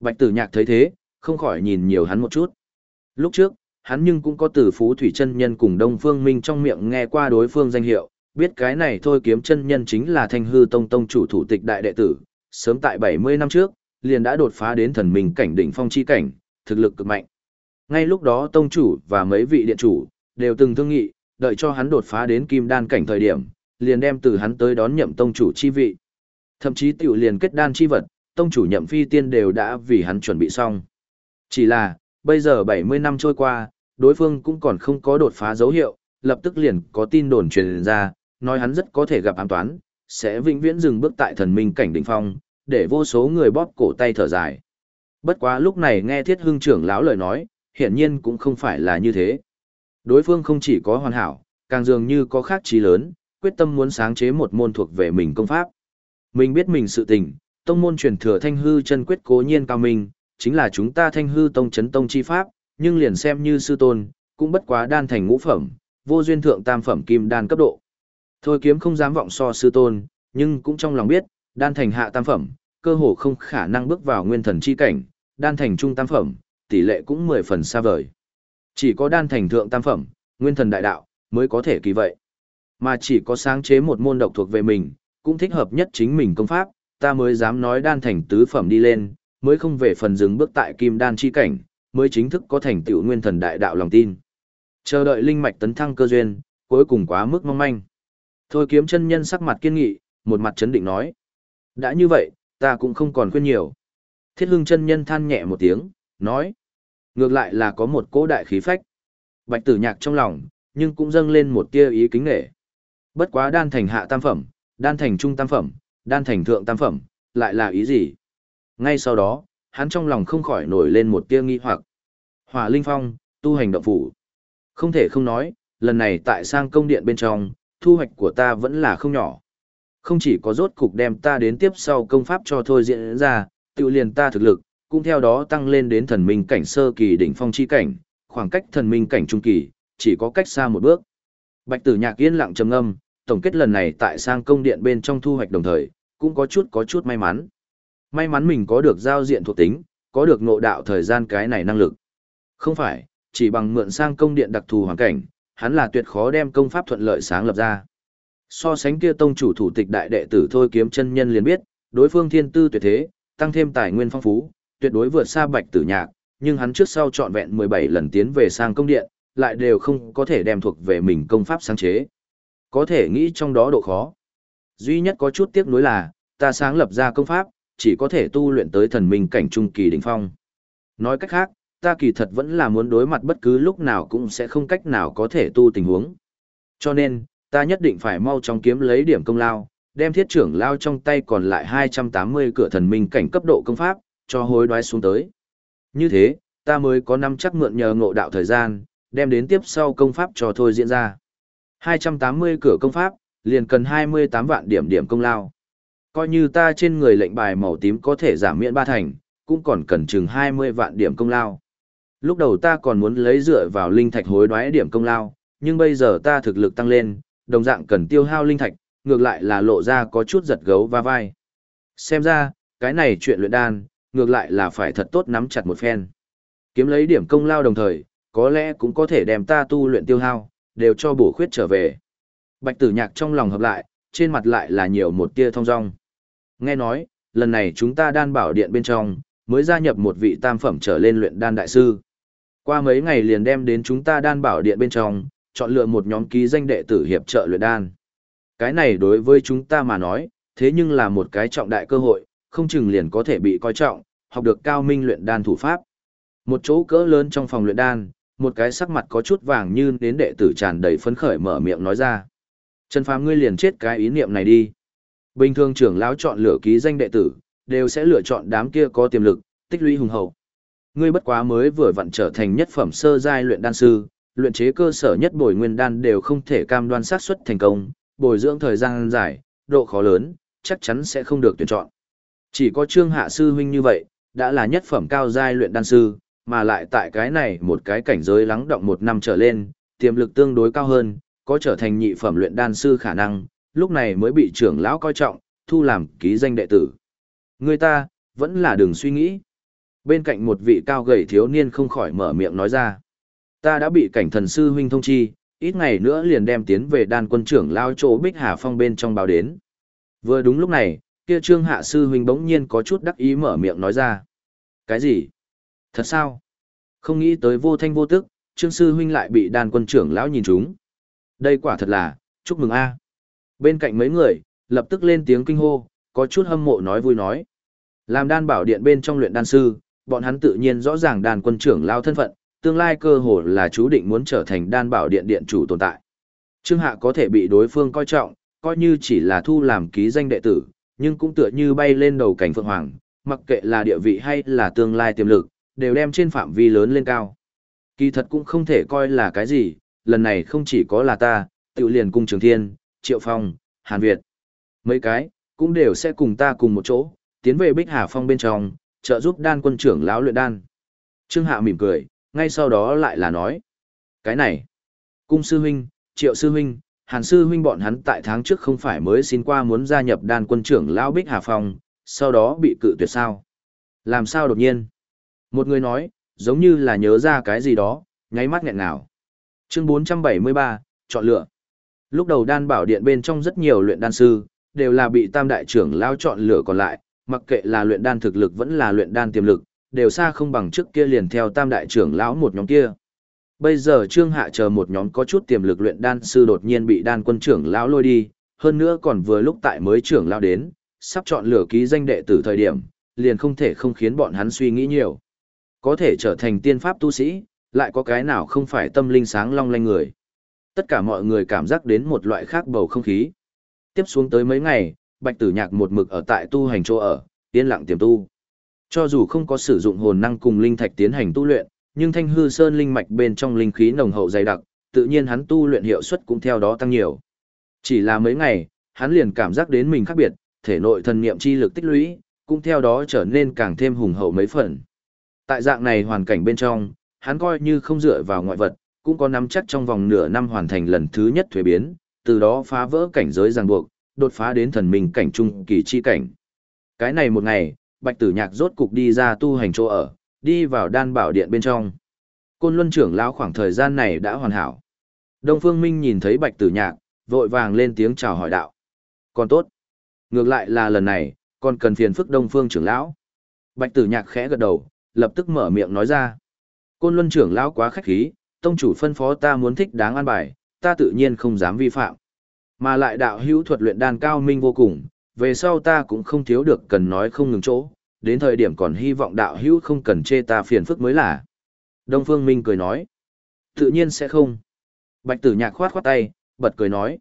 Bạch tử nhạc thấy thế, không khỏi nhìn nhiều hắn một chút. Lúc trước, hắn nhưng cũng có từ phú thủy chân nhân cùng Đông Phương Minh trong miệng nghe qua đối phương danh hiệu, biết cái này thôi kiếm chân nhân chính là thanh hư tông tông chủ thủ tịch đại đệ tử, sớm tại 70 năm trước, liền đã đột phá đến thần minh cảnh đỉnh phong chi cảnh, thực lực cực mạnh. Ngay lúc đó tông chủ và mấy vị điện chủ, đều từng thương nghị, đợi cho hắn đột phá đến kim đan cảnh thời điểm, liền đem từ hắn tới đón nhậm tông chủ chi vị. Thậm chí tiểu liền kết đan chi vật, tông chủ nhậm phi tiên đều đã vì hắn chuẩn bị xong. Chỉ là, bây giờ 70 năm trôi qua, đối phương cũng còn không có đột phá dấu hiệu, lập tức liền có tin đồn truyền ra, nói hắn rất có thể gặp ám toán, sẽ vĩnh viễn dừng bước tại thần minh cảnh đỉnh phong, để vô số người bóp cổ tay thở dài. Bất quá lúc này nghe Thiết Hưng trưởng lão lời nói, hiển nhiên cũng không phải là như thế. Đối phương không chỉ có hoàn hảo, càng dường như có khác trí lớn, quyết tâm muốn sáng chế một môn thuộc về mình công pháp. Mình biết mình sự tình, tông môn truyền thừa thanh hư chân quyết cố nhiên cao minh, chính là chúng ta thanh hư tông chấn tông chi pháp, nhưng liền xem như sư tôn, cũng bất quá đan thành ngũ phẩm, vô duyên thượng tam phẩm kim đan cấp độ. Thôi kiếm không dám vọng so sư tôn, nhưng cũng trong lòng biết, đan thành hạ tam phẩm, cơ hồ không khả năng bước vào nguyên thần chi cảnh, đan thành trung tam phẩm, tỷ lệ cũng mười phần xa vời. Chỉ có đan thành thượng tam phẩm, nguyên thần đại đạo, mới có thể kỳ vậy. Mà chỉ có sáng chế một môn độc thuộc về mình, cũng thích hợp nhất chính mình công pháp, ta mới dám nói đan thành tứ phẩm đi lên, mới không về phần dừng bước tại kim đan chi cảnh, mới chính thức có thành tựu nguyên thần đại đạo lòng tin. Chờ đợi linh mạch tấn thăng cơ duyên, cuối cùng quá mức mong manh. Thôi kiếm chân nhân sắc mặt kiên nghị, một mặt chấn định nói. Đã như vậy, ta cũng không còn khuyên nhiều. Thiết hưng chân nhân than nhẹ một tiếng, nói. Ngược lại là có một cỗ đại khí phách. Bạch tử nhạc trong lòng, nhưng cũng dâng lên một tia ý kính nghệ. Bất quá đan thành hạ tam phẩm, đan thành trung tam phẩm, đan thành thượng tam phẩm, lại là ý gì? Ngay sau đó, hắn trong lòng không khỏi nổi lên một tia nghi hoặc. Hỏa Linh Phong, tu hành động phủ. Không thể không nói, lần này tại sang công điện bên trong, thu hoạch của ta vẫn là không nhỏ. Không chỉ có rốt cục đem ta đến tiếp sau công pháp cho thôi diễn ra, tự liền ta thực lực, cũng theo đó tăng lên đến thần minh cảnh sơ kỳ đỉnh phong chi cảnh, khoảng cách thần minh cảnh trung kỳ, chỉ có cách xa một bước. Bạch tử nhạc yên lặng trầm ngâm, tổng kết lần này tại sang công điện bên trong thu hoạch đồng thời, cũng có chút có chút may mắn. May mắn mình có được giao diện thuộc tính, có được ngộ đạo thời gian cái này năng lực. Không phải, chỉ bằng mượn sang công điện đặc thù hoàn cảnh, hắn là tuyệt khó đem công pháp thuận lợi sáng lập ra. So sánh kia tông chủ thủ tịch đại đệ tử thôi kiếm chân nhân liền biết, đối phương thiên tư tuyệt thế, tăng thêm tài nguyên phong phú, tuyệt đối vượt xa bạch tử nhạc, nhưng hắn trước sau trọn vẹn 17 lần tiến về sang công điện, lại đều không có thể đem thuộc về mình công pháp sáng chế. Có thể nghĩ trong đó độ khó. Duy nhất có chút tiếc nuối là, ta sáng lập ra công pháp, chỉ có thể tu luyện tới thần minh cảnh trung kỳ đỉnh phong. Nói cách khác, ta kỳ thật vẫn là muốn đối mặt bất cứ lúc nào cũng sẽ không cách nào có thể tu tình huống. Cho nên, ta nhất định phải mau chóng kiếm lấy điểm công lao, đem thiết trưởng lao trong tay còn lại 280 cửa thần minh cảnh cấp độ công pháp, cho hối đoái xuống tới. Như thế, ta mới có năm chắc mượn nhờ ngộ đạo thời gian, đem đến tiếp sau công pháp cho thôi diễn ra. 280 cửa công pháp, liền cần 28 vạn điểm điểm công lao. Coi như ta trên người lệnh bài màu tím có thể giảm miễn ba thành, cũng còn cần chừng 20 vạn điểm công lao. Lúc đầu ta còn muốn lấy dựa vào linh thạch hối đoái điểm công lao, nhưng bây giờ ta thực lực tăng lên, đồng dạng cần tiêu hao linh thạch, ngược lại là lộ ra có chút giật gấu va vai. Xem ra, cái này chuyện luyện đan, ngược lại là phải thật tốt nắm chặt một phen. Kiếm lấy điểm công lao đồng thời, có lẽ cũng có thể đem ta tu luyện tiêu hao, đều cho bổ khuyết trở về. Bạch tử nhạc trong lòng hợp lại, trên mặt lại là nhiều một tia thông dong. Nghe nói, lần này chúng ta đan bảo điện bên trong, mới gia nhập một vị tam phẩm trở lên luyện đan đại sư. Qua mấy ngày liền đem đến chúng ta đan bảo điện bên trong, chọn lựa một nhóm ký danh đệ tử hiệp trợ luyện đan. Cái này đối với chúng ta mà nói, thế nhưng là một cái trọng đại cơ hội, không chừng liền có thể bị coi trọng, học được cao minh luyện đan thủ pháp. Một chỗ cỡ lớn trong phòng luyện đan, một cái sắc mặt có chút vàng như đến đệ tử tràn đầy phấn khởi mở miệng nói ra. Trần Phàm ngươi liền chết cái ý niệm này đi. Bình thường trưởng lão chọn lựa ký danh đệ tử, đều sẽ lựa chọn đám kia có tiềm lực, tích lũy hùng hậu. Ngươi bất quá mới vừa vặn trở thành nhất phẩm sơ giai luyện đan sư, luyện chế cơ sở nhất bồi nguyên đan đều không thể cam đoan xác suất thành công, bồi dưỡng thời gian dài, độ khó lớn, chắc chắn sẽ không được tuyển chọn. Chỉ có Trương Hạ sư huynh như vậy, đã là nhất phẩm cao giai luyện đan sư, mà lại tại cái này một cái cảnh giới lắng động một năm trở lên, tiềm lực tương đối cao hơn, có trở thành nhị phẩm luyện đan sư khả năng, lúc này mới bị trưởng lão coi trọng, thu làm ký danh đệ tử. Người ta, vẫn là đừng suy nghĩ. Bên cạnh một vị cao gầy thiếu niên không khỏi mở miệng nói ra. Ta đã bị cảnh thần sư huynh thông chi, ít ngày nữa liền đem tiến về đan quân trưởng lao chỗ Bích Hà Phong bên trong báo đến. Vừa đúng lúc này, kia trương hạ sư huynh bỗng nhiên có chút đắc ý mở miệng nói ra. Cái gì? Thật sao? Không nghĩ tới vô thanh vô tức, trương sư huynh lại bị đan quân trưởng lão nhìn trúng. Đây quả thật là, chúc mừng a. Bên cạnh mấy người, lập tức lên tiếng kinh hô, có chút hâm mộ nói vui nói. Làm đan bảo điện bên trong luyện đan sư, bọn hắn tự nhiên rõ ràng đan quân trưởng lao thân phận, tương lai cơ hồ là chú định muốn trở thành đan bảo điện điện chủ tồn tại. Trương Hạ có thể bị đối phương coi trọng, coi như chỉ là thu làm ký danh đệ tử, nhưng cũng tựa như bay lên đầu cảnh phượng hoàng, mặc kệ là địa vị hay là tương lai tiềm lực, đều đem trên phạm vi lớn lên cao. Kỳ thật cũng không thể coi là cái gì, lần này không chỉ có là ta, tự liền cung trường thiên, triệu phong, hàn Việt. Mấy cái, cũng đều sẽ cùng ta cùng một chỗ, tiến về Bích Hà Phong bên trong, trợ giúp đan quân trưởng lão luyện đan. Trương Hạ mỉm cười, ngay sau đó lại là nói. Cái này, cung sư huynh, triệu sư huynh, hàn sư huynh bọn hắn tại tháng trước không phải mới xin qua muốn gia nhập đan quân trưởng lão Bích Hà Phong, sau đó bị cự tuyệt sao. Làm sao đột nhiên? Một người nói, giống như là nhớ ra cái gì đó, nháy mắt nghẹn ngào. Chương 473, chọn lựa. Lúc đầu đan bảo điện bên trong rất nhiều luyện đan sư, đều là bị tam đại trưởng lao chọn lựa còn lại, mặc kệ là luyện đan thực lực vẫn là luyện đan tiềm lực, đều xa không bằng trước kia liền theo tam đại trưởng lão một nhóm kia. Bây giờ Trương Hạ chờ một nhóm có chút tiềm lực luyện đan sư đột nhiên bị đan quân trưởng lão lôi đi, hơn nữa còn vừa lúc tại mới trưởng lão đến, sắp chọn lựa ký danh đệ tử thời điểm, liền không thể không khiến bọn hắn suy nghĩ nhiều. Có thể trở thành tiên pháp tu sĩ, lại có cái nào không phải tâm linh sáng long lanh người. Tất cả mọi người cảm giác đến một loại khác bầu không khí. Tiếp xuống tới mấy ngày, Bạch Tử Nhạc một mực ở tại tu hành chỗ ở, yên lặng tiềm tu. Cho dù không có sử dụng hồn năng cùng linh thạch tiến hành tu luyện, nhưng Thanh Hư Sơn linh mạch bên trong linh khí nồng hậu dày đặc, tự nhiên hắn tu luyện hiệu suất cũng theo đó tăng nhiều. Chỉ là mấy ngày, hắn liền cảm giác đến mình khác biệt, thể nội thần niệm chi lực tích lũy, cũng theo đó trở nên càng thêm hùng hậu mấy phần. Tại dạng này hoàn cảnh bên trong, hắn coi như không dựa vào ngoại vật, cũng có nắm chắc trong vòng nửa năm hoàn thành lần thứ nhất thuế biến, từ đó phá vỡ cảnh giới ràng buộc, đột phá đến thần minh cảnh trung kỳ chi cảnh. Cái này một ngày, Bạch Tử Nhạc rốt cục đi ra tu hành chỗ ở, đi vào đan bảo điện bên trong. Côn Luân trưởng lão khoảng thời gian này đã hoàn hảo. Đông Phương Minh nhìn thấy Bạch Tử Nhạc, vội vàng lên tiếng chào hỏi đạo. Còn tốt. Ngược lại là lần này, còn cần phiền phức Đông Phương trưởng lão. Bạch Tử Nhạc khẽ gật đầu, lập tức mở miệng nói ra. Côn Luân trưởng lão quá khách khí, tông chủ phân phó ta muốn thích đáng an bài, ta tự nhiên không dám vi phạm. Mà lại đạo hữu thuật luyện đan cao minh vô cùng, về sau ta cũng không thiếu được cần nói không ngừng chỗ, đến thời điểm còn hy vọng đạo hữu không cần chê ta phiền phức mới là. Đông Phương Minh cười nói, tự nhiên sẽ không. Bạch tử nhạc khoát khoát tay, bật cười nói,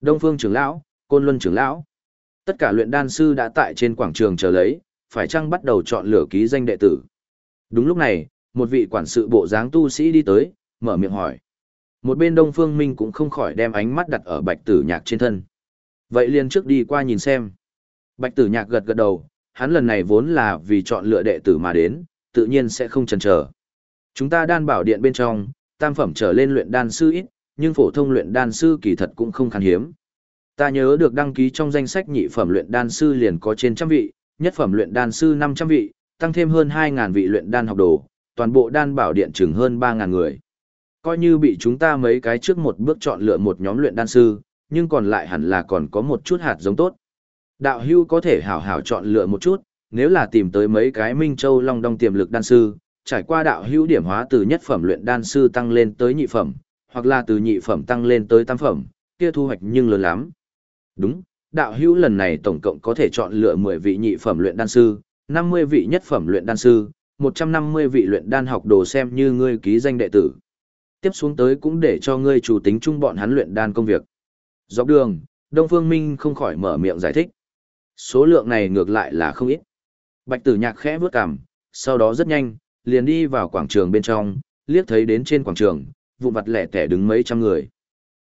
Đông Phương trưởng lão, Côn Luân trưởng lão, tất cả luyện đan sư đã tại trên quảng trường chờ lấy, phải chăng bắt đầu chọn lựa ký danh đệ tử. Đúng lúc này, một vị quản sự bộ dáng tu sĩ đi tới, mở miệng hỏi. Một bên Đông Phương Minh cũng không khỏi đem ánh mắt đặt ở Bạch Tử Nhạc trên thân. Vậy liền trước đi qua nhìn xem. Bạch Tử Nhạc gật gật đầu, hắn lần này vốn là vì chọn lựa đệ tử mà đến, tự nhiên sẽ không chần chờ. Chúng ta đan bảo điện bên trong, tam phẩm trở lên luyện đan sư ít, nhưng phổ thông luyện đan sư kỳ thật cũng không khan hiếm. Ta nhớ được đăng ký trong danh sách nhị phẩm luyện đan sư liền có trên trăm vị, nhất phẩm luyện đan sư 500 vị, tăng thêm hơn 2000 vị luyện đan học đồ, toàn bộ đan bảo điện chừng hơn 3.000 người. Coi như bị chúng ta mấy cái trước một bước chọn lựa một nhóm luyện đan sư, nhưng còn lại hẳn là còn có một chút hạt giống tốt. Đạo hưu có thể hảo hảo chọn lựa một chút, nếu là tìm tới mấy cái Minh Châu Long Đong tiềm lực đan sư, trải qua đạo hưu điểm hóa từ nhất phẩm luyện đan sư tăng lên tới nhị phẩm, hoặc là từ nhị phẩm tăng lên tới tam phẩm, kia thu hoạch nhưng lớn lắm. Đúng, đạo hưu lần này tổng cộng có thể chọn lựa 10 vị nhị phẩm luyện đan sư, 50 vị nhất phẩm luyện đan sư, 150 vị luyện đan học đồ xem như ngươi ký danh đệ tử. Tiếp xuống tới cũng để cho ngươi chủ tính chung bọn hắn luyện đan công việc. Dọc đường, Đông Phương Minh không khỏi mở miệng giải thích. Số lượng này ngược lại là không ít. Bạch tử nhạc khẽ bước cằm, sau đó rất nhanh, liền đi vào quảng trường bên trong, liếc thấy đến trên quảng trường, vụ mặt lẻ tẻ đứng mấy trăm người.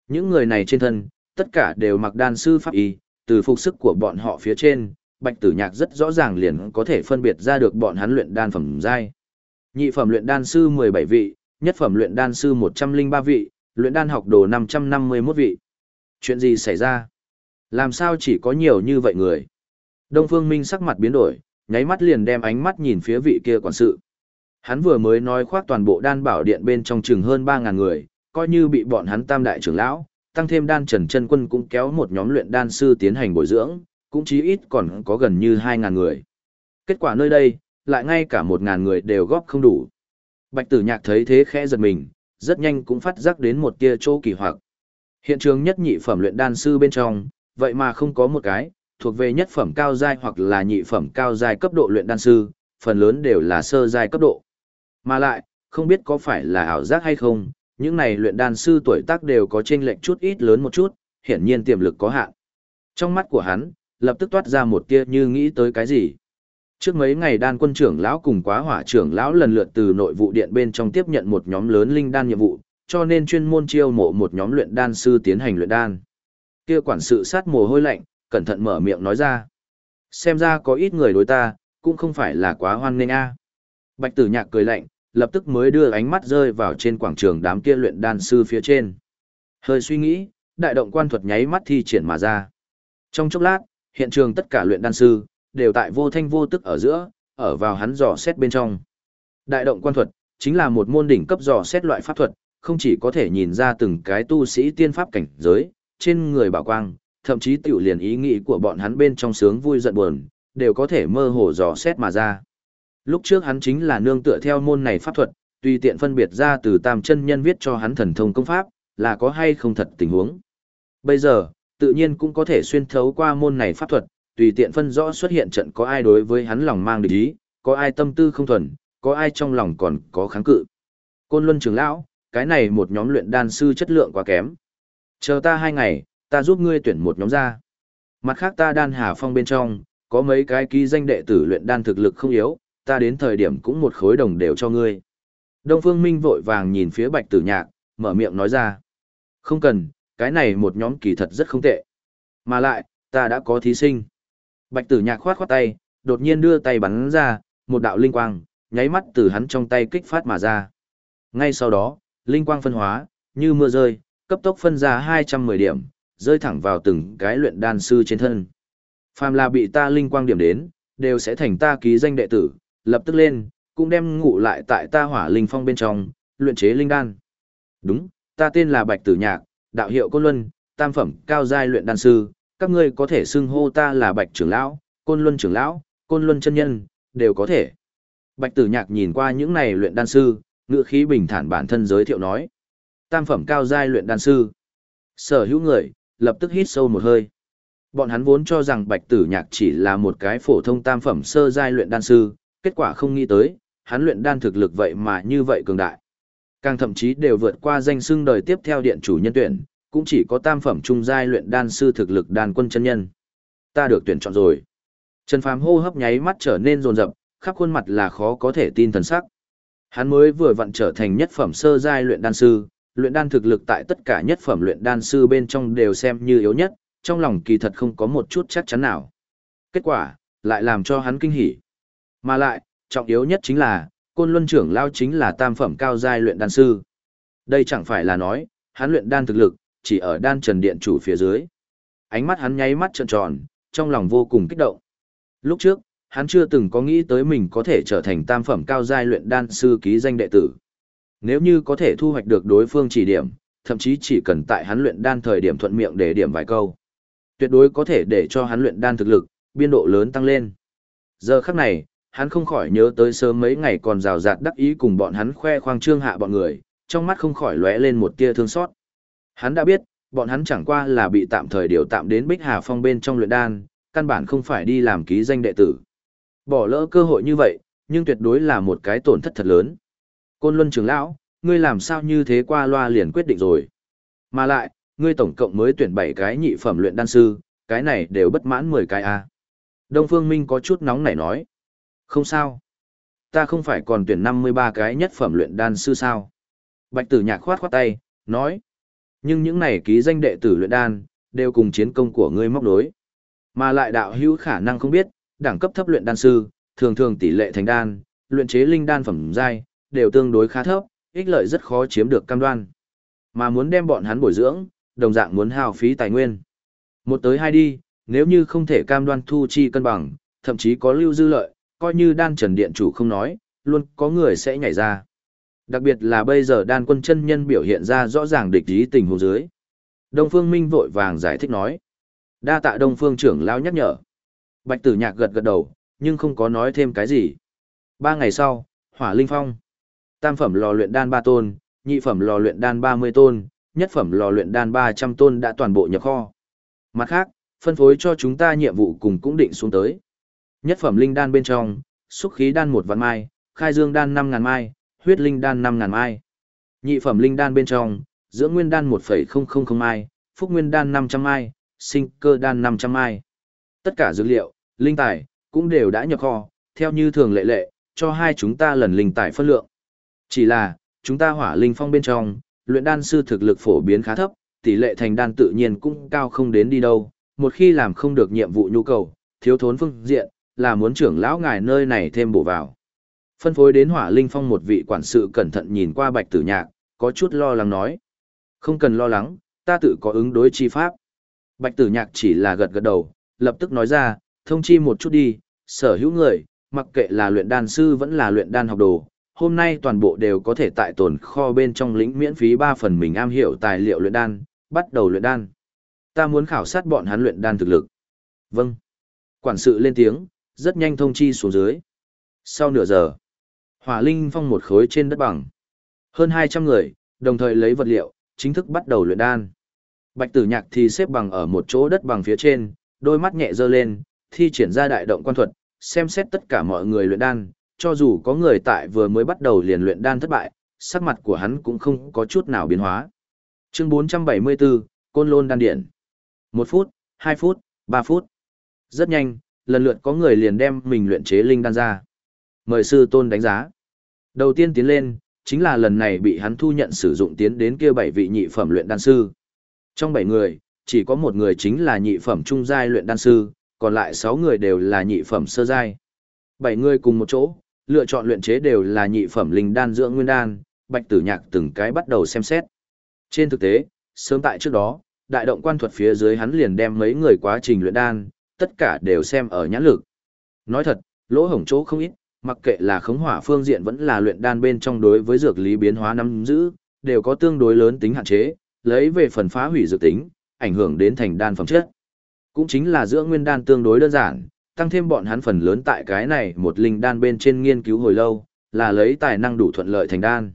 Những người này trên thân, tất cả đều mặc đan sư pháp y, từ phục sức của bọn họ phía trên, bạch tử nhạc rất rõ ràng liền có thể phân biệt ra được bọn hắn luyện đan phẩm giai. Nhị phẩm luyện đan sư 17 vị, nhất phẩm luyện đan sư 103 vị, luyện đan học đồ 551 vị. Chuyện gì xảy ra? Làm sao chỉ có nhiều như vậy người? Đông Phương Minh sắc mặt biến đổi, nháy mắt liền đem ánh mắt nhìn phía vị kia quản sự. Hắn vừa mới nói khoác toàn bộ đan bảo điện bên trong chừng hơn 3000 người, coi như bị bọn hắn tam đại trưởng lão, tăng thêm đan trần chân quân cũng kéo một nhóm luyện đan sư tiến hành bồi dưỡng, cũng chí ít còn có gần như 2.000 người. Kết quả nơi đây, lại ngay cả 1.000 người đều góp không đủ. Bạch tử nhạc thấy thế khẽ giật mình, rất nhanh cũng phát giác đến một tia chỗ kỳ hoặc. Hiện trường nhất nhị phẩm luyện đan sư bên trong, vậy mà không có một cái, thuộc về nhất phẩm cao giai hoặc là nhị phẩm cao giai cấp độ luyện đan sư, phần lớn đều là sơ giai cấp độ. Mà lại, không biết có phải là ảo giác hay không, những này luyện đan sư tuổi tác đều có chênh lệch chút ít lớn một chút, hiển nhiên tiềm lực có hạn. Trong mắt của hắn, lập tức toát ra một tia như nghĩ tới cái gì. Trước mấy ngày đan quân trưởng lão cùng quá hỏa trưởng lão lần lượt từ nội vụ điện bên trong tiếp nhận một nhóm lớn linh đan nhiệm vụ, cho nên chuyên môn chiêu mộ một nhóm luyện đan sư tiến hành luyện đan. Kia quản sự sát mồ hôi lạnh, cẩn thận mở miệng nói ra. Xem ra có ít người đối ta, cũng không phải là quá hoan nghênh a. Bạch tử nhạc cười lạnh, lập tức mới đưa ánh mắt rơi vào trên quảng trường đám kia luyện đan sư phía trên. Hơi suy nghĩ, đại động quan thuật nháy mắt thi triển mà ra. Trong chốc lát, hiện trường tất cả luyện đan sư, đều tại vô thanh vô tức ở giữa, ở vào hắn dò xét bên trong. Đại động quan thuật, chính là một môn đỉnh cấp dò xét loại pháp thuật, không chỉ có thể nhìn ra từng cái tu sĩ tiên pháp cảnh giới, trên người bảo quang, thậm chí tiểu liền ý nghĩ của bọn hắn bên trong sướng vui giận buồn, đều có thể mơ hồ dò xét mà ra. Lúc trước hắn chính là nương tựa theo môn này pháp thuật, tùy tiện phân biệt ra từ tam chân nhân viết cho hắn thần thông công pháp, là có hay không thật tình huống. Bây giờ, tự nhiên cũng có thể xuyên thấu qua môn này pháp thuật, tùy tiện phân rõ xuất hiện trận có ai đối với hắn lòng mang địch ý, có ai tâm tư không thuần, có ai trong lòng còn có kháng cự. Côn Luân trưởng lão, cái này một nhóm luyện đan sư chất lượng quá kém. Chờ ta hai ngày, ta giúp ngươi tuyển một nhóm ra. Mặt khác ta đan hà phong bên trong, có mấy cái ký danh đệ tử luyện đan thực lực không yếu, ta đến thời điểm cũng một khối đồng đều cho ngươi. Đông Phương Minh vội vàng nhìn phía bạch tử nhạc, mở miệng nói ra. Không cần, cái này một nhóm kỳ thật rất không tệ. Mà lại, ta đã có thí sinh. Bạch tử nhạc khoát khoát tay, đột nhiên đưa tay bắn ra, một đạo linh quang, nháy mắt từ hắn trong tay kích phát mà ra. Ngay sau đó, linh quang phân hóa, như mưa rơi, cấp tốc phân ra 210 điểm, rơi thẳng vào từng cái luyện đan sư trên thân. Phàm là bị ta linh quang điểm đến, đều sẽ thành ta ký danh đệ tử, lập tức lên, cũng đem ngủ lại tại ta hỏa linh phong bên trong, luyện chế linh đan. Đúng, ta tên là Bạch Tử Nhạc, đạo hiệu Côn Luân, tam phẩm cao giai luyện đan sư, các ngươi có thể xưng hô ta là Bạch trưởng lão, Côn Luân trưởng lão, Côn Luân chân nhân, đều có thể. Bạch Tử Nhạc nhìn qua những này luyện đan sư, ngữ khí bình thản bản thân giới thiệu nói: Tam phẩm cao giai luyện đan sư. Sở hữu người, lập tức hít sâu một hơi. Bọn hắn vốn cho rằng Bạch Tử Nhạc chỉ là một cái phổ thông tam phẩm sơ giai luyện đan sư, kết quả không nghĩ tới, hắn luyện đan thực lực vậy mà như vậy cường đại. Càng thậm chí đều vượt qua danh xưng đời tiếp theo điện chủ nhân tuyển, cũng chỉ có tam phẩm trung giai luyện đan sư thực lực đan quân chân nhân. Ta được tuyển chọn rồi. Trần Phàm hô hấp nháy mắt trở nên rồn rập, khắp khuôn mặt là khó có thể tin thần sắc. Hắn mới vừa vặn trở thành nhất phẩm sơ giai luyện đan sư, luyện đan thực lực tại tất cả nhất phẩm luyện đan sư bên trong đều xem như yếu nhất, trong lòng kỳ thật không có một chút chắc chắn nào. Kết quả, lại làm cho hắn kinh hỉ. Mà lại, trọng yếu nhất chính là, côn luân trưởng lao chính là tam phẩm cao giai luyện đan sư. Đây chẳng phải là nói, hắn luyện đan thực lực, chỉ ở đan trần điện chủ phía dưới. Ánh mắt hắn nháy mắt trợn tròn, trong lòng vô cùng kích động. Lúc trước, hắn chưa từng có nghĩ tới mình có thể trở thành tam phẩm cao giai luyện đan sư ký danh đệ tử. Nếu như có thể thu hoạch được đối phương chỉ điểm, thậm chí chỉ cần tại hắn luyện đan thời điểm thuận miệng để điểm vài câu. Tuyệt đối có thể để cho hắn luyện đan thực lực, biên độ lớn tăng lên. Giờ khắc này, hắn không khỏi nhớ tới sớm mấy ngày còn rào rạt đắc ý cùng bọn hắn khoe khoang trương hạ bọn người, trong mắt không khỏi lóe lên một tia thương xót. Hắn đã biết, bọn hắn chẳng qua là bị tạm thời điều tạm đến Bích Hà Phong bên trong luyện đan, căn bản không phải đi làm ký danh đệ tử. Bỏ lỡ cơ hội như vậy, nhưng tuyệt đối là một cái tổn thất thật lớn. Côn Luân trưởng lão, ngươi làm sao như thế qua loa liền quyết định rồi. Mà lại, ngươi tổng cộng mới tuyển 7 cái nhị phẩm luyện đan sư, cái này đều bất mãn 10 cái a. Đông Phương Minh có chút nóng nảy nói. Không sao. Ta không phải còn tuyển 53 cái nhất phẩm luyện đan sư sao. Bạch tử nhạc khoát khoát tay, nói. Nhưng những này ký danh đệ tử luyện đan, đều cùng chiến công của ngươi móc đối. Mà lại đạo hữu khả năng không biết, đẳng cấp thấp luyện đan sư, thường thường tỷ lệ thành đan, luyện chế linh đan phẩm giai, đều tương đối khá thấp, ích lợi rất khó chiếm được cam đoan. Mà muốn đem bọn hắn bồi dưỡng, đồng dạng muốn hao phí tài nguyên. Một tới hai đi, nếu như không thể cam đoan thu chi cân bằng, thậm chí có lưu dư lợi, coi như đan trần điện chủ không nói, luôn có người sẽ nhảy ra. Đặc biệt là bây giờ đan quân chân nhân biểu hiện ra rõ ràng địch ý tình hồ dưới. Đông Phương Minh vội vàng giải thích nói. Đa tạ Đông Phương trưởng lão nhắc nhở. Bạch tử nhạc gật gật đầu, nhưng không có nói thêm cái gì. Ba ngày sau, hỏa linh phong. Tam phẩm lò luyện đan ba tôn, nhị phẩm lò luyện đan ba mươi tôn, nhất phẩm lò luyện đan ba trăm tôn đã toàn bộ nhập kho. Mặt khác, phân phối cho chúng ta nhiệm vụ cùng cũng định xuống tới. Nhất phẩm linh đan bên trong, xúc khí đan một vạn mai, khai dương đan năm ngàn mai, huyết linh đan năm ngàn mai. Nhị phẩm linh đan bên trong, dưỡng nguyên đan một phẩy không không không mai, phúc nguyên đan năm trăm mai, sinh cơ đan năm trăm mai. Tất cả dữ liệu, linh tài, cũng đều đã nhập kho, theo như thường lệ lệ, cho hai chúng ta lần linh tài phân lượng. Chỉ là, chúng ta hỏa linh phong bên trong, luyện đan sư thực lực phổ biến khá thấp, tỷ lệ thành đan tự nhiên cũng cao không đến đi đâu, một khi làm không được nhiệm vụ nhu cầu, thiếu thốn phương diện, là muốn trưởng lão ngài nơi này thêm bổ vào. Phân phối đến hỏa linh phong một vị quản sự cẩn thận nhìn qua bạch tử nhạc, có chút lo lắng nói. Không cần lo lắng, ta tự có ứng đối chi pháp. Bạch tử nhạc chỉ là gật gật đầu, lập tức nói ra, thông chi một chút đi, sở hữu người, mặc kệ là luyện đan sư vẫn là luyện đan học đồ, hôm nay toàn bộ đều có thể tại tồn kho bên trong lĩnh miễn phí 3 phần mình am hiểu tài liệu luyện đan, bắt đầu luyện đan. Ta muốn khảo sát bọn hắn luyện đan thực lực. Vâng. Quản sự lên tiếng, rất nhanh thông chi xuống dưới. Sau nửa giờ, hỏa linh phong một khối trên đất bằng. Hơn 200 người, đồng thời lấy vật liệu, chính thức bắt đầu luyện đan. Bạch tử nhạc thì xếp bằng ở một chỗ đất bằng phía trên, đôi mắt nhẹ dơ lên, thi triển ra đại động quan thuật, xem xét tất cả mọi người luyện đan, cho dù có người tại vừa mới bắt đầu liền luyện đan thất bại, sắc mặt của hắn cũng không có chút nào biến hóa. Chương 474, Côn Lôn Đan Điện. Một phút, hai phút, ba phút. Rất nhanh, lần lượt có người liền đem mình luyện chế linh đan ra. Mời sư tôn đánh giá. Đầu tiên tiến lên, chính là lần này bị hắn thu nhận sử dụng tiến đến kia bảy vị nhị phẩm luyện đan sư. Trong bảy người, chỉ có một người chính là nhị phẩm trung giai luyện đan sư, còn lại sáu người đều là nhị phẩm sơ giai. Bảy người cùng một chỗ, lựa chọn luyện chế đều là nhị phẩm linh đan dưỡng nguyên đan, Bạch Tử Nhạc từng cái bắt đầu xem xét. Trên thực tế, sớm tại trước đó, đại động quan thuật phía dưới hắn liền đem mấy người quá trình luyện đan, tất cả đều xem ở nhãn lực. Nói thật, lỗ hổng chỗ không ít, mặc kệ là khống hỏa phương diện vẫn là luyện đan bên trong đối với dược lý biến hóa nắm giữ, đều có tương đối lớn tính hạn chế, lấy về phần phá hủy dược tính, ảnh hưởng đến thành đan phẩm chất. Cũng chính là giữa nguyên đan tương đối đơn giản, tăng thêm bọn hắn phần lớn tại cái này một linh đan bên trên nghiên cứu hồi lâu, là lấy tài năng đủ thuận lợi thành đan.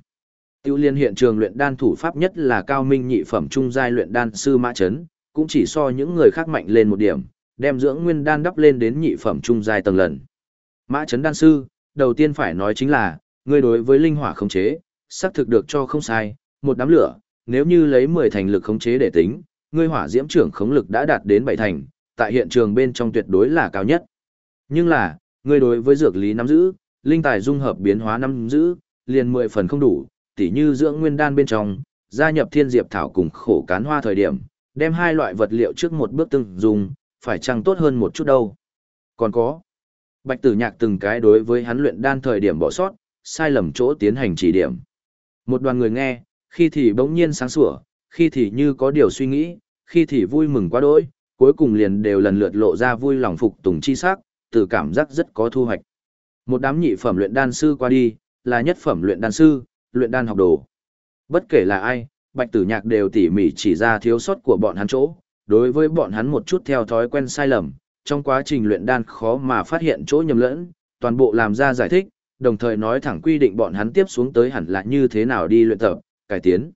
Tiêu liên hiện trường luyện đan thủ pháp nhất là cao minh nhị phẩm trung giai luyện đan sư Mã Chấn, cũng chỉ so những người khác mạnh lên một điểm, đem dưỡng nguyên đan đắp lên đến nhị phẩm trung giai tầng lần. Mã Chấn đan sư, đầu tiên phải nói chính là, ngươi đối với linh hỏa khống chế, xác thực được cho không sai, một đám lửa, nếu như lấy 10 thành lực khống chế để tính, ngươi hỏa diễm trưởng khống lực đã đạt đến 7 thành, tại hiện trường bên trong tuyệt đối là cao nhất. Nhưng là, ngươi đối với dược lý nắm giữ, linh tài dung hợp biến hóa nắm giữ, liền 10 phần không đủ, tỉ như dưỡng nguyên đan bên trong, gia nhập thiên diệp thảo cùng khổ cán hoa thời điểm, đem hai loại vật liệu trước một bước từng dùng, phải chăng tốt hơn một chút đâu. Còn có, bạch tử nhạc từng cái đối với hắn luyện đan thời điểm bỏ sót, sai lầm chỗ tiến hành chỉ điểm. Một đoàn người nghe, khi thì bỗng nhiên sáng sủa, khi thì như có điều suy nghĩ, khi thì vui mừng quá đỗi, cuối cùng liền đều lần lượt lộ ra vui lòng phục tùng chi sắc, từ cảm giác rất có thu hoạch. Một đám nhị phẩm luyện đan sư qua đi, là nhất phẩm luyện đan sư, luyện đan học đồ. Bất kể là ai, Bạch Tử Nhạc đều tỉ mỉ chỉ ra thiếu sót của bọn hắn chỗ, đối với bọn hắn một chút theo thói quen sai lầm, trong quá trình luyện đan khó mà phát hiện chỗ nhầm lẫn, toàn bộ làm ra giải thích, đồng thời nói thẳng quy định bọn hắn tiếp xuống tới hẳn là như thế nào đi luyện tập, cải tiến.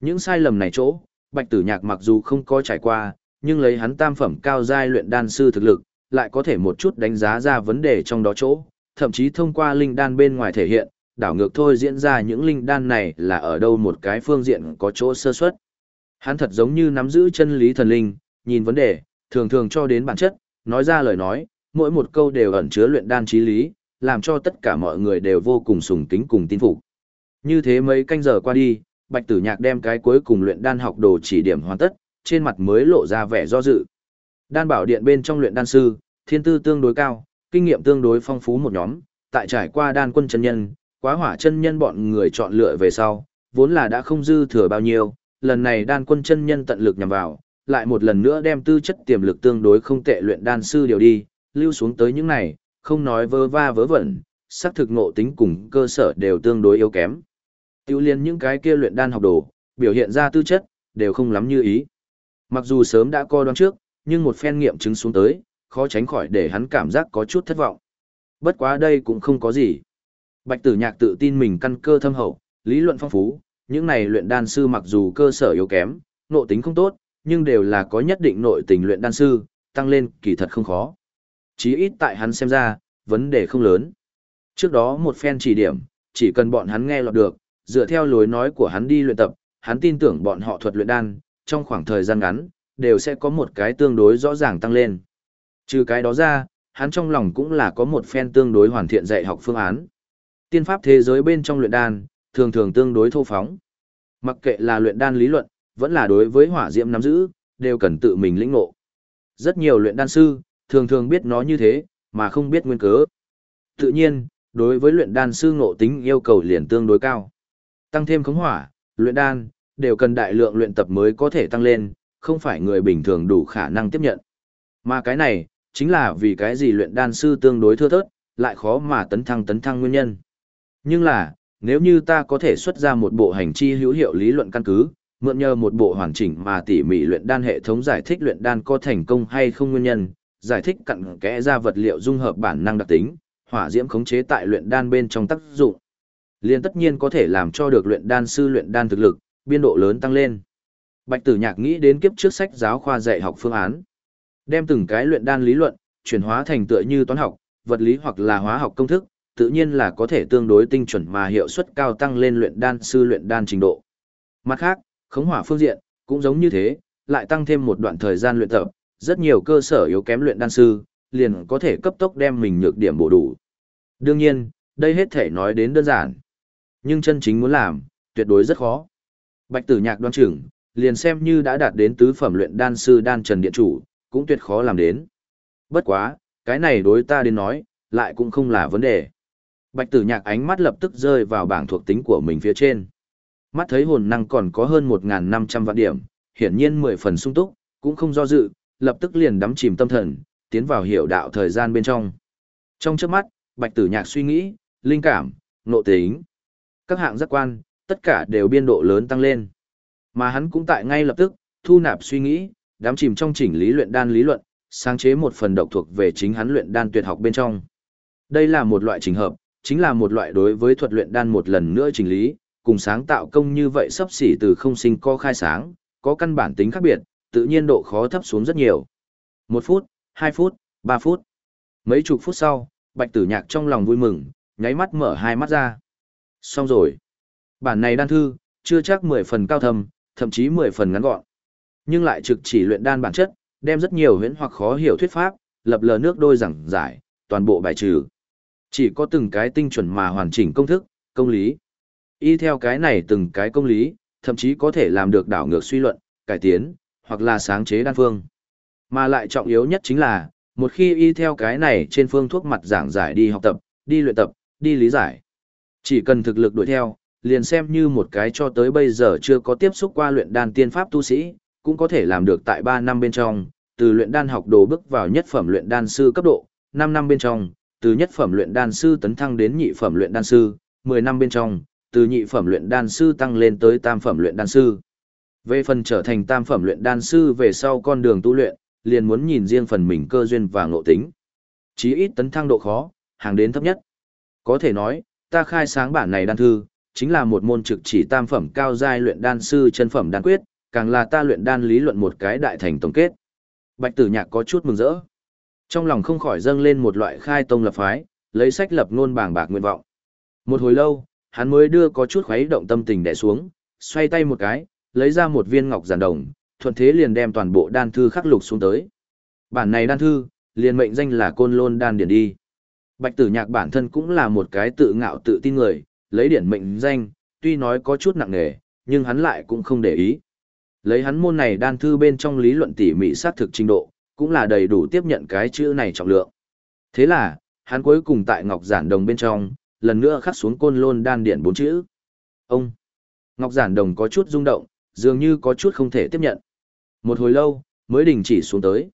Những sai lầm này chỗ, Bạch Tử Nhạc mặc dù không có trải qua, nhưng lấy hắn tam phẩm cao giai luyện đan sư thực lực, lại có thể một chút đánh giá ra vấn đề trong đó chỗ, thậm chí thông qua linh đan bên ngoài thể hiện, đảo ngược thôi diễn ra những linh đan này là ở đâu một cái phương diện có chỗ sơ suất. Hắn thật giống như nắm giữ chân lý thần linh, nhìn vấn đề, thường thường cho đến bản chất, nói ra lời nói, mỗi một câu đều ẩn chứa luyện đan trí lý, làm cho tất cả mọi người đều vô cùng sùng kính cùng tin phục. Như thế mấy canh giờ qua đi, Bạch Tử Nhạc đem cái cuối cùng luyện đan học đồ chỉ điểm hoàn tất, trên mặt mới lộ ra vẻ do dự. Đan bảo điện bên trong luyện đan sư, thiên tư tương đối cao, kinh nghiệm tương đối phong phú một nhóm, tại trải qua đan quân chân nhân, quá hỏa chân nhân bọn người chọn lựa về sau, vốn là đã không dư thừa bao nhiêu, lần này đan quân chân nhân tận lực nhằm vào, lại một lần nữa đem tư chất tiềm lực tương đối không tệ luyện đan sư điều đi, lưu xuống tới những này, không nói vơ va vớ vẩn, xác thực ngộ tính cùng cơ sở đều tương đối yếu kém. Tiêu liên những cái kia luyện đan học đồ, biểu hiện ra tư chất, đều không lắm như ý. Mặc dù sớm đã coi đoán trước, nhưng một phen nghiệm chứng xuống tới, khó tránh khỏi để hắn cảm giác có chút thất vọng. Bất quá đây cũng không có gì. Bạch tử nhạc tự tin mình căn cơ thâm hậu, lý luận phong phú, những này luyện đan sư mặc dù cơ sở yếu kém, nội tính không tốt, nhưng đều là có nhất định nội tình luyện đan sư, tăng lên kỳ thật không khó. Chí ít tại hắn xem ra, vấn đề không lớn. Trước đó một phen chỉ điểm, chỉ cần bọn hắn nghe lọt được, dựa theo lối nói của hắn đi luyện tập, hắn tin tưởng bọn họ thuật luyện đan, trong khoảng thời gian ngắn, đều sẽ có một cái tương đối rõ ràng tăng lên. Trừ cái đó ra, hắn trong lòng cũng là có một phen tương đối hoàn thiện dạy học phương án. Tiên pháp thế giới bên trong luyện đan, thường thường tương đối thô phóng. Mặc kệ là luyện đan lý luận, vẫn là đối với hỏa diễm nắm giữ, đều cần tự mình lĩnh ngộ. Rất nhiều luyện đan sư, thường thường biết nó như thế, mà không biết nguyên cớ. Tự nhiên, đối với luyện đan sư ngộ tính yêu cầu liền tương đối cao. Tăng thêm khống hỏa, luyện đan, đều cần đại lượng luyện tập mới có thể tăng lên, không phải người bình thường đủ khả năng tiếp nhận. Mà cái này, chính là vì cái gì luyện đan sư tương đối thưa thớt, lại khó mà tấn thăng tấn thăng nguyên nhân. Nhưng là, nếu như ta có thể xuất ra một bộ hành chi hữu hiệu lý luận căn cứ, mượn nhờ một bộ hoàn chỉnh mà tỉ mỉ luyện đan hệ thống giải thích luyện đan có thành công hay không nguyên nhân, giải thích cặn kẽ ra vật liệu dung hợp bản năng đặc tính, hỏa diễm khống chế tại luyện đan bên trong tác dụng. Liên tất nhiên có thể làm cho được luyện đan sư luyện đan thực lực, biên độ lớn tăng lên. Bạch Tử Nhạc nghĩ đến kiếp trước sách giáo khoa dạy học phương án, đem từng cái luyện đan lý luận chuyển hóa thành tựa như toán học, vật lý hoặc là hóa học công thức, tự nhiên là có thể tương đối tinh chuẩn mà hiệu suất cao tăng lên luyện đan sư luyện đan trình độ. Mặt khác, khống hỏa phương diện cũng giống như thế, lại tăng thêm một đoạn thời gian luyện tập, rất nhiều cơ sở yếu kém luyện đan sư liền có thể cấp tốc đem mình nhược điểm bổ đủ. Đương nhiên, đây hết thể nói đến đơn giản, nhưng chân chính muốn làm, tuyệt đối rất khó. Bạch Tử Nhạc đoan trưởng liền xem như đã đạt đến tứ phẩm luyện đan sư đan trần điện chủ, cũng tuyệt khó làm đến. Bất quá, cái này đối ta đến nói, lại cũng không là vấn đề. Bạch tử nhạc ánh mắt lập tức rơi vào bảng thuộc tính của mình phía trên. Mắt thấy hồn năng còn có hơn 1.500 vạn điểm, hiển nhiên 10 phần sung túc, cũng không do dự, lập tức liền đắm chìm tâm thần, tiến vào hiểu đạo thời gian bên trong. Trong trước mắt, bạch tử nhạc suy nghĩ, linh cảm, nộ tính, các hạng giác quan, tất cả đều biên độ lớn tăng lên. Mà hắn cũng tại ngay lập tức, thu nạp suy nghĩ, đắm chìm trong chỉnh lý luyện đan lý luận, sáng chế một phần độc thuộc về chính hắn luyện đan tuyệt học bên trong. Đây là một loại trình hợp, chính là một loại đối với thuật luyện đan một lần nữa chỉnh lý, cùng sáng tạo công như vậy sắp xỉ từ không sinh co khai sáng, có căn bản tính khác biệt, tự nhiên độ khó thấp xuống rất nhiều. Một phút, hai phút, ba phút. Mấy chục phút sau, bạch tử nhạc trong lòng vui mừng, nháy mắt mở hai mắt ra. Xong rồi. Bản này đan thư, chưa chắc 10 phần cao thầm thậm chí 10 phần ngắn gọn. Nhưng lại trực chỉ luyện đan bản chất, đem rất nhiều huyễn hoặc khó hiểu thuyết pháp, lập lờ nước đôi rằng giải, toàn bộ bài trừ. Chỉ có từng cái tinh chuẩn mà hoàn chỉnh công thức, công lý. Y theo cái này từng cái công lý, thậm chí có thể làm được đảo ngược suy luận, cải tiến, hoặc là sáng chế đan phương. Mà lại trọng yếu nhất chính là, một khi y theo cái này trên phương thuốc mặt giảng giải đi học tập, đi luyện tập, đi lý giải. Chỉ cần thực lực đuổi theo, liền xem như một cái cho tới bây giờ chưa có tiếp xúc qua luyện đan tiên pháp tu sĩ, cũng có thể làm được tại 3 năm bên trong, từ luyện đan học đồ bước vào nhất phẩm luyện đan sư cấp độ, 5 năm bên trong, từ nhất phẩm luyện đan sư tấn thăng đến nhị phẩm luyện đan sư, 10 năm bên trong, từ nhị phẩm luyện đan sư tăng lên tới tam phẩm luyện đan sư. Về phần trở thành tam phẩm luyện đan sư về sau con đường tu luyện, liền muốn nhìn riêng phần mình cơ duyên và ngộ tính. Chí ít tấn thăng độ khó, hàng đến thấp nhất. Có thể nói, ta khai sáng bản này đan thư, chính là một môn trực chỉ tam phẩm cao giai luyện đan sư chân phẩm đan quyết, càng là ta luyện đan lý luận một cái đại thành tổng kết. Bạch Tử Nhạc có chút mừng rỡ. Trong lòng không khỏi dâng lên một loại khai tông lập phái, lấy sách lập ngôn bảng bạc nguyện vọng. Một hồi lâu, hắn mới đưa có chút khuấy động tâm tình đè xuống, xoay tay một cái, lấy ra một viên ngọc giản đồng, thuận thế liền đem toàn bộ đan thư khắc lục xuống tới. Bản này đan thư, liền mệnh danh là Côn Lôn đan điển đi. Bạch Tử Nhạc bản thân cũng là một cái tự ngạo tự tin người, lấy điển mệnh danh, tuy nói có chút nặng nề, nhưng hắn lại cũng không để ý. Lấy hắn môn này đan thư bên trong lý luận tỉ mỉ xác thực trình độ, cũng là đầy đủ tiếp nhận cái chữ này trọng lượng. Thế là, hắn cuối cùng tại Ngọc Giản Đồng bên trong, lần nữa khắc xuống côn lôn đan điện bốn chữ. Ông! Ngọc Giản Đồng có chút rung động, dường như có chút không thể tiếp nhận. Một hồi lâu, mới đình chỉ xuống tới.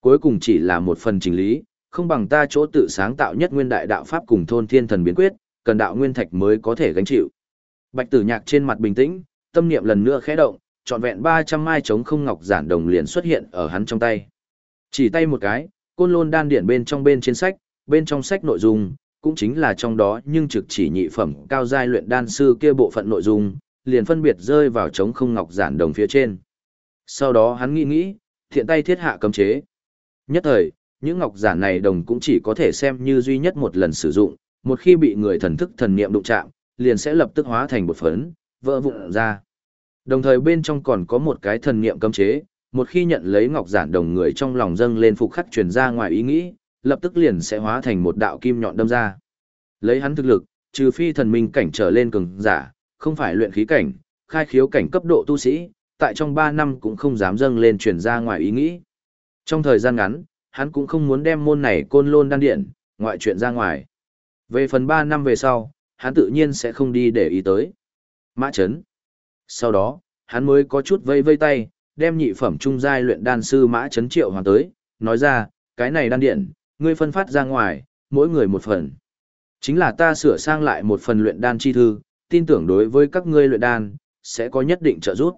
Cuối cùng chỉ là một phần trình lý, không bằng ta chỗ tự sáng tạo nhất nguyên đại đạo pháp cùng thôn thiên thần biến quyết, cần đạo nguyên thạch mới có thể gánh chịu. Bạch Tử Nhạc trên mặt bình tĩnh, tâm niệm lần nữa khẽ động, trọn vẹn 300 mai trống không ngọc giản đồng liền xuất hiện ở hắn trong tay. Chỉ tay một cái, côn lôn đan điển bên trong bên trên sách, bên trong sách nội dung, cũng chính là trong đó nhưng trực chỉ nhị phẩm cao giai luyện đan sư kia bộ phận nội dung, liền phân biệt rơi vào chống không ngọc giản đồng phía trên. Sau đó hắn nghĩ nghĩ, thiện tay thiết hạ cấm chế. Nhất thời, những ngọc giản này đồng cũng chỉ có thể xem như duy nhất một lần sử dụng, một khi bị người thần thức thần niệm đụng chạm, liền sẽ lập tức hóa thành bột phấn, vỡ vụn ra. Đồng thời bên trong còn có một cái thần niệm cấm chế, một khi nhận lấy ngọc giản đồng người trong lòng dâng lên phục khắc truyền ra ngoài ý nghĩ, lập tức liền sẽ hóa thành một đạo kim nhọn đâm ra. Lấy hắn thực lực, trừ phi thần minh cảnh trở lên cường giả, không phải luyện khí cảnh, khai khiếu cảnh cấp độ tu sĩ, tại trong 3 năm cũng không dám dâng lên truyền ra ngoài ý nghĩ. Trong thời gian ngắn, hắn cũng không muốn đem môn này côn lôn đan điện, ngoại chuyện ra ngoài. Về phần 3 năm về sau, hắn tự nhiên sẽ không đi để ý tới. Mã chấn. Sau đó, hắn mới có chút vây vây tay, đem nhị phẩm trung giai luyện đan sư mã chấn triệu hoàn tới, nói ra, cái này đan điện, ngươi phân phát ra ngoài, mỗi người một phần. Chính là ta sửa sang lại một phần luyện đan chi thư, tin tưởng đối với các ngươi luyện đan, sẽ có nhất định trợ giúp.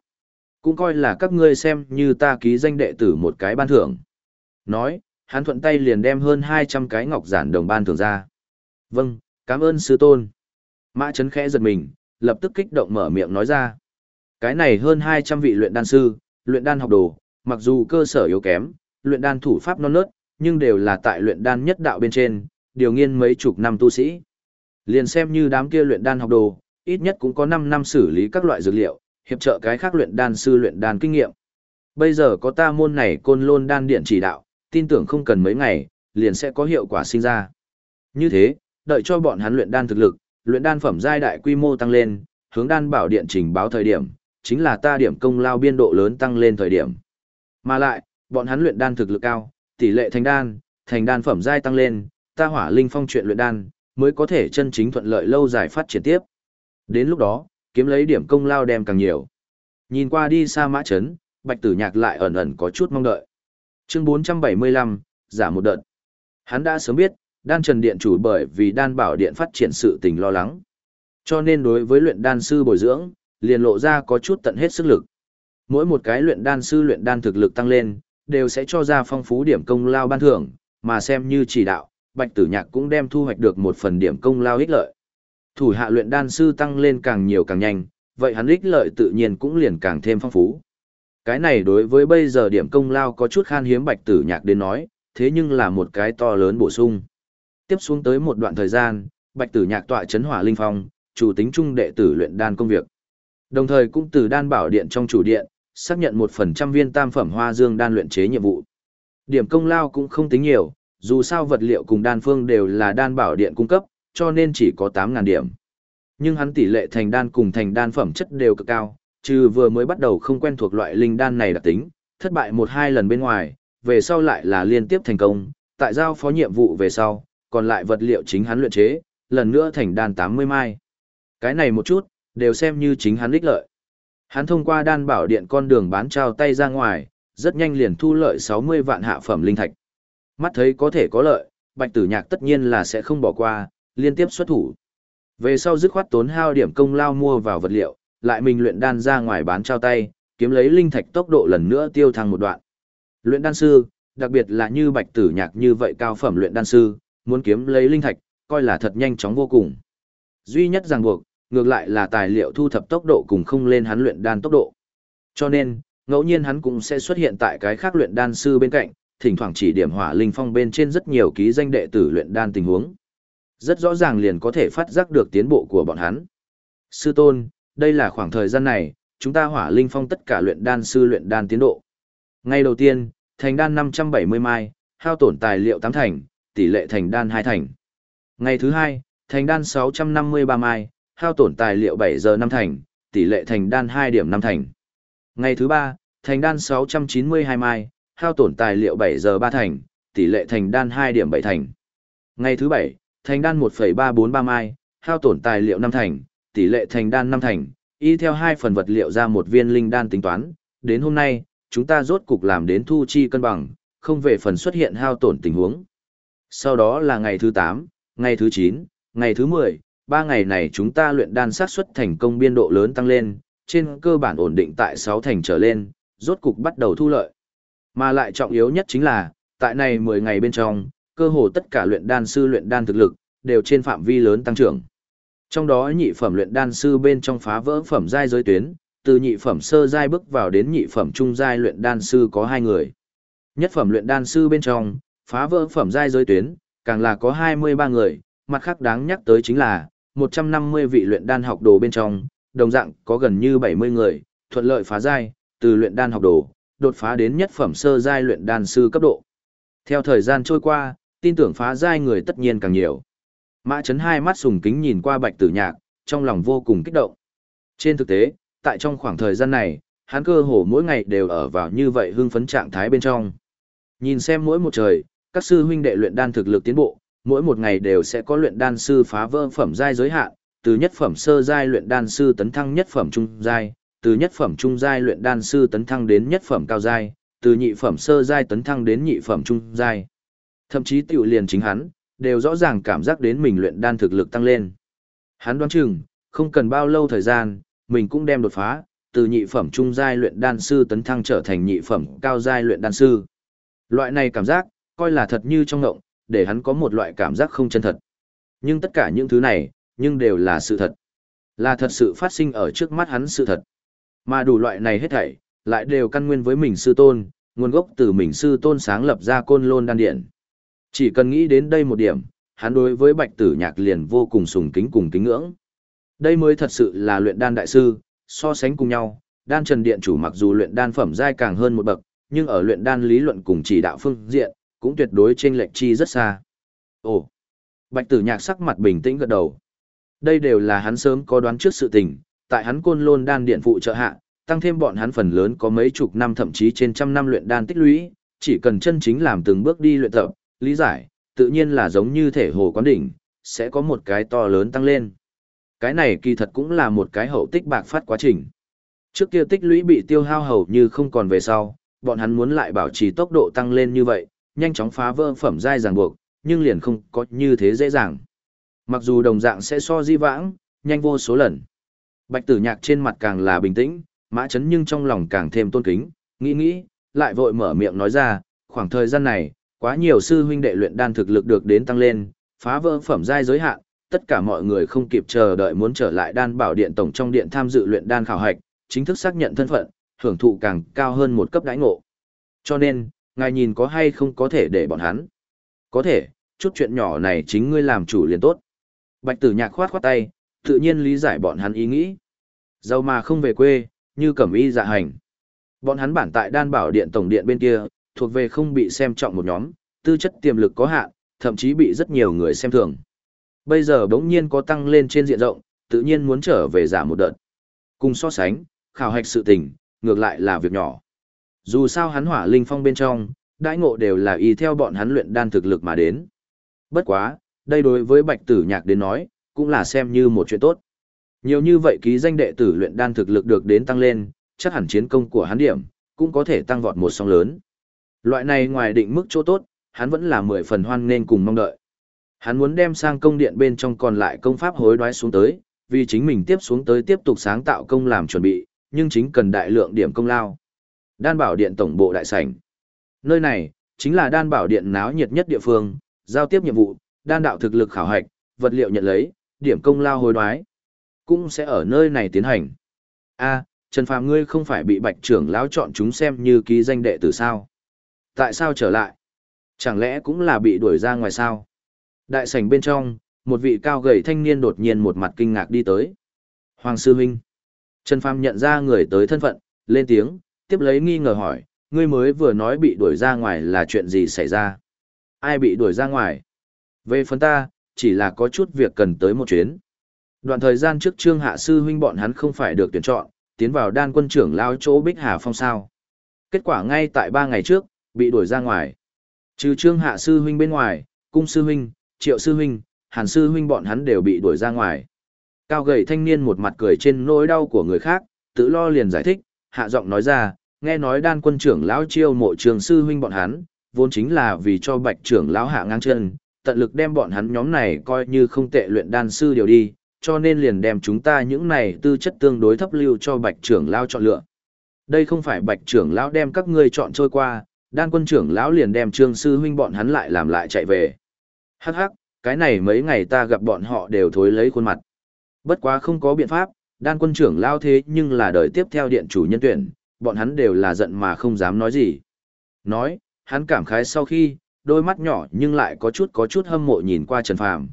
Cũng coi là các ngươi xem như ta ký danh đệ tử một cái ban thưởng. Nói, hắn thuận tay liền đem hơn 200 cái ngọc giản đồng ban thưởng ra. Vâng, cảm ơn sư tôn. Mã chấn khẽ giật mình, lập tức kích động mở miệng nói ra. Cái này hơn 200 vị luyện đan sư, luyện đan học đồ, mặc dù cơ sở yếu kém, luyện đan thủ pháp non nớt, nhưng đều là tại luyện đan nhất đạo bên trên, điều nghiên mấy chục năm tu sĩ. Liền xem như đám kia luyện đan học đồ, ít nhất cũng có 5 năm xử lý các loại dược liệu, hiệp trợ cái khác luyện đan sư luyện đan kinh nghiệm. Bây giờ có ta môn này côn lôn đan điện chỉ đạo, tin tưởng không cần mấy ngày, liền sẽ có hiệu quả sinh ra. Như thế, đợi cho bọn hắn luyện đan thực lực, luyện đan phẩm giai đại quy mô tăng lên, hướng đan bảo điện trình báo thời điểm, chính là ta điểm công lao biên độ lớn tăng lên thời điểm. Mà lại, bọn hắn luyện đan thực lực cao, tỷ lệ thành đan, thành đan phẩm giai tăng lên, ta hỏa linh phong chuyện luyện đan, mới có thể chân chính thuận lợi lâu dài phát triển tiếp. Đến lúc đó, kiếm lấy điểm công lao đem càng nhiều. Nhìn qua đi xa mã chấn, bạch tử nhạc lại ẩn ẩn có chút mong đợi. Chương 475, giả một đợt. Hắn đã sớm biết, đan trần điện chủ bởi vì đan bảo điện phát triển sự tình lo lắng. Cho nên đối với luyện đan sư bồi dưỡng, liền lộ ra có chút tận hết sức lực. Mỗi một cái luyện đan sư luyện đan thực lực tăng lên, đều sẽ cho ra phong phú điểm công lao ban thưởng, mà xem như chỉ đạo, Bạch Tử Nhạc cũng đem thu hoạch được một phần điểm công lao ích lợi. Thủ hạ luyện đan sư tăng lên càng nhiều càng nhanh, vậy hắn ích lợi tự nhiên cũng liền càng thêm phong phú. Cái này đối với bây giờ điểm công lao có chút khan hiếm Bạch Tử Nhạc đến nói, thế nhưng là một cái to lớn bổ sung. Tiếp xuống tới một đoạn thời gian, Bạch Tử Nhạc tọa chấn hỏa linh phong, chủ tính trung đệ tử luyện đan công việc. Đồng thời cũng từ đan bảo điện trong chủ điện, xác nhận một phần trăm viên tam phẩm hoa dương đan luyện chế nhiệm vụ. Điểm công lao cũng không tính nhiều, dù sao vật liệu cùng đan phương đều là đan bảo điện cung cấp, cho nên chỉ có 8.000 điểm. Nhưng hắn tỷ lệ thành đan cùng thành đan phẩm chất đều cực cao, trừ vừa mới bắt đầu không quen thuộc loại linh đan này đặc tính, thất bại một hai lần bên ngoài, về sau lại là liên tiếp thành công, tại giao phó nhiệm vụ về sau, còn lại vật liệu chính hắn luyện chế, lần nữa thành đan 80 mai. Cái này một chút, đều xem như chính hắn ích lợi. Hắn thông qua đan bảo điện con đường bán trao tay ra ngoài, rất nhanh liền thu lợi 60 vạn hạ phẩm linh thạch. Mắt thấy có thể có lợi, bạch tử nhạc tất nhiên là sẽ không bỏ qua, liên tiếp xuất thủ. Về sau dứt khoát tốn hao điểm công lao mua vào vật liệu, lại mình luyện đan ra ngoài bán trao tay, kiếm lấy linh thạch tốc độ lần nữa tiêu thăng một đoạn. Luyện đan sư, đặc biệt là như bạch tử nhạc như vậy cao phẩm luyện đan sư, muốn kiếm lấy linh thạch, coi là thật nhanh chóng vô cùng. Duy nhất ràng buộc, ngược lại là tài liệu thu thập tốc độ cùng không lên hắn luyện đan tốc độ. Cho nên, ngẫu nhiên hắn cũng sẽ xuất hiện tại cái khác luyện đan sư bên cạnh, thỉnh thoảng chỉ điểm hỏa linh phong bên trên rất nhiều ký danh đệ tử luyện đan tình huống. Rất rõ ràng liền có thể phát giác được tiến bộ của bọn hắn. Sư tôn, đây là khoảng thời gian này, chúng ta hỏa linh phong tất cả luyện đan sư luyện đan tiến độ. Ngay đầu tiên, thành đan 570 mai, hao tổn tài liệu 8 thành, tỷ lệ thành đan 2 thành. Ngày thứ hai, thành đan 653 mai, hao tổn tài liệu 7 giờ 5 thành, tỷ lệ thành đan 2 điểm 5 thành. Ngày thứ 3, thành đan 692 mai, hao tổn tài liệu 7 giờ 3 thành, tỷ lệ thành đan 2 điểm 7 thành. Ngày thứ 7, thành đan 1,343 mai, hao tổn tài liệu 5 thành, tỷ lệ thành đan 5 thành, y theo hai phần vật liệu ra một viên linh đan tính toán, đến hôm nay, chúng ta rốt cục làm đến thu chi cân bằng, không về phần xuất hiện hao tổn tình huống. sau đó là ngày thứ 8, ngày thứ 9, ngày thứ 10, ba ngày này chúng ta luyện đan sát suất thành công biên độ lớn tăng lên, trên cơ bản ổn định tại 6 thành trở lên, rốt cục bắt đầu thu lợi. Mà lại trọng yếu nhất chính là, tại này 10 ngày bên trong, cơ hồ tất cả luyện đan sư luyện đan thực lực, đều trên phạm vi lớn tăng trưởng. Trong đó nhị phẩm luyện đan sư bên trong phá vỡ phẩm giai giới tuyến, từ nhị phẩm sơ giai bước vào đến nhị phẩm trung giai luyện đan sư có hai người. Nhất phẩm luyện đan sư bên trong, phá vỡ phẩm giai giới tuyến, càng là có 23 người, mặt khác đáng nhắc tới chính là 150 vị luyện đan học đồ bên trong, đồng dạng có gần như 70 người, thuận lợi phá giai, từ luyện đan học đồ, đột phá đến nhất phẩm sơ giai luyện đan sư cấp độ. Theo thời gian trôi qua, tin tưởng phá giai người tất nhiên càng nhiều. Mã chấn hai mắt sùng kính nhìn qua bạch tử nhạc, trong lòng vô cùng kích động. Trên thực tế, tại trong khoảng thời gian này, hắn cơ hồ mỗi ngày đều ở vào như vậy hưng phấn trạng thái bên trong. Nhìn xem mỗi một trời, các sư huynh đệ luyện đan thực lực tiến bộ, mỗi một ngày đều sẽ có luyện đan sư phá vỡ phẩm giai giới hạn, từ nhất phẩm sơ giai luyện đan sư tấn thăng nhất phẩm trung giai, từ nhất phẩm trung giai luyện đan sư tấn thăng đến nhất phẩm cao giai, từ nhị phẩm sơ giai tấn thăng đến nhị phẩm trung giai. Thậm chí tiểu liền chính hắn, đều rõ ràng cảm giác đến mình luyện đan thực lực tăng lên. Hắn đoán chừng, không cần bao lâu thời gian, mình cũng đem đột phá, từ nhị phẩm trung giai luyện đan sư tấn thăng trở thành nhị phẩm cao giai luyện đan sư. Loại này cảm giác, coi là thật như trong ngộng, để hắn có một loại cảm giác không chân thật. Nhưng tất cả những thứ này, nhưng đều là sự thật. Là thật sự phát sinh ở trước mắt hắn sự thật. Mà đủ loại này hết thảy, lại đều căn nguyên với mình sư tôn, nguồn gốc từ mình sư tôn sáng lập ra côn lôn đan điện. Chỉ cần nghĩ đến đây một điểm, hắn đối với bạch tử nhạc liền vô cùng sùng kính cùng kính ngưỡng. Đây mới thật sự là luyện đan đại sư, so sánh cùng nhau, đan trần điện chủ mặc dù luyện đan phẩm giai càng hơn một bậc, nhưng ở luyện đan lý luận cùng chỉ đạo phương diện, cũng tuyệt đối chênh lệch chi rất xa. Ồ! Bạch tử nhạc sắc mặt bình tĩnh gật đầu. Đây đều là hắn sớm có đoán trước sự tình, tại hắn côn lôn đan điện phụ trợ hạ, tăng thêm bọn hắn phần lớn có mấy chục năm thậm chí trên trăm năm luyện đan tích lũy, chỉ cần chân chính làm từng bước đi luyện tập, lý giải, tự nhiên là giống như thể hồ quán đỉnh, sẽ có một cái to lớn tăng lên. Cái này kỳ thật cũng là một cái hậu tích bạc phát quá trình. Trước kia tích lũy bị tiêu hao hầu như không còn về sau, bọn hắn muốn lại bảo trì tốc độ tăng lên như vậy, nhanh chóng phá vỡ phẩm giai ràng buộc, nhưng liền không có như thế dễ dàng. Mặc dù đồng dạng sẽ so di vãng, nhanh vô số lần. Bạch tử nhạc trên mặt càng là bình tĩnh, mã chấn nhưng trong lòng càng thêm tôn kính, nghĩ nghĩ, lại vội mở miệng nói ra, khoảng thời gian này, quá nhiều sư huynh đệ luyện đan thực lực được đến tăng lên, phá vỡ phẩm giai giới hạn, tất cả mọi người không kịp chờ đợi muốn trở lại đan bảo điện tổng trong điện tham dự luyện đan khảo hạch, chính thức xác nhận thân phận, hưởng thụ càng cao hơn một cấp đãi ngộ. Cho nên, ngài nhìn có hay không có thể để bọn hắn. Có thể, chút chuyện nhỏ này chính ngươi làm chủ liền tốt. Bạch tử nhạc khoát khoát tay, tự nhiên lý giải bọn hắn ý nghĩ. Dâu mà không về quê, như cẩm y dạ hành. Bọn hắn bản tại đan bảo điện tổng điện bên kia, thuộc về không bị xem trọng một nhóm, tư chất tiềm lực có hạn, thậm chí bị rất nhiều người xem thường. Bây giờ bỗng nhiên có tăng lên trên diện rộng, tự nhiên muốn trở về giả một đợt. Cùng so sánh, khảo hạch sự tình, ngược lại là việc nhỏ. Dù sao hắn hỏa linh phong bên trong, đãi ngộ đều là y theo bọn hắn luyện đan thực lực mà đến. Bất quá, đây đối với bạch tử nhạc đến nói, cũng là xem như một chuyện tốt. Nhiều như vậy ký danh đệ tử luyện đan thực lực được đến tăng lên, chắc hẳn chiến công của hắn điểm, cũng có thể tăng vọt một song lớn. Loại này ngoài định mức chỗ tốt, hắn vẫn là mười phần hoan nên cùng mong đợi. Hắn muốn đem sang công điện bên trong còn lại công pháp hối đoái xuống tới, vì chính mình tiếp xuống tới tiếp tục sáng tạo công làm chuẩn bị, nhưng chính cần đại lượng điểm công lao. Đan bảo điện tổng bộ đại sảnh. Nơi này, chính là đan bảo điện náo nhiệt nhất địa phương, giao tiếp nhiệm vụ, đan đạo thực lực khảo hạch, vật liệu nhận lấy, điểm công lao hối đoái. Cũng sẽ ở nơi này tiến hành. a Trần Phàm ngươi không phải bị bạch trưởng lão chọn chúng xem như ký danh đệ tử sao? Tại sao trở lại? Chẳng lẽ cũng là bị đuổi ra ngoài sao? Đại sảnh bên trong, một vị cao gầy thanh niên đột nhiên một mặt kinh ngạc đi tới. Hoàng sư huynh. Trần Phàm nhận ra người tới thân phận, lên tiếng, tiếp lấy nghi ngờ hỏi, ngươi mới vừa nói bị đuổi ra ngoài là chuyện gì xảy ra? Ai bị đuổi ra ngoài? Về phần ta, chỉ là có chút việc cần tới một chuyến. Đoạn thời gian trước Trương Hạ sư huynh bọn hắn không phải được tuyển chọn, tiến vào đan quân trưởng lao chỗ Bích Hà Phong sao. Kết quả ngay tại ba ngày trước, bị đuổi ra ngoài. Trừ Trương Hạ sư huynh bên ngoài, Cung sư huynh, Triệu sư huynh, Hàn sư huynh bọn hắn đều bị đuổi ra ngoài. Cao gầy thanh niên một mặt cười trên nỗi đau của người khác, tự lo liền giải thích, hạ giọng nói ra, nghe nói đan quân trưởng lão chiêu mộ trường sư huynh bọn hắn, vốn chính là vì cho bạch trưởng lão hạ ngang chân, tận lực đem bọn hắn nhóm này coi như không tệ luyện đan sư điều đi, cho nên liền đem chúng ta những này tư chất tương đối thấp lưu cho bạch trưởng lão chọn lựa. Đây không phải bạch trưởng lão đem các ngươi chọn trôi qua, đan quân trưởng lão liền đem trương sư huynh bọn hắn lại làm lại chạy về. Hắc hắc, cái này mấy ngày ta gặp bọn họ đều thối lấy khuôn mặt. Bất quá không có biện pháp, đan quân trưởng lao thế nhưng là đời tiếp theo điện chủ nhân tuyển, bọn hắn đều là giận mà không dám nói gì. Nói, hắn cảm khái sau khi, đôi mắt nhỏ nhưng lại có chút có chút hâm mộ nhìn qua Trần Phàm.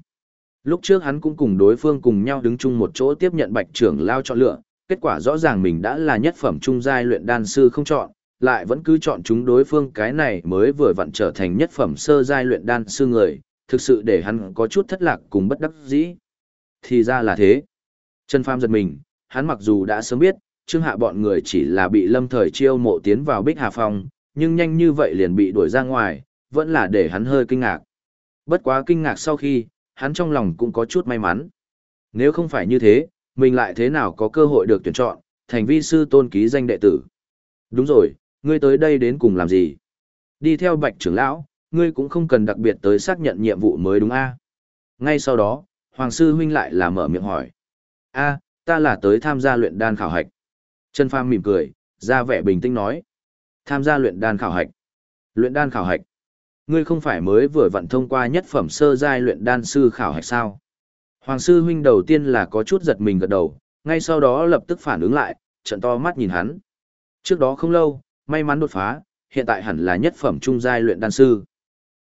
Lúc trước hắn cũng cùng đối phương cùng nhau đứng chung một chỗ tiếp nhận bạch trưởng lao chọn lựa, kết quả rõ ràng mình đã là nhất phẩm trung giai luyện đan sư không chọn, lại vẫn cứ chọn chúng đối phương cái này mới vừa vặn trở thành nhất phẩm sơ giai luyện đan sư người, thực sự để hắn có chút thất lạc cùng bất đắc dĩ. Thì ra là thế. Trần Phàm giật mình, hắn mặc dù đã sớm biết, Trương Hạ bọn người chỉ là bị lâm thời chiêu mộ tiến vào Bích Hà Phong, nhưng nhanh như vậy liền bị đuổi ra ngoài, vẫn là để hắn hơi kinh ngạc. Bất quá kinh ngạc sau khi, hắn trong lòng cũng có chút may mắn. Nếu không phải như thế, mình lại thế nào có cơ hội được tuyển chọn, thành vi sư tôn ký danh đệ tử. Đúng rồi, ngươi tới đây đến cùng làm gì? Đi theo bạch trưởng lão, ngươi cũng không cần đặc biệt tới xác nhận nhiệm vụ mới đúng a Ngay sau đó, Hoàng sư huynh lại là mở miệng hỏi. a ta là tới tham gia luyện đan khảo hạch. Trần Phàm mỉm cười, ra vẻ bình tĩnh nói. Tham gia luyện đan khảo hạch. Luyện đan khảo hạch. Ngươi không phải mới vừa vận thông qua nhất phẩm sơ giai luyện đan sư khảo hạch sao? Hoàng sư huynh đầu tiên là có chút giật mình gật đầu, ngay sau đó lập tức phản ứng lại, trận to mắt nhìn hắn. Trước đó không lâu, may mắn đột phá, hiện tại hẳn là nhất phẩm trung giai luyện đan sư.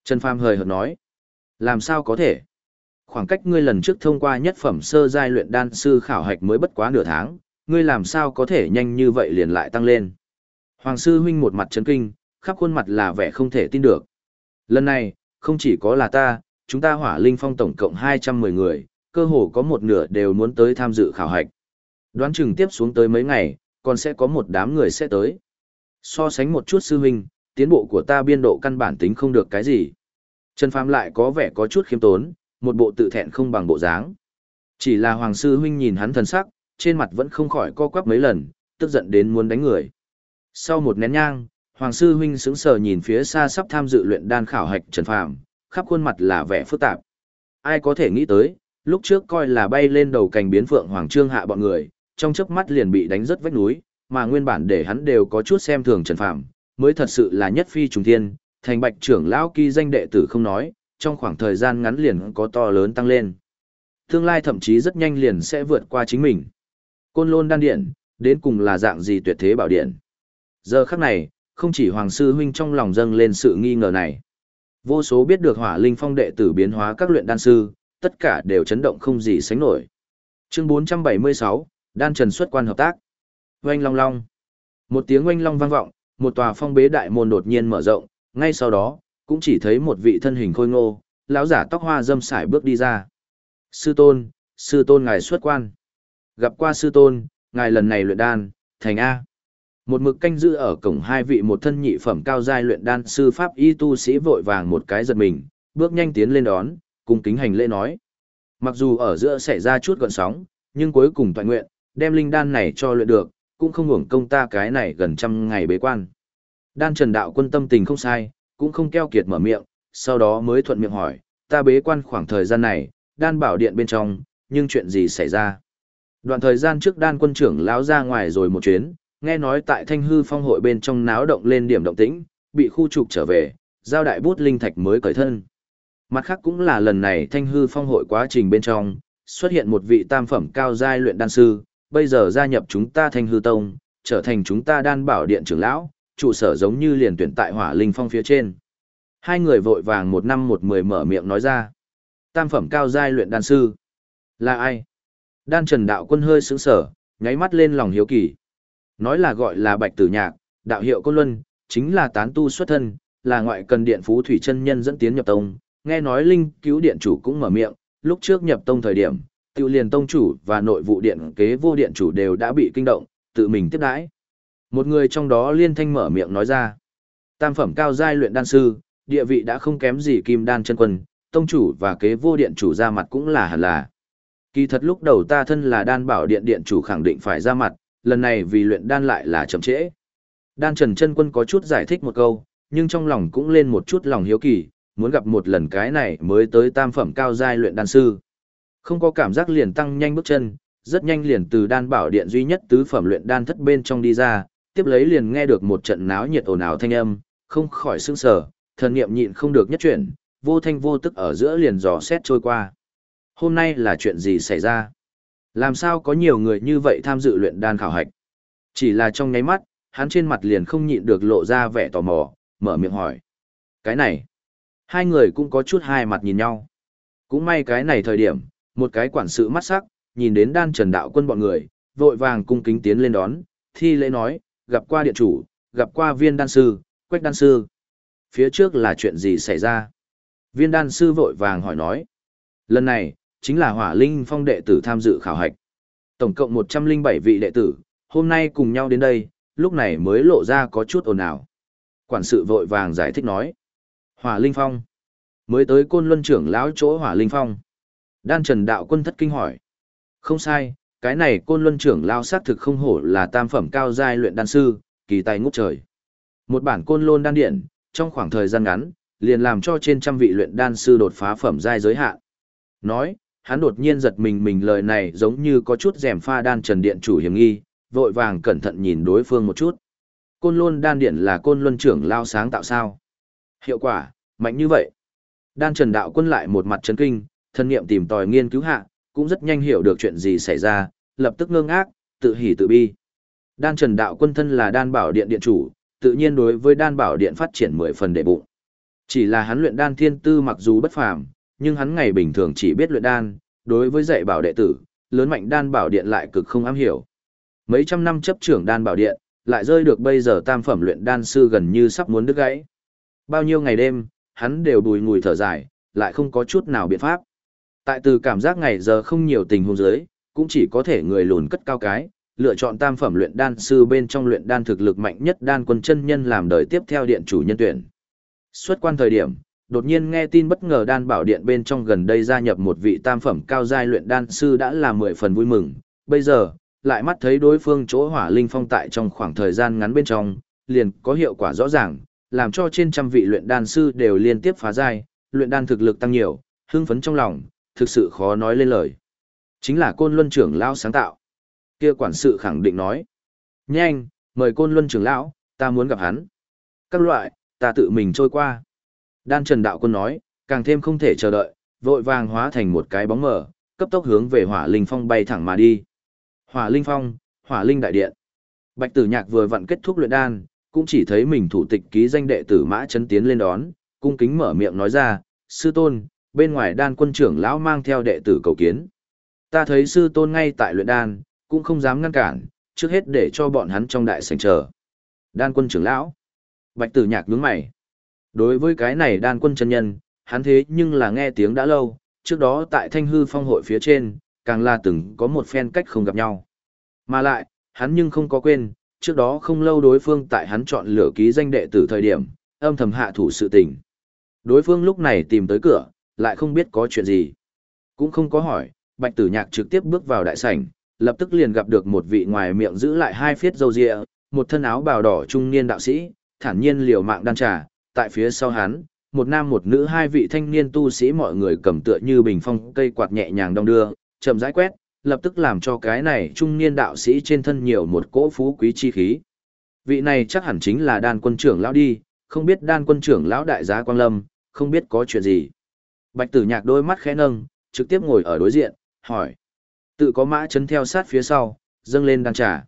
Trần Phàm hời hợt nói, làm sao có thể? Khoảng cách ngươi lần trước thông qua nhất phẩm sơ giai luyện đan sư khảo hạch mới bất quá nửa tháng, ngươi làm sao có thể nhanh như vậy liền lại tăng lên? Hoàng sư huynh một mặt chấn kinh, khắp khuôn mặt là vẻ không thể tin được. Lần này, không chỉ có là ta, chúng ta hỏa linh phong tổng cộng 210 người, cơ hồ có một nửa đều muốn tới tham dự khảo hạch. Đoán chừng tiếp xuống tới mấy ngày, còn sẽ có một đám người sẽ tới. So sánh một chút sư huynh, tiến bộ của ta biên độ căn bản tính không được cái gì. Trần Phàm lại có vẻ có chút khiêm tốn, một bộ tự thẹn không bằng bộ dáng. Chỉ là Hoàng sư huynh nhìn hắn thần sắc, trên mặt vẫn không khỏi co quắp mấy lần, tức giận đến muốn đánh người. Sau một nén nhang, Hoàng sư huynh sững sờ nhìn phía xa sắp tham dự luyện đan khảo hạch Trần Phàm, khắp khuôn mặt là vẻ phức tạp. Ai có thể nghĩ tới, lúc trước coi là bay lên đầu cành biến phượng hoàng trương hạ bọn người, trong chớp mắt liền bị đánh rất vách núi, mà nguyên bản để hắn đều có chút xem thường Trần Phàm, mới thật sự là nhất phi trùng thiên, thành bạch trưởng lão kỳ danh đệ tử không nói, trong khoảng thời gian ngắn liền có to lớn tăng lên. Tương lai thậm chí rất nhanh liền sẽ vượt qua chính mình. Côn lôn đan điện, đến cùng là dạng gì tuyệt thế bảo điện. Giờ khắc này, không chỉ Hoàng Sư Huynh trong lòng dâng lên sự nghi ngờ này. Vô số biết được hỏa linh phong đệ tử biến hóa các luyện đan sư, tất cả đều chấn động không gì sánh nổi. Chương 476, đan trần xuất quan hợp tác. Oanh long long. Một tiếng oanh long vang vọng, một tòa phong bế đại môn đột nhiên mở rộng, ngay sau đó, cũng chỉ thấy một vị thân hình khôi ngô, lão giả tóc hoa dâm sải bước đi ra. Sư tôn, sư tôn ngài xuất quan. Gặp qua sư tôn, ngài lần này luyện đan, thành A. Một mực canh giữ ở cổng hai vị một thân nhị phẩm cao giai luyện đan sư pháp y tu sĩ vội vàng một cái giật mình, bước nhanh tiến lên đón, cùng kính hành lễ nói. Mặc dù ở giữa xảy ra chút gọn sóng, nhưng cuối cùng toàn nguyện, đem linh đan này cho luyện được, cũng không hưởng công ta cái này gần trăm ngày bế quan. Đan trần đạo quân tâm tình không sai, cũng không keo kiệt mở miệng, sau đó mới thuận miệng hỏi, ta bế quan khoảng thời gian này, đan bảo điện bên trong, nhưng chuyện gì xảy ra? Đoạn thời gian trước đan quân trưởng lão ra ngoài rồi một chuyến, nghe nói tại thanh hư phong hội bên trong náo động lên điểm động tĩnh, bị khu trục trở về, giao đại bút linh thạch mới cởi thân. Mặt khác cũng là lần này thanh hư phong hội quá trình bên trong, xuất hiện một vị tam phẩm cao giai luyện đan sư, bây giờ gia nhập chúng ta thanh hư tông, trở thành chúng ta đan bảo điện trưởng lão, trụ sở giống như liền tuyển tại hỏa linh phong phía trên. Hai người vội vàng một năm một mười mở miệng nói ra. Tam phẩm cao giai luyện đan sư. Là ai? Đan trần đạo quân hơi sững sờ, nháy mắt lên lòng hiếu kỳ. Nói là gọi là bạch tử nhạc, đạo hiệu côn luân, chính là tán tu xuất thân, là ngoại cần điện phú thủy chân nhân dẫn tiến nhập tông, nghe nói linh cứu điện chủ cũng mở miệng, lúc trước nhập tông thời điểm, tiêu liền tông chủ và nội vụ điện kế vô điện chủ đều đã bị kinh động, tự mình tiếp đãi. Một người trong đó liên thanh mở miệng nói ra, tam phẩm cao giai luyện đan sư, địa vị đã không kém gì kim đan chân quân, tông chủ và kế vô điện chủ ra mặt cũng là hẳn là. Kỳ thật lúc đầu ta thân là đan bảo điện điện chủ khẳng định phải ra mặt, lần này vì luyện đan lại là chậm trễ. Đan Trần chân quân có chút giải thích một câu, nhưng trong lòng cũng lên một chút lòng hiếu kỳ, muốn gặp một lần cái này mới tới tam phẩm cao giai luyện đan sư. Không có cảm giác liền tăng nhanh bước chân, rất nhanh liền từ đan bảo điện duy nhất tứ phẩm luyện đan thất bên trong đi ra, tiếp lấy liền nghe được một trận náo nhiệt ồn ào thanh âm, không khỏi sững sờ, thần niệm nhịn không được nhất chuyển, vô thanh vô tức ở giữa liền dò xét trôi qua. Hôm nay là chuyện gì xảy ra? Làm sao có nhiều người như vậy tham dự luyện đan khảo hạch? Chỉ là trong nháy mắt, hắn trên mặt liền không nhịn được lộ ra vẻ tò mò, mở miệng hỏi. Cái này, hai người cũng có chút hai mặt nhìn nhau. Cũng may cái này thời điểm, một cái quản sự mắt sắc, nhìn đến đan trần đạo quân bọn người, vội vàng cung kính tiến lên đón, thi lễ nói, gặp qua điện chủ, gặp qua viên đan sư, quách đan sư. Phía trước là chuyện gì xảy ra? Viên đan sư vội vàng hỏi nói. Lần này, chính là hỏa linh phong đệ tử tham dự khảo hạch. Tổng cộng 107 vị đệ tử, hôm nay cùng nhau đến đây, lúc này mới lộ ra có chút ồn ào. Quản sự vội vàng giải thích nói. Hỏa linh phong. Mới tới côn luân trưởng lão chỗ hỏa linh phong. Đan trần đạo quân thất kinh hỏi. Không sai, cái này côn luân trưởng lao xác thực không hổ là tam phẩm cao giai luyện đan sư, kỳ tài ngút trời. Một bản côn lôn đan điện, trong khoảng thời gian ngắn, liền làm cho trên trăm vị luyện đan sư đột phá phẩm giai giới hạn. Nói, hắn đột nhiên giật mình mình lời này giống như có chút rèm pha đan trần điện chủ hiểm nghi, vội vàng cẩn thận nhìn đối phương một chút. Côn luân đan điện là côn luân trưởng lao sáng tạo sao? Hiệu quả, mạnh như vậy. Đan trần đạo quân lại một mặt chấn kinh, thân nghiệm tìm tòi nghiên cứu hạ, cũng rất nhanh hiểu được chuyện gì xảy ra, lập tức ngơ ngác, tự hỉ tự bi. Đan Trần Đạo Quân thân là đan bảo điện điện chủ, tự nhiên đối với đan bảo điện phát triển mười phần đệ bụng. Chỉ là hắn luyện đan thiên tư mặc dù bất phàm, nhưng hắn ngày bình thường chỉ biết luyện đan, đối với dạy bảo đệ tử, lớn mạnh đan bảo điện lại cực không am hiểu. Mấy trăm năm chấp trưởng đan bảo điện, lại rơi được bây giờ tam phẩm luyện đan sư gần như sắp muốn đứt gãy. Bao nhiêu ngày đêm, hắn đều đùi ngùi thở dài, lại không có chút nào biện pháp. Tại từ cảm giác ngày giờ không nhiều tình huống dưới, cũng chỉ có thể người lùn cất cao cái, lựa chọn tam phẩm luyện đan sư bên trong luyện đan thực lực mạnh nhất đan quân chân nhân làm đời tiếp theo điện chủ nhân tuyển. Xuất quan thời điểm, đột nhiên nghe tin bất ngờ đan bảo điện bên trong gần đây gia nhập một vị tam phẩm cao giai luyện đan sư đã là mười phần vui mừng, bây giờ, lại mắt thấy đối phương chỗ hỏa linh phong tại trong khoảng thời gian ngắn bên trong, liền có hiệu quả rõ ràng, làm cho trên trăm vị luyện đan sư đều liên tiếp phá giai, luyện đan thực lực tăng nhiều, hưng phấn trong lòng, thực sự khó nói lên lời. Chính là côn luân trưởng lão sáng tạo. Kia quản sự khẳng định nói. Nhanh, mời côn luân trưởng lão, ta muốn gặp hắn. Các loại, ta tự mình trôi qua. Đan Trần Đạo Quân nói, càng thêm không thể chờ đợi, vội vàng hóa thành một cái bóng mờ, cấp tốc hướng về hỏa linh phong bay thẳng mà đi. Hỏa linh phong, hỏa linh đại điện. Bạch tử nhạc vừa vặn kết thúc luyện đan, cũng chỉ thấy mình thủ tịch ký danh đệ tử mã chấn tiến lên đón, cung kính mở miệng nói ra, sư tôn, bên ngoài đan quân trưởng lão mang theo đệ tử cầu kiến. Ta thấy sư tôn ngay tại luyện đan, cũng không dám ngăn cản, trước hết để cho bọn hắn trong đại sảnh chờ. Đan quân trưởng lão. Bạch tử nhạc nhướng mày. Đối với cái này đan quân chân nhân, hắn thế nhưng là nghe tiếng đã lâu, trước đó tại thanh hư phong hội phía trên, càng là từng có một phen cách không gặp nhau. Mà lại, hắn nhưng không có quên, trước đó không lâu đối phương tại hắn chọn lựa ký danh đệ tử thời điểm, âm thầm hạ thủ sự tình. Đối phương lúc này tìm tới cửa, lại không biết có chuyện gì. Cũng không có hỏi, bạch tử nhạc trực tiếp bước vào đại sảnh, lập tức liền gặp được một vị ngoài miệng giữ lại hai phiết dâu rịa, một thân áo bào đỏ trung niên đạo sĩ, thản nhiên liều mạng đan trà, tại phía sau hắn, một nam một nữ hai vị thanh niên tu sĩ mọi người cầm tựa như bình phong cây quạt nhẹ nhàng đong đưa, chậm rãi quét, lập tức làm cho cái này trung niên đạo sĩ trên thân nhiều một cỗ phú quý chi khí. Vị này chắc hẳn chính là đan quân trưởng lão đi, không biết đan quân trưởng lão đại giá Quang Lâm, không biết có chuyện gì. Bạch tử nhạc đôi mắt khẽ nâng, trực tiếp ngồi ở đối diện, hỏi. Tự có mã chấn theo sát phía sau, dâng lên đan trà.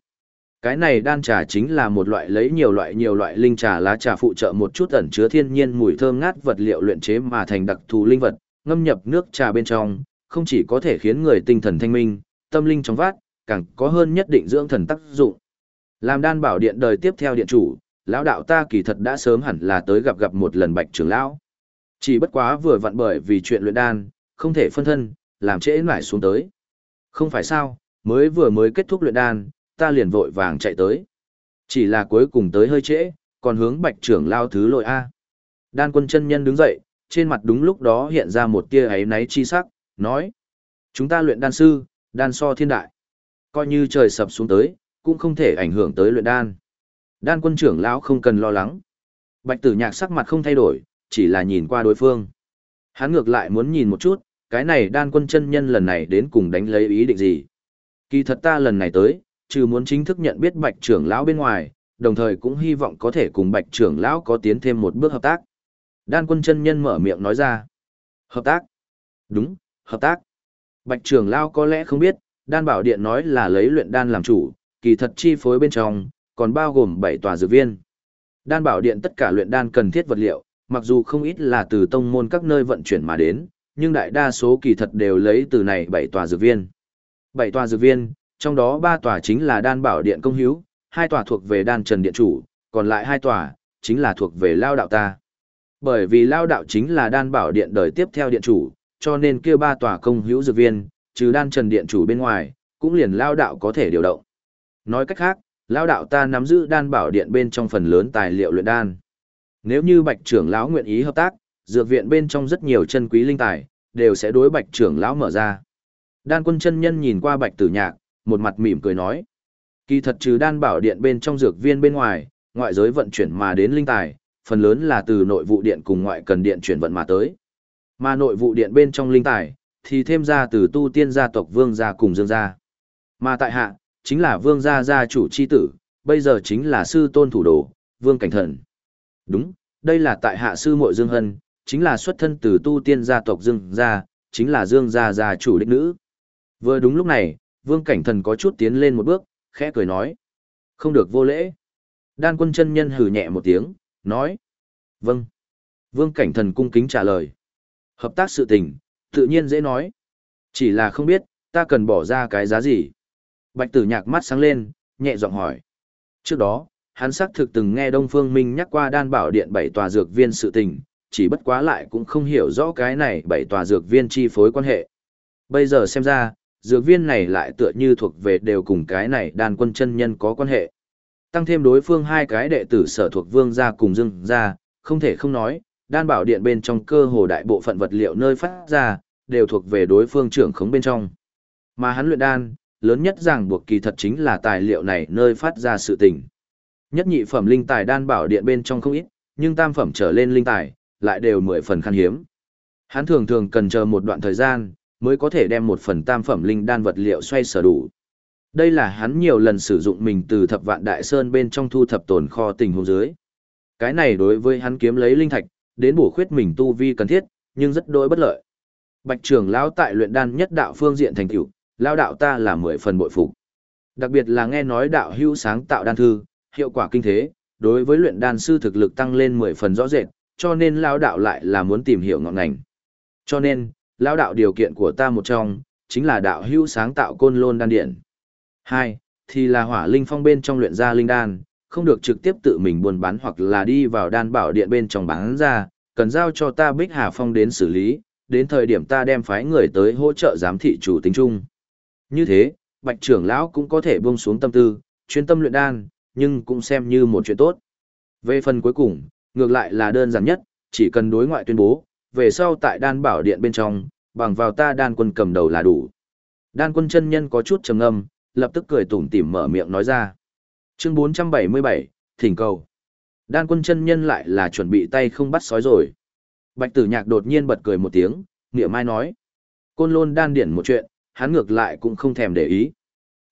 Cái này đan trà chính là một loại lấy nhiều loại nhiều loại linh trà lá trà phụ trợ một chút ẩn chứa thiên nhiên mùi thơm ngát vật liệu luyện chế mà thành đặc thù linh vật, ngâm nhập nước trà bên trong, không chỉ có thể khiến người tinh thần thanh minh, tâm linh trong vát, càng có hơn nhất định dưỡng thần tác dụng. Làm đan bảo điện đời tiếp theo điện chủ, lão đạo ta kỳ thật đã sớm hẳn là tới gặp gặp một lần bạch trưởng lão. Chỉ bất quá vừa vặn bởi vì chuyện luyện đan, không thể phân thân, làm trễ nải xuống tới. Không phải sao, mới vừa mới kết thúc luyện đan, ta liền vội vàng chạy tới. Chỉ là cuối cùng tới hơi trễ, còn hướng bạch trưởng lao thứ lội A. Đan quân chân nhân đứng dậy, trên mặt đúng lúc đó hiện ra một tia ấy náy chi sắc, nói. Chúng ta luyện đan sư, đan so thiên đại. Coi như trời sập xuống tới, cũng không thể ảnh hưởng tới luyện đan. Đan quân trưởng lão không cần lo lắng. Bạch tử nhạc sắc mặt không thay đổi, chỉ là nhìn qua đối phương. Hắn ngược lại muốn nhìn một chút, cái này đan quân chân nhân lần này đến cùng đánh lấy ý định gì. Kỳ thật ta lần này tới, trừ muốn chính thức nhận biết bạch trưởng lão bên ngoài, đồng thời cũng hy vọng có thể cùng bạch trưởng lão có tiến thêm một bước hợp tác. Đan quân chân nhân mở miệng nói ra. Hợp tác? Đúng, hợp tác. Bạch trưởng lão có lẽ không biết, đan bảo điện nói là lấy luyện đan làm chủ, kỳ thật chi phối bên trong, còn bao gồm 7 tòa dược viên. Đan bảo điện tất cả luyện đan cần thiết vật liệu, mặc dù không ít là từ tông môn các nơi vận chuyển mà đến, nhưng đại đa số kỳ thật đều lấy từ này 7 tòa dược viên. 7 tòa dược viên, trong đó ba tòa chính là đan bảo điện công hiếu, hai tòa thuộc về đan trần điện chủ, còn lại hai tòa, chính là thuộc về lao đạo ta. Bởi vì lao đạo chính là đan bảo điện đời tiếp theo điện chủ, cho nên kia ba tòa công hữu dược viên, trừ đan trần điện chủ bên ngoài, cũng liền lao đạo có thể điều động. Nói cách khác, lao đạo ta nắm giữ đan bảo điện bên trong phần lớn tài liệu luyện đan. Nếu như bạch trưởng lão nguyện ý hợp tác, dược viện bên trong rất nhiều chân quý linh tài, đều sẽ đối bạch trưởng lão mở ra. Đan quân chân nhân nhìn qua bạch tử nhạc, một mặt mỉm cười nói. Kỳ thật trừ đan bảo điện bên trong dược viên bên ngoài, ngoại giới vận chuyển mà đến linh tài, phần lớn là từ nội vụ điện cùng ngoại cần điện chuyển vận mà tới. Mà nội vụ điện bên trong linh tài, thì thêm ra từ tu tiên gia tộc vương gia cùng dương gia. Mà tại hạ, chính là vương gia gia chủ chi tử, bây giờ chính là sư tôn thủ đồ, vương cảnh thần. Đúng, đây là tại hạ sư muội Dương Hân, chính là xuất thân từ tu tiên gia tộc Dương gia, chính là Dương gia gia chủ đích nữ. Vừa đúng lúc này, vương cảnh thần có chút tiến lên một bước, khẽ cười nói. Không được vô lễ. Đan quân chân nhân hừ nhẹ một tiếng, nói. Vâng. Vương cảnh thần cung kính trả lời. Hợp tác sự tình, tự nhiên dễ nói. Chỉ là không biết, ta cần bỏ ra cái giá gì. Bạch tử nhạc mắt sáng lên, nhẹ giọng hỏi. Trước đó, hắn xác thực từng nghe Đông Phương Minh nhắc qua đan bảo điện bảy tòa dược viên sự tình, chỉ bất quá lại cũng không hiểu rõ cái này bảy tòa dược viên chi phối quan hệ. Bây giờ xem ra, dược viên này lại tựa như thuộc về đều cùng cái này đan quân chân nhân có quan hệ. Tăng thêm đối phương hai cái đệ tử sở thuộc vương gia cùng dương gia, không thể không nói, đan bảo điện bên trong cơ hồ đại bộ phận vật liệu nơi phát ra, đều thuộc về đối phương trưởng khống bên trong. Mà hắn luyện đan, lớn nhất ràng buộc kỳ thật chính là tài liệu này nơi phát ra sự tình. Nhất nhị phẩm linh tài đan bảo điện bên trong không ít, nhưng tam phẩm trở lên linh tài, lại đều mười phần khan hiếm. Hắn thường thường cần chờ một đoạn thời gian, mới có thể đem một phần tam phẩm linh đan vật liệu xoay sở đủ. Đây là hắn nhiều lần sử dụng mình từ thập vạn đại sơn bên trong thu thập tồn kho tình huống dưới. Cái này đối với hắn kiếm lấy linh thạch, đến bổ khuyết mình tu vi cần thiết, nhưng rất đối bất lợi. Bạch trưởng lão tại luyện đan nhất đạo phương diện thành tựu, lão đạo ta là mười phần bội phục. Đặc biệt là nghe nói đạo hữu sáng tạo đan thư, hiệu quả kinh thế, đối với luyện đan sư thực lực tăng lên 10 phần rõ rệt, cho nên lão đạo lại là muốn tìm hiểu ngọn ngành. Cho nên, lão đạo điều kiện của ta một trong, chính là đạo hữu sáng tạo côn lôn đan điện. Hai, thì là hỏa linh phong bên trong luyện ra linh đan, không được trực tiếp tự mình buôn bán hoặc là đi vào đan bảo điện bên trong bán ra, cần giao cho ta Bích Hà Phong đến xử lý, đến thời điểm ta đem phái người tới hỗ trợ giám thị chủ tính chung. Như thế, Bạch trưởng lão cũng có thể buông xuống tâm tư, chuyên tâm luyện đan, nhưng cũng xem như một chuyện tốt. Về phần cuối cùng, ngược lại là đơn giản nhất, chỉ cần đối ngoại tuyên bố, về sau tại đan bảo điện bên trong, bằng vào ta đan quân cầm đầu là đủ. Đan quân chân nhân có chút trầm ngâm, lập tức cười tủm tỉm mở miệng nói ra. Chương 477, thỉnh cầu. Đan quân chân nhân lại là chuẩn bị tay không bắt sói rồi. Bạch tử nhạc đột nhiên bật cười một tiếng, nghĩa mai nói. Côn lôn đan điển một chuyện, hắn ngược lại cũng không thèm để ý.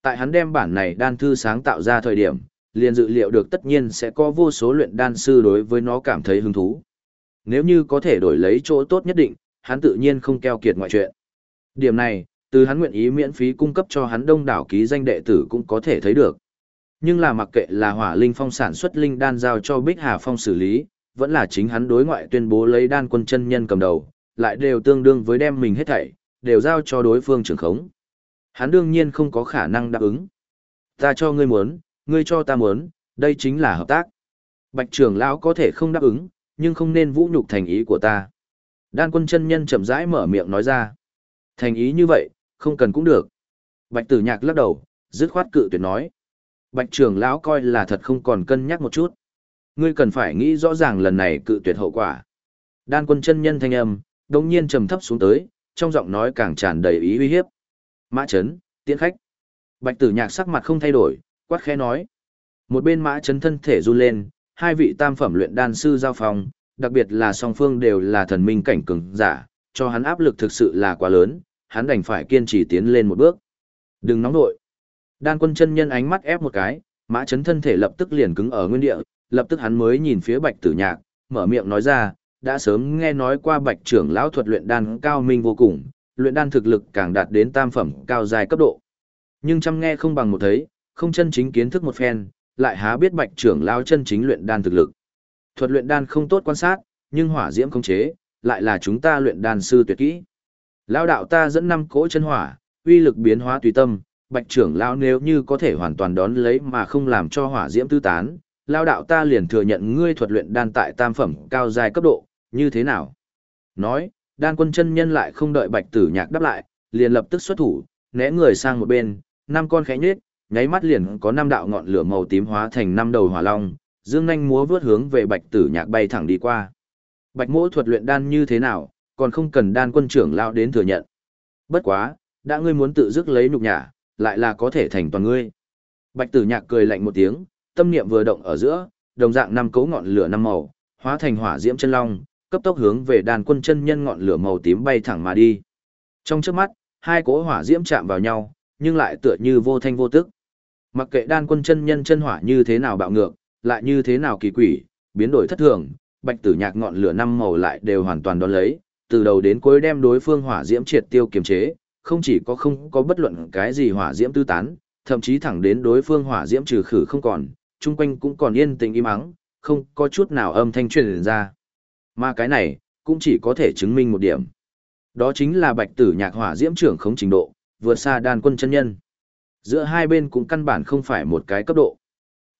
Tại hắn đem bản này đan thư sáng tạo ra thời điểm, liền dự liệu được tất nhiên sẽ có vô số luyện đan sư đối với nó cảm thấy hứng thú. Nếu như có thể đổi lấy chỗ tốt nhất định, hắn tự nhiên không keo kiệt ngoại chuyện. Điểm này, từ hắn nguyện ý miễn phí cung cấp cho hắn đông đảo ký danh đệ tử cũng có thể thấy được. Nhưng là mặc kệ là hỏa linh phong sản xuất linh đan giao cho Bích Hà Phong xử lý, vẫn là chính hắn đối ngoại tuyên bố lấy đan quân chân nhân cầm đầu, lại đều tương đương với đem mình hết thảy, đều giao cho đối phương trưởng khống. Hắn đương nhiên không có khả năng đáp ứng. Ta cho ngươi muốn, ngươi cho ta muốn, đây chính là hợp tác. Bạch trưởng lão có thể không đáp ứng, nhưng không nên vũ nhục thành ý của ta. Đan quân chân nhân chậm rãi mở miệng nói ra. Thành ý như vậy, không cần cũng được. Bạch tử nhạc lắc đầu, dứt khoát cự tuyệt nói. Bạch trưởng lão coi là thật không còn cân nhắc một chút. Ngươi cần phải nghĩ rõ ràng lần này cự tuyệt hậu quả. Đan quân chân nhân thanh âm, đồng nhiên trầm thấp xuống tới, trong giọng nói càng tràn đầy ý uy hiếp. Mã chấn, tiễn khách. Bạch tử nhạc sắc mặt không thay đổi, quát khẽ nói. Một bên mã chấn thân thể run lên, hai vị tam phẩm luyện đan sư giao phòng, đặc biệt là song phương đều là thần minh cảnh cường giả, cho hắn áp lực thực sự là quá lớn, hắn đành phải kiên trì tiến lên một bước. Đừng nóng nội. Đan quân chân nhân ánh mắt ép một cái, mã chấn thân thể lập tức liền cứng ở nguyên địa, lập tức hắn mới nhìn phía bạch tử nhạc, mở miệng nói ra, đã sớm nghe nói qua bạch trưởng lão thuật luyện đan cao minh vô cùng, luyện đan thực lực càng đạt đến tam phẩm cao dài cấp độ. Nhưng chăm nghe không bằng một thấy, không chân chính kiến thức một phen, lại há biết bạch trưởng lao chân chính luyện đan thực lực. Thuật luyện đan không tốt quan sát, nhưng hỏa diễm không chế, lại là chúng ta luyện đan sư tuyệt kỹ. Lão đạo ta dẫn năm cỗ chân hỏa, uy lực biến hóa tùy tâm, bạch trưởng lao nếu như có thể hoàn toàn đón lấy mà không làm cho hỏa diễm tư tán, lão đạo ta liền thừa nhận ngươi thuật luyện đan tại tam phẩm cao dài cấp độ, như thế nào? Nói, đan quân chân nhân lại không đợi bạch tử nhạc đáp lại, liền lập tức xuất thủ, né người sang một bên, năm con khẽ nhết, nháy mắt liền có năm đạo ngọn lửa màu tím hóa thành năm đầu hỏa long, dương nhanh múa vút hướng về bạch tử nhạc bay thẳng đi qua. Bạch mỗ thuật luyện đan như thế nào, còn không cần đan quân trưởng lao đến thừa nhận. Bất quá, đã ngươi muốn tự dứt lấy nhục nhã, lại là có thể thành toàn ngươi. Bạch tử nhạc cười lạnh một tiếng, tâm niệm vừa động ở giữa, đồng dạng năm cấu ngọn lửa năm màu, hóa thành hỏa diễm chân long, cấp tốc hướng về đàn quân chân nhân ngọn lửa màu tím bay thẳng mà đi. Trong trước mắt, hai cỗ hỏa diễm chạm vào nhau, nhưng lại tựa như vô thanh vô tức. Mặc kệ đan quân chân nhân chân hỏa như thế nào bạo ngược, lại như thế nào kỳ quỷ, biến đổi thất thường, bạch tử nhạc ngọn lửa năm màu lại đều hoàn toàn đón lấy, từ đầu đến cuối đem đối phương hỏa diễm triệt tiêu kiềm chế, không chỉ có không có bất luận cái gì hỏa diễm tư tán, thậm chí thẳng đến đối phương hỏa diễm trừ khử không còn, chung quanh cũng còn yên tĩnh im ắng, không có chút nào âm thanh truyền ra. Mà cái này, cũng chỉ có thể chứng minh một điểm. Đó chính là bạch tử nhạc hỏa diễm trưởng khống trình độ, vượt xa đàn quân chân nhân. Giữa hai bên cũng căn bản không phải một cái cấp độ.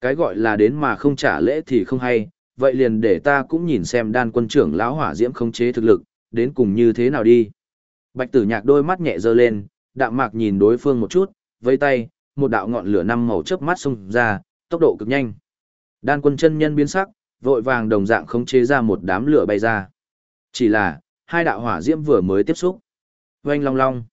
Cái gọi là đến mà không trả lễ thì không hay, vậy liền để ta cũng nhìn xem đan quân trưởng lão hỏa diễm khống chế thực lực, đến cùng như thế nào đi. Bạch tử nhạc đôi mắt nhẹ dơ lên, đạm mạc nhìn đối phương một chút, vây tay, một đạo ngọn lửa năm màu chớp mắt xông ra, tốc độ cực nhanh. Đan quân chân nhân biến sắc, vội vàng đồng dạng khống chế ra một đám lửa bay ra. Chỉ là, hai đạo hỏa diễm vừa mới tiếp xúc. Oanh long long.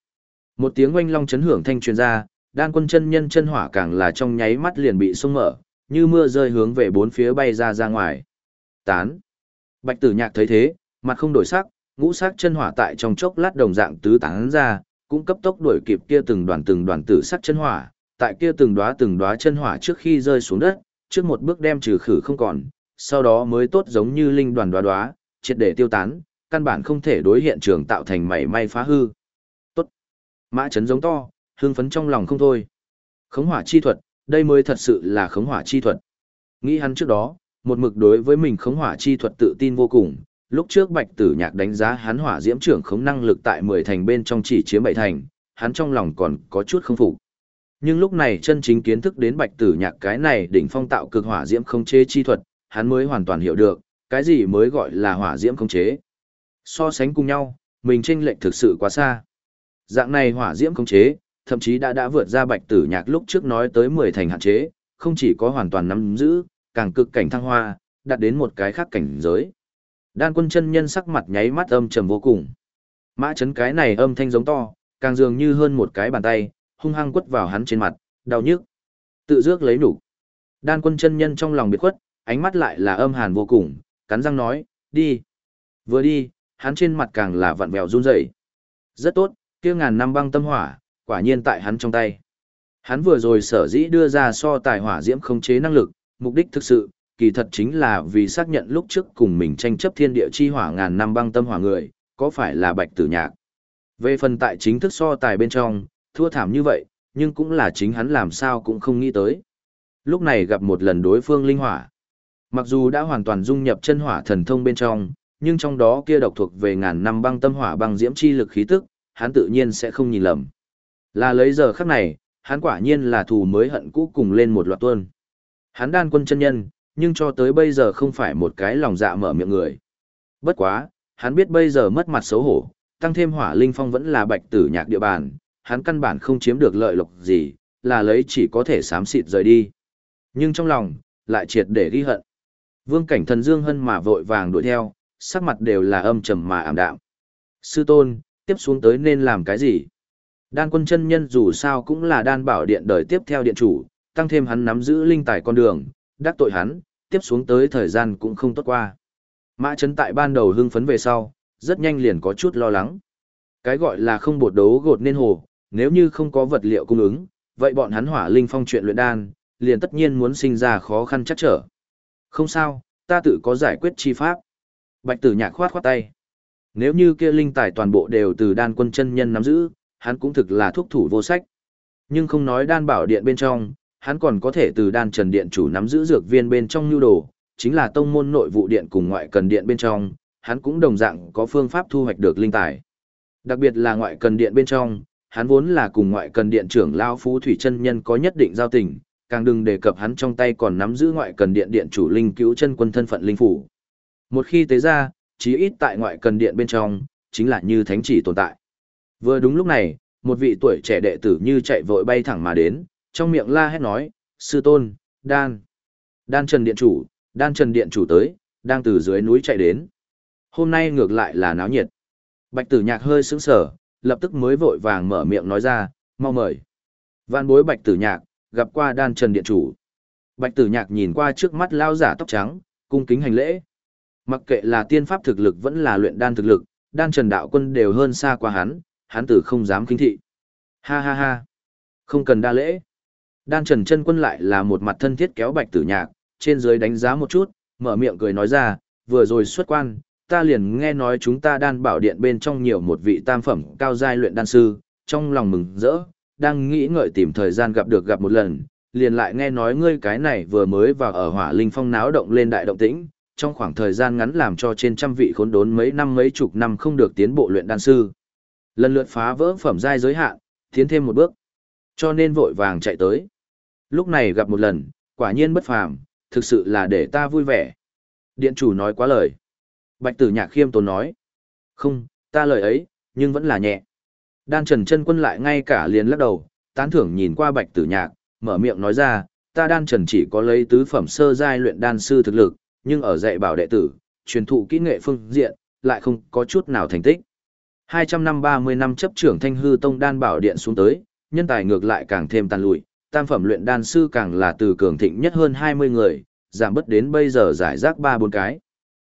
Một tiếng oanh long chấn hưởng thanh truyền ra, đan quân chân nhân chân hỏa càng là trong nháy mắt liền bị xung mở, như mưa rơi hướng về bốn phía bay ra ra ngoài. Tán. Bạch tử nhạc thấy thế, mặt không đổi sắc, ngũ sắc chân hỏa tại trong chốc lát đồng dạng tứ tán ra, cũng cấp tốc đuổi kịp kia từng đoàn từng đoàn tử sắc chân hỏa, tại kia từng đóa từng đóa chân hỏa trước khi rơi xuống đất, trước một bước đem trừ khử không còn, sau đó mới tốt giống như linh đoàn đóa đóa, triệt để tiêu tán, căn bản không thể đối hiện trường tạo thành mảy may phá hư. Tốt. Mã chấn giống to, hưng phấn trong lòng không thôi. Khống hỏa chi thuật, đây mới thật sự là khống hỏa chi thuật. Nghĩ hắn trước đó, một mực đối với mình khống hỏa chi thuật tự tin vô cùng, lúc trước Bạch Tử Nhạc đánh giá hắn hỏa diễm trưởng khống năng lực tại 10 thành bên trong chỉ chiếm 7 thành, hắn trong lòng còn có chút không phục. Nhưng lúc này chân chính kiến thức đến Bạch Tử Nhạc cái này đỉnh phong tạo cực hỏa diễm không chế chi thuật, hắn mới hoàn toàn hiểu được, cái gì mới gọi là hỏa diễm không chế. So sánh cùng nhau, mình chênh lệch thực sự quá xa. Dạng này hỏa diễm không chế, thậm chí đã đã vượt ra Bạch Tử Nhạc lúc trước nói tới 10 thành hạn chế, không chỉ có hoàn toàn nắm giữ, càng cực cảnh thăng hoa, đạt đến một cái khác cảnh giới. Đan quân chân nhân sắc mặt nháy mắt âm trầm vô cùng. Mã chấn cái này âm thanh giống to, càng dường như hơn một cái bàn tay, hung hăng quất vào hắn trên mặt, đau nhức. Tự dước lấy nụ. Đan quân chân nhân trong lòng biệt khuất, ánh mắt lại là âm hàn vô cùng, cắn răng nói, đi. Vừa đi, hắn trên mặt càng là vặn vẹo run rẩy. Rất tốt, kia ngàn năm băng tâm hỏa, quả nhiên tại hắn trong tay. Hắn vừa rồi sở dĩ đưa ra so tài hỏa diễm không chế năng lực, mục đích thực sự, kỳ thật chính là vì xác nhận lúc trước cùng mình tranh chấp thiên địa chi hỏa ngàn năm băng tâm hỏa người, có phải là bạch tử nhạc. Về phần tại chính thức so tài bên trong, thua thảm như vậy, nhưng cũng là chính hắn làm sao cũng không nghĩ tới. Lúc này gặp một lần đối phương linh hỏa. Mặc dù đã hoàn toàn dung nhập chân hỏa thần thông bên trong, nhưng trong đó kia độc thuộc về ngàn năm băng tâm hỏa băng diễm chi lực khí tức, hắn tự nhiên sẽ không nhìn lầm. Là lấy giờ khắc này, hắn quả nhiên là thù mới hận cũ cùng lên một loạt tuôn. Hắn đan quân chân nhân, nhưng cho tới bây giờ không phải một cái lòng dạ mở miệng người. Bất quá, hắn biết bây giờ mất mặt xấu hổ, tăng thêm hỏa linh phong vẫn là bạch tử nhạc địa bàn, hắn căn bản không chiếm được lợi lộc gì, là lấy chỉ có thể xám xịt rời đi. Nhưng trong lòng, lại triệt để ghi hận. Vương cảnh thần dương hân mà vội vàng đuổi theo, sắc mặt đều là âm trầm mà ảm đạm. Sư tôn, tiếp xuống tới nên làm cái gì? Đan quân chân nhân dù sao cũng là đan bảo điện đời tiếp theo điện chủ, tăng thêm hắn nắm giữ linh tài con đường, đắc tội hắn, tiếp xuống tới thời gian cũng không tốt qua. Mã Trấn tại ban đầu hưng phấn về sau, rất nhanh liền có chút lo lắng. Cái gọi là không bột đấu gột nên hồ, nếu như không có vật liệu cung ứng, vậy bọn hắn hỏa linh phong chuyện luyện đan, liền tất nhiên muốn sinh ra khó khăn chắc trở. Không sao, ta tự có giải quyết chi pháp. Bạch tử nhạc khoát khoát tay. Nếu như kia linh tài toàn bộ đều từ đan quân chân nhân nắm giữ, hắn cũng thực là thuốc thủ vô sách. Nhưng không nói đan bảo điện bên trong, hắn còn có thể từ đan trần điện chủ nắm giữ dược viên bên trong nhu đồ, chính là tông môn nội vụ điện cùng ngoại cần điện bên trong, hắn cũng đồng dạng có phương pháp thu hoạch được linh tài. Đặc biệt là ngoại cần điện bên trong, hắn vốn là cùng ngoại cần điện trưởng lao phú thủy chân nhân có nhất định giao tình, càng đừng đề cập hắn trong tay còn nắm giữ ngoại cần điện điện chủ linh cứu chân quân thân phận linh phủ. Một khi tế ra, chí ít tại ngoại cần điện bên trong, chính là như thánh chỉ tồn tại. Vừa đúng lúc này, một vị tuổi trẻ đệ tử như chạy vội bay thẳng mà đến, trong miệng la hét nói, sư tôn, đan. Đan trần điện chủ, đan trần điện chủ tới, đang từ dưới núi chạy đến. Hôm nay ngược lại là náo nhiệt. Bạch tử nhạc hơi sững sờ, lập tức mới vội vàng mở miệng nói ra, mau mời. Văn bối bạch tử nhạc, gặp qua đan trần điện chủ. Bạch tử nhạc nhìn qua trước mắt lao giả tóc trắng, cung kính hành lễ. Mặc kệ là tiên pháp thực lực vẫn là luyện đan thực lực, đan trần đạo quân đều hơn xa qua hắn, hắn tử không dám kinh thị. Ha ha ha. Không cần đa lễ. Đan trần chân quân lại là một mặt thân thiết kéo bạch tử nhạc, trên dưới đánh giá một chút, mở miệng cười nói ra, vừa rồi xuất quan, ta liền nghe nói chúng ta đan bảo điện bên trong nhiều một vị tam phẩm cao giai luyện đan sư, trong lòng mừng rỡ, đang nghĩ ngợi tìm thời gian gặp được gặp một lần, liền lại nghe nói ngươi cái này vừa mới vào ở hỏa linh phong náo động lên đại động tĩnh, trong khoảng thời gian ngắn làm cho trên trăm vị khốn đốn mấy năm mấy chục năm không được tiến bộ luyện đan sư. Lần lượt phá vỡ phẩm giai giới hạn, tiến thêm một bước. Cho nên vội vàng chạy tới. Lúc này gặp một lần, quả nhiên bất phàm, thực sự là để ta vui vẻ. Điện chủ nói quá lời. Bạch tử nhạc khiêm tốn nói. Không, ta lời ấy, nhưng vẫn là nhẹ. Đan trần chân quân lại ngay cả liền lắc đầu, tán thưởng nhìn qua bạch tử nhạc, mở miệng nói ra, ta đan trần chỉ có lấy tứ phẩm sơ giai luyện đan sư thực lực, nhưng ở dạy bảo đệ tử, truyền thụ kỹ nghệ phương diện, lại không có chút nào thành tích. 200 năm 30 năm chấp trưởng thanh hư tông đan bảo điện xuống tới, nhân tài ngược lại càng thêm tàn lụi, tam phẩm luyện đan sư càng là từ cường thịnh nhất hơn 20 người, giảm bất đến bây giờ giải rác 3-4 cái.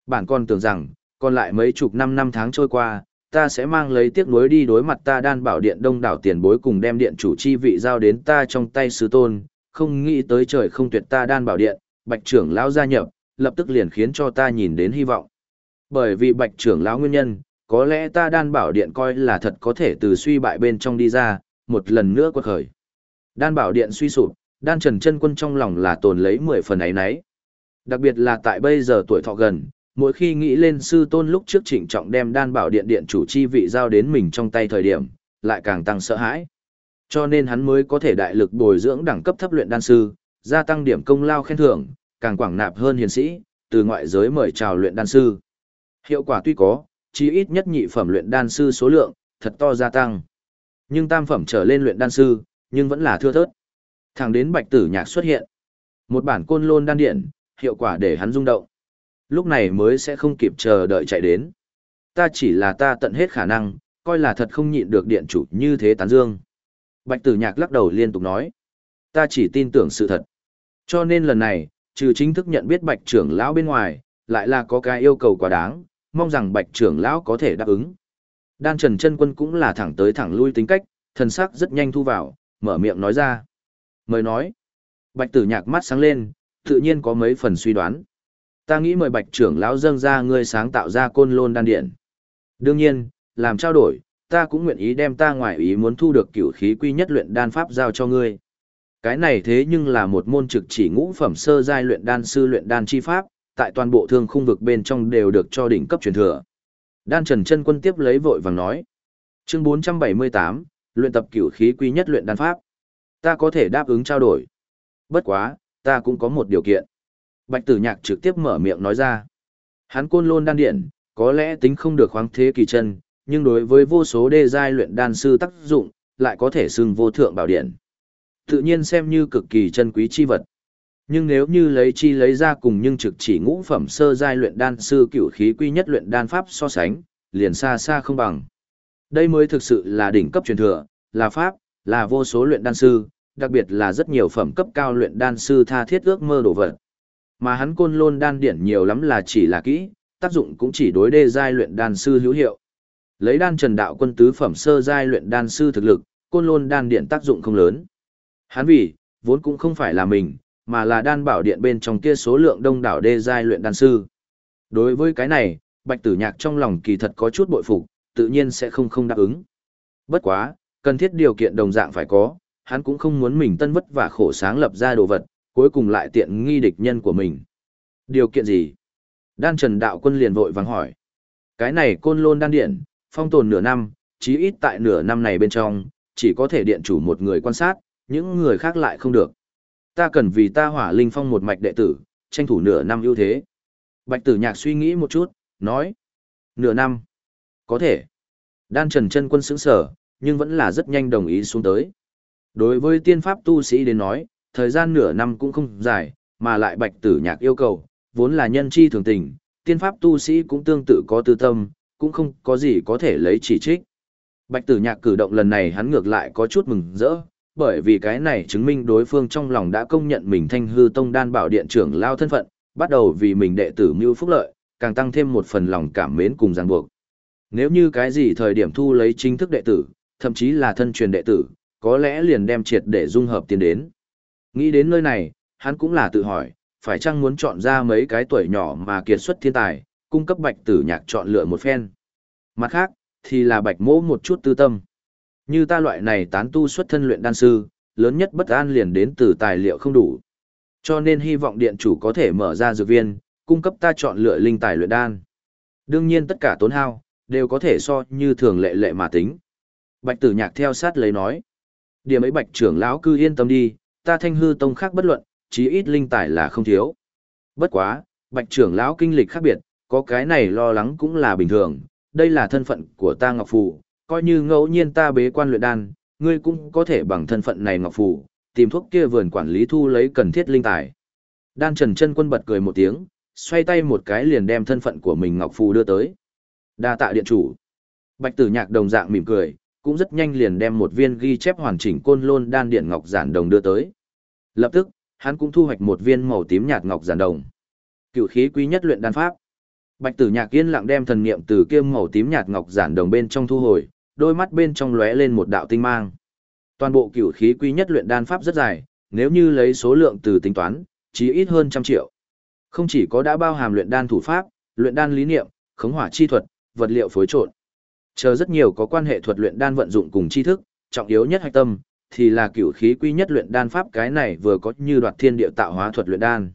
Bản con tưởng rằng, còn lại mấy chục năm năm tháng trôi qua, ta sẽ mang lấy tiếc nuối đi đối mặt ta đan bảo điện đông đảo tiền bối cùng đem điện chủ chi vị giao đến ta trong tay sứ tôn, không nghĩ tới trời không tuyệt ta đan bảo điện, bạch trưởng lão gia nhập, lập tức liền khiến cho ta nhìn đến hy vọng. Bởi vì bạch trưởng lão nguyên nhân, có lẽ ta đan bảo điện coi là thật có thể từ suy bại bên trong đi ra, một lần nữa quật khởi. Đan bảo điện suy sụp, đan trần chân quân trong lòng là tồn lấy 10 phần ấy nấy. Đặc biệt là tại bây giờ tuổi thọ gần, mỗi khi nghĩ lên sư tôn lúc trước trịnh trọng đem đan bảo điện điện chủ chi vị giao đến mình trong tay thời điểm, lại càng tăng sợ hãi. Cho nên hắn mới có thể đại lực bồi dưỡng đẳng cấp thấp luyện đan sư, gia tăng điểm công lao khen thưởng, càng quảng nạp hơn hiền sĩ, từ ngoại giới mời chào luyện đan sư. Hiệu quả tuy có, chí ít nhất nhị phẩm luyện đan sư số lượng, thật to gia tăng. Nhưng tam phẩm trở lên luyện đan sư, nhưng vẫn là thưa thớt. Thẳng đến bạch tử nhạc xuất hiện. Một bản côn lôn đan điện, hiệu quả để hắn rung động. Lúc này mới sẽ không kịp chờ đợi chạy đến. Ta chỉ là ta tận hết khả năng, coi là thật không nhịn được điện chủ như thế tán dương. Bạch tử nhạc lắc đầu liên tục nói. Ta chỉ tin tưởng sự thật. Cho nên lần này, trừ chính thức nhận biết bạch trưởng lão bên ngoài, lại là có cái yêu cầu quá đáng, mong rằng bạch trưởng lão có thể đáp ứng. Đan Trần chân quân cũng là thẳng tới thẳng lui tính cách, thần sắc rất nhanh thu vào, mở miệng nói ra. Mời nói. Bạch tử nhạc mắt sáng lên, tự nhiên có mấy phần suy đoán. Ta nghĩ mời bạch trưởng lão dâng ra ngươi sáng tạo ra côn lôn đan điện. Đương nhiên, làm trao đổi, ta cũng nguyện ý đem ta ngoài ý muốn thu được cửu khí quy nhất luyện đan pháp giao cho ngươi. Cái này thế nhưng là một môn trực chỉ ngũ phẩm sơ giai luyện đan sư luyện đan chi pháp, tại toàn bộ thương khung vực bên trong đều được cho đỉnh cấp truyền thừa. Đan Trần Chân Quân tiếp lấy vội vàng nói: "Chương 478, luyện tập cửu khí quy nhất luyện đan pháp. Ta có thể đáp ứng trao đổi. Bất quá, ta cũng có một điều kiện." Bạch Tử Nhạc trực tiếp mở miệng nói ra. Hắn côn lôn đan điện, có lẽ tính không được khoáng thế kỳ chân, nhưng đối với vô số đê giai luyện đan sư tác dụng, lại có thể xưng vô thượng bảo điện. Tự nhiên xem như cực kỳ chân quý chi vật. Nhưng nếu như lấy chi lấy ra cùng nhưng trực chỉ ngũ phẩm sơ giai luyện đan sư cửu khí quy nhất luyện đan pháp so sánh, liền xa xa không bằng. Đây mới thực sự là đỉnh cấp truyền thừa, là pháp, là vô số luyện đan sư, đặc biệt là rất nhiều phẩm cấp cao luyện đan sư tha thiết ước mơ đồ vật. Mà hắn côn lôn đan điển nhiều lắm là chỉ là kỹ, tác dụng cũng chỉ đối đê giai luyện đan sư hữu hiệu. Lấy đan trần đạo quân tứ phẩm sơ giai luyện đan sư thực lực, côn lôn đan điện tác dụng không lớn. Hắn vì, vốn cũng không phải là mình, mà là đan bảo điện bên trong kia số lượng đông đảo đê giai luyện đan sư. Đối với cái này, Bạch Tử Nhạc trong lòng kỳ thật có chút bội phục, tự nhiên sẽ không không đáp ứng. Bất quá, cần thiết điều kiện đồng dạng phải có, hắn cũng không muốn mình tân vất và khổ sáng lập ra đồ vật, cuối cùng lại tiện nghi địch nhân của mình. Điều kiện gì? Đan Trần Đạo Quân liền vội vàng hỏi. Cái này côn lôn đan điện, phong tồn nửa năm, chí ít tại nửa năm này bên trong, chỉ có thể điện chủ một người quan sát, những người khác lại không được. Ta cần vì ta hỏa linh phong một mạch đệ tử, tranh thủ nửa năm ưu thế. Bạch tử nhạc suy nghĩ một chút, nói. Nửa năm. Có thể. Đan trần chân quân sững sở, nhưng vẫn là rất nhanh đồng ý xuống tới. Đối với tiên pháp tu sĩ đến nói, thời gian nửa năm cũng không dài, mà lại bạch tử nhạc yêu cầu, vốn là nhân chi thường tình, tiên pháp tu sĩ cũng tương tự có tư tâm, cũng không có gì có thể lấy chỉ trích. Bạch tử nhạc cử động lần này hắn ngược lại có chút mừng rỡ, bởi vì cái này chứng minh đối phương trong lòng đã công nhận mình thanh hư tông đan bảo điện trưởng lao thân phận, bắt đầu vì mình đệ tử mưu phúc lợi, càng tăng thêm một phần lòng cảm mến cùng ràng buộc. Nếu như cái gì thời điểm thu lấy chính thức đệ tử, thậm chí là thân truyền đệ tử, có lẽ liền đem triệt để dung hợp tiến đến. Nghĩ đến nơi này, hắn cũng là tự hỏi, phải chăng muốn chọn ra mấy cái tuổi nhỏ mà kiệt xuất thiên tài, cung cấp bạch tử nhạc chọn lựa một phen. Mặt khác, thì là bạch mỗ một chút tư tâm. Như ta loại này tán tu xuất thân luyện đan sư, lớn nhất bất an liền đến từ tài liệu không đủ. Cho nên hy vọng điện chủ có thể mở ra dược viên, cung cấp ta chọn lựa linh tài luyện đan. Đương nhiên tất cả tốn hao, đều có thể so như thường lệ lệ mà tính. Bạch tử nhạc theo sát lấy nói. Điểm ấy bạch trưởng lão cư yên tâm đi, ta thanh hư tông khác bất luận, chí ít linh tài là không thiếu. Bất quá, bạch trưởng lão kinh lịch khác biệt, có cái này lo lắng cũng là bình thường, đây là thân phận của ta Ngọc Phù, coi như ngẫu nhiên ta bế quan luyện đan, ngươi cũng có thể bằng thân phận này Ngọc Phù, tìm thuốc kia vườn quản lý thu lấy cần thiết linh tài. Đan Trần chân quân bật cười một tiếng, xoay tay một cái liền đem thân phận của mình Ngọc Phù đưa tới. Đa tạ điện chủ. Bạch tử nhạc đồng dạng mỉm cười, cũng rất nhanh liền đem một viên ghi chép hoàn chỉnh côn lôn đan điện ngọc giản đồng đưa tới. Lập tức, hắn cũng thu hoạch một viên màu tím nhạt ngọc giản đồng. cửu khí quý nhất luyện đan pháp. Bạch Tử Nhạc yên lặng đem thần niệm từ kiêm màu tím nhạt ngọc giản đồng bên trong thu hồi, đôi mắt bên trong lóe lên một đạo tinh mang. Toàn bộ cửu khí quy nhất luyện đan pháp rất dài, nếu như lấy số lượng từ tính toán, chỉ ít hơn trăm triệu. Không chỉ có đã bao hàm luyện đan thủ pháp, luyện đan lý niệm, khống hỏa chi thuật, vật liệu phối trộn. Chờ rất nhiều có quan hệ thuật luyện đan vận dụng cùng tri thức, trọng yếu nhất hạch tâm thì là cửu khí quy nhất luyện đan pháp cái này vừa có như đoạt thiên địa tạo hóa thuật luyện đan.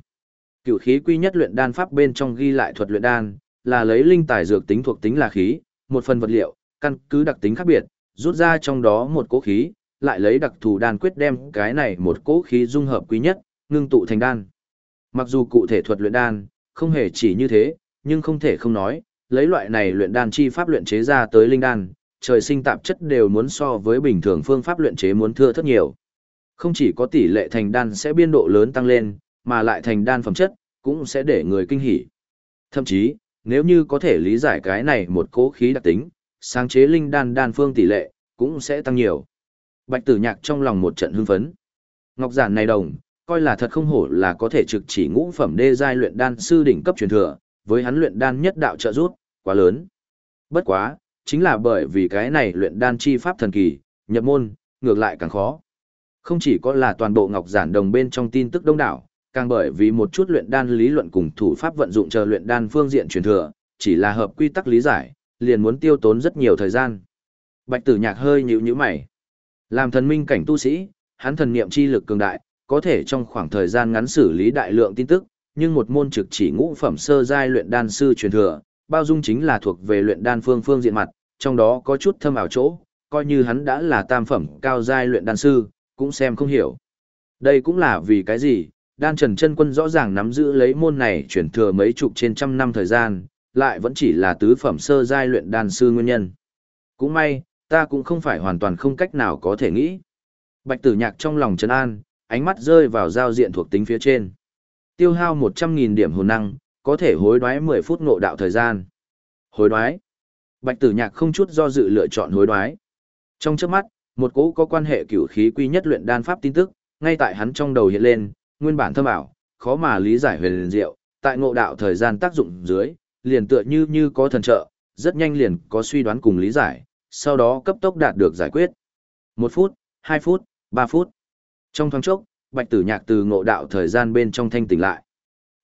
Cửu khí quy nhất luyện đan pháp bên trong ghi lại thuật luyện đan, là lấy linh tài dược tính thuộc tính là khí, một phần vật liệu, căn cứ đặc tính khác biệt, rút ra trong đó một cố khí, lại lấy đặc thù đan quyết đem cái này một cố khí dung hợp quý nhất, ngưng tụ thành đan. Mặc dù cụ thể thuật luyện đan, không hề chỉ như thế, nhưng không thể không nói, lấy loại này luyện đan chi pháp luyện chế ra tới linh đan, trời sinh tạp chất đều muốn so với bình thường phương pháp luyện chế muốn thưa rất nhiều. Không chỉ có tỷ lệ thành đan sẽ biên độ lớn tăng lên, mà lại thành đan phẩm chất, cũng sẽ để người kinh hỉ. Thậm chí, nếu như có thể lý giải cái này một cố khí đặc tính, sáng chế linh đan đan phương tỷ lệ, cũng sẽ tăng nhiều. Bạch tử nhạc trong lòng một trận hưng phấn. Ngọc giản này đồng, coi là thật không hổ là có thể trực chỉ ngũ phẩm đê giai luyện đan sư đỉnh cấp truyền thừa, với hắn luyện đan nhất đạo trợ giúp, quá lớn. Bất quá, chính là bởi vì cái này luyện đan chi pháp thần kỳ, nhập môn, ngược lại càng khó. Không chỉ có là toàn bộ ngọc giản đồng bên trong tin tức đông đảo, càng bởi vì một chút luyện đan lý luận cùng thủ pháp vận dụng chờ luyện đan phương diện truyền thừa, chỉ là hợp quy tắc lý giải, liền muốn tiêu tốn rất nhiều thời gian. Bạch Tử Nhạc hơi nhíu nhíu mày. Làm thần minh cảnh tu sĩ, hắn thần niệm chi lực cường đại, có thể trong khoảng thời gian ngắn xử lý đại lượng tin tức, nhưng một môn trực chỉ ngũ phẩm sơ giai luyện đan sư truyền thừa, bao dung chính là thuộc về luyện đan phương phương diện mặt, trong đó có chút thâm ảo chỗ, coi như hắn đã là tam phẩm cao giai luyện đan sư, cũng xem không hiểu. Đây cũng là vì cái gì, đan trần chân quân rõ ràng nắm giữ lấy môn này truyền thừa mấy chục trên trăm năm thời gian, lại vẫn chỉ là tứ phẩm sơ giai luyện đan sư nguyên nhân. Cũng may, ta cũng không phải hoàn toàn không cách nào có thể nghĩ. Bạch tử nhạc trong lòng trấn an, ánh mắt rơi vào giao diện thuộc tính phía trên. Tiêu hao 100.000 điểm hồn năng, có thể hối đoái 10 phút ngộ đạo thời gian. Hối đoái. Bạch tử nhạc không chút do dự lựa chọn hối đoái. Trong trước mắt, một cỗ có quan hệ cửu khí quy nhất luyện đan pháp tin tức, ngay tại hắn trong đầu hiện lên, nguyên bản thâm ảo, khó mà lý giải huyền diệu, tại ngộ đạo thời gian tác dụng dưới, liền tựa như như có thần trợ, rất nhanh liền có suy đoán cùng lý giải, sau đó cấp tốc đạt được giải quyết. Một phút, hai phút, ba phút. Trong thoáng chốc, Bạch Tử Nhạc từ ngộ đạo thời gian bên trong thanh tỉnh lại.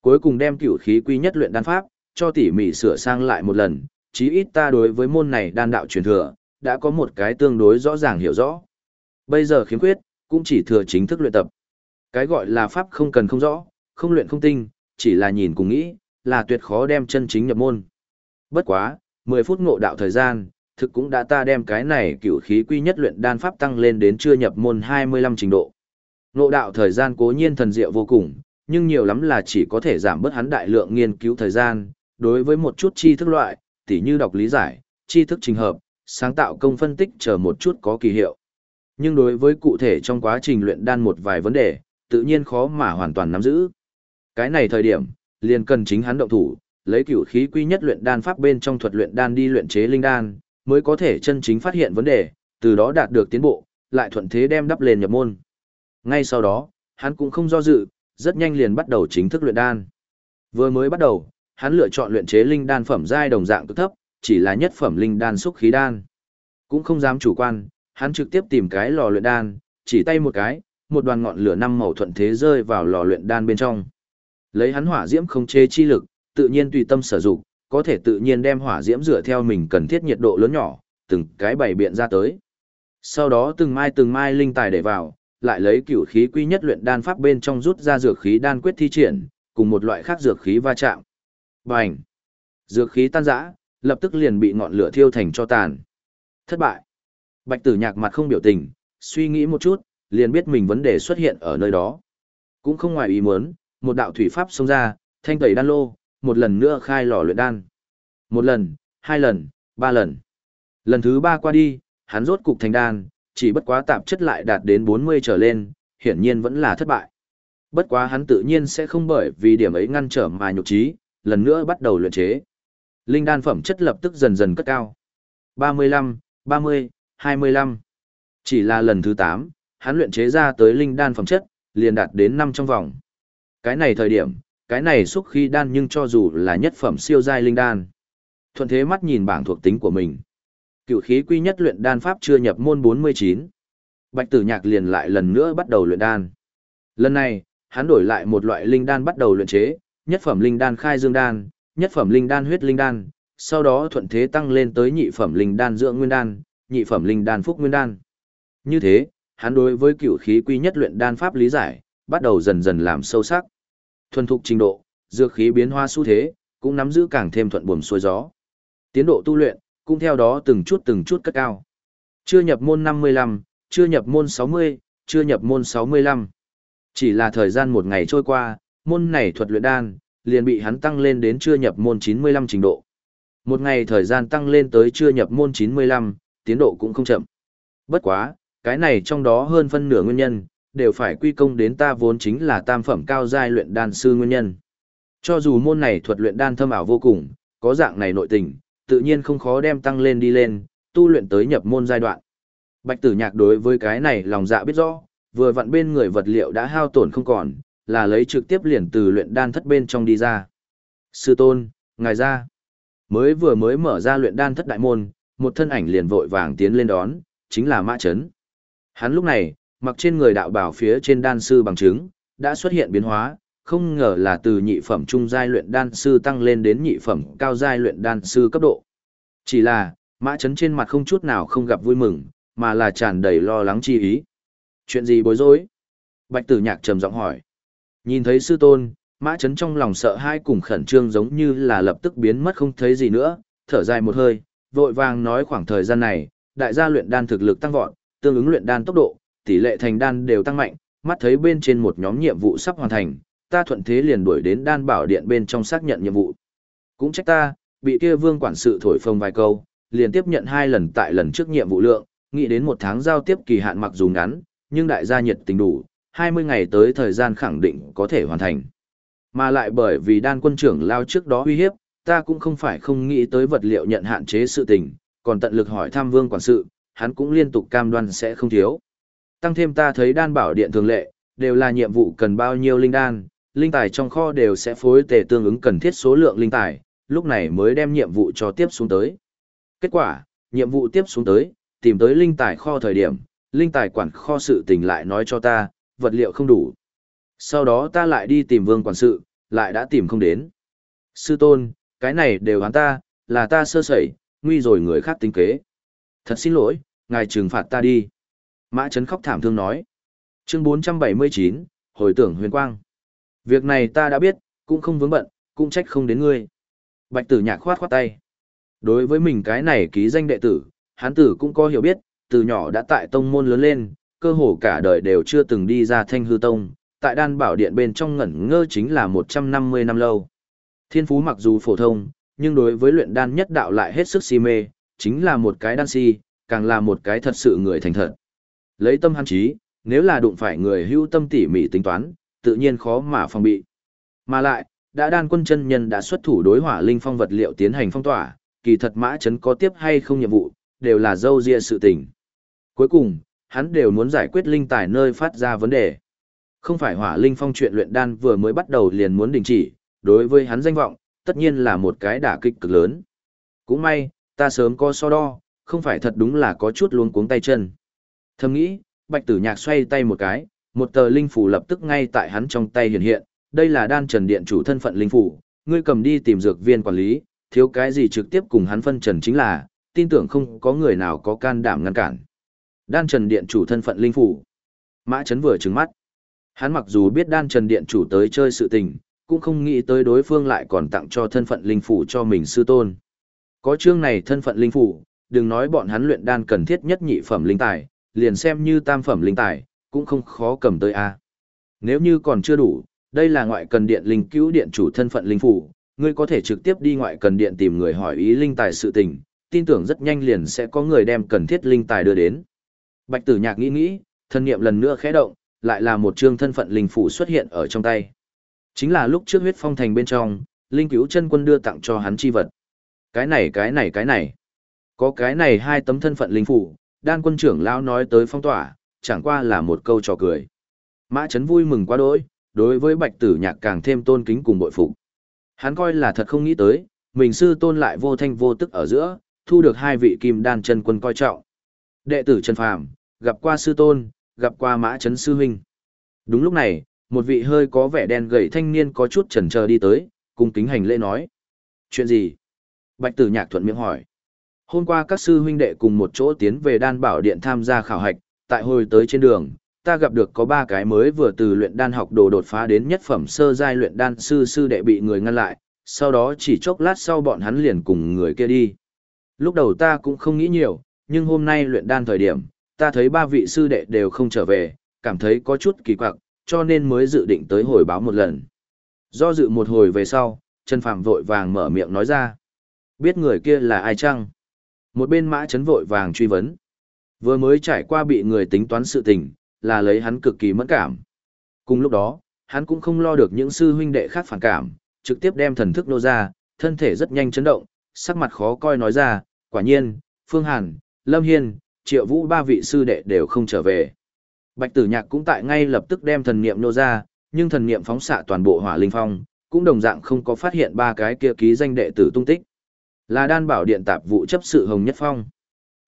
Cuối cùng đem cửu khí quy nhất luyện đan pháp, cho tỉ mỉ sửa sang lại một lần, chí ít ta đối với môn này đan đạo truyền thừa, đã có một cái tương đối rõ ràng hiểu rõ. Bây giờ khiếm khuyết, cũng chỉ thừa chính thức luyện tập. Cái gọi là pháp không cần không rõ, không luyện không tinh, chỉ là nhìn cùng nghĩ, là tuyệt khó đem chân chính nhập môn. Bất quá, 10 phút ngộ đạo thời gian, thực cũng đã ta đem cái này cửu khí quy nhất luyện đan pháp tăng lên đến chưa nhập môn 25 trình độ. Ngộ đạo thời gian cố nhiên thần diệu vô cùng, nhưng nhiều lắm là chỉ có thể giảm bớt hắn đại lượng nghiên cứu thời gian, đối với một chút tri thức loại, tỉ như đọc lý giải, tri thức trình hợp, sáng tạo công phân tích chờ một chút có kỳ hiệu. Nhưng đối với cụ thể trong quá trình luyện đan một vài vấn đề, tự nhiên khó mà hoàn toàn nắm giữ. Cái này thời điểm, liền cần chính hắn động thủ, lấy cửu khí quy nhất luyện đan pháp bên trong thuật luyện đan đi luyện chế linh đan, mới có thể chân chính phát hiện vấn đề, từ đó đạt được tiến bộ, lại thuận thế đem đắp lên nhập môn. Ngay sau đó, hắn cũng không do dự, rất nhanh liền bắt đầu chính thức luyện đan. Vừa mới bắt đầu, hắn lựa chọn luyện chế linh đan phẩm giai đồng dạng cực thấp, chỉ là nhất phẩm linh đan xúc khí đan. Cũng không dám chủ quan, hắn trực tiếp tìm cái lò luyện đan, chỉ tay một cái, một đoàn ngọn lửa năm màu thuận thế rơi vào lò luyện đan bên trong. Lấy hắn hỏa diễm không chế chi lực, tự nhiên tùy tâm sử dụng, có thể tự nhiên đem hỏa diễm dựa theo mình cần thiết nhiệt độ lớn nhỏ, từng cái bày biện ra tới. Sau đó từng mai từng mai linh tài để vào, lại lấy cửu khí quy nhất luyện đan pháp bên trong rút ra dược khí đan quyết thi triển, cùng một loại khác dược khí va chạm. Bành! Dược khí tan rã, lập tức liền bị ngọn lửa thiêu thành cho tàn. Thất bại. Bạch tử nhạc mặt không biểu tình, suy nghĩ một chút, liền biết mình vấn đề xuất hiện ở nơi đó. Cũng không ngoài ý muốn, một đạo thủy pháp xông ra, thanh tẩy đan lô, một lần nữa khai lò luyện đan. Một lần, hai lần, ba lần. Lần thứ ba qua đi, hắn rốt cục thành đan, chỉ bất quá tạp chất lại đạt đến 40 trở lên, hiển nhiên vẫn là thất bại. Bất quá hắn tự nhiên sẽ không bởi vì điểm ấy ngăn trở mà nhục trí, lần nữa bắt đầu luyện chế. Linh đan phẩm chất lập tức dần dần cất cao. 35, 30, 25. Chỉ là lần thứ 8, hắn luyện chế ra tới linh đan phẩm chất, liền đạt đến 5 trong vòng. Cái này thời điểm, cái này xúc khi đan nhưng cho dù là nhất phẩm siêu giai linh đan. Thuận thế mắt nhìn bảng thuộc tính của mình. Cựu khí quy nhất luyện đan pháp chưa nhập môn 49. Bạch tử nhạc liền lại lần nữa bắt đầu luyện đan. Lần này, hắn đổi lại một loại linh đan bắt đầu luyện chế, nhất phẩm linh đan khai dương đan, nhất phẩm linh đan huyết linh đan, sau đó thuận thế tăng lên tới nhị phẩm linh đan dưỡng nguyên đan, nhị phẩm linh đan phúc nguyên đan. Như thế, hắn đối với cựu khí quy nhất luyện đan pháp lý giải, bắt đầu dần dần làm sâu sắc. Thuần thục trình độ, dược khí biến hóa xu thế, cũng nắm giữ càng thêm thuận buồm xuôi gió. Tiến độ tu luyện, cũng theo đó từng chút từng chút cất cao. Chưa nhập môn 55, chưa nhập môn 60, chưa nhập môn 65. Chỉ là thời gian một ngày trôi qua, môn này thuật luyện đan, liền bị hắn tăng lên đến chưa nhập môn 95 trình độ. Một ngày thời gian tăng lên tới chưa nhập môn 95, tiến độ cũng không chậm. Bất quá, cái này trong đó hơn phân nửa nguyên nhân, đều phải quy công đến ta vốn chính là tam phẩm cao giai luyện đan sư nguyên nhân. Cho dù môn này thuật luyện đan thâm ảo vô cùng, có dạng này nội tình, tự nhiên không khó đem tăng lên đi lên, tu luyện tới nhập môn giai đoạn. Bạch tử nhạc đối với cái này lòng dạ biết rõ, vừa vặn bên người vật liệu đã hao tổn không còn, là lấy trực tiếp liền từ luyện đan thất bên trong đi ra. Sư tôn, ngài ra. Mới vừa mới mở ra luyện đan thất đại môn, một thân ảnh liền vội vàng tiến lên đón, chính là Mã Chấn. Hắn lúc này, mặc trên người đạo bảo phía trên đan sư bằng chứng, đã xuất hiện biến hóa, không ngờ là từ nhị phẩm trung giai luyện đan sư tăng lên đến nhị phẩm cao giai luyện đan sư cấp độ. Chỉ là, Mã Chấn trên mặt không chút nào không gặp vui mừng, mà là tràn đầy lo lắng chi ý. Chuyện gì bối rối? Bạch tử nhạc trầm giọng hỏi. Nhìn thấy sư tôn, Mã Chấn trong lòng sợ hai cùng khẩn trương giống như là lập tức biến mất không thấy gì nữa, thở dài một hơi, vội vàng nói khoảng thời gian này, đại gia luyện đan thực lực tăng vọt, tương ứng luyện đan tốc độ, tỷ lệ thành đan đều tăng mạnh, mắt thấy bên trên một nhóm nhiệm vụ sắp hoàn thành, ta thuận thế liền đuổi đến đan bảo điện bên trong xác nhận nhiệm vụ. Cũng trách ta, bị kia vương quản sự thổi phồng vài câu, liền tiếp nhận hai lần tại lần trước nhiệm vụ lượng, nghĩ đến một tháng giao tiếp kỳ hạn mặc dù ngắn, nhưng đại gia nhiệt tình đủ, 20 ngày tới thời gian khẳng định có thể hoàn thành. Mà lại bởi vì đan quân trưởng lao trước đó uy hiếp, ta cũng không phải không nghĩ tới vật liệu nhận hạn chế sự tình, còn tận lực hỏi tham vương quản sự, hắn cũng liên tục cam đoan sẽ không thiếu. Tăng thêm ta thấy đan bảo điện thường lệ, đều là nhiệm vụ cần bao nhiêu linh đan, linh tài trong kho đều sẽ phối tề tương ứng cần thiết số lượng linh tài, lúc này mới đem nhiệm vụ cho tiếp xuống tới. Kết quả, nhiệm vụ tiếp xuống tới, tìm tới linh tài kho thời điểm, linh tài quản kho sự tình lại nói cho ta, vật liệu không đủ. Sau đó ta lại đi tìm vương quản sự, lại đã tìm không đến. Sư tôn, cái này đều hắn ta, là ta sơ sẩy, nguy rồi người khác tính kế. Thật xin lỗi, ngài trừng phạt ta đi. Mã Trấn khóc thảm thương nói. Chương 479, hồi tưởng huyền quang. Việc này ta đã biết, cũng không vướng bận, cũng trách không đến ngươi. Bạch tử nhạc khoát khoát tay. Đối với mình cái này ký danh đệ tử, hán tử cũng có hiểu biết, từ nhỏ đã tại tông môn lớn lên, cơ hồ cả đời đều chưa từng đi ra thanh hư tông, tại đan bảo điện bên trong ngẩn ngơ chính là 150 năm lâu. Thiên phú mặc dù phổ thông, nhưng đối với luyện đan nhất đạo lại hết sức si mê, chính là một cái đan si, càng là một cái thật sự người thành thật. Lấy tâm hắn trí, nếu là đụng phải người hưu tâm tỉ mỉ tính toán, tự nhiên khó mà phòng bị. Mà lại, đã đan quân chân nhân đã xuất thủ đối hỏa linh phong vật liệu tiến hành phong tỏa, kỳ thật mã chấn có tiếp hay không nhiệm vụ, đều là dâu ria sự tình. Cuối cùng, hắn đều muốn giải quyết linh tài nơi phát ra vấn đề. Không phải hỏa linh phong chuyện luyện đan vừa mới bắt đầu liền muốn đình chỉ, đối với hắn danh vọng, tất nhiên là một cái đả kích cực lớn. Cũng may, ta sớm có so đo, không phải thật đúng là có chút luống cuống tay chân. Thầm nghĩ, bạch tử nhạc xoay tay một cái, một tờ linh phủ lập tức ngay tại hắn trong tay hiện hiện, đây là đan trần điện chủ thân phận linh phủ, ngươi cầm đi tìm dược viên quản lý, thiếu cái gì trực tiếp cùng hắn phân trần chính là, tin tưởng không có người nào có can đảm ngăn cản. Đan trần điện chủ thân phận linh phủ. Mã chấn vừa trừng mắt. Hắn mặc dù biết đan trần điện chủ tới chơi sự tình, cũng không nghĩ tới đối phương lại còn tặng cho thân phận linh phủ cho mình sư tôn. Có chương này thân phận linh phủ, đừng nói bọn hắn luyện đan cần thiết nhất nhị phẩm linh tài, liền xem như tam phẩm linh tài, cũng không khó cầm tới a. Nếu như còn chưa đủ, đây là ngoại cần điện linh cứu điện chủ thân phận linh phủ, ngươi có thể trực tiếp đi ngoại cần điện tìm người hỏi ý linh tài sự tình, tin tưởng rất nhanh liền sẽ có người đem cần thiết linh tài đưa đến. Bạch Tử Nhạc nghĩ nghĩ, thân niệm lần nữa khẽ động, lại là một chương thân phận linh phủ xuất hiện ở trong tay. Chính là lúc trước huyết phong thành bên trong, linh cứu chân quân đưa tặng cho hắn chi vật. Cái này cái này cái này. Có cái này hai tấm thân phận linh phủ, đan quân trưởng lão nói tới phong tỏa, chẳng qua là một câu trò cười. Mã Trấn vui mừng quá đỗi, đối với bạch tử nhạc càng thêm tôn kính cùng bội phục. Hắn coi là thật không nghĩ tới, mình sư tôn lại vô thanh vô tức ở giữa, thu được hai vị kim đan chân quân coi trọng. Đệ tử Trần Phàm, gặp qua sư tôn, gặp qua Mã Trấn sư huynh. Đúng lúc này, một vị hơi có vẻ đen gầy thanh niên có chút chần chờ đi tới, cùng kính hành lễ nói. Chuyện gì? Bạch tử nhạc thuận miệng hỏi. Hôm qua các sư huynh đệ cùng một chỗ tiến về đan bảo điện tham gia khảo hạch, tại hồi tới trên đường, ta gặp được có ba cái mới vừa từ luyện đan học đồ đột phá đến nhất phẩm sơ giai luyện đan sư sư đệ bị người ngăn lại, sau đó chỉ chốc lát sau bọn hắn liền cùng người kia đi. Lúc đầu ta cũng không nghĩ nhiều, nhưng hôm nay luyện đan thời điểm, ta thấy ba vị sư đệ đều không trở về, cảm thấy có chút kỳ quặc, cho nên mới dự định tới hồi báo một lần. Do dự một hồi về sau, Trần Phạm vội vàng mở miệng nói ra. Biết người kia là ai chăng? Một bên mã chấn vội vàng truy vấn. Vừa mới trải qua bị người tính toán sự tình, là lấy hắn cực kỳ mẫn cảm. Cùng lúc đó, hắn cũng không lo được những sư huynh đệ khác phản cảm, trực tiếp đem thần thức nô ra, thân thể rất nhanh chấn động, sắc mặt khó coi nói ra, quả nhiên, Phương Hàn, Lâm Hiên, Triệu Vũ ba vị sư đệ đều không trở về. Bạch Tử Nhạc cũng tại ngay lập tức đem thần niệm nô ra, nhưng thần niệm phóng xạ toàn bộ Hỏa Linh Phong, cũng đồng dạng không có phát hiện ba cái kia ký danh đệ tử tung tích. Là đan bảo điện tạp vụ chấp sự Hồng Nhất Phong.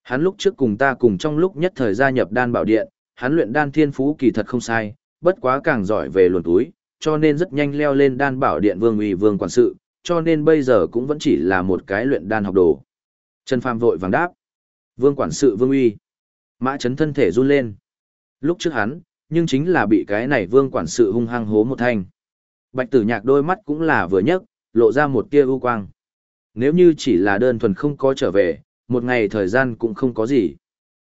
Hắn lúc trước cùng ta cùng trong lúc nhất thời gia nhập đan bảo điện, hắn luyện đan thiên phú kỳ thật không sai, bất quá càng giỏi về luồn túi, cho nên rất nhanh leo lên đan bảo điện vương uy vương quản sự, cho nên bây giờ cũng vẫn chỉ là một cái luyện đan học đồ. Trần Phàm vội vàng đáp. Vương quản sự vương uy. Mã chấn thân thể run lên. Lúc trước hắn, nhưng chính là bị cái này vương quản sự hung hăng hố một thanh. Bạch tử nhạc đôi mắt cũng là vừa nhấc, lộ ra một tia ưu quang. Nếu như chỉ là đơn thuần không có trở về, một ngày thời gian cũng không có gì.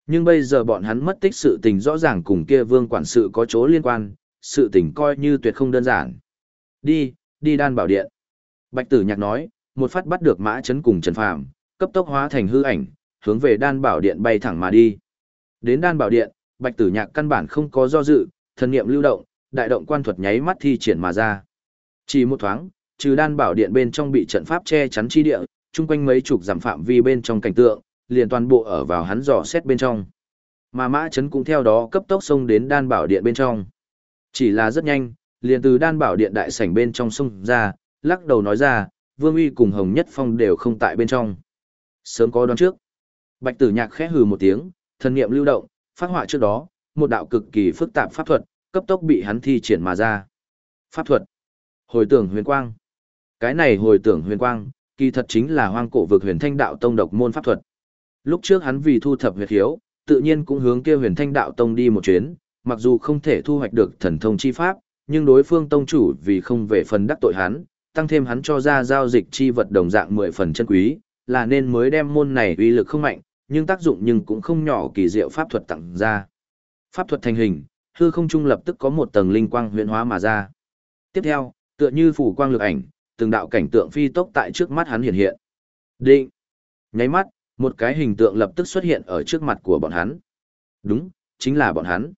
Nhưng bây giờ bọn hắn mất tích sự tình rõ ràng cùng kia vương quản sự có chỗ liên quan, sự tình coi như tuyệt không đơn giản. Đi, đi đan bảo điện. Bạch tử nhạc nói, một phát bắt được mã chấn cùng Trần Phàm, cấp tốc hóa thành hư ảnh, hướng về đan bảo điện bay thẳng mà đi. Đến đan bảo điện, bạch tử nhạc căn bản không có do dự, thần niệm lưu động, đại động quan thuật nháy mắt thi triển mà ra. Chỉ một thoáng, trừ đan bảo điện bên trong bị trận pháp che chắn chi địa, chung quanh mấy chục giảm phạm vi bên trong cảnh tượng, liền toàn bộ ở vào hắn dò xét bên trong. Mà mã chấn cũng theo đó cấp tốc xông đến đan bảo điện bên trong. Chỉ là rất nhanh, liền từ đan bảo điện đại sảnh bên trong xông ra, lắc đầu nói ra, Vương Uy cùng Hồng Nhất Phong đều không tại bên trong. Sớm có đoán trước. Bạch Tử Nhạc khẽ hừ một tiếng, thần niệm lưu động, phát họa trước đó, một đạo cực kỳ phức tạp pháp thuật, cấp tốc bị hắn thi triển mà ra. Pháp thuật. Hồi tưởng huyền quang. Cái này hồi tưởng huyền quang, kỳ thật chính là hoang cổ vực huyền thanh đạo tông độc môn pháp thuật. Lúc trước hắn vì thu thập huyệt hiếu, tự nhiên cũng hướng kia huyền thanh đạo tông đi một chuyến, mặc dù không thể thu hoạch được thần thông chi pháp, nhưng đối phương tông chủ vì không về phần đắc tội hắn, tăng thêm hắn cho ra giao dịch chi vật đồng dạng 10 phần chân quý, là nên mới đem môn này uy lực không mạnh, nhưng tác dụng nhưng cũng không nhỏ kỳ diệu pháp thuật tặng ra. Pháp thuật thành hình, hư không trung lập tức có một tầng linh quang huyền hóa mà ra. Tiếp theo, tựa như phủ quang lực ảnh, từng đạo cảnh tượng phi tốc tại trước mắt hắn hiện hiện. Định. Nháy mắt, một cái hình tượng lập tức xuất hiện ở trước mặt của bọn hắn. Đúng, chính là bọn hắn.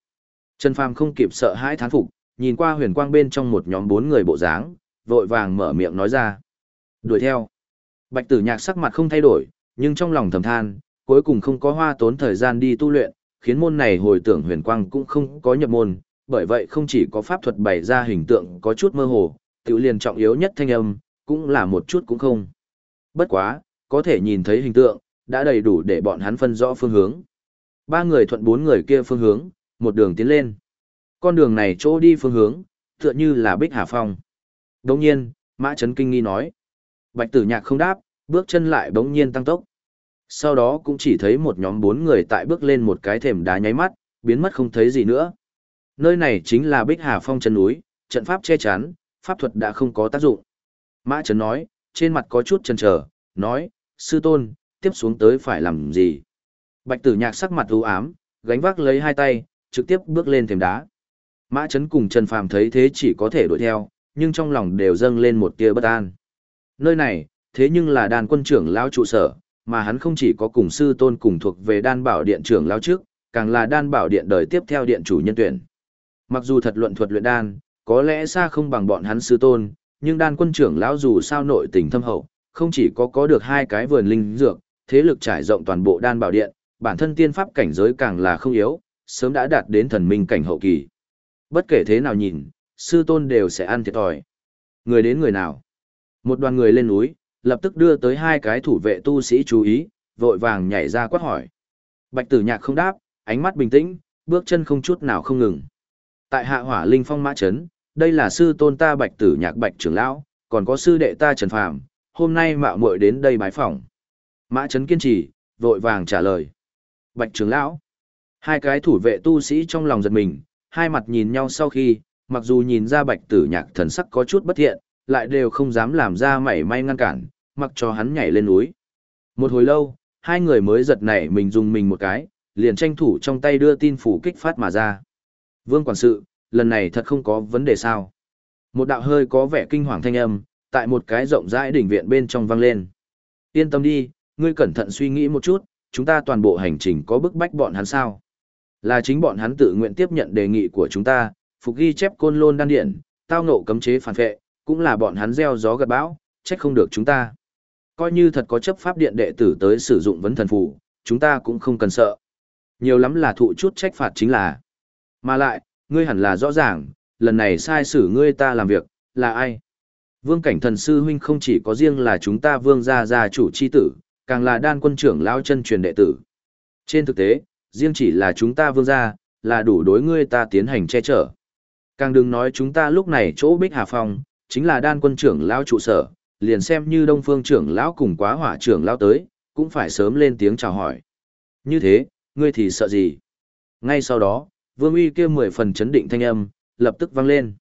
Trần Phàm không kịp sợ hãi thán phục, nhìn qua huyền quang bên trong một nhóm bốn người bộ dáng, vội vàng mở miệng nói ra. Đuổi theo. Bạch tử nhạc sắc mặt không thay đổi, nhưng trong lòng thầm than, cuối cùng không có hoa tốn thời gian đi tu luyện, khiến môn này hồi tưởng huyền quang cũng không có nhập môn, bởi vậy không chỉ có pháp thuật bày ra hình tượng có chút mơ hồ, tự liền trọng yếu nhất thanh âm, cũng là một chút cũng không. Bất quá, có thể nhìn thấy hình tượng, đã đầy đủ để bọn hắn phân rõ phương hướng. Ba người thuận bốn người kia phương hướng, một đường tiến lên. Con đường này chỗ đi phương hướng, tựa như là Bích Hà Phong. Đồng nhiên, Mã Trấn Kinh nghi nói. Bạch tử nhạc không đáp, bước chân lại bỗng nhiên tăng tốc. Sau đó cũng chỉ thấy một nhóm bốn người tại bước lên một cái thềm đá nháy mắt, biến mất không thấy gì nữa. Nơi này chính là Bích Hà Phong chân núi, trận pháp che chắn, pháp thuật đã không có tác dụng. Mã Trấn nói, trên mặt có chút chần chờ, nói, sư tôn, tiếp xuống tới phải làm gì? Bạch tử nhạc sắc mặt u ám, gánh vác lấy hai tay, trực tiếp bước lên thềm đá. Mã Trấn cùng Trần Phàm thấy thế chỉ có thể đuổi theo, nhưng trong lòng đều dâng lên một tia bất an. Nơi này, thế nhưng là đàn quân trưởng lão trụ sở, mà hắn không chỉ có cùng sư tôn cùng thuộc về đan bảo điện trưởng lão trước, càng là đan bảo điện đời tiếp theo điện chủ nhân tuyển. Mặc dù thật luận thuật luyện đan, có lẽ xa không bằng bọn hắn sư tôn, nhưng đan quân trưởng lão dù sao nội tình thâm hậu, không chỉ có có được hai cái vườn linh dược, thế lực trải rộng toàn bộ đan bảo điện, bản thân tiên pháp cảnh giới càng là không yếu, sớm đã đạt đến thần minh cảnh hậu kỳ. Bất kể thế nào nhìn, sư tôn đều sẽ ăn thiệt thòi. Người đến người nào? Một đoàn người lên núi, lập tức đưa tới hai cái thủ vệ tu sĩ chú ý, vội vàng nhảy ra quát hỏi. Bạch tử nhạc không đáp, ánh mắt bình tĩnh, bước chân không chút nào không ngừng. Tại hạ hỏa linh phong mã chấn, đây là sư tôn ta bạch tử nhạc bạch trưởng lão, còn có sư đệ ta trần phàm, hôm nay mạo muội đến đây bái phỏng. Mã chấn kiên trì, vội vàng trả lời. Bạch trưởng lão. Hai cái thủ vệ tu sĩ trong lòng giật mình, hai mặt nhìn nhau sau khi, mặc dù nhìn ra bạch tử nhạc thần sắc có chút bất thiện, lại đều không dám làm ra mảy may ngăn cản, mặc cho hắn nhảy lên núi. Một hồi lâu, hai người mới giật nảy mình dùng mình một cái, liền tranh thủ trong tay đưa tin phủ kích phát mà ra. Vương quản sự, lần này thật không có vấn đề sao. Một đạo hơi có vẻ kinh hoàng thanh âm, tại một cái rộng rãi đỉnh viện bên trong vang lên. Yên tâm đi, ngươi cẩn thận suy nghĩ một chút, chúng ta toàn bộ hành trình có bức bách bọn hắn sao? Là chính bọn hắn tự nguyện tiếp nhận đề nghị của chúng ta, phục ghi chép côn lôn đan điện, tao ngộ cấm chế phản vệ, cũng là bọn hắn gieo gió gặt bão, trách không được chúng ta. Coi như thật có chấp pháp điện đệ tử tới sử dụng vấn thần phù, chúng ta cũng không cần sợ. Nhiều lắm là thụ chút trách phạt chính là. Mà lại, ngươi hẳn là rõ ràng, lần này sai xử ngươi ta làm việc, là ai? Vương cảnh thần sư huynh không chỉ có riêng là chúng ta vương gia gia chủ chi tử, càng là đan quân trưởng Lão chân truyền đệ tử. Trên thực tế, riêng chỉ là chúng ta vương gia, là đủ đối ngươi ta tiến hành che chở. Càng đừng nói chúng ta lúc này chỗ Bích Hà Phong, chính là đan quân trưởng lão trụ sở, liền xem như đông phương trưởng lão cùng quá hỏa trưởng lão tới, cũng phải sớm lên tiếng chào hỏi. Như thế, ngươi thì sợ gì? Ngay sau đó, vương uy kia mười phần chấn định thanh âm, lập tức vang lên.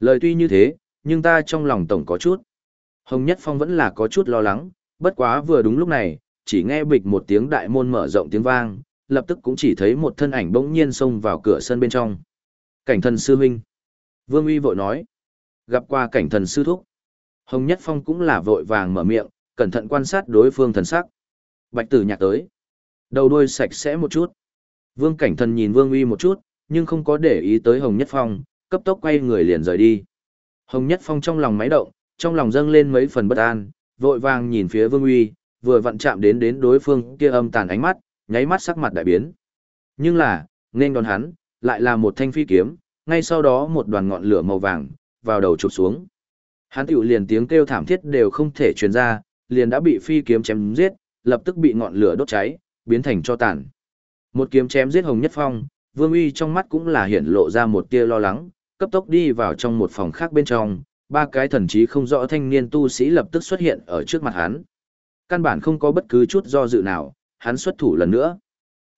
Lời tuy như thế, nhưng ta trong lòng tổng có chút. Hồng Nhất Phong vẫn là có chút lo lắng, bất quá vừa đúng lúc này, chỉ nghe bịch một tiếng đại môn mở rộng tiếng vang, lập tức cũng chỉ thấy một thân ảnh bỗng nhiên xông vào cửa sân bên trong. Cảnh thần sư huynh. Vương uy vội nói. Gặp qua cảnh thần sư thúc. Hồng Nhất Phong cũng là vội vàng mở miệng, cẩn thận quan sát đối phương thần sắc. Bạch tử nhạc tới. Đầu đuôi sạch sẽ một chút. Vương cảnh thần nhìn Vương uy một chút, nhưng không có để ý tới Hồng Nhất Phong, cấp tốc quay người liền rời đi. Hồng Nhất Phong trong lòng máy động, trong lòng dâng lên mấy phần bất an, vội vàng nhìn phía Vương Uy, vừa vặn chạm đến đến đối phương kia âm tàn ánh mắt, nháy mắt sắc mặt đại biến. Nhưng là, nên đón hắn, lại là một thanh phi kiếm, ngay sau đó một đoàn ngọn lửa màu vàng, vào đầu chụp xuống. Hắn tiểu liền tiếng kêu thảm thiết đều không thể truyền ra, liền đã bị phi kiếm chém giết, lập tức bị ngọn lửa đốt cháy, biến thành cho tàn. Một kiếm chém giết Hồng Nhất Phong, Vương Uy trong mắt cũng là hiện lộ ra một tia lo lắng, cấp tốc đi vào trong một phòng khác bên trong, ba cái thần trí không rõ thanh niên tu sĩ lập tức xuất hiện ở trước mặt hắn. Căn bản không có bất cứ chút do dự nào, hắn xuất thủ lần nữa.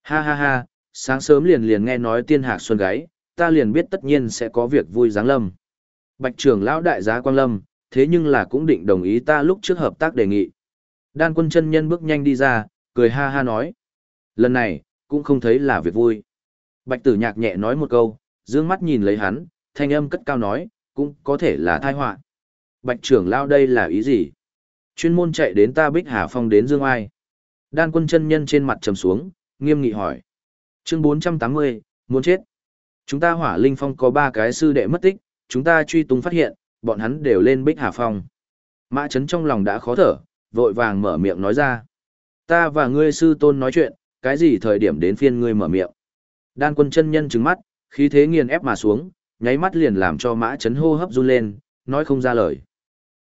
Ha ha ha, sáng sớm liền liền nghe nói tiên hạc xuân gái, ta liền biết tất nhiên sẽ có việc vui giáng lâm. Bạch trưởng lão đại giá Quang Lâm, thế nhưng là cũng định đồng ý ta lúc trước hợp tác đề nghị. Đan quân chân nhân bước nhanh đi ra, cười ha ha nói. Lần này, cũng không thấy là việc vui. Bạch tử nhạc nhẹ nói một câu, dương mắt nhìn lấy hắn, thanh âm cất cao nói, cũng có thể là thai họa. Bạch trưởng lao đây là ý gì? Chuyên môn chạy đến ta Bích Hà Phong đến Dương Ai. Đan quân chân nhân trên mặt trầm xuống, nghiêm nghị hỏi. Chương 480, muốn chết. Chúng ta hỏa linh phong có ba cái sư đệ mất tích, chúng ta truy tung phát hiện, bọn hắn đều lên Bích Hà Phong. Mã Trấn trong lòng đã khó thở, vội vàng mở miệng nói ra. Ta và ngươi sư tôn nói chuyện, cái gì thời điểm đến phiên ngươi mở miệng. Đan quân chân nhân trừng mắt, khí thế nghiền ép mà xuống, nháy mắt liền làm cho mã chấn hô hấp run lên, nói không ra lời.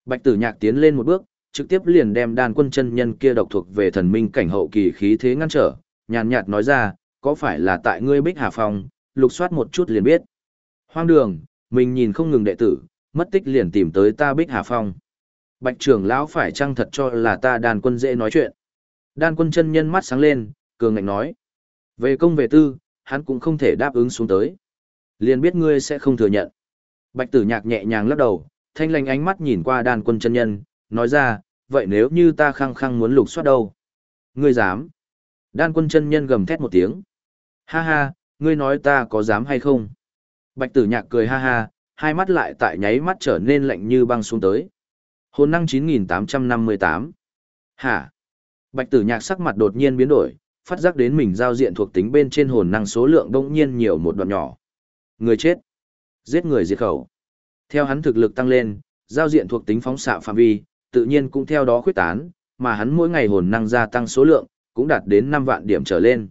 Bạch tử nhạc tiến lên một bước, trực tiếp liền đem đan quân chân nhân kia độc thuộc về thần minh cảnh hậu kỳ khí thế ngăn trở, nhàn nhạt nói ra, có phải là tại ngươi bích hà phong, lục soát một chút liền biết. Hoang đường, mình nhìn không ngừng đệ tử, mất tích liền tìm tới ta bích hà phong. Bạch trưởng lão phải chăng thật cho là ta đàn quân dễ nói chuyện. Đan quân chân nhân mắt sáng lên, cường ngạnh nói. Về công về tư, hắn cũng không thể đáp ứng xuống tới. Liền biết ngươi sẽ không thừa nhận. Bạch tử nhạc nhẹ nhàng lắc đầu, thanh lành ánh mắt nhìn qua đan quân chân nhân, nói ra, vậy nếu như ta khăng khăng muốn lục soát đâu? Ngươi dám? Đan quân chân nhân gầm thét một tiếng. Ha ha, ngươi nói ta có dám hay không? Bạch tử nhạc cười ha ha, hai mắt lại tại nháy mắt trở nên lạnh như băng xuống tới. Hồn năng 9858. Hả? Bạch tử nhạc sắc mặt đột nhiên biến đổi, phát giác đến mình giao diện thuộc tính bên trên hồn năng số lượng đông nhiên nhiều một đoạn nhỏ. Người chết. Giết người diệt khẩu. Theo hắn thực lực tăng lên, giao diện thuộc tính phóng xạ phạm vi, tự nhiên cũng theo đó khuyết tán, mà hắn mỗi ngày hồn năng gia tăng số lượng, cũng đạt đến 5 vạn điểm trở lên.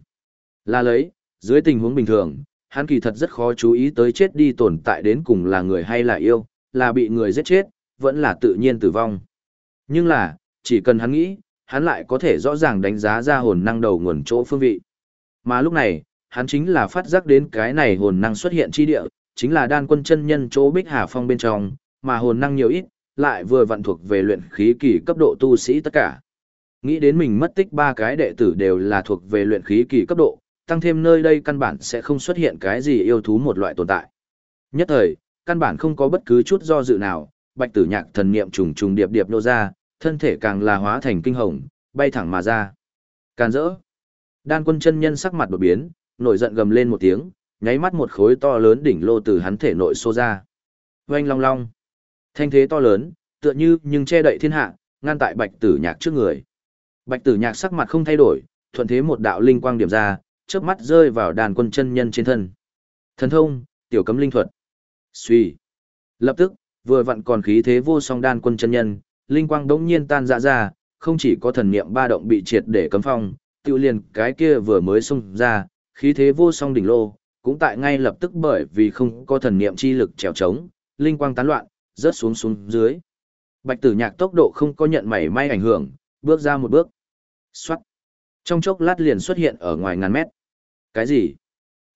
Là lấy, dưới tình huống bình thường, hắn kỳ thật rất khó chú ý tới chết đi tồn tại đến cùng là người hay là yêu, là bị người giết chết, vẫn là tự nhiên tử vong. Nhưng là, chỉ cần hắn nghĩ, hắn lại có thể rõ ràng đánh giá ra hồn năng đầu nguồn chỗ phương vị. Mà lúc này, hắn chính là phát giác đến cái này hồn năng xuất hiện chi địa, chính là đan quân chân nhân chỗ Bích Hà Phong bên trong, mà hồn năng nhiều ít, lại vừa vận thuộc về luyện khí kỳ cấp độ tu sĩ tất cả. Nghĩ đến mình mất tích ba cái đệ tử đều là thuộc về luyện khí kỳ cấp độ, tăng thêm nơi đây căn bản sẽ không xuất hiện cái gì yêu thú một loại tồn tại. Nhất thời, căn bản không có bất cứ chút do dự nào, bạch tử nhạc thần niệm trùng trùng điệp điệp nô ra, thân thể càng là hóa thành kinh hồng, bay thẳng mà ra. Can rỡ. Đan quân chân nhân sắc mặt đột biến, nổi giận gầm lên một tiếng, nháy mắt một khối to lớn đỉnh lô từ hắn thể nội xô ra. Oanh long long. Thanh thế to lớn, tựa như nhưng che đậy thiên hạ, ngăn tại bạch tử nhạc trước người. Bạch tử nhạc sắc mặt không thay đổi, thuận thế một đạo linh quang điểm ra, chớp mắt rơi vào đàn quân chân nhân trên thân. Thần thông, tiểu cấm linh thuật. Suy. Lập tức, vừa vặn còn khí thế vô song đan quân chân nhân, linh quang đống nhiên tan ra ra, không chỉ có thần niệm ba động bị triệt để cấm phong, tiêu liền cái kia vừa mới xông ra, khí thế vô song đỉnh lô, cũng tại ngay lập tức bởi vì không có thần niệm chi lực trèo trống, linh quang tán loạn, rớt xuống xuống dưới. Bạch tử nhạc tốc độ không có nhận mảy may ảnh hưởng, bước ra một bước. Xoát. Trong chốc lát liền xuất hiện ở ngoài ngàn mét. Cái gì?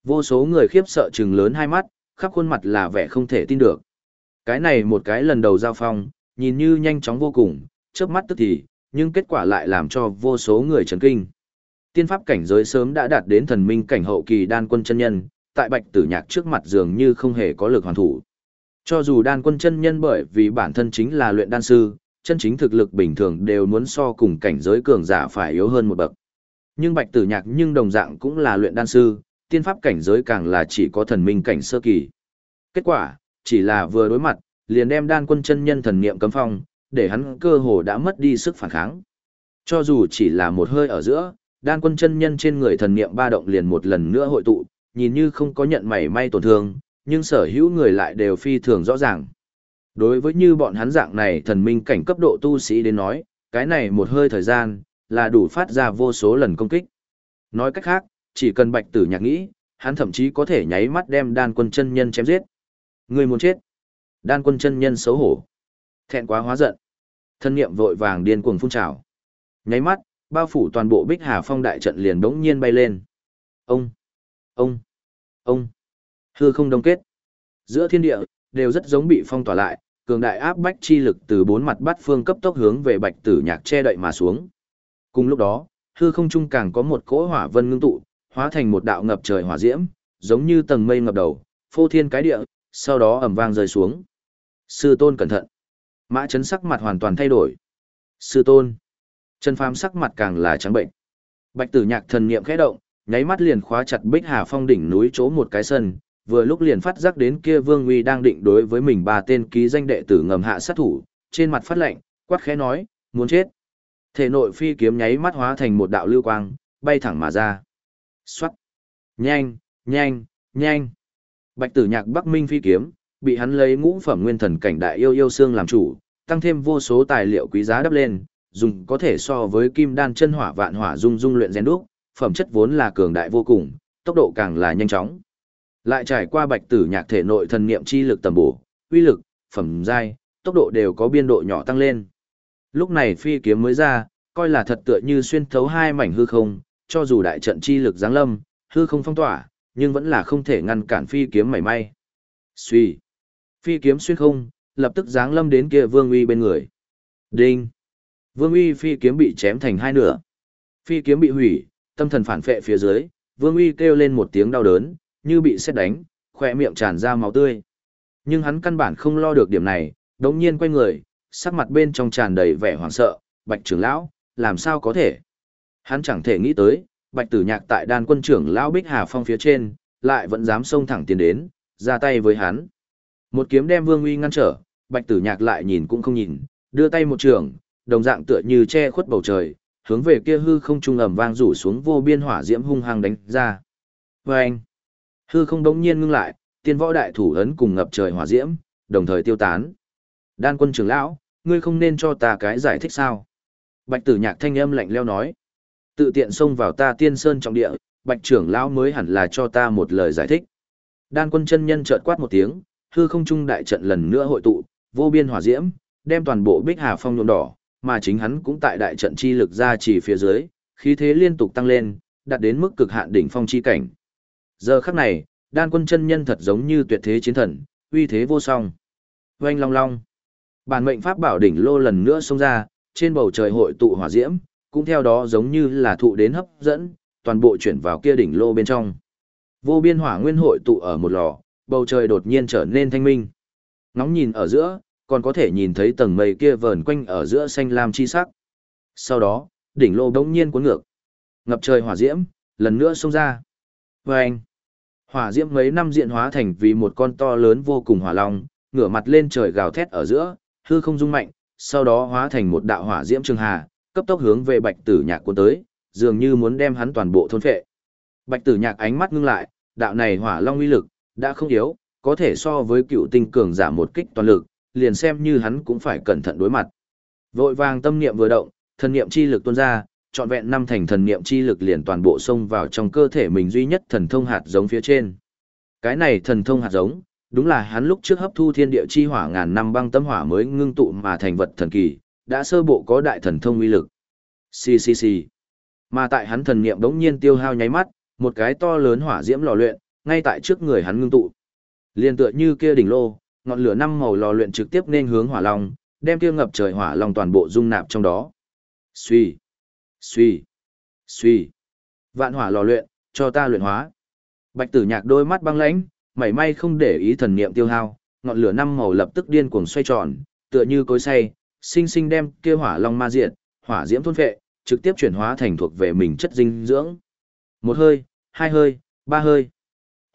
Vô số người khiếp sợ trừng lớn hai mắt, khắp khuôn mặt là vẻ không thể tin được. Cái này một cái lần đầu giao phong, nhìn như nhanh chóng vô cùng, chớp mắt tức thì, nhưng kết quả lại làm cho vô số người chấn kinh. Tiên pháp cảnh giới sớm đã đạt đến thần minh cảnh hậu kỳ đan quân chân nhân, tại bạch tử nhạc trước mặt dường như không hề có lực hoàn thủ. Cho dù đan quân chân nhân bởi vì bản thân chính là luyện đan sư, chân chính thực lực bình thường đều muốn so cùng cảnh giới cường giả phải yếu hơn một bậc. Nhưng bạch tử nhạc nhưng đồng dạng cũng là luyện đan sư, tiên pháp cảnh giới càng là chỉ có thần minh cảnh sơ kỳ. Kết quả, chỉ là vừa đối mặt, liền đem đan quân chân nhân thần niệm cấm phong, để hắn cơ hồ đã mất đi sức phản kháng. Cho dù chỉ là một hơi ở giữa, đan quân chân nhân trên người thần niệm ba động liền một lần nữa hội tụ, nhìn như không có nhận mảy may tổn thương, nhưng sở hữu người lại đều phi thường rõ ràng. Đối với như bọn hắn dạng này thần minh cảnh cấp độ tu sĩ đến nói, cái này một hơi thời gian, là đủ phát ra vô số lần công kích. Nói cách khác, chỉ cần bạch tử nhạc nghĩ, hắn thậm chí có thể nháy mắt đem đan quân chân nhân chém giết. Người muốn chết. Đan quân chân nhân xấu hổ. Thẹn quá hóa giận. Thân niệm vội vàng điên cuồng phun trào. Nháy mắt, bao phủ toàn bộ Bích Hà Phong đại trận liền đống nhiên bay lên. Ông, ông, ông. Hư không đông kết. Giữa thiên địa, đều rất giống bị phong tỏa lại, cường đại áp bách chi lực từ bốn mặt bát phương cấp tốc hướng về bạch tử nhạc che đậy mà xuống. Cùng lúc đó, hư không trung càng có một cỗ hỏa vân ngưng tụ, hóa thành một đạo ngập trời hỏa diễm, giống như tầng mây ngập đầu, phô thiên cái địa, sau đó ầm vang rơi xuống. Sư tôn cẩn thận. Mã chấn sắc mặt hoàn toàn thay đổi. Sư tôn. Trần Phàm sắc mặt càng là trắng bệnh. Bạch Tử Nhạc thần niệm khẽ động, nháy mắt liền khóa chặt Bích Hà Phong đỉnh núi chỗ một cái sân, vừa lúc liền phát giác đến kia Vương Uy đang định đối với mình ba tên ký danh đệ tử ngầm hạ sát thủ, trên mặt phát lạnh, quát khẽ nói, muốn chết. Thể nội phi kiếm nháy mắt hóa thành một đạo lưu quang, bay thẳng mà ra. Xoát. Nhanh, nhanh, nhanh. Bạch Tử Nhạc Bắc Minh phi kiếm, bị hắn lấy ngũ phẩm nguyên thần cảnh đại yêu yêu xương làm chủ, tăng thêm vô số tài liệu quý giá đắp lên, dùng có thể so với kim đan chân hỏa vạn hỏa dung dung luyện rèn đúc, phẩm chất vốn là cường đại vô cùng, tốc độ càng là nhanh chóng. Lại trải qua bạch tử nhạc thể nội thần niệm chi lực tầm bổ, uy lực, phẩm giai, tốc độ đều có biên độ nhỏ tăng lên. Lúc này phi kiếm mới ra, coi là thật tựa như xuyên thấu hai mảnh hư không, cho dù đại trận chi lực giáng lâm, hư không phong tỏa, nhưng vẫn là không thể ngăn cản phi kiếm mảy may. Suy. Phi kiếm xuyên không, lập tức giáng lâm đến kia Vương Uy bên người. Đinh. Vương Uy phi kiếm bị chém thành hai nửa. Phi kiếm bị hủy, tâm thần phản phệ phía dưới, Vương Uy kêu lên một tiếng đau đớn, như bị xét đánh, khỏe miệng tràn ra máu tươi. Nhưng hắn căn bản không lo được điểm này, đống nhiên quay người, sắc mặt bên trong tràn đầy vẻ hoảng sợ, bạch trưởng lão, làm sao có thể? Hắn chẳng thể nghĩ tới, bạch tử nhạc tại đan quân trưởng lão Bích Hà Phong phía trên, lại vẫn dám xông thẳng tiến đến, ra tay với hắn. Một kiếm đem Vương Uy ngăn trở, bạch tử nhạc lại nhìn cũng không nhìn, đưa tay một trường, đồng dạng tựa như che khuất bầu trời, hướng về kia hư không trung ẩm vang rủ xuống vô biên hỏa diễm hung hăng đánh ra. Và anh, hư không đống nhiên ngưng lại, tiên võ đại thủ ấn cùng ngập trời hỏa diễm, đồng thời tiêu tán. Đan quân trưởng lão, ngươi không nên cho ta cái giải thích sao? Bạch tử nhạc thanh âm lạnh leo nói. Tự tiện xông vào ta tiên sơn trọng địa, bạch trưởng lão mới hẳn là cho ta một lời giải thích. Đan quân chân nhân chợt quát một tiếng, hư không trung đại trận lần nữa hội tụ, vô biên hỏa diễm, đem toàn bộ bích hà phong nhuộm đỏ, mà chính hắn cũng tại đại trận chi lực ra chỉ phía dưới, khí thế liên tục tăng lên, đạt đến mức cực hạn đỉnh phong chi cảnh. Giờ khắc này, đan quân chân nhân thật giống như tuyệt thế chiến thần, uy thế vô song. Oanh long long. Bản mệnh pháp bảo đỉnh lô lần nữa xông ra, trên bầu trời hội tụ hỏa diễm, cũng theo đó giống như là thụ đến hấp dẫn, toàn bộ chuyển vào kia đỉnh lô bên trong. Vô biên hỏa nguyên hội tụ ở một lò, bầu trời đột nhiên trở nên thanh minh. Ngóng nhìn ở giữa, còn có thể nhìn thấy tầng mây kia vờn quanh ở giữa xanh lam chi sắc. Sau đó, đỉnh lô đống nhiên cuốn ngược. Ngập trời hỏa diễm, lần nữa xông ra. Vâng! hỏa diễm mấy năm diện hóa thành vì một con to lớn vô cùng hỏa long, ngửa mặt lên trời gào thét ở giữa, hư không rung mạnh, sau đó hóa thành một đạo hỏa diễm trường hà, cấp tốc hướng về bạch tử nhạc cuốn tới, dường như muốn đem hắn toàn bộ thôn phệ. Bạch tử nhạc ánh mắt ngưng lại, đạo này hỏa long uy lực, đã không yếu, có thể so với cựu tinh cường giả một kích toàn lực, liền xem như hắn cũng phải cẩn thận đối mặt. Vội vàng tâm niệm vừa động, thần niệm chi lực tuôn ra, trọn vẹn năm thành thần niệm chi lực liền toàn bộ xông vào trong cơ thể mình duy nhất thần thông hạt giống phía trên. Cái này thần thông hạt giống, đúng là hắn lúc trước hấp thu thiên địa chi hỏa ngàn năm băng tâm hỏa mới ngưng tụ mà thành vật thần kỳ, đã sơ bộ có đại thần thông uy lực. Xì xì xì. Mà tại hắn thần niệm đống nhiên tiêu hao nháy mắt, một cái to lớn hỏa diễm lò luyện, ngay tại trước người hắn ngưng tụ. Liên tựa như kia đỉnh lô, ngọn lửa năm màu lò luyện trực tiếp nên hướng hỏa long, đem kia ngập trời hỏa long toàn bộ dung nạp trong đó. Suy, suy, suy. Vạn hỏa lò luyện, cho ta luyện hóa. Bạch Tử Nhạc đôi mắt băng lãnh, mảy may không để ý thần niệm tiêu hao, ngọn lửa năm màu lập tức điên cuồng xoay tròn, tựa như cối xay, sinh sinh đem kia hỏa long ma diệt, hỏa diễm thôn phệ, trực tiếp chuyển hóa thành thuộc về mình chất dinh dưỡng. Một hơi, hai hơi, ba hơi.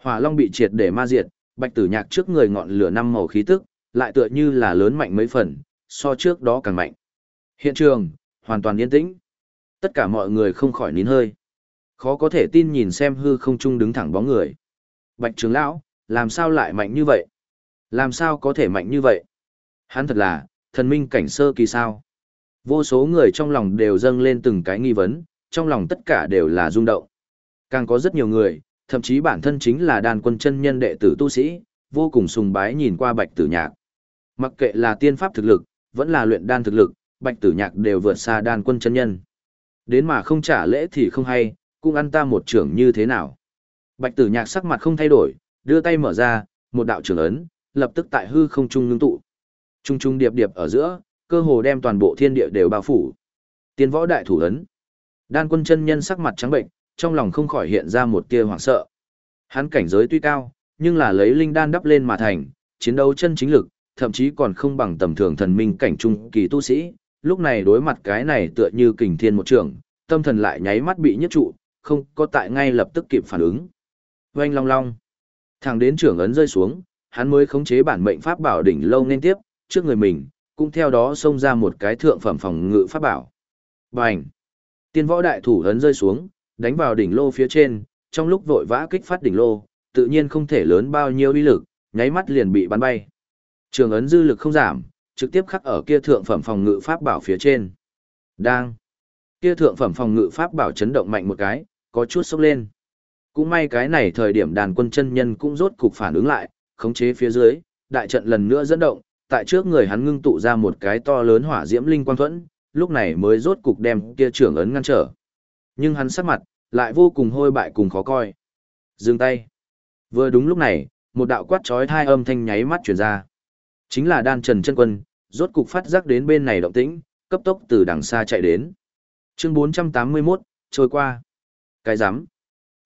Hỏa long bị triệt để ma diệt, bạch tử nhạc trước người ngọn lửa năm màu khí tức, lại tựa như là lớn mạnh mấy phần, so trước đó càng mạnh. Hiện trường, hoàn toàn yên tĩnh. Tất cả mọi người không khỏi nín hơi. Khó có thể tin nhìn xem hư không trung đứng thẳng bóng người. Bạch trưởng lão, làm sao lại mạnh như vậy? Làm sao có thể mạnh như vậy? Hắn thật là, thần minh cảnh sơ kỳ sao? Vô số người trong lòng đều dâng lên từng cái nghi vấn, trong lòng tất cả đều là rung động. Càng có rất nhiều người, thậm chí bản thân chính là đàn quân chân nhân đệ tử tu sĩ, vô cùng sùng bái nhìn qua bạch tử nhạc. Mặc kệ là tiên pháp thực lực, vẫn là luyện đan thực lực, bạch tử nhạc đều vượt xa đàn quân chân nhân. Đến mà không trả lễ thì không hay, cũng ăn ta một trưởng như thế nào. Bạch tử nhạc sắc mặt không thay đổi, đưa tay mở ra, một đạo trưởng ấn, lập tức tại hư không trung ngưng tụ. Trung trung điệp điệp ở giữa, cơ hồ đem toàn bộ thiên địa đều bao phủ. Tiên võ đại thủ ấn. Đan quân chân nhân sắc mặt trắng bệnh, trong lòng không khỏi hiện ra một tia hoảng sợ. Hắn cảnh giới tuy cao, nhưng là lấy linh đan đắp lên mà thành, chiến đấu chân chính lực, thậm chí còn không bằng tầm thường thần minh cảnh trung kỳ tu sĩ. Lúc này đối mặt cái này tựa như kình thiên một trường, tâm thần lại nháy mắt bị nhất trụ, không có tại ngay lập tức kịp phản ứng. Oanh long long. Thẳng đến trưởng ấn rơi xuống, hắn mới khống chế bản mệnh pháp bảo đỉnh lâu nên tiếp, trước người mình, cũng theo đó xông ra một cái thượng phẩm phòng ngự pháp bảo. Bành! Tiên võ đại thủ ấn rơi xuống, đánh vào đỉnh lô phía trên, trong lúc vội vã kích phát đỉnh lô, tự nhiên không thể lớn bao nhiêu uy lực, nháy mắt liền bị bắn bay. Trường ấn dư lực không giảm, trực tiếp khắc ở kia thượng phẩm phòng ngự pháp bảo phía trên. Đang! Kia thượng phẩm phòng ngự pháp bảo chấn động mạnh một cái, có chút sốc lên. Cũng may cái này thời điểm đàn quân chân nhân cũng rốt cục phản ứng lại, khống chế phía dưới, đại trận lần nữa dẫn động, tại trước người hắn ngưng tụ ra một cái to lớn hỏa diễm linh quang thuẫn, lúc này mới rốt cục đem kia trưởng ấn ngăn trở. Nhưng hắn sắc mặt, lại vô cùng hôi bại cùng khó coi. Dừng tay. Vừa đúng lúc này, một đạo quát chói thai âm thanh nháy mắt truyền ra. Chính là đan trần chân quân, rốt cục phát giác đến bên này động tĩnh, cấp tốc từ đằng xa chạy đến. Chương 481, trôi qua. Cái rắm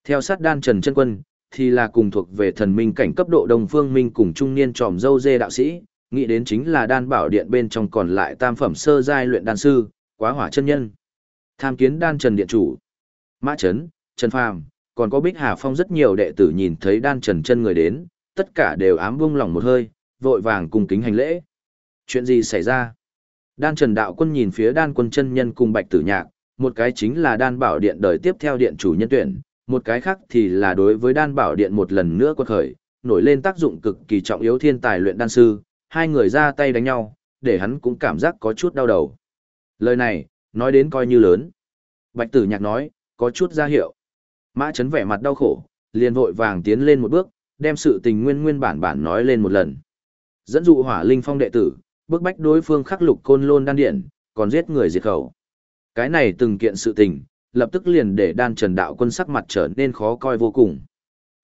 Theo sát đan trần chân quân, thì là cùng thuộc về thần minh cảnh cấp độ đồng phương minh cùng trung niên tròm dâu dê đạo sĩ, nghĩ đến chính là đan bảo điện bên trong còn lại tam phẩm sơ giai luyện đan sư, quá hỏa chân nhân. Tham kiến đan trần điện chủ. Mã Trấn, Trần Phàm, còn có Bích Hà Phong rất nhiều đệ tử nhìn thấy đan trần chân người đến, tất cả đều ám vung lòng một hơi, vội vàng cùng kính hành lễ. Chuyện gì xảy ra? Đan trần đạo quân nhìn phía đan quân chân nhân cùng bạch tử nhạc, một cái chính là đan bảo điện đời tiếp theo điện chủ nhân tuyển, một cái khác thì là đối với đan bảo điện một lần nữa quật khởi, nổi lên tác dụng cực kỳ trọng yếu thiên tài luyện đan sư, hai người ra tay đánh nhau, để hắn cũng cảm giác có chút đau đầu. Lời này, nói đến coi như lớn. Bạch tử nhạc nói, có chút ra hiệu. Mã chấn vẻ mặt đau khổ, liền vội vàng tiến lên một bước, đem sự tình nguyên nguyên bản bản nói lên một lần. Dẫn dụ hỏa linh phong đệ tử, bước bách đối phương khắc lục côn lôn đan điện, còn giết người diệt khẩu. Cái này từng kiện sự tình, lập tức liền để đan trần đạo quân sắc mặt trở nên khó coi vô cùng.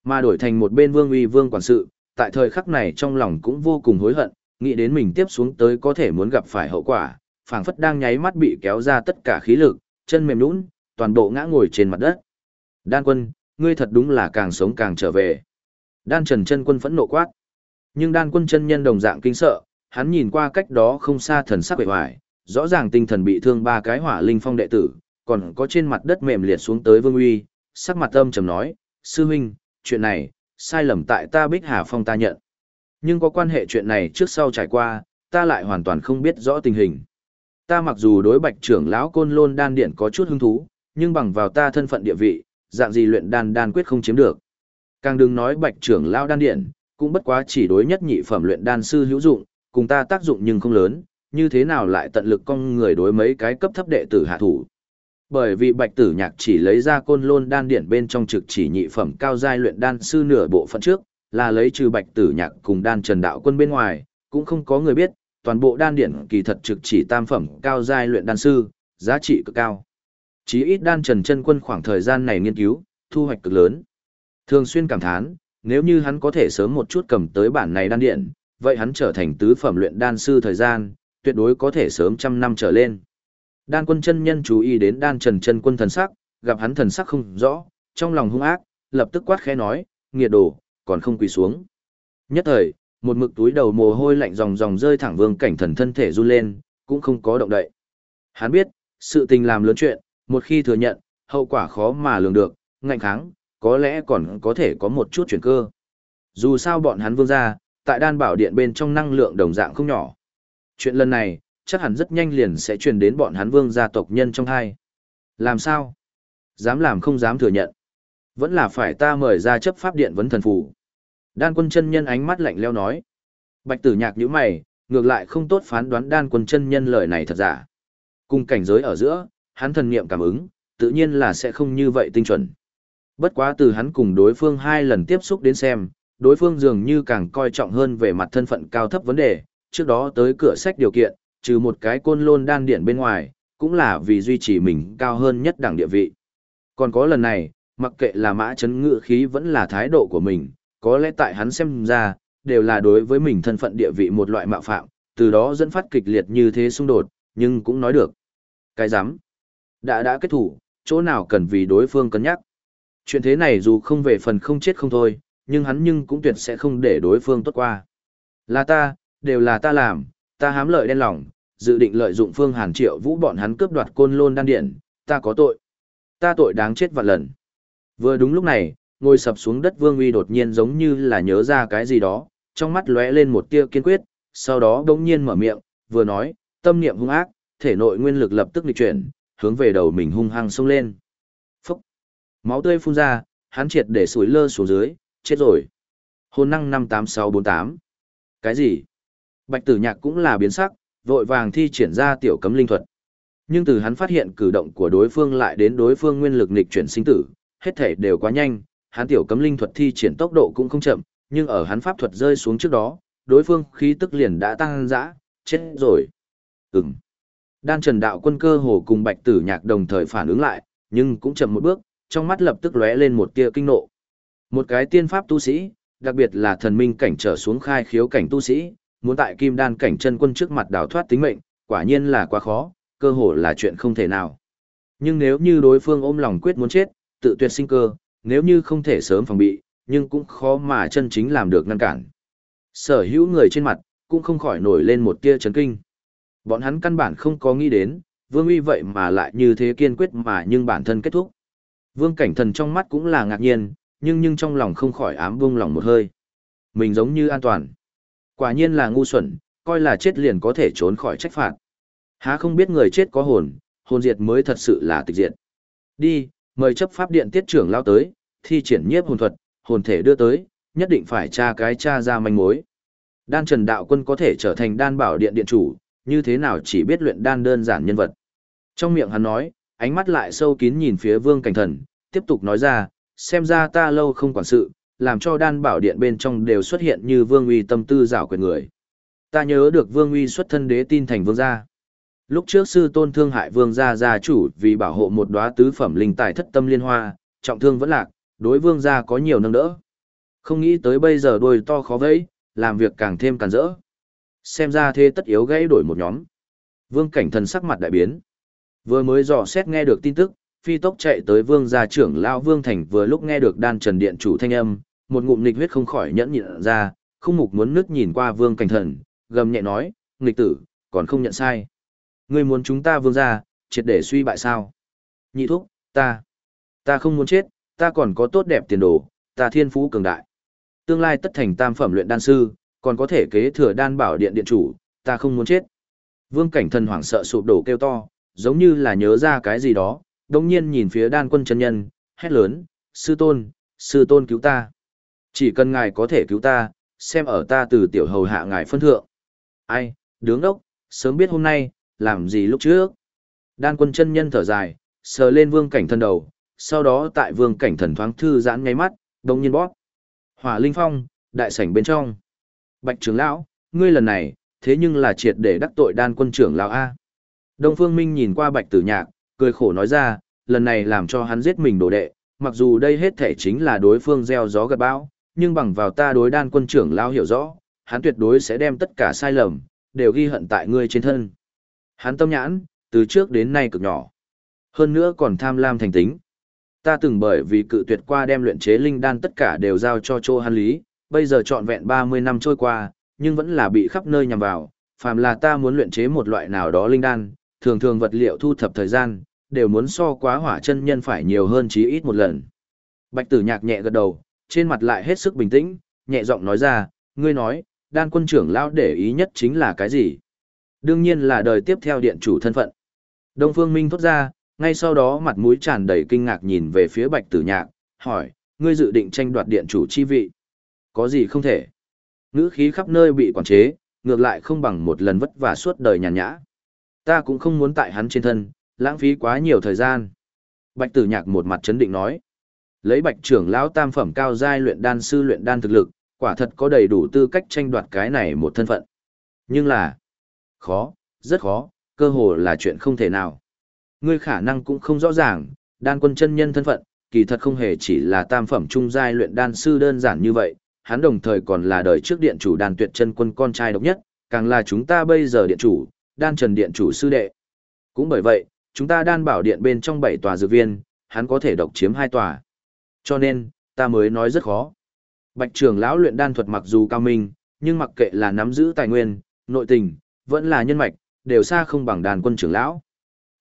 Mà đổi thành một bên vương uy vương quản sự, tại thời khắc này trong lòng cũng vô cùng hối hận, nghĩ đến mình tiếp xuống tới có thể muốn gặp phải hậu quả, phảng phất đang nháy mắt bị kéo ra tất cả khí lực, chân mềm nhũn, toàn bộ ngã ngồi trên mặt đất. Đan quân, ngươi thật đúng là càng sống càng trở về. Đan trần chân quân phẫn nộ quát. Nhưng đan quân chân nhân đồng dạng kinh sợ, hắn nhìn qua cách đó không xa thần sắc quệ hoài, rõ ràng tinh thần bị thương ba cái hỏa linh phong đệ tử, còn có trên mặt đất mềm liệt xuống tới vương uy, sắc mặt âm trầm nói, sư huynh, chuyện này, sai lầm tại ta bích hà phong ta nhận. Nhưng có quan hệ chuyện này trước sau trải qua, ta lại hoàn toàn không biết rõ tình hình. Ta mặc dù đối bạch trưởng lão côn lôn đan điện có chút hứng thú, nhưng bằng vào ta thân phận địa vị, dạng gì luyện đan đan quyết không chiếm được. Càng đừng nói bạch trưởng lão đan điện, cũng bất quá chỉ đối nhất nhị phẩm luyện đan sư hữu dụng, cùng ta tác dụng nhưng không lớn, như thế nào lại tận lực con người đối mấy cái cấp thấp đệ tử hạ thủ. Bởi vì bạch tử nhạc chỉ lấy ra côn lôn đan điện bên trong trực chỉ nhị phẩm cao giai luyện đan sư nửa bộ phận trước, là lấy trừ bạch tử nhạc cùng đan trần đạo quân bên ngoài, cũng không có người biết, toàn bộ đan điện kỳ thật trực chỉ tam phẩm cao giai luyện đan sư, giá trị cực cao. Chí ít đan trần chân quân khoảng thời gian này nghiên cứu, thu hoạch cực lớn. Thường xuyên cảm thán, nếu như hắn có thể sớm một chút cầm tới bản này đan điện, vậy hắn trở thành tứ phẩm luyện đan sư thời gian, tuyệt đối có thể sớm trăm năm trở lên. Đan quân chân nhân chú ý đến đan trần chân quân thần sắc, gặp hắn thần sắc không rõ, trong lòng hung ác, lập tức quát khẽ nói, nghiệt đồ, còn không quỳ xuống. Nhất thời, một mực túi đầu mồ hôi lạnh ròng ròng rơi thẳng vương cảnh thần thân thể run lên, cũng không có động đậy. Hắn biết, sự tình làm lớn chuyện, một khi thừa nhận, hậu quả khó mà lường được, ngạnh kháng, có lẽ còn có thể có một chút chuyển cơ. Dù sao bọn hắn vương gia, tại đan bảo điện bên trong năng lượng đồng dạng không nhỏ. Chuyện lần này, chắc hẳn rất nhanh liền sẽ truyền đến bọn hắn vương gia tộc nhân trong hai. Làm sao? Dám làm không dám thừa nhận. Vẫn là phải ta mời ra chấp pháp điện vấn thần phù. Đan quân chân nhân ánh mắt lạnh leo nói. Bạch tử nhạc như mày, ngược lại không tốt phán đoán đan quân chân nhân lời này thật giả. Cùng cảnh giới ở giữa, hắn thần niệm cảm ứng, tự nhiên là sẽ không như vậy tinh chuẩn. Bất quá từ hắn cùng đối phương hai lần tiếp xúc đến xem, đối phương dường như càng coi trọng hơn về mặt thân phận cao thấp vấn đề, trước đó tới cửa sách điều kiện, trừ một cái côn lôn đan điển bên ngoài, cũng là vì duy trì mình cao hơn nhất đẳng địa vị. Còn có lần này, mặc kệ là mã chấn ngự khí vẫn là thái độ của mình, có lẽ tại hắn xem ra, đều là đối với mình thân phận địa vị một loại mạo phạm, từ đó dẫn phát kịch liệt như thế xung đột, nhưng cũng nói được. Cái dám, đã đã kết thủ, chỗ nào cần vì đối phương cân nhắc. Chuyện thế này dù không về phần không chết không thôi, nhưng hắn nhưng cũng tuyệt sẽ không để đối phương tốt qua. Là ta, đều là ta làm, ta hám lợi đen lòng, dự định lợi dụng phương hàn triệu vũ bọn hắn cướp đoạt côn lôn đan điện, ta có tội. Ta tội đáng chết vạn lần. Vừa đúng lúc này, ngồi sập xuống đất vương uy đột nhiên giống như là nhớ ra cái gì đó, trong mắt lóe lên một tia kiên quyết, sau đó đống nhiên mở miệng, vừa nói, tâm niệm hung ác, thể nội nguyên lực lập tức lịch chuyển, hướng về đầu mình hung hăng xông lên. Phúc! Máu tươi phun ra, hắn triệt để sủi lơ xuống dưới, chết rồi. Hồn năng 58648. Cái gì? Bạch tử nhạc cũng là biến sắc, vội vàng thi triển ra tiểu cấm linh thuật. Nhưng từ hắn phát hiện cử động của đối phương lại đến đối phương nguyên lực nghịch chuyển sinh tử, hết thể đều quá nhanh, hắn tiểu cấm linh thuật thi triển tốc độ cũng không chậm, nhưng ở hắn pháp thuật rơi xuống trước đó, đối phương khí tức liền đã tăng dã, chết rồi. Ừm. Đan Trần Đạo Quân cơ hồ cùng Bạch Tử Nhạc đồng thời phản ứng lại, nhưng cũng chậm một bước, trong mắt lập tức lóe lên một tia kinh nộ. Một cái tiên pháp tu sĩ, đặc biệt là thần minh cảnh trở xuống khai khiếu cảnh tu sĩ, muốn tại kim đan cảnh chân quân trước mặt đào thoát tính mệnh, quả nhiên là quá khó, cơ hồ là chuyện không thể nào. Nhưng nếu như đối phương ôm lòng quyết muốn chết, tự tuyệt sinh cơ, nếu như không thể sớm phòng bị, nhưng cũng khó mà chân chính làm được ngăn cản. Sở hữu người trên mặt, cũng không khỏi nổi lên một tia chấn kinh. Bọn hắn căn bản không có nghĩ đến, vương uy vậy mà lại như thế kiên quyết mà nhưng bản thân kết thúc. Vương cảnh thần trong mắt cũng là ngạc nhiên, nhưng nhưng trong lòng không khỏi ám vương lòng một hơi. Mình giống như an toàn. Quả nhiên là ngu xuẩn, coi là chết liền có thể trốn khỏi trách phạt. Há không biết người chết có hồn, hồn diệt mới thật sự là tịch diệt. Đi, mời chấp pháp điện tiết trưởng lao tới, thi triển nhiếp hồn thuật, hồn thể đưa tới, nhất định phải tra cái tra ra manh mối. Đan Trần Đạo Quân có thể trở thành đan bảo điện điện chủ, như thế nào chỉ biết luyện đan đơn giản nhân vật. Trong miệng hắn nói, ánh mắt lại sâu kín nhìn phía Vương Cảnh Thần, tiếp tục nói ra, xem ra ta lâu không quản sự, làm cho đan bảo điện bên trong đều xuất hiện như Vương Uy tâm tư rảo quyền người. Ta nhớ được Vương Uy xuất thân đế tin thành vương gia. Lúc trước sư tôn thương hại vương gia gia chủ vì bảo hộ một đóa tứ phẩm linh tài thất tâm liên hoa, trọng thương vẫn lạc, đối vương gia có nhiều nâng đỡ. Không nghĩ tới bây giờ đôi to khó vẫy, làm việc càng thêm càng rỡ. Xem ra thế tất yếu gãy đổi một nhóm. Vương cảnh thần sắc mặt đại biến. Vừa mới dò xét nghe được tin tức, phi tốc chạy tới vương gia trưởng lao vương thành vừa lúc nghe được đan trần điện chủ thanh âm, một ngụm nghịch huyết không khỏi nhẫn nhịn ra, không mục muốn nước nhìn qua vương cảnh thần, gầm nhẹ nói, nghịch tử, còn không nhận sai. Ngươi muốn chúng ta vương gia, triệt để suy bại sao? Nhị thúc, ta, ta không muốn chết, ta còn có tốt đẹp tiền đồ, ta thiên phú cường đại. Tương lai tất thành tam phẩm luyện đan sư, còn có thể kế thừa đan bảo điện điện chủ, ta không muốn chết. Vương cảnh thần hoảng sợ sụp đổ kêu to, giống như là nhớ ra cái gì đó, đồng nhiên nhìn phía đan quân chân nhân, hét lớn, sư tôn, sư tôn cứu ta. Chỉ cần ngài có thể cứu ta, xem ở ta từ tiểu hầu hạ ngài phân thượng. Ai, đứng đốc, sớm biết hôm nay, làm gì lúc trước. Đan quân chân nhân thở dài, sờ lên vương cảnh thần đầu, sau đó tại vương cảnh thần thoáng thư giãn ngay mắt, đồng nhiên bóp. Hỏa linh phong, đại sảnh bên trong. Bạch trưởng lão, ngươi lần này, thế nhưng là triệt để đắc tội đan quân trưởng lão A. Đông Phương Minh nhìn qua bạch tử nhạc, cười khổ nói ra, lần này làm cho hắn giết mình đồ đệ, mặc dù đây hết thể chính là đối phương gieo gió gặt bão, nhưng bằng vào ta đối đan quân trưởng lão hiểu rõ, hắn tuyệt đối sẽ đem tất cả sai lầm, đều ghi hận tại ngươi trên thân. Hắn tâm nhãn, từ trước đến nay cực nhỏ. Hơn nữa còn tham lam thành tính. Ta từng bởi vì cự tuyệt qua đem luyện chế linh đan tất cả đều giao cho Trô Hàn Lý, bây giờ trọn vẹn 30 năm trôi qua, nhưng vẫn là bị khắp nơi nhằm vào, phàm là ta muốn luyện chế một loại nào đó linh đan, thường thường vật liệu thu thập thời gian, đều muốn so quá hỏa chân nhân phải nhiều hơn chí ít một lần. Bạch tử nhạc nhẹ gật đầu, trên mặt lại hết sức bình tĩnh, nhẹ giọng nói ra, ngươi nói, đan quân trưởng lão để ý nhất chính là cái gì? Đương nhiên là đời tiếp theo điện chủ thân phận. Đông Phương Minh thốt ra, ngay sau đó mặt mũi tràn đầy kinh ngạc nhìn về phía bạch tử nhạc, hỏi, ngươi dự định tranh đoạt điện chủ chi vị. Có gì không thể? Ngữ khí khắp nơi bị quản chế, ngược lại không bằng một lần vất vả suốt đời nhàn nhã. Ta cũng không muốn tại hắn trên thân, lãng phí quá nhiều thời gian. Bạch tử nhạc một mặt chấn định nói. Lấy bạch trưởng lão tam phẩm cao giai luyện đan sư luyện đan thực lực, quả thật có đầy đủ tư cách tranh đoạt cái này một thân phận. Nhưng là, khó, rất khó, cơ hồ là chuyện không thể nào. Ngươi khả năng cũng không rõ ràng, đan quân chân nhân thân phận, kỳ thật không hề chỉ là tam phẩm trung giai luyện đan sư đơn giản như vậy, hắn đồng thời còn là đời trước điện chủ đàn tuyệt chân quân con trai độc nhất, càng là chúng ta bây giờ điện chủ, đan trần điện chủ sư đệ. Cũng bởi vậy, chúng ta đan bảo điện bên trong bảy tòa dược viên, hắn có thể độc chiếm hai tòa. Cho nên, ta mới nói rất khó. Bạch trưởng lão luyện đan thuật mặc dù cao minh, nhưng mặc kệ là nắm giữ tài nguyên, nội tình, vẫn là nhân mạch, đều xa không bằng đàn quân trưởng lão.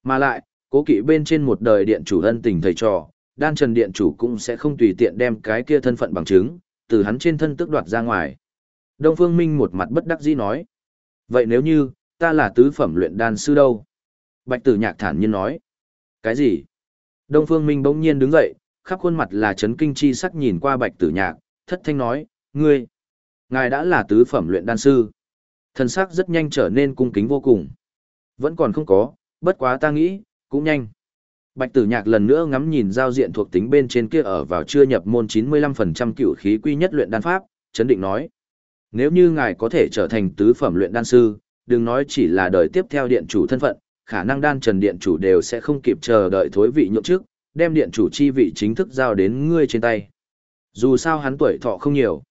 Mà lại, cố kỵ bên trên một đời điện chủ ân tình thầy trò, đan trần điện chủ cũng sẽ không tùy tiện đem cái kia thân phận bằng chứng, từ hắn trên thân tước đoạt ra ngoài. Đông Phương Minh một mặt bất đắc dĩ nói. Vậy nếu như, ta là tứ phẩm luyện đan sư đâu? Bạch tử nhạc thản nhiên nói. Cái gì? Đông Phương Minh bỗng nhiên đứng dậy, khắp khuôn mặt là chấn kinh chi sắc nhìn qua bạch tử nhạc, thất thanh nói, ngươi, ngài đã là tứ phẩm luyện đan sư. Thần sắc rất nhanh trở nên cung kính vô cùng. Vẫn còn không có, bất quá ta nghĩ, cũng nhanh. Bạch tử nhạc lần nữa ngắm nhìn giao diện thuộc tính bên trên kia ở vào chưa nhập môn 95% cửu khí quy nhất luyện đan pháp, chấn định nói. Nếu như ngài có thể trở thành tứ phẩm luyện đan sư, đừng nói chỉ là đời tiếp theo điện chủ thân phận, khả năng đan trần điện chủ đều sẽ không kịp chờ đợi thối vị nhượng trước, đem điện chủ chi vị chính thức giao đến ngươi trên tay. Dù sao hắn tuổi thọ không nhiều.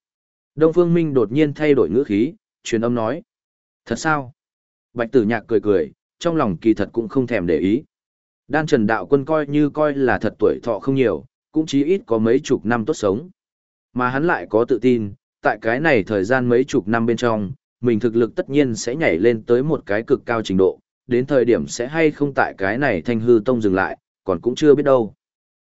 Đông Phương Minh đột nhiên thay đổi ngữ khí, truyền âm nói. Thật sao? Bạch tử nhạc cười cười, trong lòng kỳ thật cũng không thèm để ý. Đan Trần Đạo Quân coi như coi là thật tuổi thọ không nhiều, cũng chí ít có mấy chục năm tốt sống. Mà hắn lại có tự tin, tại cái này thời gian mấy chục năm bên trong, mình thực lực tất nhiên sẽ nhảy lên tới một cái cực cao trình độ, đến thời điểm sẽ hay không tại cái này thanh hư tông dừng lại, còn cũng chưa biết đâu.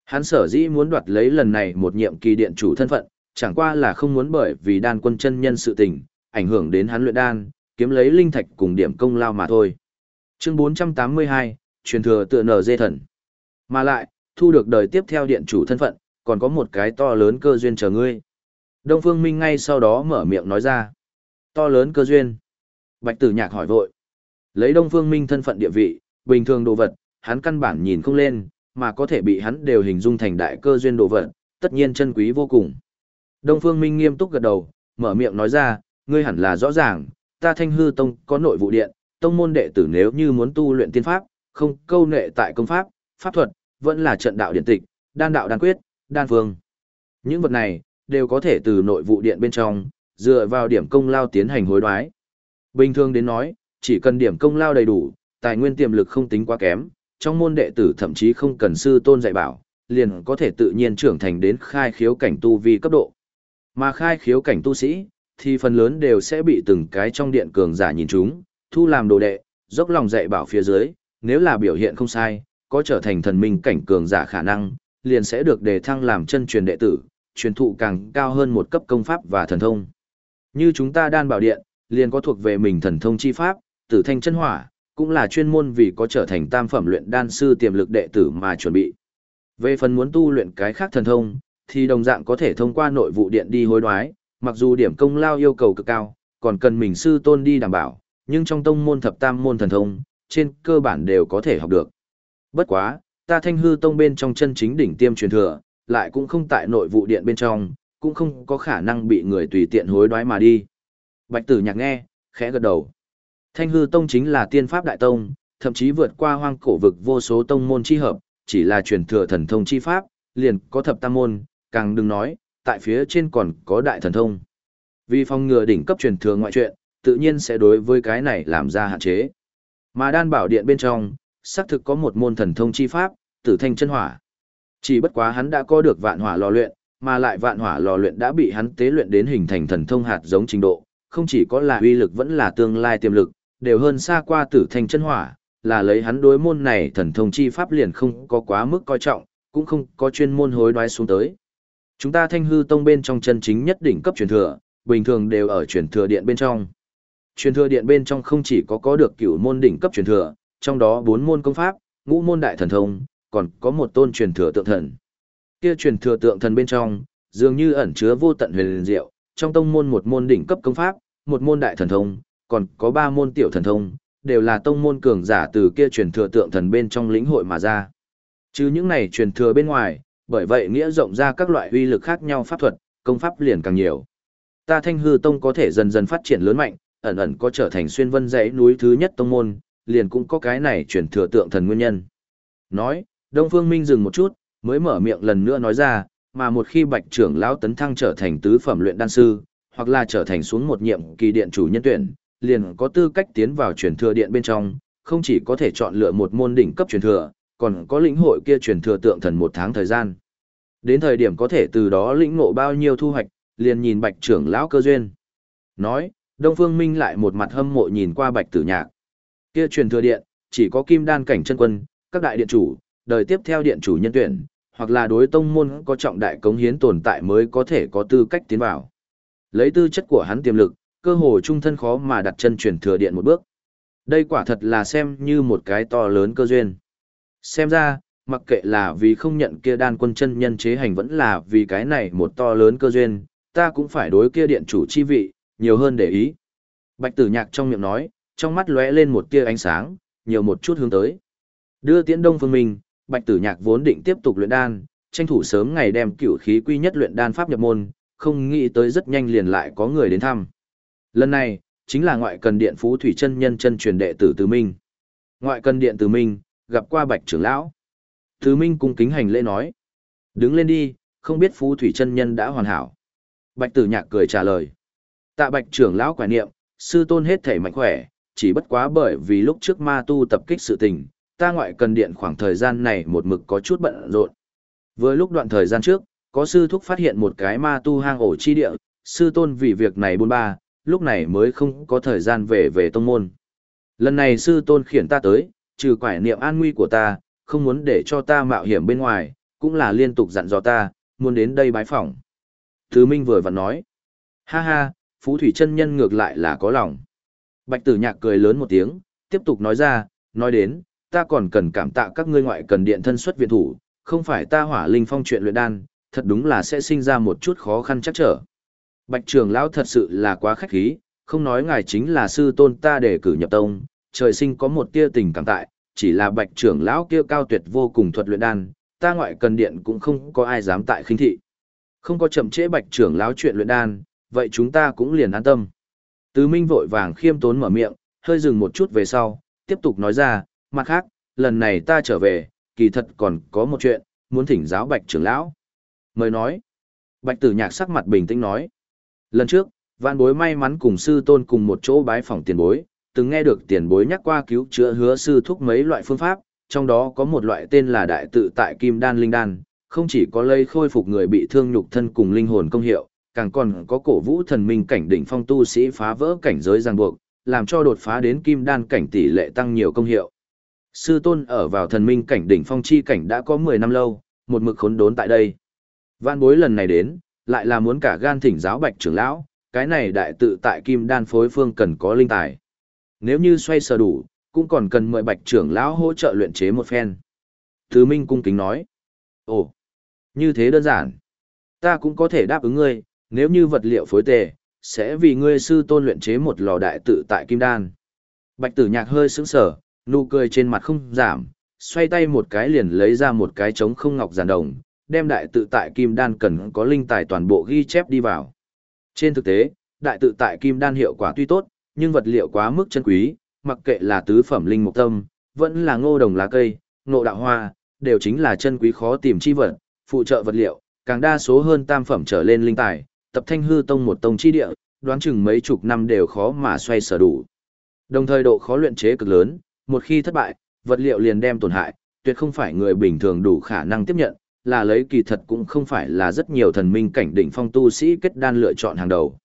Hắn sở dĩ muốn đoạt lấy lần này một nhiệm kỳ điện chủ thân phận, chẳng qua là không muốn bởi vì đan quân chân nhân sự tình, ảnh hưởng đến hắn luyện đan, kiếm lấy linh thạch cùng điểm công lao mà thôi. Chương 482, truyền thừa tựa nở dê thần. Mà lại, thu được đời tiếp theo điện chủ thân phận, còn có một cái to lớn cơ duyên chờ ngươi. Đông Phương Minh ngay sau đó mở miệng nói ra. To lớn cơ duyên. Bạch tử nhạc hỏi vội. Lấy Đông Phương Minh thân phận địa vị, bình thường đồ vật, hắn căn bản nhìn không lên, mà có thể bị hắn đều hình dung thành đại cơ duyên đồ vật, tất nhiên chân quý vô cùng. Đông Phương Minh nghiêm túc gật đầu, mở miệng nói ra, ngươi hẳn là rõ ràng, ta Thanh Hư Tông có nội vụ điện, tông môn đệ tử nếu như muốn tu luyện tiên pháp, không câu nệ tại công pháp, pháp thuật, vẫn là trận đạo điện tịch, đan đạo đan quyết, đan phương. Những vật này, đều có thể từ nội vụ điện bên trong, dựa vào điểm công lao tiến hành hối đoái. Bình thường đến nói, chỉ cần điểm công lao đầy đủ, tài nguyên tiềm lực không tính quá kém, trong môn đệ tử thậm chí không cần sư tôn dạy bảo, liền có thể tự nhiên trưởng thành đến khai khiếu cảnh tu vi cấp độ. Mà khai khiếu cảnh tu sĩ, thì phần lớn đều sẽ bị từng cái trong điện cường giả nhìn chúng, thu làm đồ đệ, dốc lòng dạy bảo phía dưới, nếu là biểu hiện không sai, có trở thành thần minh cảnh cường giả khả năng, liền sẽ được đề thăng làm chân truyền đệ tử, truyền thụ càng cao hơn một cấp công pháp và thần thông. Như chúng ta đan bảo điện, liền có thuộc về mình thần thông chi pháp, tử thanh chân hỏa, cũng là chuyên môn vì có trở thành tam phẩm luyện đan sư tiềm lực đệ tử mà chuẩn bị. Về phần muốn tu luyện cái khác thần thông, thì đồng dạng có thể thông qua nội vụ điện đi hối đoái, mặc dù điểm công lao yêu cầu cực cao, còn cần mình sư tôn đi đảm bảo, nhưng trong tông môn thập tam môn thần thông, trên cơ bản đều có thể học được. Bất quá, ta thanh hư tông bên trong chân chính đỉnh tiêm truyền thừa, lại cũng không tại nội vụ điện bên trong, cũng không có khả năng bị người tùy tiện hối đoái mà đi. Bạch tử nhạc nghe, khẽ gật đầu. Thanh hư tông chính là tiên pháp đại tông, thậm chí vượt qua hoang cổ vực vô số tông môn chi hợp, chỉ là truyền thừa thần thông chi pháp, liền có thập tam môn, càng đừng nói, tại phía trên còn có đại thần thông. Vì phòng ngừa đỉnh cấp truyền thừa ngoại truyện, tự nhiên sẽ đối với cái này làm ra hạn chế. Mà đan bảo điện bên trong, xác thực có một môn thần thông chi pháp, tử thanh chân hỏa. Chỉ bất quá hắn đã có được vạn hỏa lò luyện, mà lại vạn hỏa lò luyện đã bị hắn tế luyện đến hình thành thần thông hạt giống trình độ, không chỉ có là uy lực vẫn là tương lai tiềm lực, đều hơn xa qua tử thanh chân hỏa, là lấy hắn đối môn này thần thông chi pháp liền không có quá mức coi trọng, cũng không có chuyên môn hối đoái xuống tới. Chúng ta thanh hư tông bên trong chân chính nhất đỉnh cấp truyền thừa, bình thường đều ở truyền thừa điện bên trong. Truyền thừa điện bên trong không chỉ có có được cửu môn đỉnh cấp truyền thừa, trong đó bốn môn công pháp, ngũ môn đại thần thông, còn có một tôn truyền thừa tượng thần. Kia truyền thừa tượng thần bên trong, dường như ẩn chứa vô tận huyền diệu, trong tông môn một môn đỉnh cấp công pháp, một môn đại thần thông, còn có ba môn tiểu thần thông, đều là tông môn cường giả từ kia truyền thừa tượng thần bên trong lĩnh hội mà ra. Chứ những này truyền thừa bên ngoài, bởi vậy nghĩa rộng ra các loại uy lực khác nhau pháp thuật, công pháp liền càng nhiều. Ta Thanh Hư Tông có thể dần dần phát triển lớn mạnh, ẩn ẩn có trở thành xuyên vân dãy núi thứ nhất tông môn, liền cũng có cái này chuyển thừa tượng thần nguyên nhân. Nói, Đông Phương Minh dừng một chút, mới mở miệng lần nữa nói ra, mà một khi bạch trưởng lão tấn thăng trở thành tứ phẩm luyện đan sư, hoặc là trở thành xuống một nhiệm kỳ điện chủ nhân tuyển, liền có tư cách tiến vào truyền thừa điện bên trong, không chỉ có thể chọn lựa một môn đỉnh cấp truyền thừa, còn có lĩnh hội kia truyền thừa tượng thần một tháng thời gian. Đến thời điểm có thể từ đó lĩnh ngộ bao nhiêu thu hoạch, liền nhìn bạch trưởng lão cơ duyên. Nói, Đông Phương Minh lại một mặt hâm mộ nhìn qua bạch tử nhạc. Kia truyền thừa điện, chỉ có kim đan cảnh chân quân, các đại điện chủ, đời tiếp theo điện chủ nhân tuyển, hoặc là đối tông môn có trọng đại cống hiến tồn tại mới có thể có tư cách tiến vào. Lấy tư chất của hắn tiềm lực, cơ hồ trung thân khó mà đặt chân truyền thừa điện một bước. Đây quả thật là xem như một cái to lớn cơ duyên. Xem ra, mặc kệ là vì không nhận kia đan quân chân nhân chế hành vẫn là vì cái này một to lớn cơ duyên, ta cũng phải đối kia điện chủ chi vị, nhiều hơn để ý. Bạch tử nhạc trong miệng nói, trong mắt lóe lên một tia ánh sáng, nhiều một chút hướng tới. Đưa tiễn đông phương minh, bạch tử nhạc vốn định tiếp tục luyện đan, tranh thủ sớm ngày đem cửu khí quy nhất luyện đan pháp nhập môn, không nghĩ tới rất nhanh liền lại có người đến thăm. Lần này, chính là ngoại cần điện phú thủy chân nhân chân truyền đệ tử Từ Minh. Ngoại cần điện Từ Minh, gặp qua bạch trưởng lão. Từ Minh cung kính hành lễ nói. Đứng lên đi, không biết phú thủy chân nhân đã hoàn hảo. Bạch tử nhạc cười trả lời. Tạ bạch trưởng lão quả niệm, sư tôn hết thể mạnh khỏe, chỉ bất quá bởi vì lúc trước ma tu tập kích sự tình, ta ngoại cần điện khoảng thời gian này một mực có chút bận rộn. Với lúc đoạn thời gian trước, có sư thúc phát hiện một cái ma tu hang ổ chi địa, sư tôn vì việc này buôn ba, lúc này mới không có thời gian về về tông môn. Lần này sư tôn khiển ta tới, trừ quải niệm an nguy của ta, không muốn để cho ta mạo hiểm bên ngoài, cũng là liên tục dặn dò ta, muốn đến đây bái phỏng. Thứ Minh vừa vặn nói, ha ha, Phú Thủy chân nhân ngược lại là có lòng. Bạch tử nhạc cười lớn một tiếng, tiếp tục nói ra, nói đến, ta còn cần cảm tạ các ngươi ngoại cần điện thân xuất viện thủ, không phải ta hỏa linh phong chuyện luyện đan, thật đúng là sẽ sinh ra một chút khó khăn chắc trở. Bạch trưởng lão thật sự là quá khách khí, không nói ngài chính là sư tôn ta để cử nhập tông, trời sinh có một tia tình cảm tại, chỉ là bạch trưởng lão kia cao tuyệt vô cùng thuật luyện đan, ta ngoại cần điện cũng không có ai dám tại khinh thị. Không có chậm trễ bạch trưởng lão chuyện luyện đan, vậy chúng ta cũng liền an tâm. Tứ Minh vội vàng khiêm tốn mở miệng, hơi dừng một chút về sau, tiếp tục nói ra, mặt khác, lần này ta trở về, kỳ thật còn có một chuyện, muốn thỉnh giáo bạch trưởng lão. Mời nói. Bạch tử nhạc sắc mặt bình tĩnh nói. Lần trước, vạn bối may mắn cùng sư tôn cùng một chỗ bái phỏng tiền bối, từng nghe được tiền bối nhắc qua cứu chữa hứa sư thúc mấy loại phương pháp, trong đó có một loại tên là đại tự tại kim đan linh đan, không chỉ có lây khôi phục người bị thương nhục thân cùng linh hồn công hiệu, càng còn có cổ vũ thần minh cảnh đỉnh phong tu sĩ phá vỡ cảnh giới ràng buộc, làm cho đột phá đến kim đan cảnh tỷ lệ tăng nhiều công hiệu. Sư tôn ở vào thần minh cảnh đỉnh phong chi cảnh đã có 10 năm lâu, một mực khốn đốn tại đây. Vạn bối lần này đến, lại là muốn cả gan thỉnh giáo bạch trưởng lão, cái này đại tự tại kim đan phối phương cần có linh tài. Nếu như xoay sở đủ, cũng còn cần mời bạch trưởng lão hỗ trợ luyện chế một phen. Thứ Minh cung kính nói. Ồ, như thế đơn giản. Ta cũng có thể đáp ứng ngươi, nếu như vật liệu phối tề, sẽ vì ngươi sư tôn luyện chế một lò đại tự tại kim đan. Bạch tử nhạc hơi sững sờ, nụ cười trên mặt không giảm, xoay tay một cái liền lấy ra một cái trống không ngọc giản đồng, đem đại tự tại kim đan cần có linh tài toàn bộ ghi chép đi vào. Trên thực tế, đại tự tại kim đan hiệu quả tuy tốt, nhưng vật liệu quá mức chân quý, mặc kệ là tứ phẩm linh mục tâm, vẫn là ngô đồng lá cây, ngộ đạo hoa, đều chính là chân quý khó tìm chi vật, phụ trợ vật liệu, càng đa số hơn tam phẩm trở lên linh tài, tập thanh hư tông một tông chi địa, đoán chừng mấy chục năm đều khó mà xoay sở đủ. Đồng thời độ khó luyện chế cực lớn, một khi thất bại, vật liệu liền đem tổn hại, tuyệt không phải người bình thường đủ khả năng tiếp nhận, là lấy kỳ thật cũng không phải là rất nhiều thần minh cảnh đỉnh phong tu sĩ kết đan lựa chọn hàng đầu.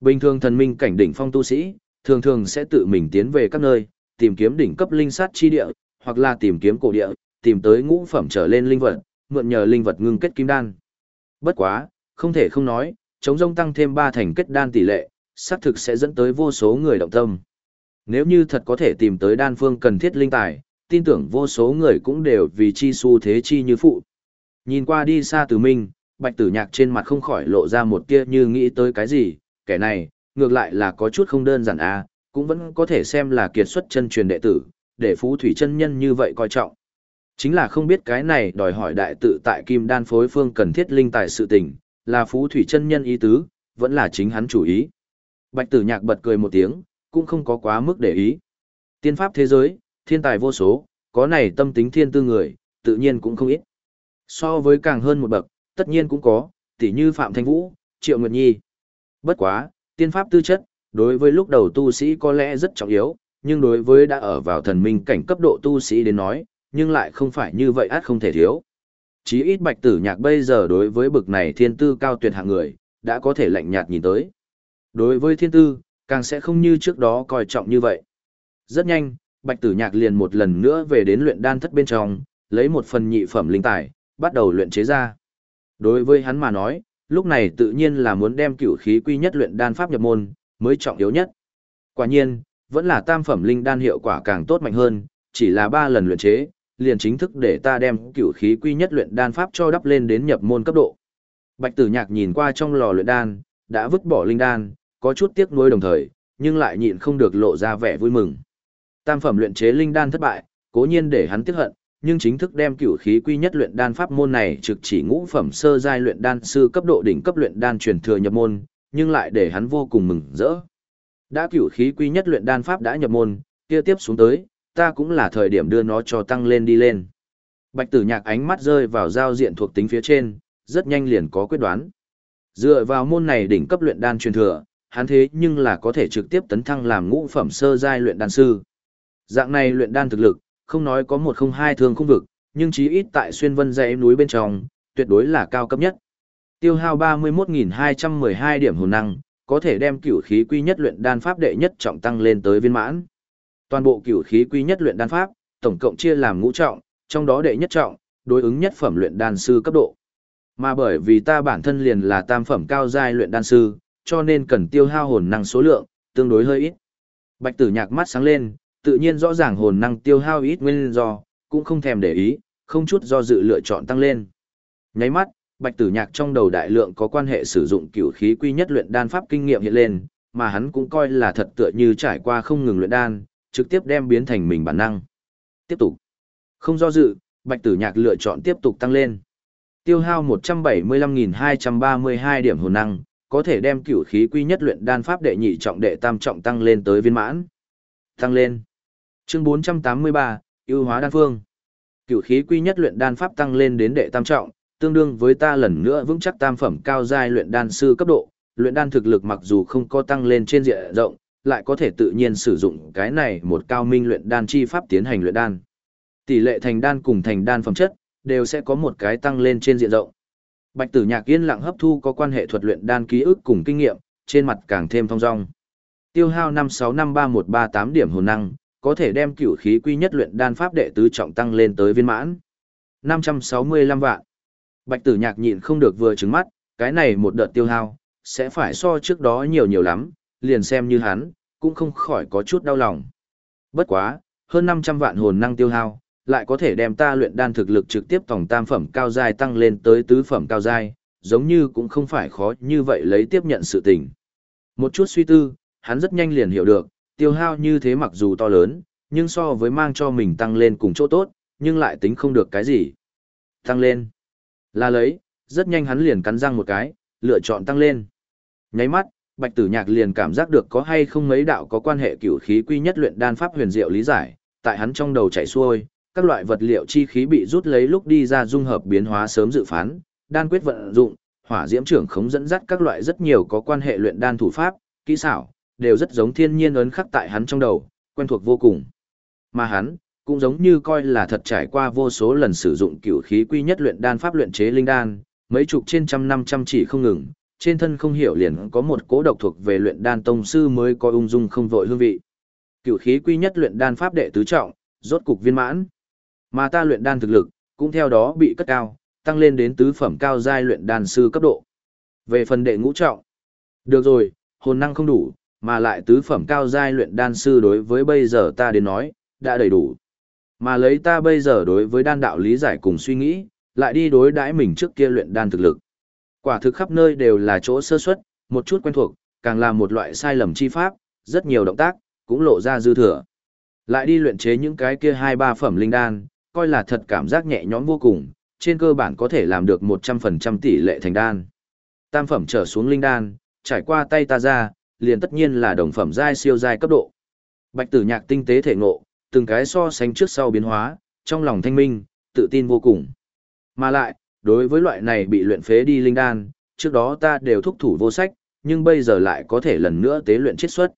Bình thường thần minh cảnh đỉnh phong tu sĩ, thường thường sẽ tự mình tiến về các nơi, tìm kiếm đỉnh cấp linh sát chi địa, hoặc là tìm kiếm cổ địa, tìm tới ngũ phẩm trở lên linh vật, mượn nhờ linh vật ngưng kết kim đan. Bất quá, không thể không nói, chống rông tăng thêm ba thành kết đan tỷ lệ, xác thực sẽ dẫn tới vô số người động tâm. Nếu như thật có thể tìm tới đan phương cần thiết linh tài, tin tưởng vô số người cũng đều vì chi su thế chi như phụ. Nhìn qua đi xa từ minh, bạch tử nhạc trên mặt không khỏi lộ ra một tia như nghĩ tới cái gì, kẻ này, ngược lại là có chút không đơn giản à, cũng vẫn có thể xem là kiệt xuất chân truyền đệ tử, để phú thủy chân nhân như vậy coi trọng. Chính là không biết cái này đòi hỏi đại tự tại kim đan phối phương cần thiết linh tài sự tình, là phú thủy chân nhân ý tứ, vẫn là chính hắn chủ ý. Bạch tử nhạc bật cười một tiếng, cũng không có quá mức để ý. Tiên pháp thế giới, thiên tài vô số, có này tâm tính thiên tư người, tự nhiên cũng không ít. So với càng hơn một bậc, tất nhiên cũng có, tỷ như Phạm Thanh Vũ, Triệu Nguyệt Nhi. Bất quá, tiên pháp tư chất, đối với lúc đầu tu sĩ có lẽ rất trọng yếu, nhưng đối với đã ở vào thần minh cảnh cấp độ tu sĩ đến nói, nhưng lại không phải như vậy át không thể thiếu. Chí ít bạch tử nhạc bây giờ đối với bực này thiên tư cao tuyệt hạng người, đã có thể lạnh nhạt nhìn tới. Đối với thiên tư, càng sẽ không như trước đó coi trọng như vậy. Rất nhanh, bạch tử nhạc liền một lần nữa về đến luyện đan thất bên trong, lấy một phần nhị phẩm linh tài, bắt đầu luyện chế ra. Đối với hắn mà nói, lúc này tự nhiên là muốn đem cửu khí quy nhất luyện đan pháp nhập môn, mới trọng yếu nhất. Quả nhiên, vẫn là tam phẩm linh đan hiệu quả càng tốt mạnh hơn, chỉ là ba lần luyện chế, liền chính thức để ta đem cửu khí quy nhất luyện đan pháp cho đắp lên đến nhập môn cấp độ. Bạch Tử Nhạc nhìn qua trong lò luyện đan, đã vứt bỏ linh đan, có chút tiếc nuối đồng thời, nhưng lại nhịn không được lộ ra vẻ vui mừng. Tam phẩm luyện chế linh đan thất bại, cố nhiên để hắn tiếc hận, nhưng chính thức đem cửu khí quy nhất luyện đan pháp môn này trực chỉ ngũ phẩm sơ giai luyện đan sư cấp độ đỉnh cấp luyện đan truyền thừa nhập môn, nhưng lại để hắn vô cùng mừng rỡ. Đã cửu khí quy nhất luyện đan pháp đã nhập môn, kia tiếp xuống tới, ta cũng là thời điểm đưa nó cho tăng lên đi lên. Bạch tử nhạc ánh mắt rơi vào giao diện thuộc tính phía trên, rất nhanh liền có quyết đoán. Dựa vào môn này đỉnh cấp luyện đan truyền thừa, hắn thế nhưng là có thể trực tiếp tấn thăng làm ngũ phẩm sơ giai luyện đan sư. Dạng này luyện đan thực lực, không nói có một không hai thương không vực, nhưng chí ít tại xuyên vân dãy núi bên trong, tuyệt đối là cao cấp nhất. Tiêu hao 31.212 điểm hồn năng, có thể đem cửu khí quy nhất luyện đan pháp đệ nhất trọng tăng lên tới viên mãn. Toàn bộ cửu khí quy nhất luyện đan pháp, tổng cộng chia làm ngũ trọng, trong đó đệ nhất trọng, đối ứng nhất phẩm luyện đan sư cấp độ. Mà bởi vì ta bản thân liền là tam phẩm cao giai luyện đan sư, cho nên cần tiêu hao hồn năng số lượng, tương đối hơi ít. Bạch tử nhạc mắt sáng lên, tự nhiên rõ ràng hồn năng tiêu hao ít nguyên do, cũng không thèm để ý, không chút do dự lựa chọn tăng lên. Nháy mắt, Bạch Tử Nhạc trong đầu đại lượng có quan hệ sử dụng cửu khí quy nhất luyện đan pháp kinh nghiệm hiện lên, mà hắn cũng coi là thật tựa như trải qua không ngừng luyện đan, trực tiếp đem biến thành mình bản năng. Tiếp tục. Không do dự, Bạch Tử Nhạc lựa chọn tiếp tục tăng lên. Tiêu hao 175.232 điểm hồn năng, có thể đem cửu khí quy nhất luyện đan pháp đệ nhị trọng đệ tam trọng tăng lên tới viên mãn. Tăng lên. Chương 483, ưu hóa đan phương. Cửu khí quy nhất luyện đan pháp tăng lên đến đệ tam trọng, tương đương với ta lần nữa vững chắc tam phẩm cao giai luyện đan sư cấp độ, luyện đan thực lực mặc dù không có tăng lên trên diện rộng, lại có thể tự nhiên sử dụng cái này một cao minh luyện đan chi pháp tiến hành luyện đan. Tỷ lệ thành đan cùng thành đan phẩm chất đều sẽ có một cái tăng lên trên diện rộng. Bạch Tử Nhạc yên lặng hấp thu có quan hệ thuật luyện đan ký ức cùng kinh nghiệm, trên mặt càng thêm thông dong. Tiêu hao 56533138 điểm hồn năng, có thể đem cửu khí quy nhất luyện đan pháp đệ tứ trọng tăng lên tới viên mãn. 565 vạn. Bạch tử nhạc nhịn không được vừa trứng mắt, cái này một đợt tiêu hao, sẽ phải so trước đó nhiều nhiều lắm, liền xem như hắn, cũng không khỏi có chút đau lòng. Bất quá, hơn 500 vạn hồn năng tiêu hao, lại có thể đem ta luyện đan thực lực trực tiếp tổng tam phẩm cao giai tăng lên tới tứ phẩm cao giai, giống như cũng không phải khó như vậy lấy tiếp nhận sự tình. Một chút suy tư, hắn rất nhanh liền hiểu được, tiêu hao như thế mặc dù to lớn, nhưng so với mang cho mình tăng lên cùng chỗ tốt, nhưng lại tính không được cái gì. Tăng lên. Là lấy, rất nhanh hắn liền cắn răng một cái, lựa chọn tăng lên. Nháy mắt, Bạch Tử Nhạc liền cảm giác được có hay không mấy đạo có quan hệ cửu khí quy nhất luyện đan pháp huyền diệu lý giải, tại hắn trong đầu chảy xuôi, các loại vật liệu chi khí bị rút lấy lúc đi ra dung hợp biến hóa sớm dự phán, đan quyết vận dụng, hỏa diễm trưởng khống dẫn dắt các loại rất nhiều có quan hệ luyện đan thủ pháp, kỹ xảo, đều rất giống thiên nhiên ấn khắc tại hắn trong đầu, quen thuộc vô cùng. Mà hắn, cũng giống như coi là thật trải qua vô số lần sử dụng cửu khí quy nhất luyện đan pháp luyện chế linh đan, mấy chục trên trăm năm trăm chỉ không ngừng, trên thân không hiểu liền có một cố độc thuộc về luyện đan tông sư mới có ung dung không vội hương vị. Cửu khí quy nhất luyện đan pháp đệ tứ trọng, rốt cục viên mãn. Mà ta luyện đan thực lực, cũng theo đó bị cất cao, tăng lên đến tứ phẩm cao giai luyện đan sư cấp độ. Về phần đệ ngũ trọng, được rồi, hồn năng không đủ, mà lại tứ phẩm cao giai luyện đan sư đối với bây giờ ta đến nói, đã đầy đủ. Mà lấy ta bây giờ đối với đan đạo lý giải cùng suy nghĩ, lại đi đối đãi mình trước kia luyện đan thực lực. Quả thực khắp nơi đều là chỗ sơ suất, một chút quen thuộc, càng là một loại sai lầm chi pháp, rất nhiều động tác, cũng lộ ra dư thừa. Lại đi luyện chế những cái kia hai ba phẩm linh đan, coi là thật cảm giác nhẹ nhõm vô cùng, trên cơ bản có thể làm được 100% tỷ lệ thành đan. Tam phẩm trở xuống linh đan, trải qua tay ta ra, liền tất nhiên là đồng phẩm giai siêu giai cấp độ. Bạch tử nhạc tinh tế thể ngộ, từng cái so sánh trước sau biến hóa, trong lòng thanh minh, tự tin vô cùng. Mà lại, đối với loại này bị luyện phế đi linh đan, trước đó ta đều thúc thủ vô sách, nhưng bây giờ lại có thể lần nữa tế luyện chiết xuất.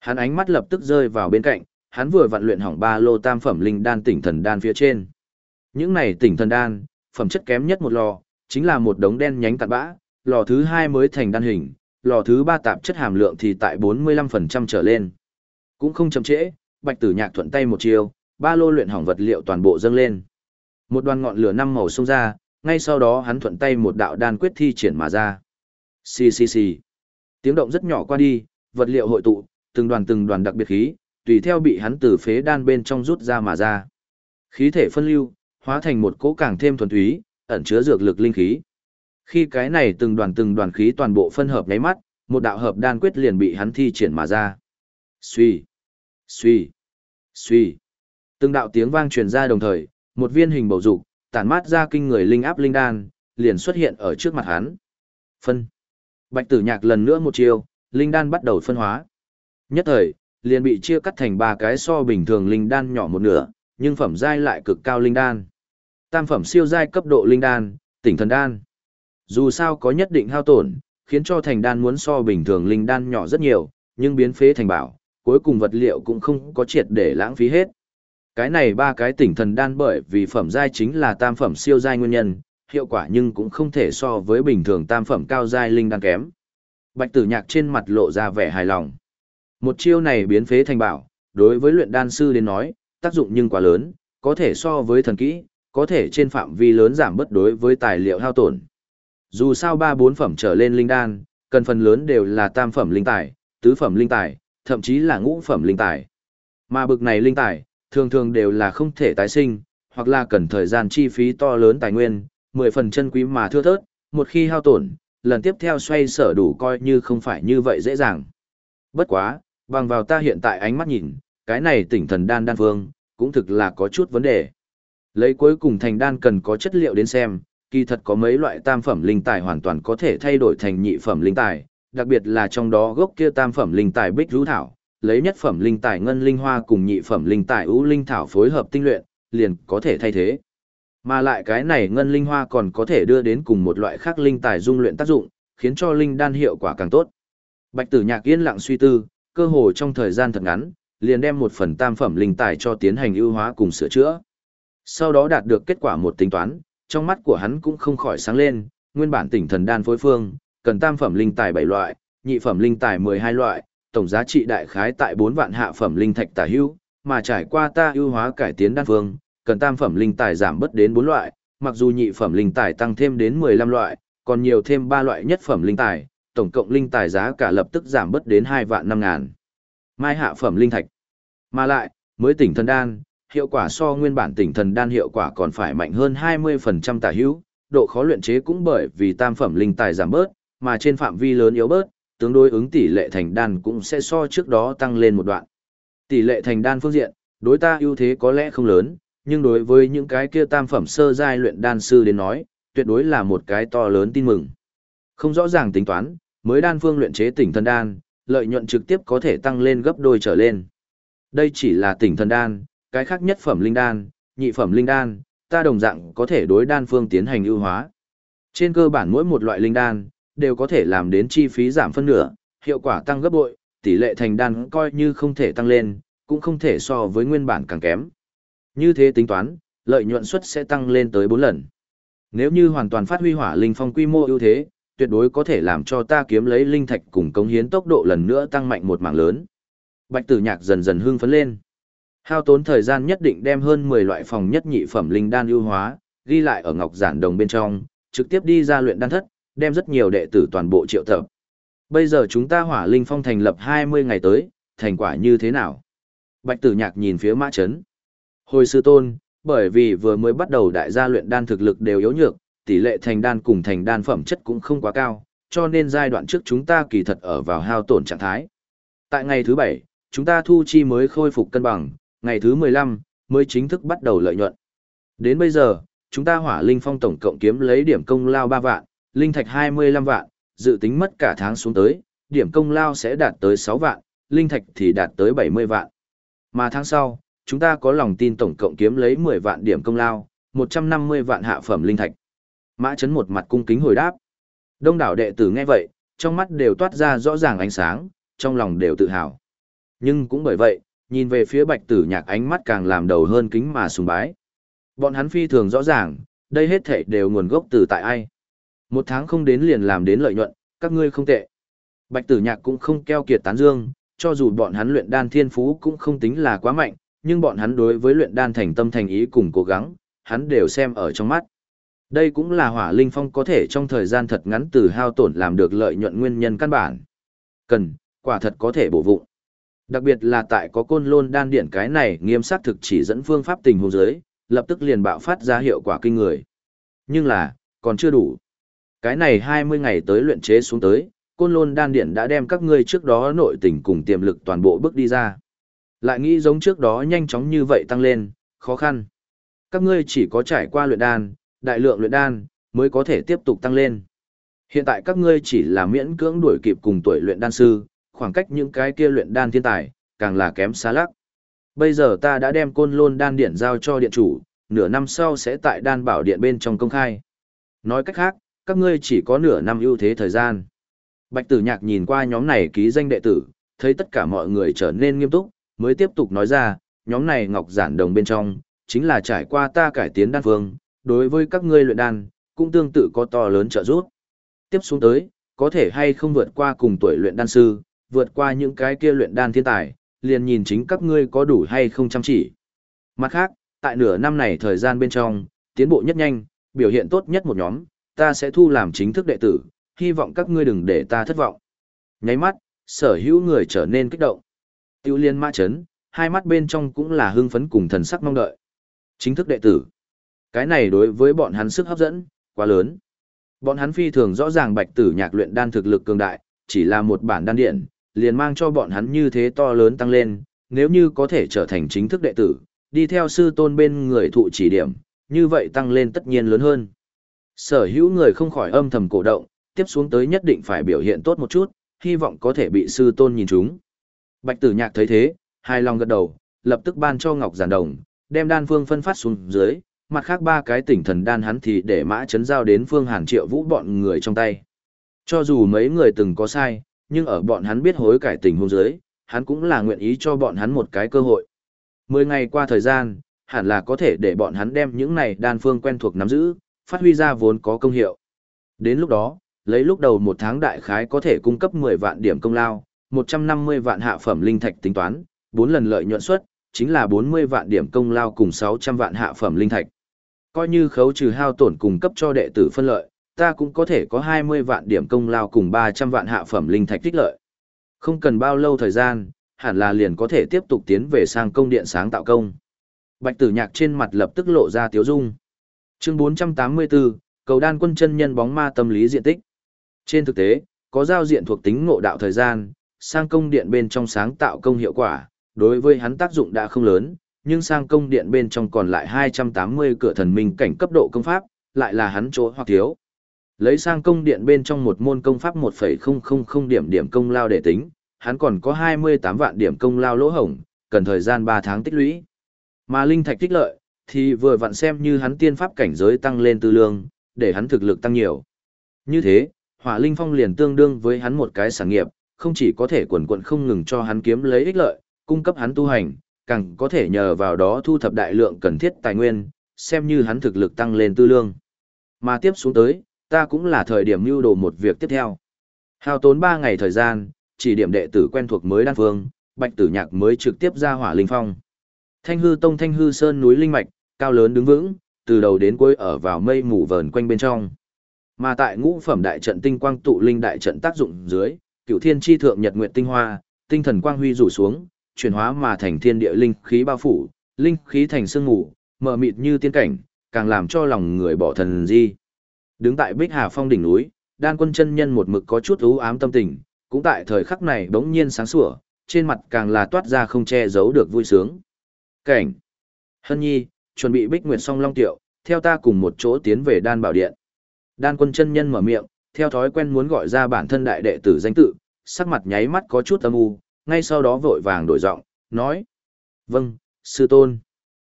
Hắn ánh mắt lập tức rơi vào bên cạnh, hắn vừa vận luyện hỏng ba lô tam phẩm linh đan tỉnh thần đan phía trên. Những này tỉnh thần đan, phẩm chất kém nhất một lò, chính là một đống đen nhánh cặn bã, lò thứ hai mới thành đan hình, lò thứ ba tạp chất hàm lượng thì tại 45% trở lên. Cũng không chậm trễ, Bạch Tử Nhạc thuận tay một chiều, ba lô luyện hỏng vật liệu toàn bộ dâng lên. Một đoàn ngọn lửa năm màu xông ra, ngay sau đó hắn thuận tay một đạo đan quyết thi triển mà ra. Xì xì xì. Tiếng động rất nhỏ qua đi, vật liệu hội tụ, từng đoàn từng đoàn đặc biệt khí, tùy theo bị hắn từ phế đan bên trong rút ra mà ra. Khí thể phân lưu, hóa thành một cỗ càng thêm thuần túy, ẩn chứa dược lực linh khí. Khi cái này từng đoàn từng đoàn khí toàn bộ phân hợp nháy mắt, một đạo hợp đan quyết liền bị hắn thi triển mà ra. Suy, suy, suy. Từng đạo tiếng vang truyền ra đồng thời, một viên hình bầu dục, tản mát ra kinh người linh áp linh đan, liền xuất hiện ở trước mặt hắn. Phân. Bạch Tử Nhạc lần nữa một chiều, linh đan bắt đầu phân hóa. Nhất thời, liền bị chia cắt thành ba cái so bình thường linh đan nhỏ một nửa, nhưng phẩm giai lại cực cao linh đan. Tam phẩm siêu giai cấp độ linh đan, tỉnh thần đan. Dù sao có nhất định hao tổn, khiến cho thành đan muốn so bình thường linh đan nhỏ rất nhiều, nhưng biến phế thành bảo, cuối cùng vật liệu cũng không có triệt để lãng phí hết. Cái này ba cái tỉnh thần đan bởi vì phẩm giai chính là tam phẩm siêu giai nguyên nhân, hiệu quả nhưng cũng không thể so với bình thường tam phẩm cao giai linh đan kém. Bạch Tử Nhạc trên mặt lộ ra vẻ hài lòng. Một chiêu này biến phế thành bảo, đối với luyện đan sư đến nói, tác dụng nhưng quá lớn, có thể so với thần kỹ, có thể trên phạm vi lớn giảm bất đối với tài liệu hao tổn. Dù sao ba bốn phẩm trở lên linh đan, cần phần lớn đều là tam phẩm linh tài, tứ phẩm linh tài, thậm chí là ngũ phẩm linh tài. Mà bực này linh tài, thường thường đều là không thể tái sinh, hoặc là cần thời gian chi phí to lớn tài nguyên, mười phần chân quý mà thưa thớt, một khi hao tổn, lần tiếp theo xoay sở đủ coi như không phải như vậy dễ dàng. Bất quá, bằng vào ta hiện tại ánh mắt nhìn, cái này tỉnh thần đan đan phương, cũng thực là có chút vấn đề. Lấy cuối cùng thành đan cần có chất liệu đến xem, kỳ thật có mấy loại tam phẩm linh tài hoàn toàn có thể thay đổi thành nhị phẩm linh tài, đặc biệt là trong đó gốc kia tam phẩm linh tài bích rú thảo, lấy nhất phẩm linh tài ngân linh hoa cùng nhị phẩm linh tài ưu linh thảo phối hợp tinh luyện, liền có thể thay thế. Mà lại cái này ngân linh hoa còn có thể đưa đến cùng một loại khác linh tài dung luyện tác dụng, khiến cho linh đan hiệu quả càng tốt. Bạch Tử Nhạc yên lặng suy tư, cơ hồ trong thời gian thật ngắn, liền đem một phần tam phẩm linh tài cho tiến hành ưu hóa cùng sửa chữa. Sau đó đạt được kết quả một tính toán, trong mắt của hắn cũng không khỏi sáng lên, nguyên bản tỉnh thần đan phối phương, cần tam phẩm linh tài 7 loại, nhị phẩm linh tài 12 loại, tổng giá trị đại khái tại 4 vạn hạ phẩm linh thạch tả hữu, mà trải qua ta ưu hóa cải tiến đan phương, cần tam phẩm linh tài giảm bớt đến 4 loại, mặc dù nhị phẩm linh tài tăng thêm đến 15 loại, còn nhiều thêm 3 loại nhất phẩm linh tài, tổng cộng linh tài giá cả lập tức giảm bớt đến 2 vạn 5 ngàn. Mai hạ phẩm linh thạch. Mà lại, mới tỉnh thần đan, hiệu quả so nguyên bản tỉnh thần đan hiệu quả còn phải mạnh hơn 20% tả hữu, độ khó luyện chế cũng bởi vì tam phẩm linh tài giảm bớt, mà trên phạm vi lớn yếu bớt, tương đối ứng tỷ lệ thành đan cũng sẽ so trước đó tăng lên một đoạn. Tỷ lệ thành đan phương diện, đối ta ưu thế có lẽ không lớn, nhưng đối với những cái kia tam phẩm sơ giai luyện đan sư đến nói, tuyệt đối là một cái to lớn tin mừng. Không rõ ràng tính toán, mới đan phương luyện chế tỉnh thần đan, lợi nhuận trực tiếp có thể tăng lên gấp đôi trở lên. Đây chỉ là tỉnh thần đan, cái khác nhất phẩm linh đan, nhị phẩm linh đan, ta đồng dạng có thể đối đan phương tiến hành ưu hóa. Trên cơ bản mỗi một loại linh đan, đều có thể làm đến chi phí giảm phân nửa, hiệu quả tăng gấp bội, tỷ lệ thành đan coi như không thể tăng lên, cũng không thể so với nguyên bản càng kém. Như thế tính toán, lợi nhuận suất sẽ tăng lên tới 4 lần. Nếu như hoàn toàn phát huy hỏa linh phong quy mô ưu thế, tuyệt đối có thể làm cho ta kiếm lấy linh thạch cùng cống hiến tốc độ lần nữa tăng mạnh một mảng lớn. Bạch Tử Nhạc dần dần hưng phấn lên. Hao tốn thời gian nhất định đem hơn 10 loại phòng nhất nhị phẩm linh đan ưu hóa, ghi lại ở ngọc giản đồng bên trong, trực tiếp đi ra luyện đan thất, đem rất nhiều đệ tử toàn bộ triệu tập. Bây giờ chúng ta hỏa linh phong thành lập 20 ngày tới, thành quả như thế nào? Bạch tử nhạc nhìn phía mã chấn. Hồi sư tôn, bởi vì vừa mới bắt đầu đại gia luyện đan thực lực đều yếu nhược, tỷ lệ thành đan cùng thành đan phẩm chất cũng không quá cao, cho nên giai đoạn trước chúng ta kỳ thật ở vào hao tổn trạng thái. Tại ngày thứ 7, chúng ta thu chi mới khôi phục cân bằng, ngày thứ 15, mới chính thức bắt đầu lợi nhuận. Đến bây giờ, chúng ta hỏa linh phong tổng cộng kiếm lấy điểm công lao 3 vạn, linh thạch 25 vạn, dự tính mất cả tháng xuống tới, điểm công lao sẽ đạt tới 6 vạn, linh thạch thì đạt tới 70 vạn. Mà tháng sau, chúng ta có lòng tin tổng cộng kiếm lấy 10 vạn điểm công lao, 150 vạn hạ phẩm linh thạch. Mã Chấn một mặt cung kính hồi đáp. Đông đảo đệ tử nghe vậy, trong mắt đều toát ra rõ ràng ánh sáng, trong lòng đều tự hào. Nhưng cũng bởi vậy, nhìn về phía bạch tử nhạc ánh mắt càng làm đầu hơn kính mà sùng bái. Bọn hắn phi thường rõ ràng, đây hết thảy đều nguồn gốc từ tại ai. Một tháng không đến liền làm đến lợi nhuận, các ngươi không tệ. Bạch tử nhạc cũng không keo kiệt tán dương, cho dù bọn hắn luyện đan thiên phú cũng không tính là quá mạnh, nhưng bọn hắn đối với luyện đan thành tâm thành ý cùng cố gắng, hắn đều xem ở trong mắt. Đây cũng là hỏa linh phong có thể trong thời gian thật ngắn từ hao tổn làm được lợi nhuận nguyên nhân căn bản. Cần, quả thật có thể bổ vụ. Đặc biệt là tại có côn lôn đan điện cái này nghiêm sát thực chỉ dẫn phương pháp tình huống giới, lập tức liền bạo phát ra hiệu quả kinh người. Nhưng là, còn chưa đủ. Cái này 20 ngày tới luyện chế xuống tới, côn lôn đan điện đã đem các ngươi trước đó nội tình cùng tiềm lực toàn bộ bước đi ra. Lại nghĩ giống trước đó nhanh chóng như vậy tăng lên, khó khăn. Các ngươi chỉ có trải qua luyện đan, đại lượng luyện đan, mới có thể tiếp tục tăng lên. Hiện tại các ngươi chỉ là miễn cưỡng đuổi kịp cùng tuổi luyện đan sư, khoảng cách những cái kia luyện đan thiên tài, càng là kém xa lắc. Bây giờ ta đã đem côn lôn đan điện giao cho điện chủ, nửa năm sau sẽ tại đan bảo điện bên trong công khai. Nói cách khác, các ngươi chỉ có nửa năm ưu thế thời gian. Bạch tử nhạc nhìn qua nhóm này ký danh đệ tử, thấy tất cả mọi người trở nên nghiêm túc, mới tiếp tục nói ra, nhóm này ngọc giản đồng bên trong, chính là trải qua ta cải tiến đan phương, đối với các ngươi luyện đan, cũng tương tự có to lớn trợ giúp. Tiếp xuống tới, có thể hay không vượt qua cùng tuổi luyện đan sư, vượt qua những cái kia luyện đan thiên tài, liền nhìn chính các ngươi có đủ hay không chăm chỉ. Mặt khác, tại nửa năm này thời gian bên trong, tiến bộ nhất nhanh, biểu hiện tốt nhất một nhóm, ta sẽ thu làm chính thức đệ tử, hy vọng các ngươi đừng để ta thất vọng. Nháy mắt, sở hữu người trở nên kích động. Tiêu liên mã chấn, hai mắt bên trong cũng là hưng phấn cùng thần sắc mong đợi. Chính thức đệ tử. Cái này đối với bọn hắn sức hấp dẫn, quá lớn. Bọn hắn phi thường rõ ràng bạch tử nhạc luyện đan thực lực cường đại, chỉ là một bản đan điện, liền mang cho bọn hắn như thế to lớn tăng lên, nếu như có thể trở thành chính thức đệ tử, đi theo sư tôn bên người thụ chỉ điểm, như vậy tăng lên tất nhiên lớn hơn. Sở hữu người không khỏi âm thầm cổ động, tiếp xuống tới nhất định phải biểu hiện tốt một chút, hy vọng có thể bị sư tôn nhìn chúng. Bạch tử nhạc thấy thế, hài lòng gật đầu, lập tức ban cho Ngọc Giản Đồng, đem đan phương phân phát xuống dưới, mặt khác ba cái tỉnh thần đan hắn thì để mã chấn giao đến phương hàn triệu vũ bọn người trong tay. Cho dù mấy người từng có sai, nhưng ở bọn hắn biết hối cải tình hôn dưới, hắn cũng là nguyện ý cho bọn hắn một cái cơ hội. Mười ngày qua thời gian, hẳn là có thể để bọn hắn đem những này đan phương quen thuộc nắm giữ, phát huy ra vốn có công hiệu. Đến lúc đó, lấy lúc đầu một tháng đại khái có thể cung cấp 10 vạn điểm công lao, 150 vạn hạ phẩm linh thạch tính toán, 4 lần lợi nhuận suất, chính là 40 vạn điểm công lao cùng 600 vạn hạ phẩm linh thạch. Coi như khấu trừ hao tổn cung cấp cho đệ tử phân lợi, ta cũng có thể có 20 vạn điểm công lao cùng 300 vạn hạ phẩm linh thạch tích lợi. Không cần bao lâu thời gian, hẳn là liền có thể tiếp tục tiến về sang công điện sáng tạo công. Bạch tử nhạc trên mặt lập tức lộ ra tiếu dung. Chương 484, cầu đan quân chân nhân bóng ma tâm lý diện tích. Trên thực tế, có giao diện thuộc tính ngộ đạo thời gian, sang công điện bên trong sáng tạo công hiệu quả, đối với hắn tác dụng đã không lớn, nhưng sang công điện bên trong còn lại 280 cửa thần minh cảnh cấp độ công pháp, lại là hắn chỗ hoặc thiếu. Lấy sang công điện bên trong một môn công pháp 1,000 điểm điểm công lao để tính, hắn còn có 28 vạn điểm công lao lỗ hổng, cần thời gian 3 tháng tích lũy. Mà linh thạch tích lợi, thì vừa vặn xem như hắn tiên pháp cảnh giới tăng lên tư lương, để hắn thực lực tăng nhiều. Như thế, hỏa linh phong liền tương đương với hắn một cái sản nghiệp, không chỉ có thể quần quận không ngừng cho hắn kiếm lấy ích lợi, cung cấp hắn tu hành, càng có thể nhờ vào đó thu thập đại lượng cần thiết tài nguyên, xem như hắn thực lực tăng lên tư lương. Mà tiếp xuống tới, ta cũng là thời điểm lưu đồ một việc tiếp theo. Hao tốn 3 ngày thời gian, chỉ điểm đệ tử quen thuộc mới đan phương, bạch tử nhạc mới trực tiếp ra hỏa linh phong. Thanh hư tông thanh hư sơn núi linh mạch, cao lớn đứng vững, từ đầu đến cuối ở vào mây mù vờn quanh bên trong. Mà tại ngũ phẩm đại trận tinh quang tụ linh đại trận tác dụng dưới, cửu thiên chi thượng nhật nguyệt tinh hoa, tinh thần quang huy rủ xuống, chuyển hóa mà thành thiên địa linh khí bao phủ, linh khí thành sương mù, mờ mịt như tiên cảnh, càng làm cho lòng người bỏ thần di. Đứng tại Bích Hà Phong đỉnh núi, đan quân chân nhân một mực có chút u ám tâm tình, cũng tại thời khắc này bỗng nhiên sáng sủa, trên mặt càng là toát ra không che giấu được vui sướng. Cảnh. Hân nhi, chuẩn bị Bích Nguyệt song long tiệu, theo ta cùng một chỗ tiến về đan bảo điện. Đan quân chân nhân mở miệng, theo thói quen muốn gọi ra bản thân đại đệ tử danh tự, sắc mặt nháy mắt có chút âm u, ngay sau đó vội vàng đổi giọng, nói. Vâng, sư tôn.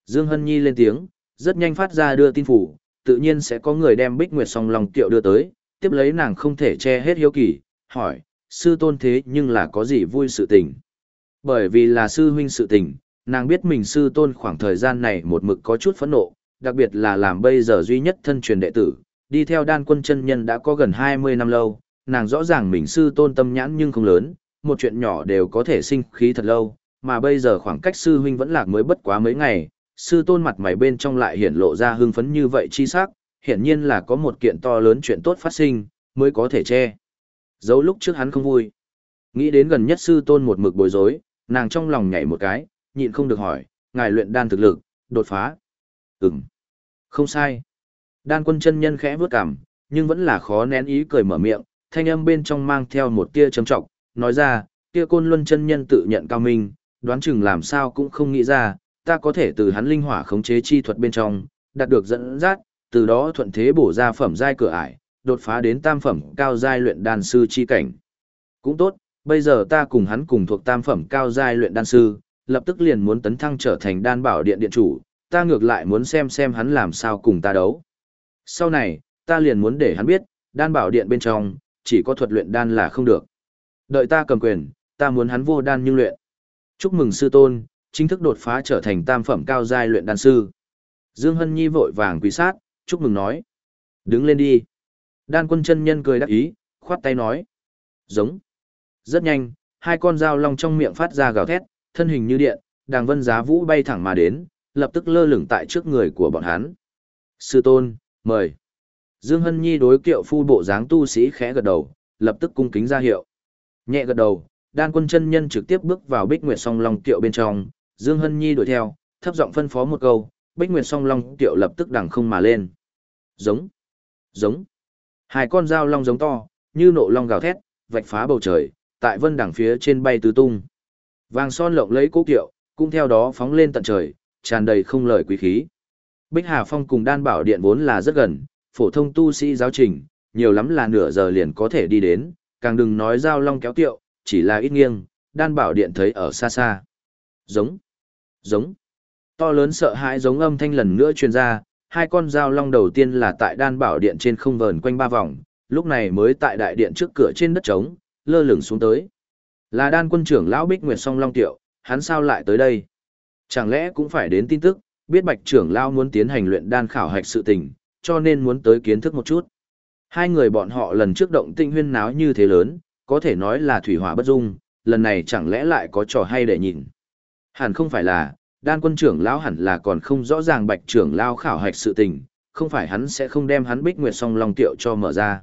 Dương Hân Nhi lên tiếng, rất nhanh phát ra đưa tin phủ, tự nhiên sẽ có người đem Bích Nguyệt song long tiệu đưa tới, tiếp lấy nàng không thể che hết hiếu kỳ, hỏi, sư tôn thế nhưng là có gì vui sự tình. Bởi vì là sư huynh sự tình, nàng biết mình sư tôn khoảng thời gian này một mực có chút phẫn nộ, đặc biệt là làm bây giờ duy nhất thân truyền đệ tử, đi theo đan quân chân nhân đã có gần 20 năm lâu, nàng rõ ràng mình sư tôn tâm nhãn nhưng không lớn, một chuyện nhỏ đều có thể sinh khí thật lâu, mà bây giờ khoảng cách sư huynh vẫn lạc mới bất quá mấy ngày, sư tôn mặt mày bên trong lại hiển lộ ra hưng phấn như vậy chi sắc, hiển nhiên là có một kiện to lớn chuyện tốt phát sinh, mới có thể che. Dấu lúc trước hắn không vui. Nghĩ đến gần nhất sư tôn một mực bối rối, nàng trong lòng nhảy một cái, nhịn không được hỏi, ngài luyện đan thực lực, đột phá. Ừm. Không sai. Đan quân chân nhân khẽ bước cằm, nhưng vẫn là khó nén ý cười mở miệng, thanh âm bên trong mang theo một tia trầm trọng, nói ra, kia côn luân chân nhân tự nhận cao minh, đoán chừng làm sao cũng không nghĩ ra, ta có thể từ hắn linh hỏa khống chế chi thuật bên trong, đạt được dẫn dắt, từ đó thuận thế bổ ra phẩm giai cửa ải, đột phá đến tam phẩm cao giai luyện đan sư chi cảnh. Cũng tốt, bây giờ ta cùng hắn cùng thuộc tam phẩm cao giai luyện đan sư, lập tức liền muốn tấn thăng trở thành đan bảo điện điện chủ, ta ngược lại muốn xem xem hắn làm sao cùng ta đấu. Sau này, ta liền muốn để hắn biết, đan bảo điện bên trong, chỉ có thuật luyện đan là không được. Đợi ta cầm quyền, ta muốn hắn vô đan nhưng luyện. Chúc mừng sư tôn, chính thức đột phá trở thành tam phẩm cao giai luyện đan sư. Dương Hân Nhi vội vàng quỳ sát, chúc mừng nói. Đứng lên đi. Đan quân chân nhân cười đắc ý, khoát tay nói. Giống. Rất nhanh, hai con dao long trong miệng phát ra gào thét, thân hình như điện, đàng vân giá vũ bay thẳng mà đến, lập tức lơ lửng tại trước người của bọn hắn. Sư tôn, mời. Dương Hân Nhi đối kiệu phu bộ dáng tu sĩ khẽ gật đầu, lập tức cung kính ra hiệu. Nhẹ gật đầu, đan quân chân nhân trực tiếp bước vào bích nguyệt song long kiệu bên trong, Dương Hân Nhi đuổi theo, thấp giọng phân phó một câu, bích nguyệt song long kiệu lập tức đằng không mà lên. Giống, giống. Hai con dao long giống to, như nộ long gào thét, vạch phá bầu trời, tại vân đằng phía trên bay tứ tung. Vàng son lộng lấy cố kiệu, cũng theo đó phóng lên tận trời, tràn đầy không lời quý khí. Bích Hà Phong cùng đan bảo điện vốn là rất gần, phổ thông tu sĩ giáo trình, nhiều lắm là nửa giờ liền có thể đi đến, càng đừng nói giao long kéo tiệu, chỉ là ít nghiêng, đan bảo điện thấy ở xa xa. Giống, giống, to lớn sợ hãi giống âm thanh lần nữa truyền ra, hai con dao long đầu tiên là tại đan bảo điện trên không vờn quanh ba vòng, lúc này mới tại đại điện trước cửa trên đất trống, lơ lửng xuống tới. Là đan quân trưởng lão Bích Nguyệt song long tiệu, hắn sao lại tới đây? Chẳng lẽ cũng phải đến tin tức, biết bạch trưởng lão muốn tiến hành luyện đan khảo hạch sự tình, cho nên muốn tới kiến thức một chút. Hai người bọn họ lần trước động tinh huyên náo như thế lớn, có thể nói là thủy hỏa bất dung, lần này chẳng lẽ lại có trò hay để nhìn. Hẳn không phải là, đan quân trưởng lão hẳn là còn không rõ ràng bạch trưởng lão khảo hạch sự tình, không phải hắn sẽ không đem hắn bích nguyệt song long tiệu cho mở ra.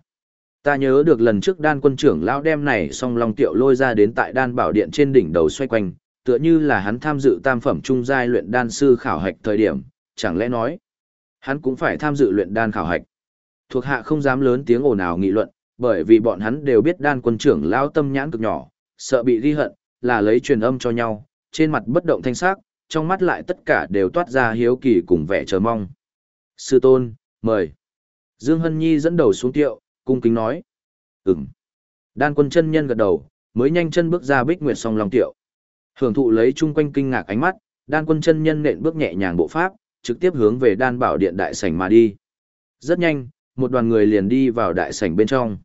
Ta nhớ được lần trước đan quân trưởng lão đem này song long tiệu lôi ra đến tại đan bảo điện trên đỉnh đầu xoay quanh, tựa như là hắn tham dự tam phẩm trung giai luyện đan sư khảo hạch thời điểm, chẳng lẽ nói, hắn cũng phải tham dự luyện đan khảo hạch. Thuộc hạ không dám lớn tiếng ồn ào nghị luận, bởi vì bọn hắn đều biết đan quân trưởng lão tâm nhãn cực nhỏ, sợ bị ghi hận, là lấy truyền âm cho nhau, trên mặt bất động thanh sắc, trong mắt lại tất cả đều toát ra hiếu kỳ cùng vẻ chờ mong. Sư tôn, mời. Dương Hân Nhi dẫn đầu xuống tiệu, cung kính nói. Ừm. Đan quân chân nhân gật đầu, mới nhanh chân bước ra bích nguyệt song long tiệu. Hưởng thụ lấy chung quanh kinh ngạc ánh mắt, đan quân chân nhân nện bước nhẹ nhàng bộ pháp, trực tiếp hướng về đan bảo điện đại sảnh mà đi. Rất nhanh, một đoàn người liền đi vào đại sảnh bên trong.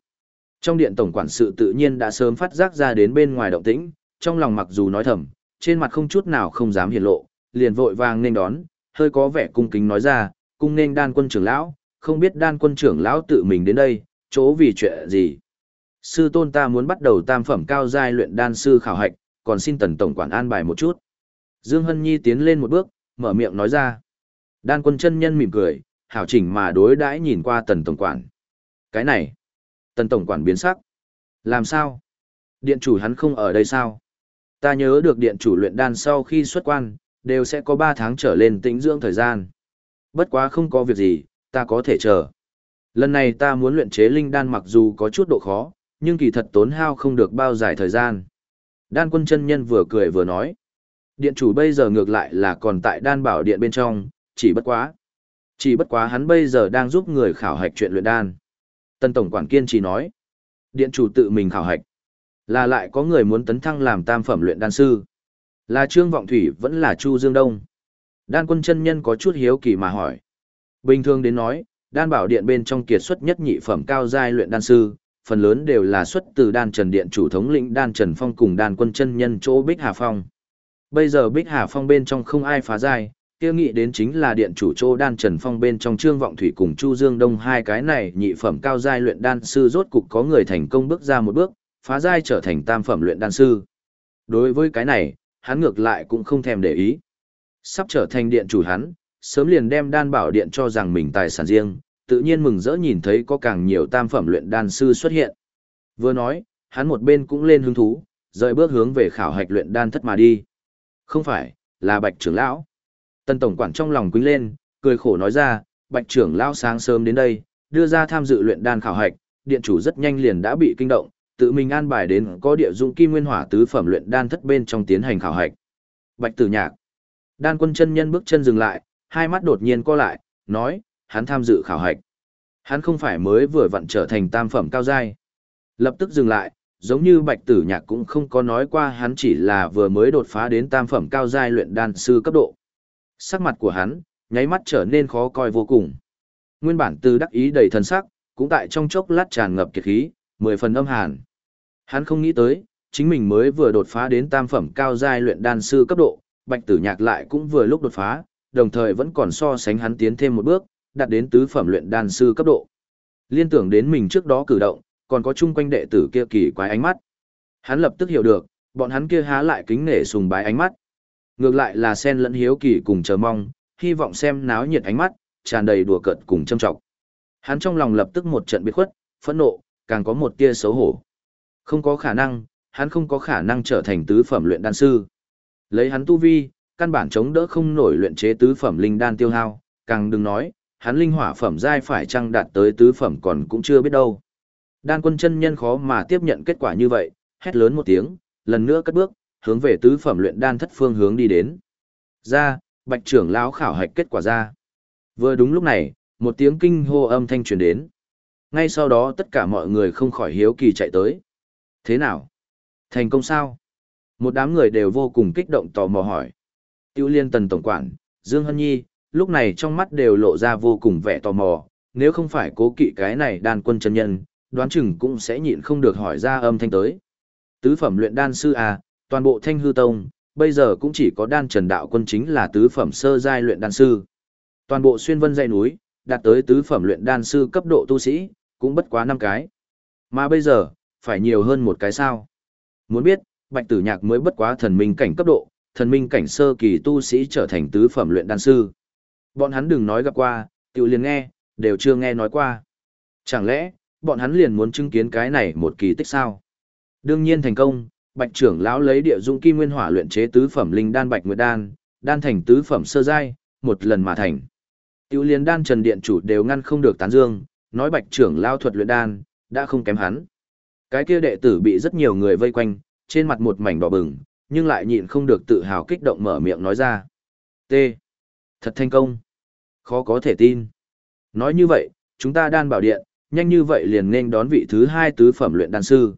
Trong điện tổng quản sự tự nhiên đã sớm phát giác ra đến bên ngoài động tĩnh, trong lòng mặc dù nói thầm, trên mặt không chút nào không dám hiển lộ, liền vội vàng nên đón, hơi có vẻ cung kính nói ra, cung nên đan quân trưởng lão, không biết đan quân trưởng lão tự mình đến đây, chỗ vì chuyện gì. Sư tôn ta muốn bắt đầu tam phẩm cao giai luyện đan sư khảo hạch, còn xin tần tổng quản an bài một chút. Dương Hân Nhi tiến lên một bước, mở miệng nói ra. Đan quân chân nhân mỉm cười, hảo chỉnh mà đối đãi nhìn qua tần tổng quản. Cái này, tần tổng quản biến sắc. Làm sao? Điện chủ hắn không ở đây sao? Ta nhớ được điện chủ luyện đan sau khi xuất quan, đều sẽ có 3 tháng trở lên tĩnh dưỡng thời gian. Bất quá không có việc gì, ta có thể chờ. Lần này ta muốn luyện chế linh đan mặc dù có chút độ khó, nhưng kỳ thật tốn hao không được bao dài thời gian. Đan quân chân nhân vừa cười vừa nói. Điện chủ bây giờ ngược lại là còn tại đan bảo điện bên trong, chỉ bất quá. Chỉ bất quá hắn bây giờ đang giúp người khảo hạch chuyện luyện đan. Tân Tổng Quản kiên chỉ nói. Điện chủ tự mình khảo hạch. Là lại có người muốn tấn thăng làm tam phẩm luyện đan sư. Là Trương Vọng Thủy vẫn là Chu Dương Đông. Đan quân chân nhân có chút hiếu kỳ mà hỏi. Bình thường đến nói, đan bảo điện bên trong kiệt xuất nhất nhị phẩm cao giai luyện đan sư, phần lớn đều là xuất từ đan trần điện chủ thống lĩnh đan trần phong cùng đan quân chân nhân chỗ Bích Hà Phong. Bây giờ Bích Hà Phong bên trong không ai phá giai, kia nghĩ đến chính là điện chủ chỗ đan trần phong bên trong trương vọng thủy cùng chu dương đông hai cái này nhị phẩm cao giai luyện đan sư rốt cục có người thành công bước ra một bước phá giai trở thành tam phẩm luyện đan sư đối với cái này hắn ngược lại cũng không thèm để ý sắp trở thành điện chủ hắn sớm liền đem đan bảo điện cho rằng mình tài sản riêng tự nhiên mừng rỡ nhìn thấy có càng nhiều tam phẩm luyện đan sư xuất hiện vừa nói hắn một bên cũng lên hứng thú rời bước hướng về khảo hạch luyện đan thất mà đi không phải là bạch trưởng lão Tân tổng quản trong lòng quýnh lên, cười khổ nói ra, bạch trưởng lão sáng sớm đến đây, đưa ra tham dự luyện đan khảo hạch, điện chủ rất nhanh liền đã bị kinh động, tự mình an bài đến có địa dụng kim nguyên hỏa tứ phẩm luyện đan thất bên trong tiến hành khảo hạch. Bạch tử nhạc. Đan quân chân nhân bước chân dừng lại, hai mắt đột nhiên co lại, nói, hắn tham dự khảo hạch. Hắn không phải mới vừa vặn trở thành tam phẩm cao giai. Lập tức dừng lại, giống như bạch tử nhạc cũng không có nói qua hắn chỉ là vừa mới đột phá đến tam phẩm cao giai luyện đan sư cấp độ. Sắc mặt của hắn, nháy mắt trở nên khó coi vô cùng. Nguyên bản từ đắc ý đầy thần sắc, cũng tại trong chốc lát tràn ngập kiệt khí, mười phần âm hàn. Hắn không nghĩ tới, chính mình mới vừa đột phá đến tam phẩm cao giai luyện đan sư cấp độ, Bạch Tử Nhạc lại cũng vừa lúc đột phá, đồng thời vẫn còn so sánh hắn tiến thêm một bước, đạt đến tứ phẩm luyện đan sư cấp độ. Liên tưởng đến mình trước đó cử động, còn có chung quanh đệ tử kia kỳ quái ánh mắt. Hắn lập tức hiểu được, bọn hắn kia há lại kính nể sùng bái ánh mắt. Ngược lại là sen lẫn hiếu kỳ cùng chờ mong, hy vọng xem náo nhiệt ánh mắt, tràn đầy đùa cợt cùng châm trọng. Hắn trong lòng lập tức một trận biệt khuất, phẫn nộ, càng có một tia xấu hổ. Không có khả năng, hắn không có khả năng trở thành tứ phẩm luyện đan sư. Lấy hắn tu vi, căn bản chống đỡ không nổi luyện chế tứ phẩm linh đan tiêu hao, càng đừng nói, hắn linh hỏa phẩm giai phải chăng đạt tới tứ phẩm còn cũng chưa biết đâu. Đan quân chân nhân khó mà tiếp nhận kết quả như vậy, hét lớn một tiếng, lần nữa cất bước, hướng về tứ phẩm luyện đan thất phương hướng đi đến. Ra, bạch trưởng lão khảo hạch kết quả ra. Vừa đúng lúc này, một tiếng kinh hô âm thanh truyền đến. Ngay sau đó tất cả mọi người không khỏi hiếu kỳ chạy tới. Thế nào? Thành công sao? Một đám người đều vô cùng kích động tò mò hỏi. Tiêu liên tần tổng quản, Dương Hân Nhi, lúc này trong mắt đều lộ ra vô cùng vẻ tò mò. Nếu không phải cố kỵ cái này đan quân chân nhân, đoán chừng cũng sẽ nhịn không được hỏi ra âm thanh tới. Tứ phẩm luyện đan sư à, toàn bộ thanh hư tông, bây giờ cũng chỉ có đan trần đạo quân chính là tứ phẩm sơ giai luyện đan sư. Toàn bộ xuyên vân dãy núi, đạt tới tứ phẩm luyện đan sư cấp độ tu sĩ, cũng bất quá năm cái. Mà bây giờ, phải nhiều hơn một cái sao. Muốn biết, bạch tử nhạc mới bất quá thần minh cảnh cấp độ, thần minh cảnh sơ kỳ tu sĩ trở thành tứ phẩm luyện đan sư. Bọn hắn đừng nói gặp qua, tiểu liền nghe, đều chưa nghe nói qua. Chẳng lẽ, bọn hắn liền muốn chứng kiến cái này một kỳ tích sao? Đương nhiên thành công, Bạch trưởng lão lấy địa dung kim nguyên hỏa luyện chế tứ phẩm linh đan bạch nguyệt đan, đan thành tứ phẩm sơ giai, một lần mà thành. Tiểu liên đan Trần điện chủ đều ngăn không được tán dương, nói Bạch trưởng lão thuật luyện đan đã không kém hắn. Cái kia đệ tử bị rất nhiều người vây quanh, trên mặt một mảnh đỏ bừng, nhưng lại nhịn không được tự hào kích động mở miệng nói ra. T. Thật thành công. Khó có thể tin. Nói như vậy, chúng ta đan bảo điện, nhanh như vậy liền nên đón vị thứ hai tứ phẩm luyện đan sư.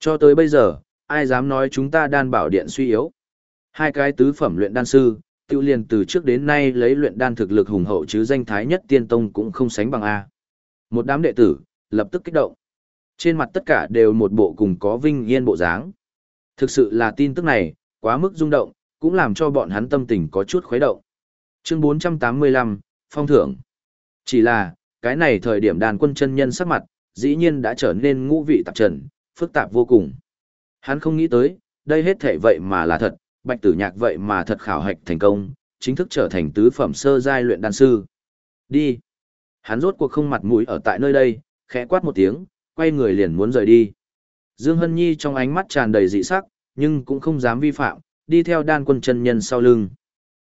Cho tới bây giờ, ai dám nói chúng ta đan bảo điện suy yếu. Hai cái tứ phẩm luyện đan sư, tiêu liền từ trước đến nay lấy luyện đan thực lực hùng hậu chứ danh thái nhất tiên tông cũng không sánh bằng A. Một đám đệ tử, lập tức kích động. Trên mặt tất cả đều một bộ cùng có vinh yên bộ dáng. Thực sự là tin tức này, quá mức rung động, cũng làm cho bọn hắn tâm tình có chút khuấy động. Chương 485, Phong thưởng. Chỉ là, cái này thời điểm đàn quân chân nhân sắc mặt, dĩ nhiên đã trở nên ngũ vị tạp trần, phức tạp vô cùng. Hắn không nghĩ tới, đây hết thể vậy mà là thật, bạch tử nhạc vậy mà thật khảo hạch thành công, chính thức trở thành tứ phẩm sơ giai luyện đan sư. Đi. Hắn rốt cuộc không mặt mũi ở tại nơi đây, khẽ quát một tiếng, quay người liền muốn rời đi. Dương Hân Nhi trong ánh mắt tràn đầy dị sắc, nhưng cũng không dám vi phạm, đi theo đan quân chân nhân sau lưng.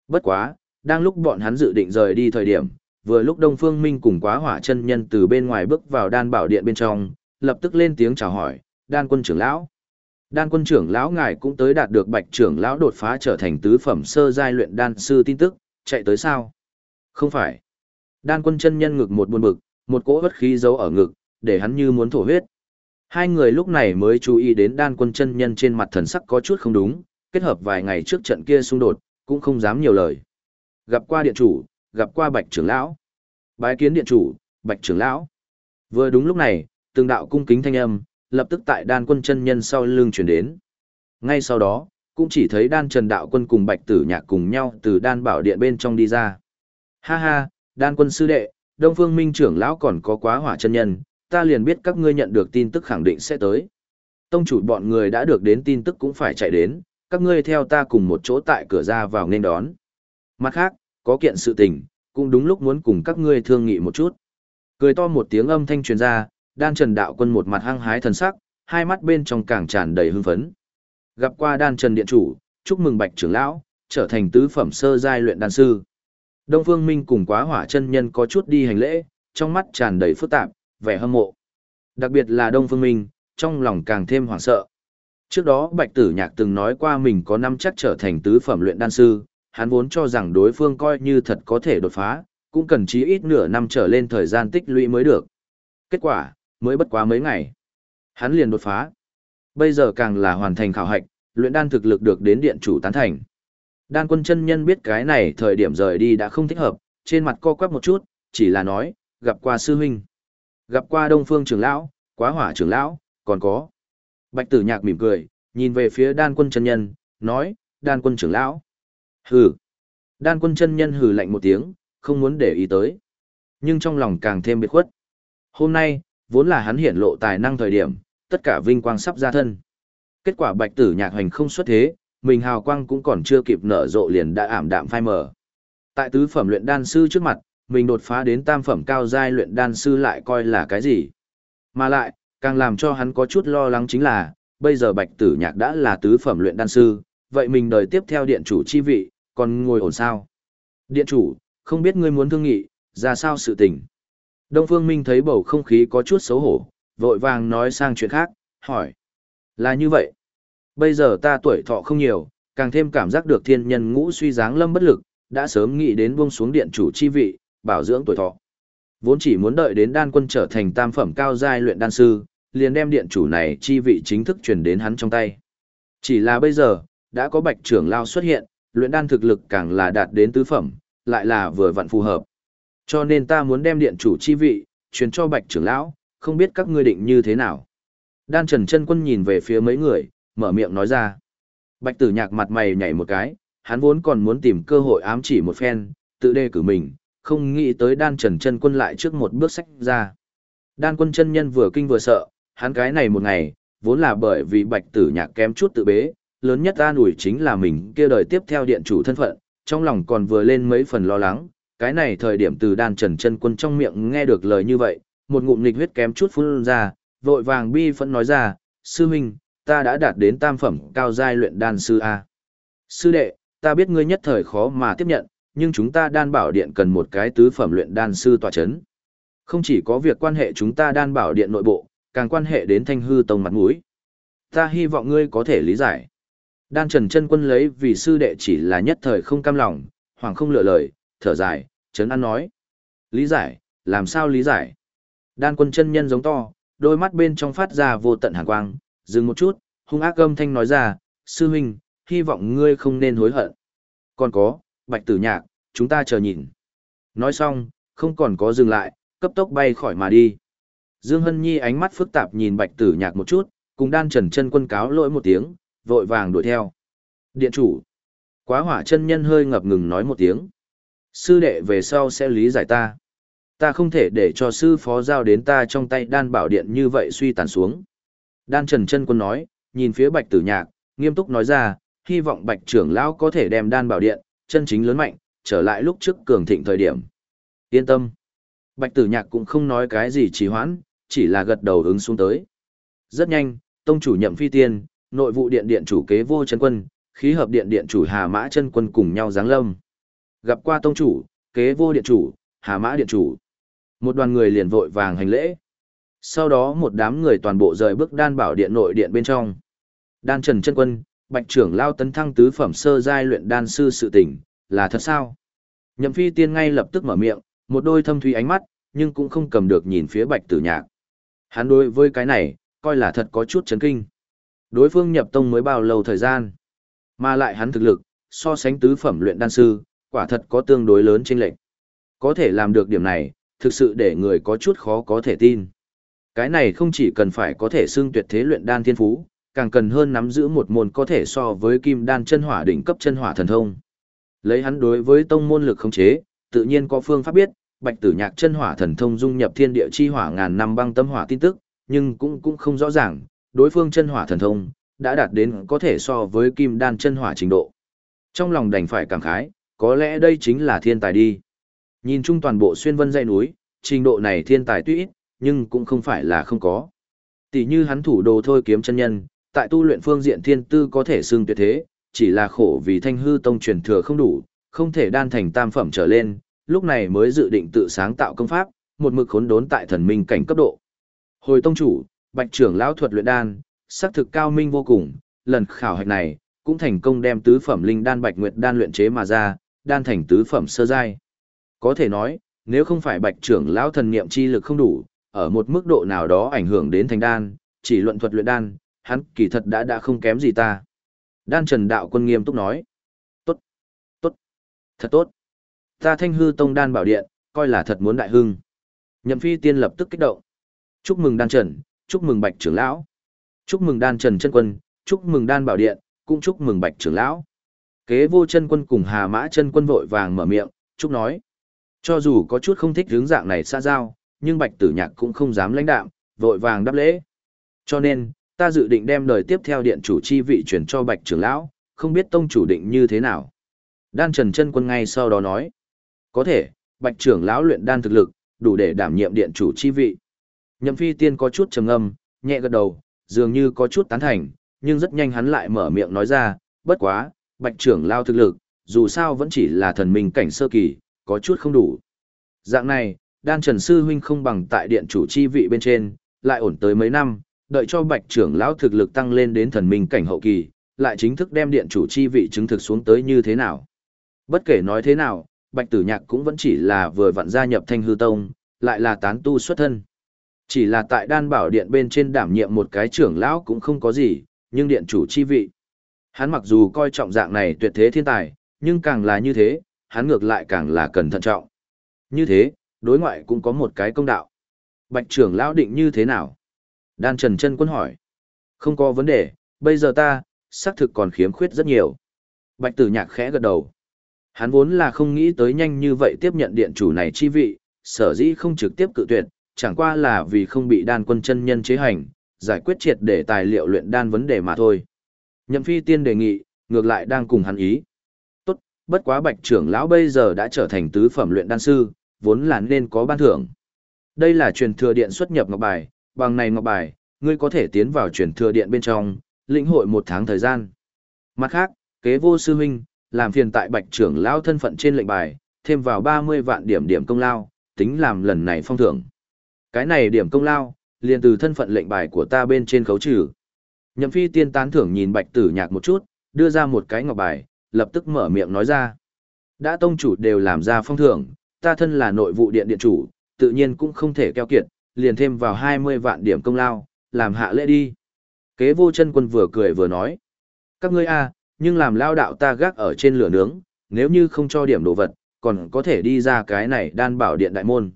Bất quá, đang lúc bọn hắn dự định rời đi thời điểm, vừa lúc Đông Phương Minh cùng quá hỏa chân nhân từ bên ngoài bước vào đan bảo điện bên trong, lập tức lên tiếng chào hỏi, đan quân trưởng lão. Đan quân trưởng lão ngài cũng tới đạt được bạch trưởng lão đột phá trở thành tứ phẩm sơ giai luyện đan sư tin tức, chạy tới sao? Không phải. Đan quân chân nhân ngực một buồn bực, một cỗ bất khí giấu ở ngực, để hắn như muốn thổ huyết. Hai người lúc này mới chú ý đến đan quân chân nhân trên mặt thần sắc có chút không đúng, kết hợp vài ngày trước trận kia xung đột, cũng không dám nhiều lời. Gặp qua điện chủ, gặp qua bạch trưởng lão. Bái kiến điện chủ, bạch trưởng lão. Vừa đúng lúc này, từng đạo cung kính thanh âm, lập tức tại đan quân chân nhân sau lưng chuyển đến. Ngay sau đó, cũng chỉ thấy đan trần đạo quân cùng bạch tử nhạc cùng nhau từ đan bảo điện bên trong đi ra. Ha ha, đan quân sư đệ, đông phương minh trưởng lão còn có quá hỏa chân nhân, ta liền biết các ngươi nhận được tin tức khẳng định sẽ tới. Tông chủ bọn người đã được đến tin tức cũng phải chạy đến, các ngươi theo ta cùng một chỗ tại cửa ra vào nên đón. Mặt khác, có kiện sự tình, cũng đúng lúc muốn cùng các ngươi thương nghị một chút. Cười to một tiếng âm thanh truyền ra, đan trần đạo quân một mặt hăng hái thần sắc, hai mắt bên trong càng tràn đầy hưng phấn. Gặp qua đan trần điện chủ, chúc mừng bạch trưởng lão, trở thành tứ phẩm sơ giai luyện đan sư. Đông Phương Minh cùng quá hỏa chân nhân có chút đi hành lễ, trong mắt tràn đầy phức tạp, vẻ hâm mộ. Đặc biệt là Đông Phương Minh, trong lòng càng thêm hoảng sợ. Trước đó Bạch Tử Nhạc từng nói qua mình có năm chắc trở thành tứ phẩm luyện đan sư, hắn vốn cho rằng đối phương coi như thật có thể đột phá, cũng cần chí ít nửa năm trở lên thời gian tích lũy mới được. Kết quả, mới bất quá mấy ngày. Hắn liền đột phá. Bây giờ càng là hoàn thành khảo hạch, luyện đan thực lực được đến điện chủ tán thành. Đan quân chân nhân biết cái này thời điểm rời đi đã không thích hợp, trên mặt co quắp một chút, chỉ là nói, gặp qua sư huynh. Gặp qua đông phương trưởng lão, quá hỏa trưởng lão, còn có. Bạch tử nhạc mỉm cười, nhìn về phía đan quân chân nhân, nói, đan quân trưởng lão. Hừ. Đan quân chân nhân hừ lạnh một tiếng, không muốn để ý tới. Nhưng trong lòng càng thêm biệt khuất. Hôm nay, vốn là hắn hiển lộ tài năng thời điểm, tất cả vinh quang sắp ra thân. Kết quả bạch tử nhạc hành không xuất thế, mình hào quang cũng còn chưa kịp nở rộ liền đã ảm đạm phai mờ. Tại tứ phẩm luyện đan sư trước mặt, mình đột phá đến tam phẩm cao giai luyện đan sư lại coi là cái gì? Mà lại, càng làm cho hắn có chút lo lắng chính là, bây giờ Bạch Tử Nhạc đã là tứ phẩm luyện đan sư, vậy mình đời tiếp theo điện chủ chi vị, còn ngồi ổn sao? Điện chủ, không biết ngươi muốn thương nghị, ra sao sự tình? Đông Phương Minh thấy bầu không khí có chút xấu hổ, vội vàng nói sang chuyện khác, hỏi. Là như vậy. Bây giờ ta tuổi thọ không nhiều, càng thêm cảm giác được thiên nhân ngũ suy dáng lâm bất lực, đã sớm nghĩ đến buông xuống điện chủ chi vị, bảo dưỡng tuổi thọ. Vốn chỉ muốn đợi đến đan quân trở thành tam phẩm cao giai luyện đan sư, liền đem điện chủ này chi vị chính thức truyền đến hắn trong tay. Chỉ là bây giờ, đã có bạch trưởng lao xuất hiện, luyện đan thực lực càng là đạt đến tứ phẩm, lại là vừa vặn phù hợp. Cho nên ta muốn đem điện chủ chi vị, truyền cho bạch trưởng lão, không biết các ngươi định như thế nào. Đan Trần chân Quân nhìn về phía mấy người, mở miệng nói ra. Bạch tử nhạc mặt mày nhảy một cái, hắn vốn còn muốn tìm cơ hội ám chỉ một phen, tự đề cử mình, không nghĩ tới đan trần chân quân lại trước một bước sách ra. Đan quân chân nhân vừa kinh vừa sợ, hắn cái này một ngày, vốn là bởi vì bạch tử nhạc kém chút tự bế, lớn nhất an ủi chính là mình kia đời tiếp theo điện chủ thân phận, trong lòng còn vừa lên mấy phần lo lắng, cái này thời điểm từ đan trần chân quân trong miệng nghe được lời như vậy, một ngụm nghịch huyết kém chút phun ra, vội vàng bi phẫn nói ra, sư huynh, ta đã đạt đến tam phẩm cao giai luyện đan sư A. Sư đệ, ta biết ngươi nhất thời khó mà tiếp nhận, nhưng chúng ta đan bảo điện cần một cái tứ phẩm luyện đan sư tòa chấn. Không chỉ có việc quan hệ chúng ta đan bảo điện nội bộ, càng quan hệ đến thanh hư tông mặt mũi. Ta hy vọng ngươi có thể lý giải. Đan trần chân quân lấy vì sư đệ chỉ là nhất thời không cam lòng, hoàng không lựa lời, thở dài, chấn ăn nói. Lý giải, làm sao lý giải? Đan quân chân nhân giống to, đôi mắt bên trong phát ra vô tận hàn quang, dừng một chút, hung ác âm thanh nói ra, sư huynh, hy vọng ngươi không nên hối hận. Còn có, bạch tử nhạc, chúng ta chờ nhìn. Nói xong, không còn có dừng lại, cấp tốc bay khỏi mà đi. Dương Hân Nhi ánh mắt phức tạp nhìn bạch tử nhạc một chút, cùng đan trần chân quân cáo lỗi một tiếng, vội vàng đuổi theo. Điện chủ. Quá hỏa chân nhân hơi ngập ngừng nói một tiếng. Sư đệ về sau sẽ lý giải ta. Ta không thể để cho sư phó giao đến ta trong tay đan bảo điện như vậy suy tàn xuống. Đan trần chân quân nói, nhìn phía bạch tử nhạc, nghiêm túc nói ra, hy vọng bạch trưởng lão có thể đem đan bảo điện, chân chính lớn mạnh, trở lại lúc trước cường thịnh thời điểm. Yên tâm. Bạch tử nhạc cũng không nói cái gì trì hoãn, chỉ là gật đầu ứng xuống tới. Rất nhanh, tông chủ nhậm phi tiên, nội vụ điện điện chủ kế vô chân quân, khí hợp điện điện chủ hà mã chân quân cùng nhau giáng lâm. Gặp qua tông chủ, kế vô điện chủ, hà mã điện chủ. Một đoàn người liền vội vàng hành lễ. Sau đó một đám người toàn bộ rời bước đan bảo điện nội điện bên trong. Đan trần chân quân, bạch trưởng lao tấn thăng tứ phẩm sơ giai luyện đan sư sự tỉnh, là thật sao? Nhậm phi tiên ngay lập tức mở miệng, một đôi thâm thúy ánh mắt, nhưng cũng không cầm được nhìn phía bạch tử nhạc. Hắn đối với cái này, coi là thật có chút chấn kinh. Đối phương nhập tông mới bao lâu thời gian? Mà lại hắn thực lực, so sánh tứ phẩm luyện đan sư, quả thật có tương đối lớn chênh lệch. Có thể làm được điểm này, thực sự để người có chút khó có thể tin. Cái này không chỉ cần phải có thể xưng tuyệt thế luyện đan thiên phú, càng cần hơn nắm giữ một môn có thể so với kim đan chân hỏa đỉnh cấp chân hỏa thần thông. Lấy hắn đối với tông môn lực khống chế, tự nhiên có phương pháp biết, Bạch Tử Nhạc chân hỏa thần thông dung nhập thiên địa chi hỏa ngàn năm băng tâm hỏa tin tức, nhưng cũng cũng không rõ ràng, đối phương chân hỏa thần thông đã đạt đến có thể so với kim đan chân hỏa trình độ. Trong lòng đành phải cảm khái, có lẽ đây chính là thiên tài đi. Nhìn chung toàn bộ xuyên vân dãy núi, trình độ này thiên tài tuy ít, nhưng cũng không phải là không có. Tỷ như hắn thủ đồ thôi kiếm chân nhân, tại tu luyện phương diện thiên tư có thể xưng tuyệt thế, chỉ là khổ vì thanh hư tông truyền thừa không đủ, không thể đan thành tam phẩm trở lên, lúc này mới dự định tự sáng tạo công pháp, một mực khốn đốn tại thần minh cảnh cấp độ. Hồi tông chủ, bạch trưởng lão thuật luyện đan, xác thực cao minh vô cùng, lần khảo hạch này, cũng thành công đem tứ phẩm linh đan bạch nguyệt đan luyện chế mà ra, đan thành tứ phẩm sơ giai. Có thể nói, nếu không phải bạch trưởng lão thần niệm chi lực không đủ, ở một mức độ nào đó ảnh hưởng đến thành đan, chỉ luận thuật luyện đan, hắn kỳ thật đã đã không kém gì ta. Đan Trần Đạo Quân nghiêm túc nói. Tốt, tốt, thật tốt. Ta thanh hư tông đan bảo điện, coi là thật muốn đại hưng. Nhậm phi tiên lập tức kích động. Chúc mừng đan trần, chúc mừng bạch trưởng lão. Chúc mừng đan trần chân quân, chúc mừng đan bảo điện, cũng chúc mừng bạch trưởng lão. Kế vô chân quân cùng hà mã chân quân vội vàng mở miệng, chúc nói. Cho dù có chút không thích hướng dạng này xa giao, nhưng bạch tử nhạc cũng không dám lãnh đạm, vội vàng đáp lễ. Cho nên, ta dự định đem đời tiếp theo điện chủ chi vị chuyển cho bạch trưởng lão, không biết tông chủ định như thế nào. Đan Trần chân quân ngay sau đó nói. Có thể, bạch trưởng lão luyện đan thực lực, đủ để đảm nhiệm điện chủ chi vị. Nhậm phi tiên có chút trầm ngâm, nhẹ gật đầu, dường như có chút tán thành, nhưng rất nhanh hắn lại mở miệng nói ra, bất quá, bạch trưởng lão thực lực, dù sao vẫn chỉ là thần minh cảnh sơ kỳ, có chút không đủ. Dạng này, đan trần sư huynh không bằng tại điện chủ chi vị bên trên, lại ổn tới mấy năm, đợi cho bạch trưởng lão thực lực tăng lên đến thần minh cảnh hậu kỳ, lại chính thức đem điện chủ chi vị chứng thực xuống tới như thế nào. Bất kể nói thế nào, bạch tử nhạc cũng vẫn chỉ là vừa vặn gia nhập thanh hư tông, lại là tán tu xuất thân. Chỉ là tại đan bảo điện bên trên đảm nhiệm một cái trưởng lão cũng không có gì, nhưng điện chủ chi vị. Hắn mặc dù coi trọng dạng này tuyệt thế thiên tài, nhưng càng là như thế, hắn ngược lại càng là cần thận trọng. Như thế, đối ngoại cũng có một cái công đạo. Bạch trưởng lão định như thế nào? Đan Trần chân quân hỏi. Không có vấn đề, bây giờ ta, xác thực còn khiếm khuyết rất nhiều. Bạch tử nhạc khẽ gật đầu. Hắn vốn là không nghĩ tới nhanh như vậy tiếp nhận điện chủ này chi vị, sở dĩ không trực tiếp cự tuyệt, chẳng qua là vì không bị đan quân chân nhân chế hành, giải quyết triệt để tài liệu luyện đan vấn đề mà thôi. Nhậm phi tiên đề nghị, ngược lại đang cùng hắn ý. Tốt, bất quá bạch trưởng lão bây giờ đã trở thành tứ phẩm luyện đan sư, vốn là nên có ban thưởng. Đây là truyền thừa điện xuất nhập ngọc bài, bằng này ngọc bài, ngươi có thể tiến vào truyền thừa điện bên trong, lĩnh hội một tháng thời gian. Mặt khác, kế vô sư huynh, làm phiền tại bạch trưởng lão thân phận trên lệnh bài, thêm vào 30 vạn điểm điểm công lao, tính làm lần này phong thưởng. Cái này điểm công lao, liền từ thân phận lệnh bài của ta bên trên khấu trừ. Nhậm phi tiên tán thưởng nhìn bạch tử nhạc một chút, đưa ra một cái ngọc bài, lập tức mở miệng nói ra. Đã tông chủ đều làm ra phong thưởng, ta thân là nội vụ điện điện chủ, tự nhiên cũng không thể keo kiệt, liền thêm vào 20 vạn điểm công lao, làm hạ lễ đi. Kế vô chân quân vừa cười vừa nói. Các ngươi a, nhưng làm lao đạo ta gác ở trên lửa nướng, nếu như không cho điểm đồ vật, còn có thể đi ra cái này đan bảo điện đại môn.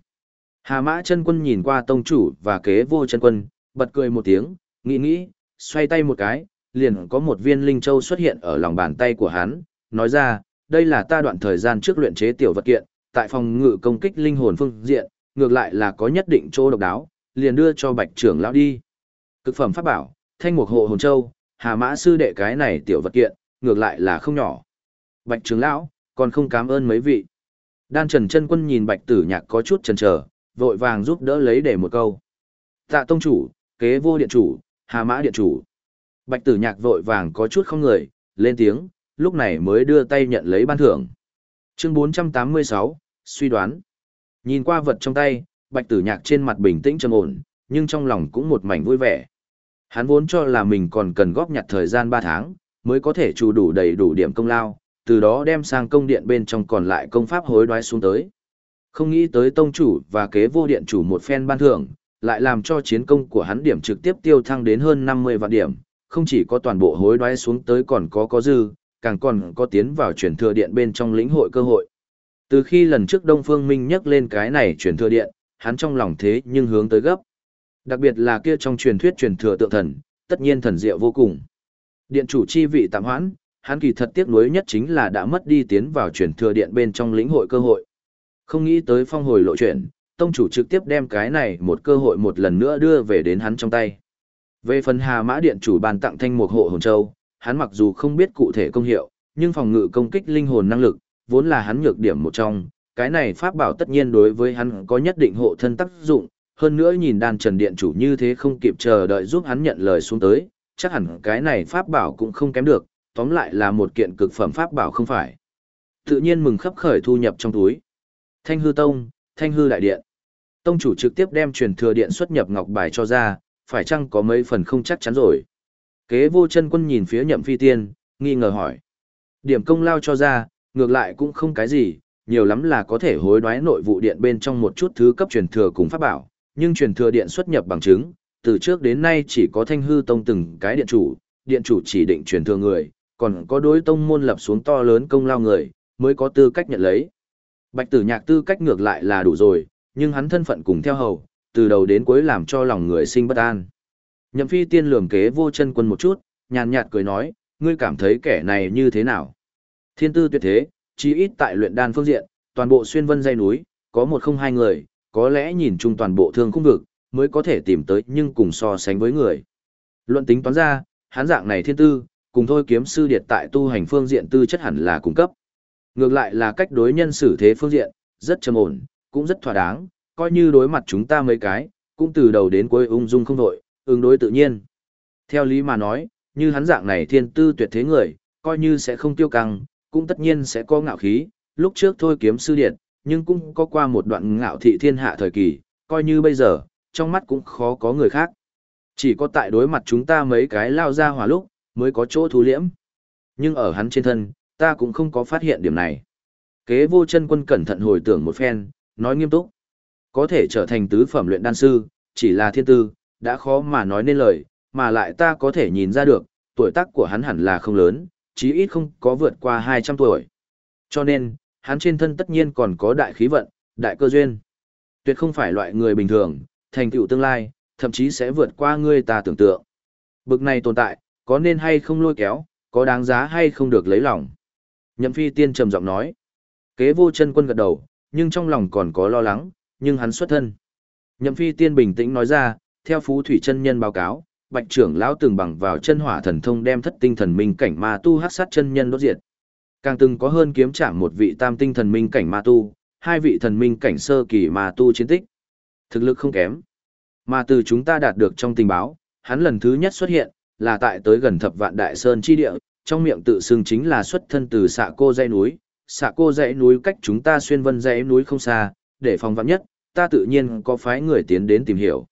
Hà mã chân quân nhìn qua tông chủ và kế vô chân quân, bật cười một tiếng, nghĩ nghĩ, xoay tay một cái, liền có một viên linh châu xuất hiện ở lòng bàn tay của hắn, nói ra, đây là ta đoạn thời gian trước luyện chế tiểu vật kiện, tại phòng ngự công kích linh hồn phương diện, ngược lại là có nhất định chỗ độc đáo, liền đưa cho bạch trưởng lão đi. Cực phẩm pháp bảo, thanh mục hộ hồn châu, hà mã sư đệ cái này tiểu vật kiện, ngược lại là không nhỏ. Bạch trưởng lão, còn không cảm ơn mấy vị. Đan Trần chân quân nhìn Bạch Tử Nhạc có chút chần chờ, vội vàng giúp đỡ lấy để một câu. Tạ tông chủ, kế vô điện chủ, hà mã điện chủ. Bạch Tử Nhạc vội vàng có chút không người, lên tiếng, lúc này mới đưa tay nhận lấy ban thưởng. Chương 486, suy đoán. Nhìn qua vật trong tay, Bạch Tử Nhạc trên mặt bình tĩnh trầm ổn, nhưng trong lòng cũng một mảnh vui vẻ. Hắn vốn cho là mình còn cần góp nhặt thời gian 3 tháng, mới có thể chủ đủ đầy đủ điểm công lao, từ đó đem sang công điện bên trong còn lại công pháp hối đoái xuống tới. Không nghĩ tới tông chủ và kế vô điện chủ một phen ban thưởng, lại làm cho chiến công của hắn điểm trực tiếp tiêu thăng đến hơn 50 vạn điểm, không chỉ có toàn bộ hối đoái xuống tới còn có có dư, càng còn có tiến vào chuyển thừa điện bên trong lĩnh hội cơ hội. Từ khi lần trước Đông Phương Minh nhắc lên cái này truyền thừa điện, hắn trong lòng thế nhưng hướng tới gấp. Đặc biệt là kia trong truyền thuyết truyền thừa tượng thần, tất nhiên thần diệu vô cùng. Điện chủ chi vị tạm hoãn, hắn kỳ thật tiếc nuối nhất chính là đã mất đi tiến vào truyền thừa điện bên trong lĩnh hội cơ hội. Không nghĩ tới phong hồi lộ chuyển, tông chủ trực tiếp đem cái này một cơ hội một lần nữa đưa về đến hắn trong tay. Về phần Hà Mã điện chủ ban tặng thanh một hộ hồn châu, hắn mặc dù không biết cụ thể công hiệu, nhưng phòng ngự công kích linh hồn năng lực, vốn là hắn nhược điểm một trong, cái này pháp bảo tất nhiên đối với hắn có nhất định hộ thân tác dụng, hơn nữa nhìn đan trần điện chủ như thế không kịp chờ đợi giúp hắn nhận lời xuống tới, chắc hẳn cái này pháp bảo cũng không kém được, tóm lại là một kiện cực phẩm pháp bảo không phải. Tự nhiên mừng khắp khởi thu nhập trong túi. Thanh hư tông, thanh hư đại điện. Tông chủ trực tiếp đem truyền thừa điện xuất nhập ngọc bài cho ra, phải chăng có mấy phần không chắc chắn rồi. Kế vô chân quân nhìn phía nhậm phi tiên, nghi ngờ hỏi. Điểm công lao cho ra, ngược lại cũng không cái gì, nhiều lắm là có thể hối đoái nội vụ điện bên trong một chút thứ cấp truyền thừa cùng pháp bảo, nhưng truyền thừa điện xuất nhập bằng chứng, từ trước đến nay chỉ có thanh hư tông từng cái điện chủ, điện chủ chỉ định truyền thừa người, còn có đối tông môn lập xuống to lớn công lao người, mới có tư cách nhận lấy. Bạch tử nhạc tư cách ngược lại là đủ rồi, nhưng hắn thân phận cùng theo hầu, từ đầu đến cuối làm cho lòng người sinh bất an. Nhậm phi tiên lường kế vô chân quân một chút, nhàn nhạt cười nói, ngươi cảm thấy kẻ này như thế nào? Thiên tư tuyệt thế, chí ít tại luyện đan phương diện, toàn bộ xuyên vân dây núi, có một không hai người, có lẽ nhìn chung toàn bộ thương khung vực, mới có thể tìm tới nhưng cùng so sánh với người. Luận tính toán ra, hắn dạng này thiên tư, cùng thôi kiếm sư điệt tại tu hành phương diện tư chất hẳn là cung cấp. Ngược lại là cách đối nhân xử thế phương diện, rất trầm ổn, cũng rất thỏa đáng, coi như đối mặt chúng ta mấy cái, cũng từ đầu đến cuối ung dung không đổi, ứng đối tự nhiên. Theo lý mà nói, như hắn dạng này thiên tư tuyệt thế người, coi như sẽ không tiêu căng, cũng tất nhiên sẽ có ngạo khí, lúc trước thôi kiếm sư điện, nhưng cũng có qua một đoạn ngạo thị thiên hạ thời kỳ, coi như bây giờ, trong mắt cũng khó có người khác. Chỉ có tại đối mặt chúng ta mấy cái lao ra hỏa lúc, mới có chỗ thú liễm. Nhưng ở hắn trên thân, ta cũng không có phát hiện điểm này. Kế vô chân quân cẩn thận hồi tưởng một phen, nói nghiêm túc. Có thể trở thành tứ phẩm luyện đan sư, chỉ là thiên tư, đã khó mà nói nên lời, mà lại ta có thể nhìn ra được, tuổi tác của hắn hẳn là không lớn, chí ít không có vượt qua 200 tuổi. Cho nên, hắn trên thân tất nhiên còn có đại khí vận, đại cơ duyên. Tuyệt không phải loại người bình thường, thành tựu tương lai, thậm chí sẽ vượt qua ngươi ta tưởng tượng. Bực này tồn tại, có nên hay không lôi kéo, có đáng giá hay không được lấy lòng. Nhậm phi tiên trầm giọng nói. Kế vô chân quân gật đầu, nhưng trong lòng còn có lo lắng, nhưng hắn xuất thân. Nhậm phi tiên bình tĩnh nói ra, theo phú thủy chân nhân báo cáo, bạch trưởng lão từng bằng vào chân hỏa thần thông đem thất tinh thần minh cảnh ma tu hát sát chân nhân đốt diệt. Càng từng có hơn kiếm trả một vị tam tinh thần minh cảnh ma tu, hai vị thần minh cảnh sơ kỳ ma tu chiến tích. Thực lực không kém. Mà từ chúng ta đạt được trong tình báo, hắn lần thứ nhất xuất hiện, là tại tới gần thập vạn đại sơn chi địa, trong miệng tự xưng chính là xuất thân từ xạ cô dãy núi, xạ cô dãy núi cách chúng ta xuyên vân dãy núi không xa, để phòng vạn nhất, ta tự nhiên có phái người tiến đến tìm hiểu.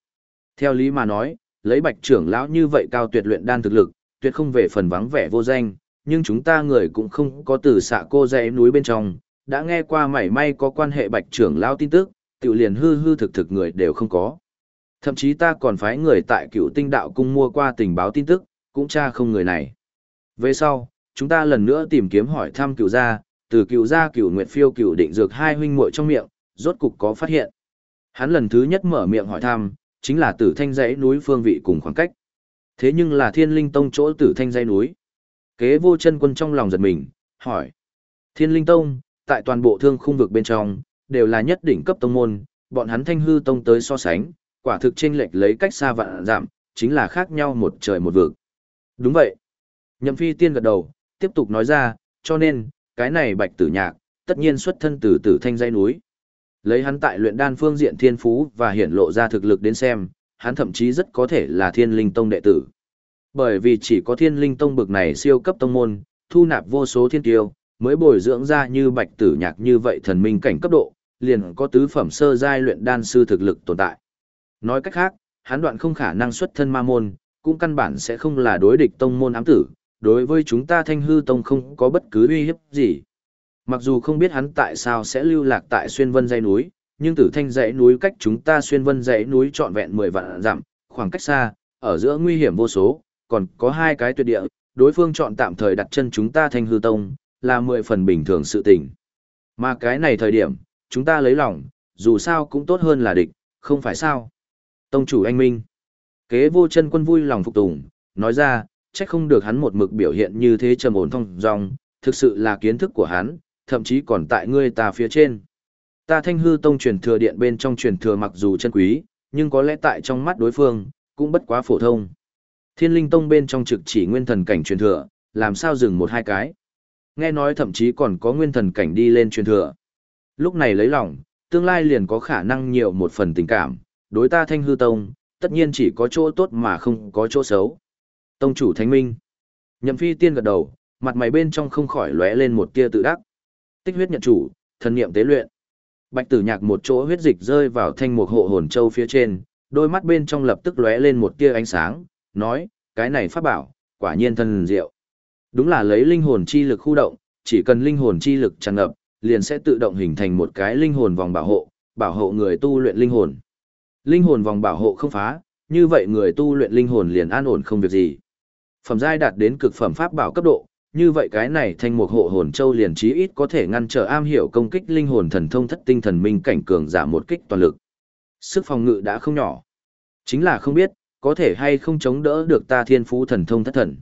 Theo lý mà nói, lấy bạch trưởng lão như vậy cao tuyệt luyện đan thực lực, tuyệt không về phần vắng vẻ vô danh, nhưng chúng ta người cũng không có từ xạ cô dãy núi bên trong, đã nghe qua mảy may có quan hệ bạch trưởng lão tin tức, tiểu liền hư hư thực thực người đều không có. Thậm chí ta còn phái người tại cựu tinh đạo cung mua qua tình báo tin tức, cũng tra không người này. Về sau, chúng ta lần nữa tìm kiếm hỏi thăm cựu gia, từ cựu gia cựu nguyệt phiêu cựu định dược hai huynh muội trong miệng, rốt cục có phát hiện. Hắn lần thứ nhất mở miệng hỏi thăm, chính là tử thanh dãy núi phương vị cùng khoảng cách. Thế nhưng là thiên linh tông chỗ tử thanh dãy núi. Kế vô chân quân trong lòng giật mình, hỏi. Thiên linh tông, tại toàn bộ thương khung vực bên trong, đều là nhất đỉnh cấp tông môn, bọn hắn thanh hư tông tới so sánh, quả thực chênh lệch lấy cách xa vạn giảm, chính là khác nhau một trời một vực. Đúng vậy. Nhậm phi tiên gật đầu, tiếp tục nói ra, cho nên, cái này bạch tử nhạc, tất nhiên xuất thân từ tử thanh dãy núi. Lấy hắn tại luyện đan phương diện thiên phú và hiển lộ ra thực lực đến xem, hắn thậm chí rất có thể là thiên linh tông đệ tử. Bởi vì chỉ có thiên linh tông bực này siêu cấp tông môn, thu nạp vô số thiên tiêu, mới bồi dưỡng ra như bạch tử nhạc như vậy thần minh cảnh cấp độ, liền có tứ phẩm sơ giai luyện đan sư thực lực tồn tại. Nói cách khác, hắn đoạn không khả năng xuất thân ma môn, cũng căn bản sẽ không là đối địch tông môn ám tử, đối với chúng ta thanh hư tông không có bất cứ uy hiếp gì. Mặc dù không biết hắn tại sao sẽ lưu lạc tại xuyên vân dãy núi, nhưng tử thanh dãy núi cách chúng ta xuyên vân dãy núi trọn vẹn 10 vạn dặm, khoảng cách xa, ở giữa nguy hiểm vô số, còn có hai cái tuyệt địa, đối phương chọn tạm thời đặt chân chúng ta thanh hư tông, là mười phần bình thường sự tình. Mà cái này thời điểm, chúng ta lấy lòng, dù sao cũng tốt hơn là địch, không phải sao. Tông chủ anh Minh. Kế vô chân quân vui lòng phục tùng, nói ra, trách không được hắn một mực biểu hiện như thế trầm ổn thông dong, thực sự là kiến thức của hắn, thậm chí còn tại ngươi ta phía trên. Ta thanh hư tông truyền thừa điện bên trong truyền thừa mặc dù chân quý, nhưng có lẽ tại trong mắt đối phương, cũng bất quá phổ thông. Thiên linh tông bên trong trực chỉ nguyên thần cảnh truyền thừa, làm sao dừng một hai cái. Nghe nói thậm chí còn có nguyên thần cảnh đi lên truyền thừa. Lúc này lấy lòng, tương lai liền có khả năng nhiều một phần tình cảm, đối ta thanh hư tông, tất nhiên chỉ có chỗ tốt mà không có chỗ xấu. Tông chủ thánh minh. Nhậm phi tiên gật đầu, mặt mày bên trong không khỏi lóe lên một tia tự đắc. Tích huyết nhận chủ, thần niệm tế luyện. Bạch tử nhạc một chỗ huyết dịch rơi vào thanh mục hộ hồn châu phía trên, đôi mắt bên trong lập tức lóe lên một tia ánh sáng, nói, cái này pháp bảo, quả nhiên thần diệu. Đúng là lấy linh hồn chi lực khu động, chỉ cần linh hồn chi lực tràn ngập, liền sẽ tự động hình thành một cái linh hồn vòng bảo hộ, bảo hộ người tu luyện linh hồn. Linh hồn vòng bảo hộ không phá, như vậy người tu luyện linh hồn liền an ổn không việc gì. Phẩm giai đạt đến cực phẩm pháp bảo cấp độ, như vậy cái này thanh mục hộ hồn châu liền chí ít có thể ngăn trở am hiểu công kích linh hồn thần thông thất tinh thần minh cảnh cường giả một kích toàn lực. Sức phòng ngự đã không nhỏ. Chính là không biết, có thể hay không chống đỡ được ta thiên phú thần thông thất thần.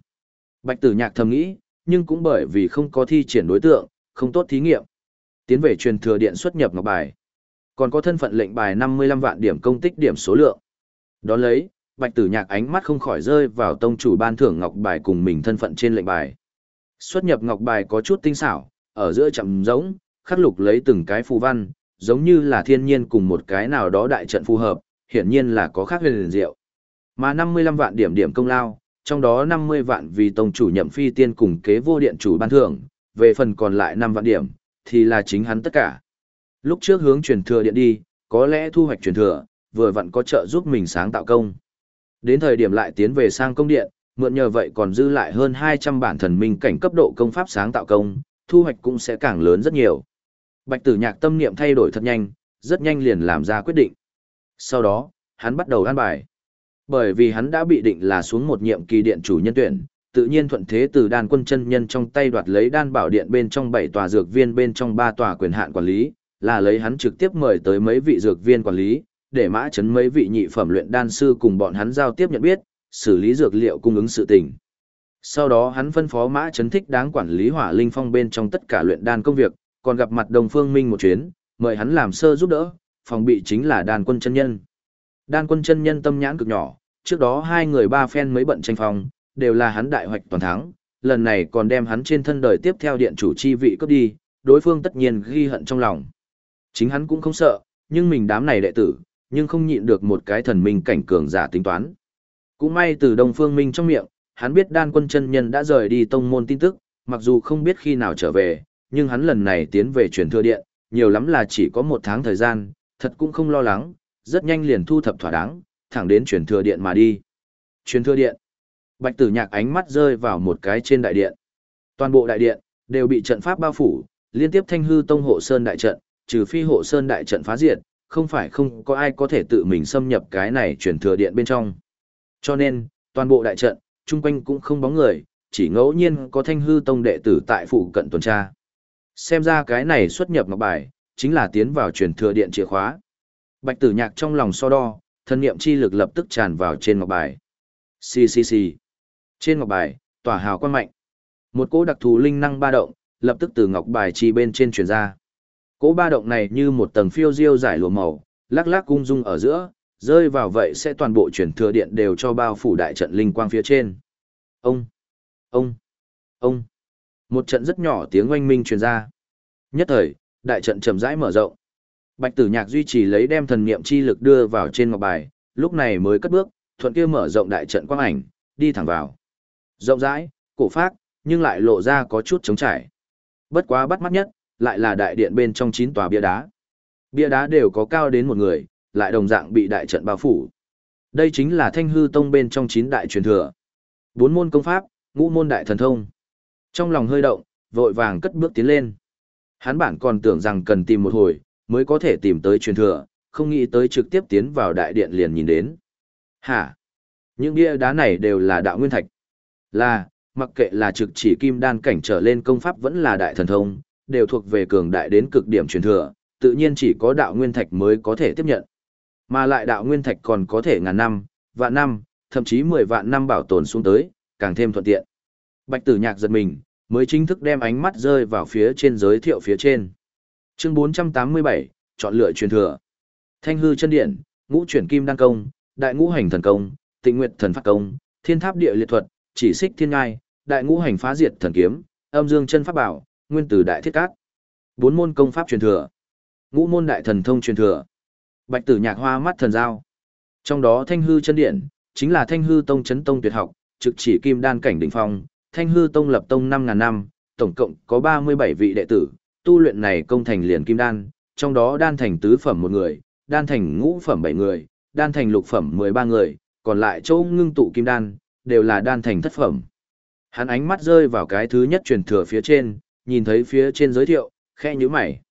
Bạch tử nhạc thầm nghĩ, nhưng cũng bởi vì không có thi triển đối tượng, không tốt thí nghiệm. Tiến về truyền thừa điện xuất nhập ngọc bài. Còn có thân phận lệnh bài 55 vạn điểm công tích điểm số lượng. Đón lấy, bạch tử nhạc ánh mắt không khỏi rơi vào tông chủ ban thưởng ngọc bài cùng mình thân phận trên lệnh bài. Xuất nhập ngọc bài có chút tinh xảo, ở giữa chậm giống, khắc lục lấy từng cái phù văn, giống như là thiên nhiên cùng một cái nào đó đại trận phù hợp, hiển nhiên là có khác huyền diệu. Mà 55 vạn điểm điểm công lao, trong đó 50 vạn vì tông chủ nhậm phi tiên cùng kế vô điện chủ ban thưởng, về phần còn lại 5 vạn điểm, thì là chính hắn tất cả. Lúc trước hướng truyền thừa điện đi, có lẽ thu hoạch truyền thừa, vừa vặn có trợ giúp mình sáng tạo công. Đến thời điểm lại tiến về sang công điện, mượn nhờ vậy còn dư lại hơn 200 bản thần minh cảnh cấp độ công pháp sáng tạo công, thu hoạch cũng sẽ càng lớn rất nhiều. Bạch tử nhạc tâm niệm thay đổi thật nhanh, rất nhanh liền làm ra quyết định. Sau đó, hắn bắt đầu an bài. Bởi vì hắn đã bị định là xuống một nhiệm kỳ điện chủ nhân tuyển, tự nhiên thuận thế từ đan quân chân nhân trong tay đoạt lấy đan bảo điện bên trong bảy tòa dược viên bên trong ba tòa quyền hạn quản lý, là lấy hắn trực tiếp mời tới mấy vị dược viên quản lý, để mã chấn mấy vị nhị phẩm luyện đan sư cùng bọn hắn giao tiếp nhận biết, xử lý dược liệu cung ứng sự tình. Sau đó hắn phân phó mã chấn thích đáng quản lý hỏa linh phong bên trong tất cả luyện đan công việc, còn gặp mặt đồng phương minh một chuyến, mời hắn làm sơ giúp đỡ, phòng bị chính là đan quân chân nhân. Đan quân chân nhân tâm nhãn cực nhỏ, trước đó hai người ba phen mới bận tranh phòng, đều là hắn đại hoạch toàn thắng, lần này còn đem hắn trên thân đời tiếp theo điện chủ chi vị cấp đi, đối phương tất nhiên ghi hận trong lòng. Chính hắn cũng không sợ, nhưng mình đám này đệ tử, nhưng không nhịn được một cái thần minh cảnh cường giả tính toán. Cũng may từ Đông Phương Minh trong miệng, hắn biết đan quân chân nhân đã rời đi tông môn tin tức, mặc dù không biết khi nào trở về, nhưng hắn lần này tiến về truyền thừa điện, nhiều lắm là chỉ có một tháng thời gian, thật cũng không lo lắng, rất nhanh liền thu thập thỏa đáng, thẳng đến truyền thừa điện mà đi. Truyền thừa điện. Bạch tử nhạc ánh mắt rơi vào một cái trên đại điện. Toàn bộ đại điện, đều bị trận pháp bao phủ, liên tiếp thanh hư tông hộ sơn đại trận, trừ phi hộ sơn đại trận phá diệt, không phải không có ai có thể tự mình xâm nhập cái này truyền thừa điện bên trong. Cho nên, toàn bộ đại trận, chung quanh cũng không bóng người, chỉ ngẫu nhiên có thanh hư tông đệ tử tại phụ cận tuần tra. Xem ra cái này xuất nhập ngọc bài, chính là tiến vào truyền thừa điện chìa khóa. Bạch tử nhạc trong lòng so đo, thân niệm chi lực lập tức tràn vào trên ngọc bài. Xì xì xì. Trên ngọc bài, tỏa hào quang mạnh. Một cỗ đặc thù linh năng ba động, lập tức từ ngọc bài chi bên trên truyền ra. Cỗ ba động này như một tầng phiêu diêu giải lụa màu, lắc lắc cung dung ở giữa, rơi vào vậy sẽ toàn bộ chuyển thừa điện đều cho bao phủ đại trận linh quang phía trên. Ông, ông, ông. Một trận rất nhỏ tiếng oanh minh truyền ra. Nhất thời, đại trận chậm rãi mở rộng. Bạch Tử Nhạc duy trì lấy đem thần niệm chi lực đưa vào trên ngọc bài, lúc này mới cất bước, thuận kia mở rộng đại trận quang ảnh, đi thẳng vào. Rộng rãi, cổ phác, nhưng lại lộ ra có chút trống trải. Bất quá bắt mắt nhất, lại là đại điện bên trong chín tòa bia đá. Bia đá đều có cao đến một người, lại đồng dạng bị đại trận bao phủ. Đây chính là thanh hư tông bên trong chín đại truyền thừa. Bốn môn công pháp, ngũ môn đại thần thông. Trong lòng hơi động, vội vàng cất bước tiến lên. Hắn bản còn tưởng rằng cần tìm một hồi, mới có thể tìm tới truyền thừa, không nghĩ tới trực tiếp tiến vào đại điện liền nhìn đến. Hả? Những bia đá này đều là đạo nguyên thạch. Là, mặc kệ là trực chỉ kim đan cảnh trở lên công pháp vẫn là đại thần thông, đều thuộc về cường đại đến cực điểm truyền thừa, tự nhiên chỉ có đạo nguyên thạch mới có thể tiếp nhận. Mà lại đạo nguyên thạch còn có thể ngàn năm, vạn năm, thậm chí 10 vạn năm bảo tồn xuống tới, càng thêm thuận tiện. Bạch tử nhạc giật mình, mới chính thức đem ánh mắt rơi vào phía trên giới thiệu phía trên. Chương 487, chọn lựa truyền thừa. Thanh hư chân điện, ngũ chuyển kim đăng công, đại ngũ hành thần công, tịnh nguyệt thần pháp công, thiên tháp địa liệt thuật, chỉ xích thiên ngai, đại ngũ hành phá diệt thần kiếm, âm dương chân pháp bảo, nguyên tử đại thiết cát. Bốn môn công pháp truyền thừa. Ngũ môn đại thần thông truyền thừa. Bạch tử nhạc hoa mắt thần giao. Trong đó thanh hư chân điện, chính là thanh hư tông chấn tông tuyệt học, trực chỉ kim đan cảnh đỉnh phong, thanh hư tông lập tông 5.000 năm, tổng cộng có 37 vị đệ tử, tu luyện này công thành liền kim đan, trong đó đan thành tứ phẩm một người, đan thành ngũ phẩm 7 người, đan thành lục phẩm 13 người, còn lại chỗ ngưng tụ kim đan, đều là đan thành thất phẩm. Hắn ánh mắt rơi vào cái thứ nhất truyền thừa phía trên, nhìn thấy phía trên giới thiệu, khe nhíu mày.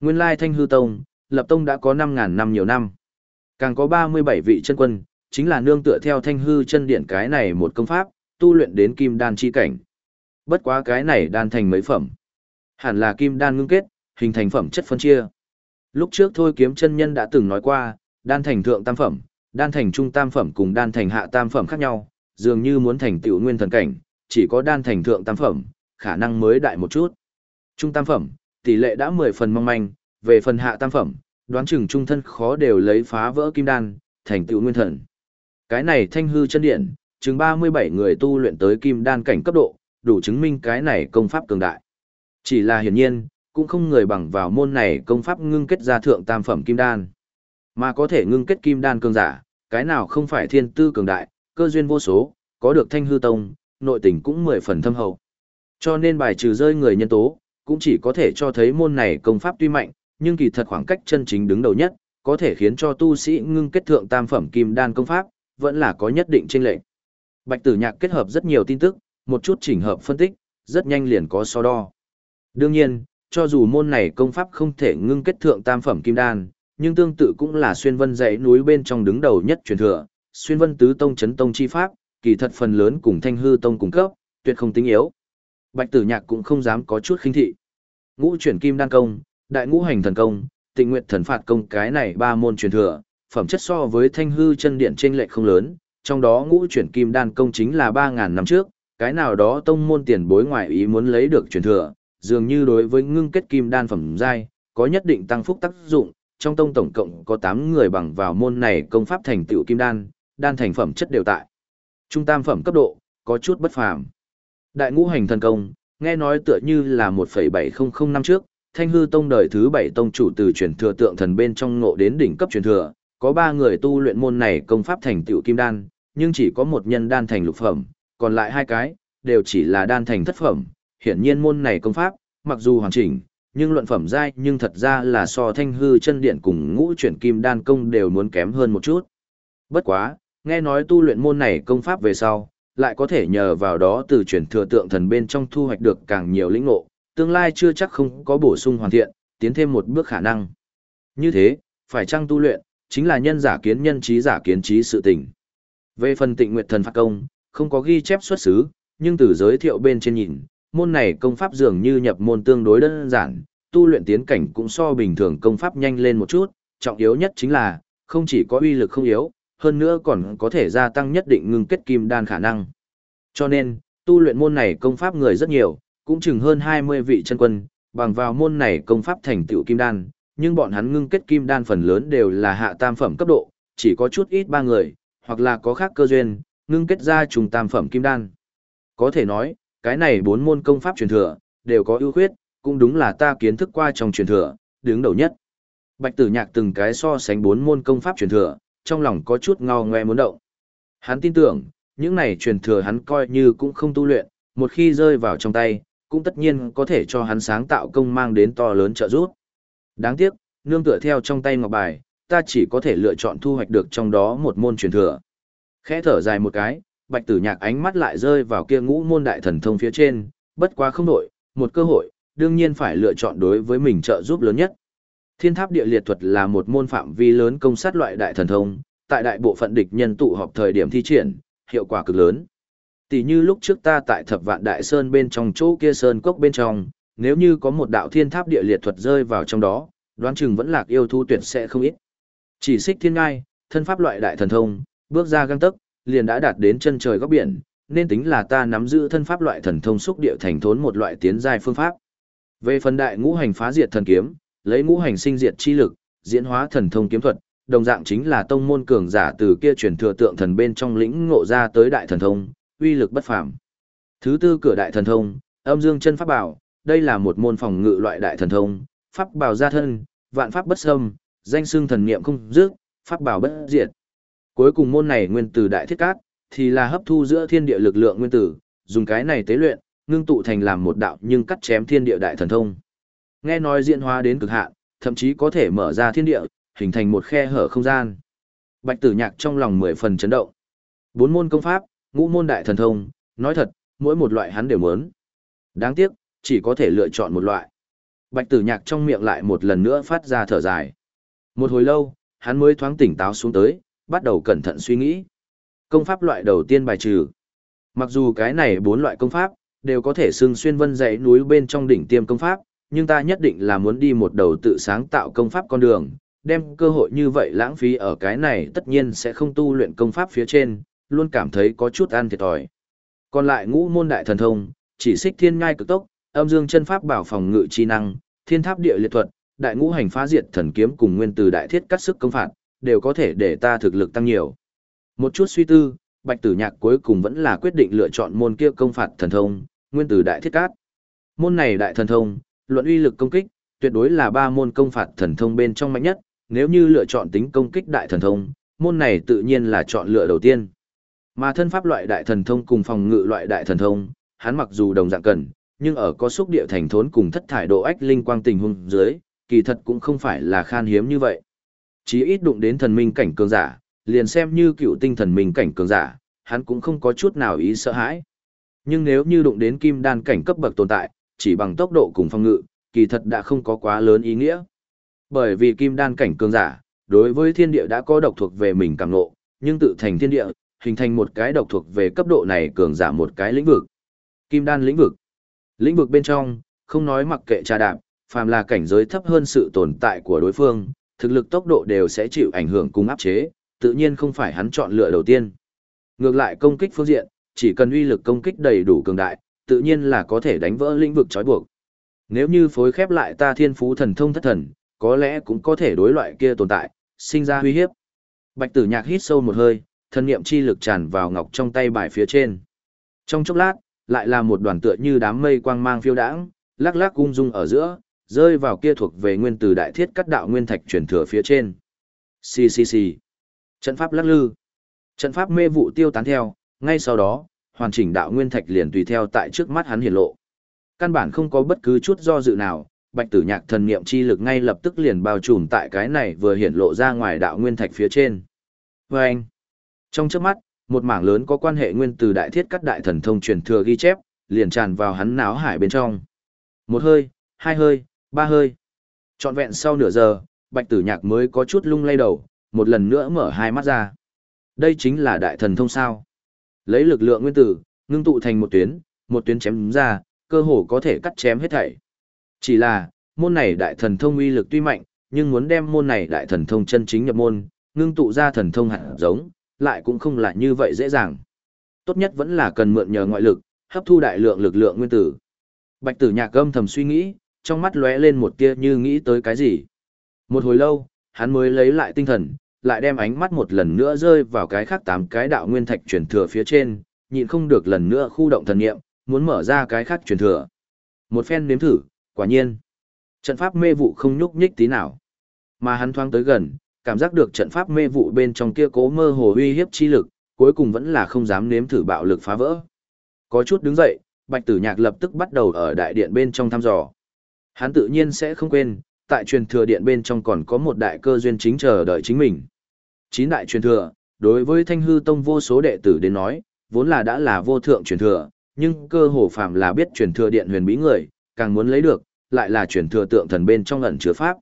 Nguyên lai thanh hư tông, lập tông đã có 5.000 năm nhiều năm. Càng có 37 vị chân quân, chính là nương tựa theo thanh hư chân điện cái này một công pháp, tu luyện đến kim đan chi cảnh. Bất quá cái này đan thành mấy phẩm. Hẳn là kim đan ngưng kết, hình thành phẩm chất phân chia. Lúc trước thôi kiếm chân nhân đã từng nói qua, đan thành thượng tam phẩm, đan thành trung tam phẩm cùng đan thành hạ tam phẩm khác nhau, dường như muốn thành tựu nguyên thần cảnh, chỉ có đan thành thượng tam phẩm, khả năng mới đại một chút. Trung tam phẩm, tỷ lệ đã 10 phần mong manh, về phần hạ tam phẩm, đoán chừng trung thân khó đều lấy phá vỡ kim đan, thành tựu nguyên thần. Cái này thanh hư chân điện, chừng 37 người tu luyện tới kim đan cảnh cấp độ, đủ chứng minh cái này công pháp cường đại. Chỉ là hiển nhiên, cũng không người bằng vào môn này công pháp ngưng kết ra thượng tam phẩm kim đan. Mà có thể ngưng kết kim đan cường giả, cái nào không phải thiên tư cường đại, cơ duyên vô số, có được thanh hư tông, nội tình cũng mười phần thâm hậu. Cho nên bài trừ rơi người nhân tố, cũng chỉ có thể cho thấy môn này công pháp tuy mạnh, nhưng kỳ thật khoảng cách chân chính đứng đầu nhất, có thể khiến cho tu sĩ ngưng kết thượng tam phẩm kim đan công pháp, vẫn là có nhất định chênh lệch. Bạch Tử Nhạc kết hợp rất nhiều tin tức, một chút chỉnh hợp phân tích, rất nhanh liền có so đo. Đương nhiên, cho dù môn này công pháp không thể ngưng kết thượng tam phẩm kim đan, nhưng tương tự cũng là xuyên vân dãy núi bên trong đứng đầu nhất truyền thừa, xuyên vân tứ tông chấn tông chi pháp, kỳ thật phần lớn cùng thanh hư tông cùng cấp, tuyệt không tính yếu. Bạch Tử Nhạc cũng không dám có chút khinh thị. Ngũ chuyển kim đan công, đại ngũ hành thần công, tịnh nguyện thần phạt công cái này ba môn truyền thừa, phẩm chất so với thanh hư chân điện trên lệch không lớn, trong đó ngũ chuyển kim đan công chính là 3.000 năm trước, cái nào đó tông môn tiền bối ngoại ý muốn lấy được truyền thừa, dường như đối với ngưng kết kim đan phẩm giai, có nhất định tăng phúc tác dụng, trong tông tổng cộng có 8 người bằng vào môn này công pháp thành tựu kim đan, đan thành phẩm chất đều tại. Trung tam phẩm cấp độ, có chút bất phàm. Đại ngũ hành thần công, nghe nói tựa như là 1.700 năm trước, Thanh hư tông đời thứ bảy tông chủ từ truyền thừa tượng thần bên trong ngộ đến đỉnh cấp truyền thừa, có ba người tu luyện môn này công pháp thành tựu kim đan, nhưng chỉ có một nhân đan thành lục phẩm, còn lại hai cái, đều chỉ là đan thành thất phẩm. Hiển nhiên môn này công pháp, mặc dù hoàn chỉnh, nhưng luận phẩm giai nhưng thật ra là so thanh hư chân điện cùng ngũ chuyển kim đan công đều muốn kém hơn một chút. Bất quá, nghe nói tu luyện môn này công pháp về sau, lại có thể nhờ vào đó từ chuyển thừa tượng thần bên trong thu hoạch được càng nhiều lĩnh ngộ, tương lai chưa chắc không có bổ sung hoàn thiện, tiến thêm một bước khả năng. Như thế, phải chăng tu luyện, chính là nhân giả kiến nhân trí giả kiến trí sự tình. Về phần tịnh nguyệt thần phạt công, không có ghi chép xuất xứ, nhưng từ giới thiệu bên trên nhìn, môn này công pháp dường như nhập môn tương đối đơn giản, tu luyện tiến cảnh cũng so bình thường công pháp nhanh lên một chút, trọng yếu nhất chính là, không chỉ có uy lực không yếu, hơn nữa còn có thể gia tăng nhất định ngưng kết kim đan khả năng. Cho nên, tu luyện môn này công pháp người rất nhiều, cũng chừng hơn 20 vị chân quân, bằng vào môn này công pháp thành tựu kim đan, nhưng bọn hắn ngưng kết kim đan phần lớn đều là hạ tam phẩm cấp độ, chỉ có chút ít ba người, hoặc là có khác cơ duyên, ngưng kết ra trùng tam phẩm kim đan. Có thể nói, cái này bốn môn công pháp truyền thừa, đều có ưu khuyết, cũng đúng là ta kiến thức qua trong truyền thừa, đứng đầu nhất. Bạch tử nhạc từng cái so sánh bốn môn công pháp truyền thừa, trong lòng có chút ngao ngoe muốn động. Hắn tin tưởng, những này truyền thừa hắn coi như cũng không tu luyện, một khi rơi vào trong tay, cũng tất nhiên có thể cho hắn sáng tạo công mang đến to lớn trợ giúp. Đáng tiếc, nương tựa theo trong tay ngọc bài, ta chỉ có thể lựa chọn thu hoạch được trong đó một môn truyền thừa. Khẽ thở dài một cái, bạch tử nhạc ánh mắt lại rơi vào kia ngũ môn đại thần thông phía trên, bất quá không nổi, một cơ hội, đương nhiên phải lựa chọn đối với mình trợ giúp lớn nhất. Thiên tháp địa liệt thuật là một môn phạm vi lớn công sát loại đại thần thông, tại đại bộ phận địch nhân tụ họp thời điểm thi triển, hiệu quả cực lớn. Tỷ như lúc trước ta tại thập vạn đại sơn bên trong chỗ kia sơn cốc bên trong, nếu như có một đạo thiên tháp địa liệt thuật rơi vào trong đó, đoán chừng vẫn lạc yêu thu tuyệt sẽ không ít. Chỉ xích thiên ngai, thân pháp loại đại thần thông, bước ra găng tấc, liền đã đạt đến chân trời góc biển, nên tính là ta nắm giữ thân pháp loại thần thông xúc địa thành thốn một loại tiến giai phương pháp. Về phần đại ngũ hành phá diệt thần kiếm, lấy ngũ hành sinh diệt chi lực, diễn hóa thần thông kiếm thuật, đồng dạng chính là tông môn cường giả từ kia truyền thừa tượng thần bên trong lĩnh ngộ ra tới đại thần thông, uy lực bất phàm. Thứ tư cửa đại thần thông, âm dương chân pháp bảo, đây là một môn phòng ngự loại đại thần thông, pháp bảo gia thân, vạn pháp bất xâm, danh xưng thần niệm không dứt, pháp bảo bất diệt. Cuối cùng môn này nguyên tử đại thiết cát, thì là hấp thu giữa thiên địa lực lượng nguyên tử, dùng cái này tế luyện, ngưng tụ thành làm một đạo nhưng cắt chém thiên địa đại thần thông. Nghe nói diễn hóa đến cực hạn, thậm chí có thể mở ra thiên địa, hình thành một khe hở không gian. Bạch Tử Nhạc trong lòng mười phần chấn động. Bốn môn công pháp, ngũ môn đại thần thông, nói thật, mỗi một loại hắn đều muốn. Đáng tiếc, chỉ có thể lựa chọn một loại. Bạch Tử Nhạc trong miệng lại một lần nữa phát ra thở dài. Một hồi lâu, hắn mới thoáng tỉnh táo xuống tới, bắt đầu cẩn thận suy nghĩ. Công pháp loại đầu tiên bài trừ. Mặc dù cái này bốn loại công pháp, đều có thể xưng xuyên vân dãy núi bên trong đỉnh tiêm công pháp, nhưng ta nhất định là muốn đi một đầu tự sáng tạo công pháp con đường, đem cơ hội như vậy lãng phí ở cái này tất nhiên sẽ không tu luyện công pháp phía trên, luôn cảm thấy có chút ăn thiệt thòi. Còn lại ngũ môn đại thần thông, chỉ xích thiên ngai cực tốc, âm dương chân pháp bảo phòng ngự chi năng, thiên tháp địa liệt thuật, đại ngũ hành phá diệt thần kiếm cùng nguyên từ đại thiết cắt sức công phạt, đều có thể để ta thực lực tăng nhiều. Một chút suy tư, Bạch Tử Nhạc cuối cùng vẫn là quyết định lựa chọn môn kia công phạt thần thông, nguyên từ đại thiết cát. Môn này đại thần thông, luận uy lực công kích, tuyệt đối là ba môn công phạt thần thông bên trong mạnh nhất, nếu như lựa chọn tính công kích đại thần thông, môn này tự nhiên là chọn lựa đầu tiên. Mà thân pháp loại đại thần thông cùng phòng ngự loại đại thần thông, hắn mặc dù đồng dạng cần, nhưng ở có xúc địa thành thốn cùng thất thải độ ách linh quang tình huống dưới, kỳ thật cũng không phải là khan hiếm như vậy. Chí ít đụng đến thần minh cảnh cường giả, liền xem như cựu tinh thần minh cảnh cường giả, hắn cũng không có chút nào ý sợ hãi. Nhưng nếu như đụng đến kim đan cảnh cấp bậc tồn tại, chỉ bằng tốc độ cùng phòng ngự, kỳ thật đã không có quá lớn ý nghĩa. Bởi vì kim đan cảnh cường giả, đối với thiên địa đã có độc thuộc về mình cảm ngộ, nhưng tự thành thiên địa, hình thành một cái độc thuộc về cấp độ này cường giả một cái lĩnh vực. Kim đan lĩnh vực. Lĩnh vực bên trong, không nói mặc kệ trà đạp, phàm là cảnh giới thấp hơn sự tồn tại của đối phương, thực lực tốc độ đều sẽ chịu ảnh hưởng cùng áp chế, tự nhiên không phải hắn chọn lựa đầu tiên. Ngược lại công kích phương diện, chỉ cần uy lực công kích đầy đủ cường đại, tự nhiên là có thể đánh vỡ lĩnh vực trói buộc. Nếu như phối khép lại ta thiên phú thần thông thất thần, có lẽ cũng có thể đối loại kia tồn tại, sinh ra uy hiếp. Bạch tử nhạc hít sâu một hơi, thần niệm chi lực tràn vào ngọc trong tay bài phía trên. Trong chốc lát, lại là một đoàn tựa như đám mây quang mang phiêu đãng, lắc lắc ung dung ở giữa, rơi vào kia thuộc về nguyên tử đại thiết cắt đạo nguyên thạch truyền thừa phía trên. Xì xì xì. Trận pháp lắc lư. Trận pháp mê vụ tiêu tán theo, ngay sau đó, hoàn chỉnh đạo nguyên thạch liền tùy theo tại trước mắt hắn hiển lộ. Căn bản không có bất cứ chút do dự nào, bạch tử nhạc thần niệm chi lực ngay lập tức liền bao trùm tại cái này vừa hiển lộ ra ngoài đạo nguyên thạch phía trên. Và anh, trong trước mắt, một mảng lớn có quan hệ nguyên từ đại thiết cắt đại thần thông truyền thừa ghi chép, liền tràn vào hắn náo hải bên trong. Một hơi, hai hơi, ba hơi. Trọn vẹn sau nửa giờ, bạch tử nhạc mới có chút lung lay đầu, một lần nữa mở hai mắt ra. Đây chính là đại thần thông sao. Lấy lực lượng nguyên tử, ngưng tụ thành một tuyến, một tuyến chém ra, cơ hồ có thể cắt chém hết thảy. Chỉ là, môn này đại thần thông uy lực tuy mạnh, nhưng muốn đem môn này đại thần thông chân chính nhập môn, ngưng tụ ra thần thông hạt giống, lại cũng không là như vậy dễ dàng. Tốt nhất vẫn là cần mượn nhờ ngoại lực, hấp thu đại lượng lực lượng nguyên tử. Bạch tử nhạc âm thầm suy nghĩ, trong mắt lóe lên một tia như nghĩ tới cái gì. Một hồi lâu, hắn mới lấy lại tinh thần, lại đem ánh mắt một lần nữa rơi vào cái khác tám cái đạo nguyên thạch truyền thừa phía trên, nhịn không được lần nữa khu động thần nghiệm, muốn mở ra cái khác truyền thừa. Một phen nếm thử, quả nhiên. Trận pháp mê vụ không nhúc nhích tí nào. Mà hắn thoáng tới gần, cảm giác được trận pháp mê vụ bên trong kia cố mơ hồ uy hiếp chi lực, cuối cùng vẫn là không dám nếm thử bạo lực phá vỡ. Có chút đứng dậy, Bạch Tử Nhạc lập tức bắt đầu ở đại điện bên trong thăm dò. Hắn tự nhiên sẽ không quên, tại truyền thừa điện bên trong còn có một đại cơ duyên chính chờ đợi chính mình. Chín đại truyền thừa, đối với Thanh Hư Tông vô số đệ tử đến nói, vốn là đã là vô thượng truyền thừa, nhưng cơ hồ phàm là biết truyền thừa điện huyền bí người, càng muốn lấy được, lại là truyền thừa tượng thần bên trong ẩn chứa pháp.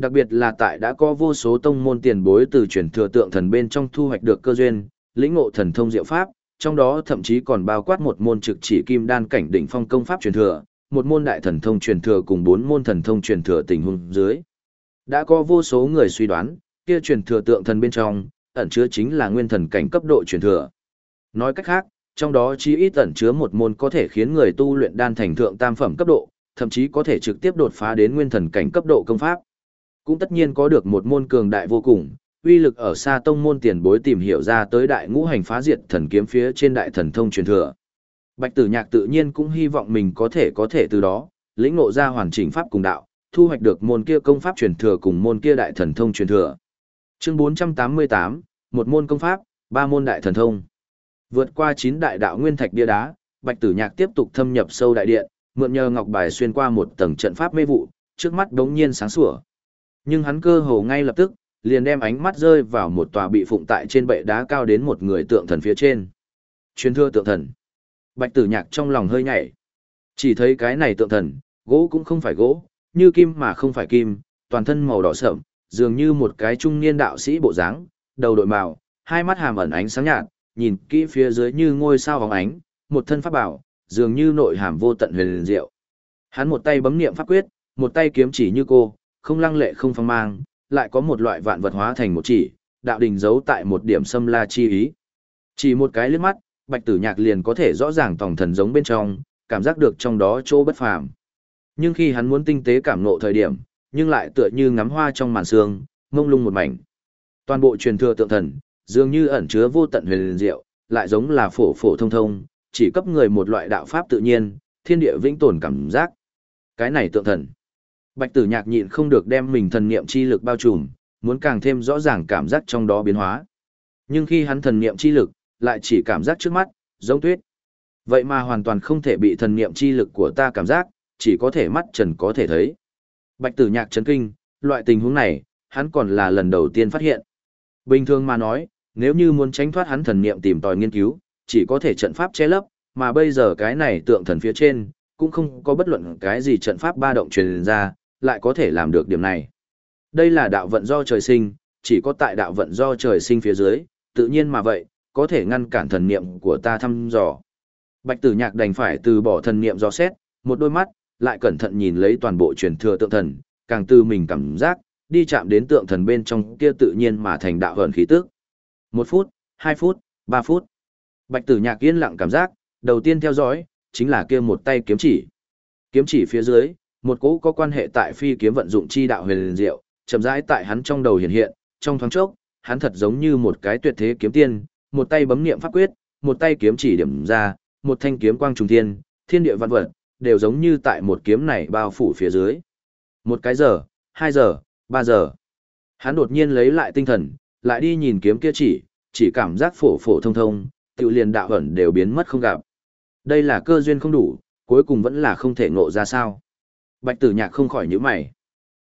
Đặc biệt là tại đã có vô số tông môn tiền bối từ truyền thừa tượng thần bên trong thu hoạch được cơ duyên, lĩnh ngộ thần thông diệu pháp, trong đó thậm chí còn bao quát một môn trực chỉ kim đan cảnh đỉnh phong công pháp truyền thừa, một môn đại thần thông truyền thừa cùng bốn môn thần thông truyền thừa tình huống dưới. Đã có vô số người suy đoán, kia truyền thừa tượng thần bên trong, ẩn chứa chính là nguyên thần cảnh cấp độ truyền thừa. Nói cách khác, trong đó chí ít ẩn chứa một môn có thể khiến người tu luyện đan thành thượng tam phẩm cấp độ, thậm chí có thể trực tiếp đột phá đến nguyên thần cảnh cấp độ công pháp. Cũng tất nhiên có được một môn cường đại vô cùng, uy lực ở xa tông môn tiền bối tìm hiểu ra tới đại ngũ hành phá diệt thần kiếm phía trên đại thần thông truyền thừa. Bạch Tử Nhạc tự nhiên cũng hy vọng mình có thể có thể từ đó, lĩnh ngộ ra hoàn chỉnh pháp cùng đạo, thu hoạch được môn kia công pháp truyền thừa cùng môn kia đại thần thông truyền thừa. Chương 488, một môn công pháp, ba môn đại thần thông. Vượt qua chín đại đạo nguyên thạch bia đá, Bạch Tử Nhạc tiếp tục thâm nhập sâu đại điện, mượn nhờ ngọc bài xuyên qua một tầng trận pháp mê vụ, trước mắt đống nhiên sáng sủa. Nhưng hắn cơ hồ ngay lập tức, liền đem ánh mắt rơi vào một tòa bị phụng tại trên bệ đá cao đến một người tượng thần phía trên. Truyền thưa tượng thần. Bạch tử nhạc trong lòng hơi nhảy. Chỉ thấy cái này tượng thần, gỗ cũng không phải gỗ, như kim mà không phải kim, toàn thân màu đỏ sậm, dường như một cái trung niên đạo sĩ bộ dáng, đầu đội màu, hai mắt hàm ẩn ánh sáng nhạt, nhìn kỹ phía dưới như ngôi sao vòng ánh, một thân pháp bảo, dường như nội hàm vô tận huyền diệu. Hắn một tay bấm niệm pháp quyết, một tay kiếm chỉ như cô, không lăng lệ không phong mang, lại có một loại vạn vật hóa thành một chỉ, đạo đình giấu tại một điểm xâm la chi ý. Chỉ một cái liếc mắt, Bạch Tử Nhạc liền có thể rõ ràng tòng thần giống bên trong, cảm giác được trong đó chỗ bất phàm. Nhưng khi hắn muốn tinh tế cảm ngộ thời điểm, nhưng lại tựa như ngắm hoa trong màn sương, mông lung một mảnh. Toàn bộ truyền thừa tượng thần, dường như ẩn chứa vô tận huyền diệu, lại giống là phổ phổ thông thông, chỉ cấp người một loại đạo pháp tự nhiên, thiên địa vĩnh tồn cảm giác. Cái này tượng thần. Bạch tử nhạc nhịn không được đem mình thần niệm chi lực bao trùm, muốn càng thêm rõ ràng cảm giác trong đó biến hóa. Nhưng khi hắn thần niệm chi lực, lại chỉ cảm giác trước mắt, giống tuyết. Vậy mà hoàn toàn không thể bị thần niệm chi lực của ta cảm giác, chỉ có thể mắt trần có thể thấy. Bạch tử nhạc chấn kinh, loại tình huống này, hắn còn là lần đầu tiên phát hiện. Bình thường mà nói, nếu như muốn tránh thoát hắn thần niệm tìm tòi nghiên cứu, chỉ có thể trận pháp che lấp, mà bây giờ cái này tượng thần phía trên, cũng không có bất luận cái gì trận pháp ba động truyền ra, lại có thể làm được điểm này. Đây là đạo vận do trời sinh, chỉ có tại đạo vận do trời sinh phía dưới, tự nhiên mà vậy, có thể ngăn cản thần niệm của ta thăm dò. Bạch tử nhạc đành phải từ bỏ thần niệm do xét, một đôi mắt, lại cẩn thận nhìn lấy toàn bộ truyền thừa tượng thần, càng từ mình cảm giác, đi chạm đến tượng thần bên trong kia tự nhiên mà thành đạo hận khí tức. Một phút, hai phút, ba phút. Bạch tử nhạc yên lặng cảm giác, đầu tiên theo dõi, chính là kia một tay kiếm chỉ. Kiếm chỉ phía dưới, một cỗ có quan hệ tại phi kiếm vận dụng chi đạo huyền diệu, chậm rãi tại hắn trong đầu hiện hiện, trong thoáng chốc, hắn thật giống như một cái tuyệt thế kiếm tiên, một tay bấm niệm pháp quyết, một tay kiếm chỉ điểm ra, một thanh kiếm quang trùng thiên, thiên địa vạn vật, đều giống như tại một kiếm này bao phủ phía dưới. Một cái giờ, hai giờ, ba giờ. Hắn đột nhiên lấy lại tinh thần, lại đi nhìn kiếm kia chỉ, chỉ cảm giác phổ phổ thông thông, tự liền đạo ẩn đều biến mất không gặp. Đây là cơ duyên không đủ, cuối cùng vẫn là không thể ngộ ra sao. Bạch tử nhạc không khỏi nhíu mày.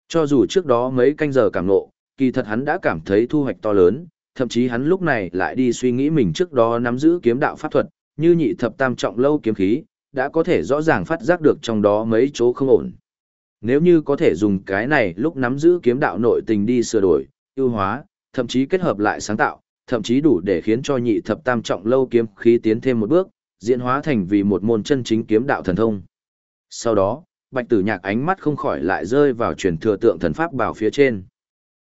Cho dù trước đó mấy canh giờ cảm ngộ, kỳ thật hắn đã cảm thấy thu hoạch to lớn, thậm chí hắn lúc này lại đi suy nghĩ mình trước đó nắm giữ kiếm đạo pháp thuật, như nhị thập tam trọng lâu kiếm khí, đã có thể rõ ràng phát giác được trong đó mấy chỗ không ổn. Nếu như có thể dùng cái này lúc nắm giữ kiếm đạo nội tình đi sửa đổi, ưu hóa, thậm chí kết hợp lại sáng tạo, thậm chí đủ để khiến cho nhị thập tam trọng lâu kiếm khí tiến thêm một bước, diễn hóa thành vì một môn chân chính kiếm đạo thần thông. Sau đó, Bạch Tử Nhạc ánh mắt không khỏi lại rơi vào truyền thừa tượng thần pháp bảo phía trên.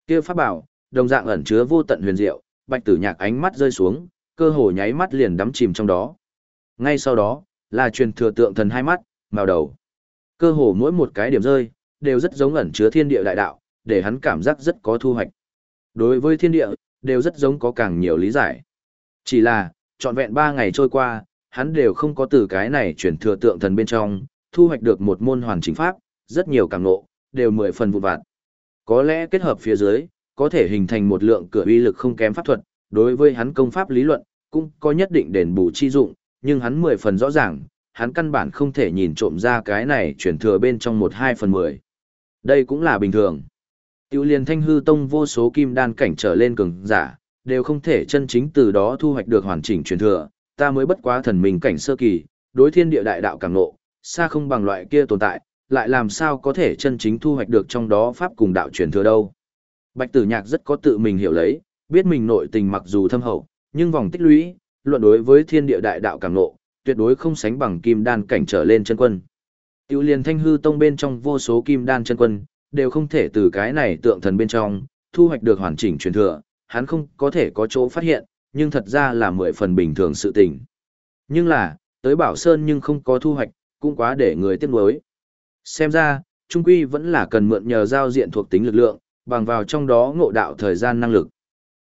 Kia pháp bảo, đồng dạng ẩn chứa vô tận huyền diệu, Bạch Tử Nhạc ánh mắt rơi xuống, cơ hồ nháy mắt liền đắm chìm trong đó. Ngay sau đó, là truyền thừa tượng thần hai mắt, màu đầu. Cơ hồ mỗi một cái điểm rơi, đều rất giống ẩn chứa thiên địa đại đạo, để hắn cảm giác rất có thu hoạch. Đối với thiên địa, đều rất giống có càng nhiều lý giải. Chỉ là, trọn vẹn ba ngày trôi qua, hắn đều không có từ cái này truyền thừa tượng thần bên trong, thu hoạch được một môn hoàn chỉnh pháp, rất nhiều càng ngộ, đều mười phần vụn vặt. Có lẽ kết hợp phía dưới, có thể hình thành một lượng cửa uy lực không kém pháp thuật, đối với hắn công pháp lý luận, cũng có nhất định đền bù chi dụng, nhưng hắn mười phần rõ ràng, hắn căn bản không thể nhìn trộm ra cái này chuyển thừa bên trong một hai phần mười. Đây cũng là bình thường. Tiểu liền thanh hư tông vô số kim đan cảnh trở lên cường giả, đều không thể chân chính từ đó thu hoạch được hoàn chỉnh truyền thừa, ta mới bất quá thần mình cảnh sơ kỳ, đối thiên địa đại đạo càng nộ, xa không bằng loại kia tồn tại, lại làm sao có thể chân chính thu hoạch được trong đó pháp cùng đạo truyền thừa đâu. Bạch tử nhạc rất có tự mình hiểu lấy, biết mình nội tình mặc dù thâm hậu, nhưng vòng tích lũy, luận đối với thiên địa đại đạo cảm ngộ, tuyệt đối không sánh bằng kim đan cảnh trở lên chân quân. Tiêu liền thanh hư tông bên trong vô số kim đan chân quân, đều không thể từ cái này tượng thần bên trong, thu hoạch được hoàn chỉnh truyền thừa, hắn không có thể có chỗ phát hiện, nhưng thật ra là mười phần bình thường sự tình. Nhưng là, tới Bảo Sơn nhưng không có thu hoạch, cũng quá để người tiếc nuối. Xem ra, Trung Quy vẫn là cần mượn nhờ giao diện thuộc tính lực lượng, bằng vào trong đó ngộ đạo thời gian năng lực.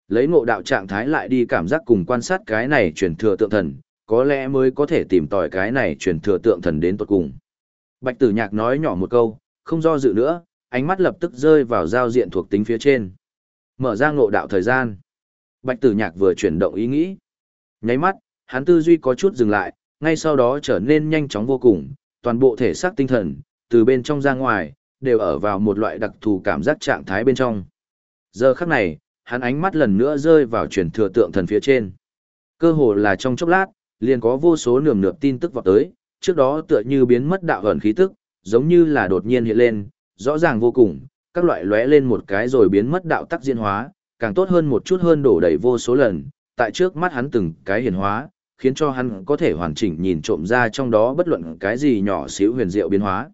Lấy ngộ đạo trạng thái lại đi cảm giác cùng quan sát cái này truyền thừa tượng thần, có lẽ mới có thể tìm tòi cái này truyền thừa tượng thần đến tuột cùng. Bạch tử nhạc nói nhỏ một câu, không do dự nữa, ánh mắt lập tức rơi vào giao diện thuộc tính phía trên. Mở ra ngộ đạo thời gian. Bạch tử nhạc vừa chuyển động ý nghĩ. Nháy mắt, hắn tư duy có chút dừng lại, ngay sau đó trở nên nhanh chóng vô cùng, toàn bộ thể xác tinh thần, từ bên trong ra ngoài, đều ở vào một loại đặc thù cảm giác trạng thái bên trong. Giờ khắc này, hắn ánh mắt lần nữa rơi vào truyền thừa tượng thần phía trên. Cơ hồ là trong chốc lát, liền có vô số nườm nượp tin tức vọt tới, trước đó tựa như biến mất đạo ẩn khí tức, giống như là đột nhiên hiện lên, rõ ràng vô cùng, các loại lóe lên một cái rồi biến mất đạo tắc diễn hóa, càng tốt hơn một chút hơn đổ đầy vô số lần, tại trước mắt hắn từng cái hiển hóa, khiến cho hắn có thể hoàn chỉnh nhìn trộm ra trong đó bất luận cái gì nhỏ xíu huyền diệu biến hóa.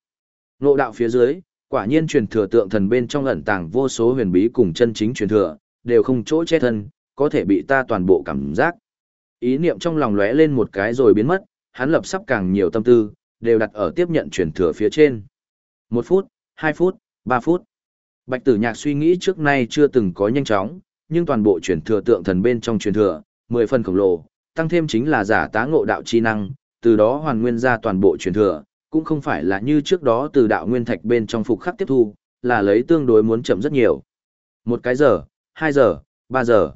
Ngộ đạo phía dưới, quả nhiên truyền thừa tượng thần bên trong ẩn tàng vô số huyền bí cùng chân chính truyền thừa, đều không chỗ che thân, có thể bị ta toàn bộ cảm giác. Ý niệm trong lòng lóe lên một cái rồi biến mất, hắn lập sắp càng nhiều tâm tư, đều đặt ở tiếp nhận truyền thừa phía trên. Một phút, hai phút, ba phút. Bạch tử nhạc suy nghĩ trước nay chưa từng có nhanh chóng, nhưng toàn bộ truyền thừa tượng thần bên trong truyền thừa, mười phần khổng lồ, tăng thêm chính là giả tá ngộ đạo chi năng, từ đó hoàn nguyên ra toàn bộ truyền thừa, cũng không phải là như trước đó từ đạo nguyên thạch bên trong phục khắc tiếp thu, là lấy tương đối muốn chậm rất nhiều. Một cái giờ, hai giờ, ba giờ.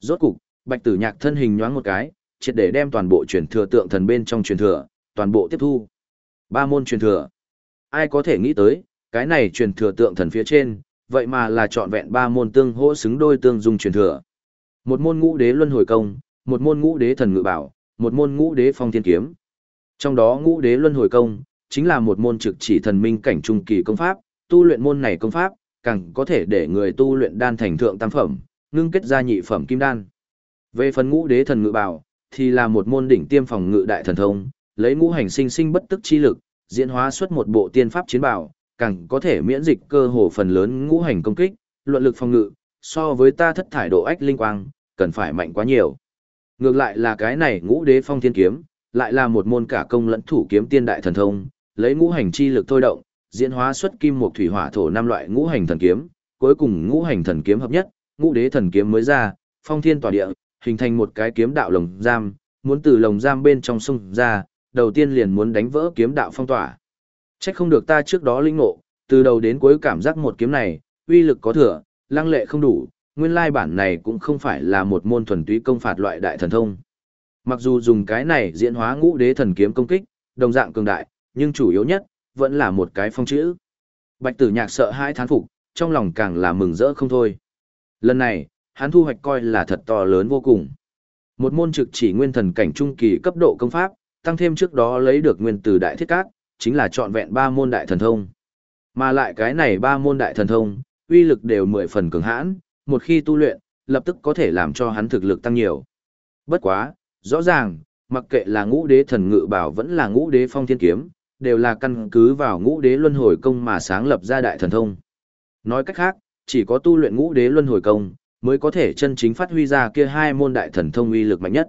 Rốt cục, bạch tử nhạc thân hình nhoáng một cái, triệt để đem toàn bộ truyền thừa tượng thần bên trong truyền thừa, toàn bộ tiếp thu. Ba môn truyền thừa. Ai có thể nghĩ tới, cái này truyền thừa tượng thần phía trên, vậy mà là trọn vẹn ba môn tương hỗ xứng đôi tương dung truyền thừa. Một môn ngũ đế luân hồi công, một môn ngũ đế thần ngự bảo, một môn ngũ đế phong thiên kiếm. Trong đó ngũ đế luân hồi công, chính là một môn trực chỉ thần minh cảnh trung kỳ công pháp, tu luyện môn này công pháp, càng có thể để người tu luyện đan thành thượng tam phẩm, ngưng kết ra nhị phẩm kim đan. Về phần ngũ đế thần ngự bảo, thì là một môn đỉnh tiêm phòng ngự đại thần thông, lấy ngũ hành sinh sinh bất tức chi lực, diễn hóa xuất một bộ tiên pháp chiến bảo, càng có thể miễn dịch cơ hồ phần lớn ngũ hành công kích, luận lực phòng ngự, so với ta thất thải độ ách linh quang, cần phải mạnh quá nhiều. Ngược lại là cái này ngũ đế phong thiên kiếm, lại là một môn cả công lẫn thủ kiếm tiên đại thần thông, lấy ngũ hành chi lực thôi động, diễn hóa xuất kim một thủy hỏa thổ năm loại ngũ hành thần kiếm, cuối cùng ngũ hành thần kiếm hợp nhất, ngũ đế thần kiếm mới ra, phong thiên tỏa địa, hình thành một cái kiếm đạo lồng giam, muốn từ lồng giam bên trong sông ra, đầu tiên liền muốn đánh vỡ kiếm đạo phong tỏa. trách không được ta trước đó linh ngộ, từ đầu đến cuối cảm giác một kiếm này, uy lực có thừa, lăng lệ không đủ, nguyên lai bản này cũng không phải là một môn thuần túy công phạt loại đại thần thông. Mặc dù dùng cái này diễn hóa ngũ đế thần kiếm công kích, đồng dạng cường đại, nhưng chủ yếu nhất, vẫn là một cái phong chữ. Bạch tử nhạc sợ hãi thán phục, trong lòng càng là mừng rỡ không thôi. Lần này, hắn thu hoạch coi là thật to lớn vô cùng. Một môn trực chỉ nguyên thần cảnh trung kỳ cấp độ công pháp, tăng thêm trước đó lấy được nguyên từ đại thiết cát, chính là trọn vẹn ba môn đại thần thông. Mà lại cái này ba môn đại thần thông, uy lực đều mười phần cường hãn, một khi tu luyện, lập tức có thể làm cho hắn thực lực tăng nhiều. Bất quá, rõ ràng, mặc kệ là ngũ đế thần ngự bảo vẫn là ngũ đế phong thiên kiếm, đều là căn cứ vào ngũ đế luân hồi công mà sáng lập ra đại thần thông. Nói cách khác, chỉ có tu luyện ngũ đế luân hồi công, mới có thể chân chính phát huy ra kia hai môn đại thần thông uy lực mạnh nhất.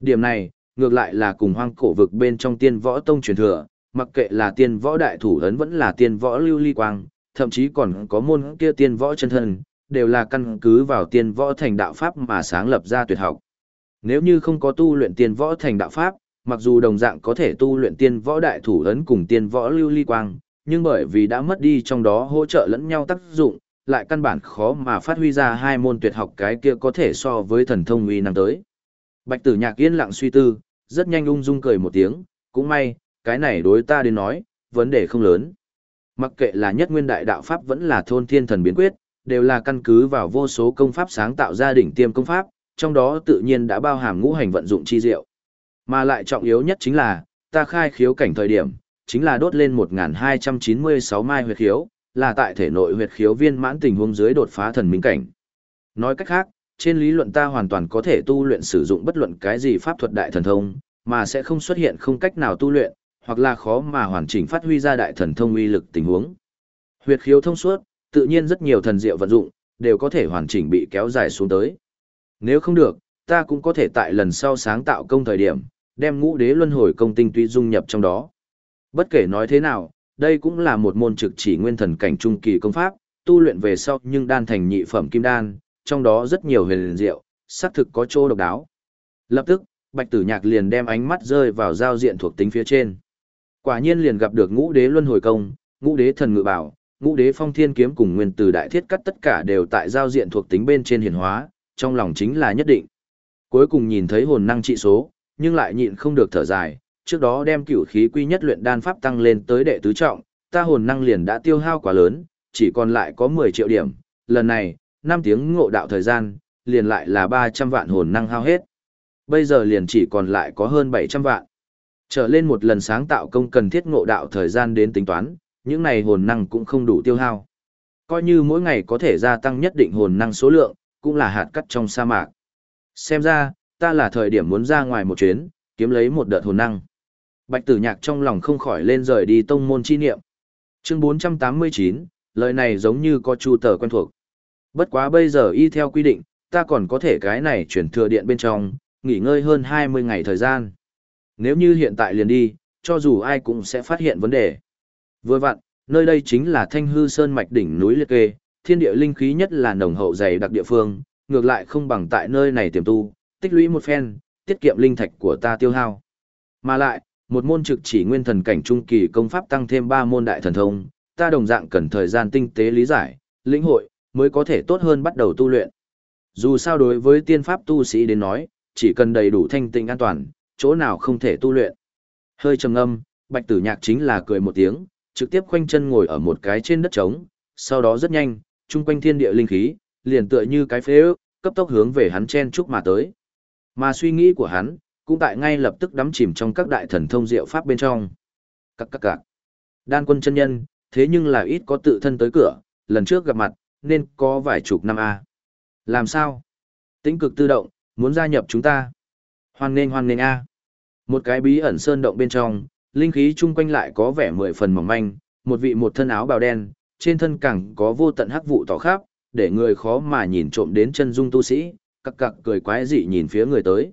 Điểm này, ngược lại là cùng hoang cổ vực bên trong tiên võ tông truyền thừa, mặc kệ là tiên võ đại thủ ấn vẫn là tiên võ lưu ly quang, thậm chí còn có môn kia tiên võ chân thân, đều là căn cứ vào tiên võ thành đạo pháp mà sáng lập ra tuyệt học. Nếu như không có tu luyện tiên võ thành đạo pháp, mặc dù đồng dạng có thể tu luyện tiên võ đại thủ ấn cùng tiên võ lưu ly quang, nhưng bởi vì đã mất đi trong đó hỗ trợ lẫn nhau tác dụng, lại căn bản khó mà phát huy ra hai môn tuyệt học cái kia có thể so với thần thông uy năng tới. Bạch tử nhạc yên lặng suy tư, rất nhanh ung dung cười một tiếng, cũng may, cái này đối ta đến nói, vấn đề không lớn. Mặc kệ là nhất nguyên đại đạo pháp vẫn là thôn thiên thần biến quyết, đều là căn cứ vào vô số công pháp sáng tạo ra đỉnh tiêm công pháp, trong đó tự nhiên đã bao hàm ngũ hành vận dụng chi diệu. Mà lại trọng yếu nhất chính là, ta khai khiếu cảnh thời điểm, chính là đốt lên 1296 mai huyệt khiếu, là tại thể nội huyệt khiếu viên mãn tình huống dưới đột phá thần minh cảnh. Nói cách khác, trên lý luận ta hoàn toàn có thể tu luyện sử dụng bất luận cái gì pháp thuật đại thần thông, mà sẽ không xuất hiện không cách nào tu luyện, hoặc là khó mà hoàn chỉnh phát huy ra đại thần thông uy lực tình huống. Huyệt khiếu thông suốt, tự nhiên rất nhiều thần diệu vận dụng, đều có thể hoàn chỉnh bị kéo dài xuống tới. Nếu không được, ta cũng có thể tại lần sau sáng tạo công thời điểm, đem ngũ đế luân hồi công tinh tuy dung nhập trong đó. Bất kể nói thế nào, đây cũng là một môn trực chỉ nguyên thần cảnh trung kỳ công pháp, tu luyện về sau nhưng đan thành nhị phẩm kim đan, trong đó rất nhiều huyền diệu, xác thực có chỗ độc đáo. Lập tức, Bạch Tử Nhạc liền đem ánh mắt rơi vào giao diện thuộc tính phía trên. Quả nhiên liền gặp được Ngũ Đế Luân Hồi Công, Ngũ Đế Thần Ngự Bảo, Ngũ Đế Phong Thiên Kiếm cùng Nguyên Tử Đại Thiết Cắt tất cả đều tại giao diện thuộc tính bên trên hiển hóa, trong lòng chính là nhất định. Cuối cùng nhìn thấy hồn năng trị số, nhưng lại nhịn không được thở dài, trước đó đem cửu khí quy nhất luyện đan pháp tăng lên tới đệ tứ trọng, ta hồn năng liền đã tiêu hao quá lớn, chỉ còn lại có 10 triệu điểm, lần này, 5 tiếng ngộ đạo thời gian, liền lại là 300 vạn hồn năng hao hết. Bây giờ liền chỉ còn lại có hơn 700 vạn. Trở lên một lần sáng tạo công cần thiết ngộ đạo thời gian đến tính toán, những này hồn năng cũng không đủ tiêu hao. Coi như mỗi ngày có thể gia tăng nhất định hồn năng số lượng, cũng là hạt cắt trong sa mạc. Xem ra, ta là thời điểm muốn ra ngoài một chuyến, kiếm lấy một đợt hồn năng. Bạch tử nhạc trong lòng không khỏi lên rời đi tông môn chi niệm. Chương 489, lời này giống như có chu tờ quen thuộc. Bất quá bây giờ y theo quy định, ta còn có thể cái này chuyển thừa điện bên trong, nghỉ ngơi hơn 20 ngày thời gian. Nếu như hiện tại liền đi, cho dù ai cũng sẽ phát hiện vấn đề. Vừa vặn, nơi đây chính là thanh hư sơn mạch đỉnh núi liệt kê, thiên địa linh khí nhất là nồng hậu dày đặc địa phương, ngược lại không bằng tại nơi này tiềm tu, tích lũy một phen, tiết kiệm linh thạch của ta tiêu hao. Mà lại, một môn trực chỉ nguyên thần cảnh trung kỳ công pháp tăng thêm ba môn đại thần thông, ta đồng dạng cần thời gian tinh tế lý giải, lĩnh hội, mới có thể tốt hơn bắt đầu tu luyện. Dù sao đối với tiên pháp tu sĩ đến nói, chỉ cần đầy đủ thanh tịnh an toàn, chỗ nào không thể tu luyện. Hơi trầm ngâm, Bạch Tử Nhạc chính là cười một tiếng, trực tiếp khoanh chân ngồi ở một cái trên đất trống, sau đó rất nhanh, trung quanh thiên địa linh khí, liền tựa như cái phế ước, cấp tốc hướng về hắn chen chúc mà tới. Mà suy nghĩ của hắn, cũng tại ngay lập tức đắm chìm trong các đại thần thông diệu pháp bên trong. Các các các. Đan quân chân nhân, thế nhưng là ít có tự thân tới cửa, lần trước gặp mặt, nên có vài chục năm a. Làm sao? Tĩnh cực tự động, muốn gia nhập chúng ta. Hoan nghênh hoan nghênh a. Một cái bí ẩn sơn động bên trong, linh khí chung quanh lại có vẻ mười phần mỏng manh, một vị một thân áo bào đen, trên thân cẳng có vô tận hắc vụ tỏ khắp, để người khó mà nhìn trộm đến chân dung tu sĩ, cặc cặc cười quái dị nhìn phía người tới.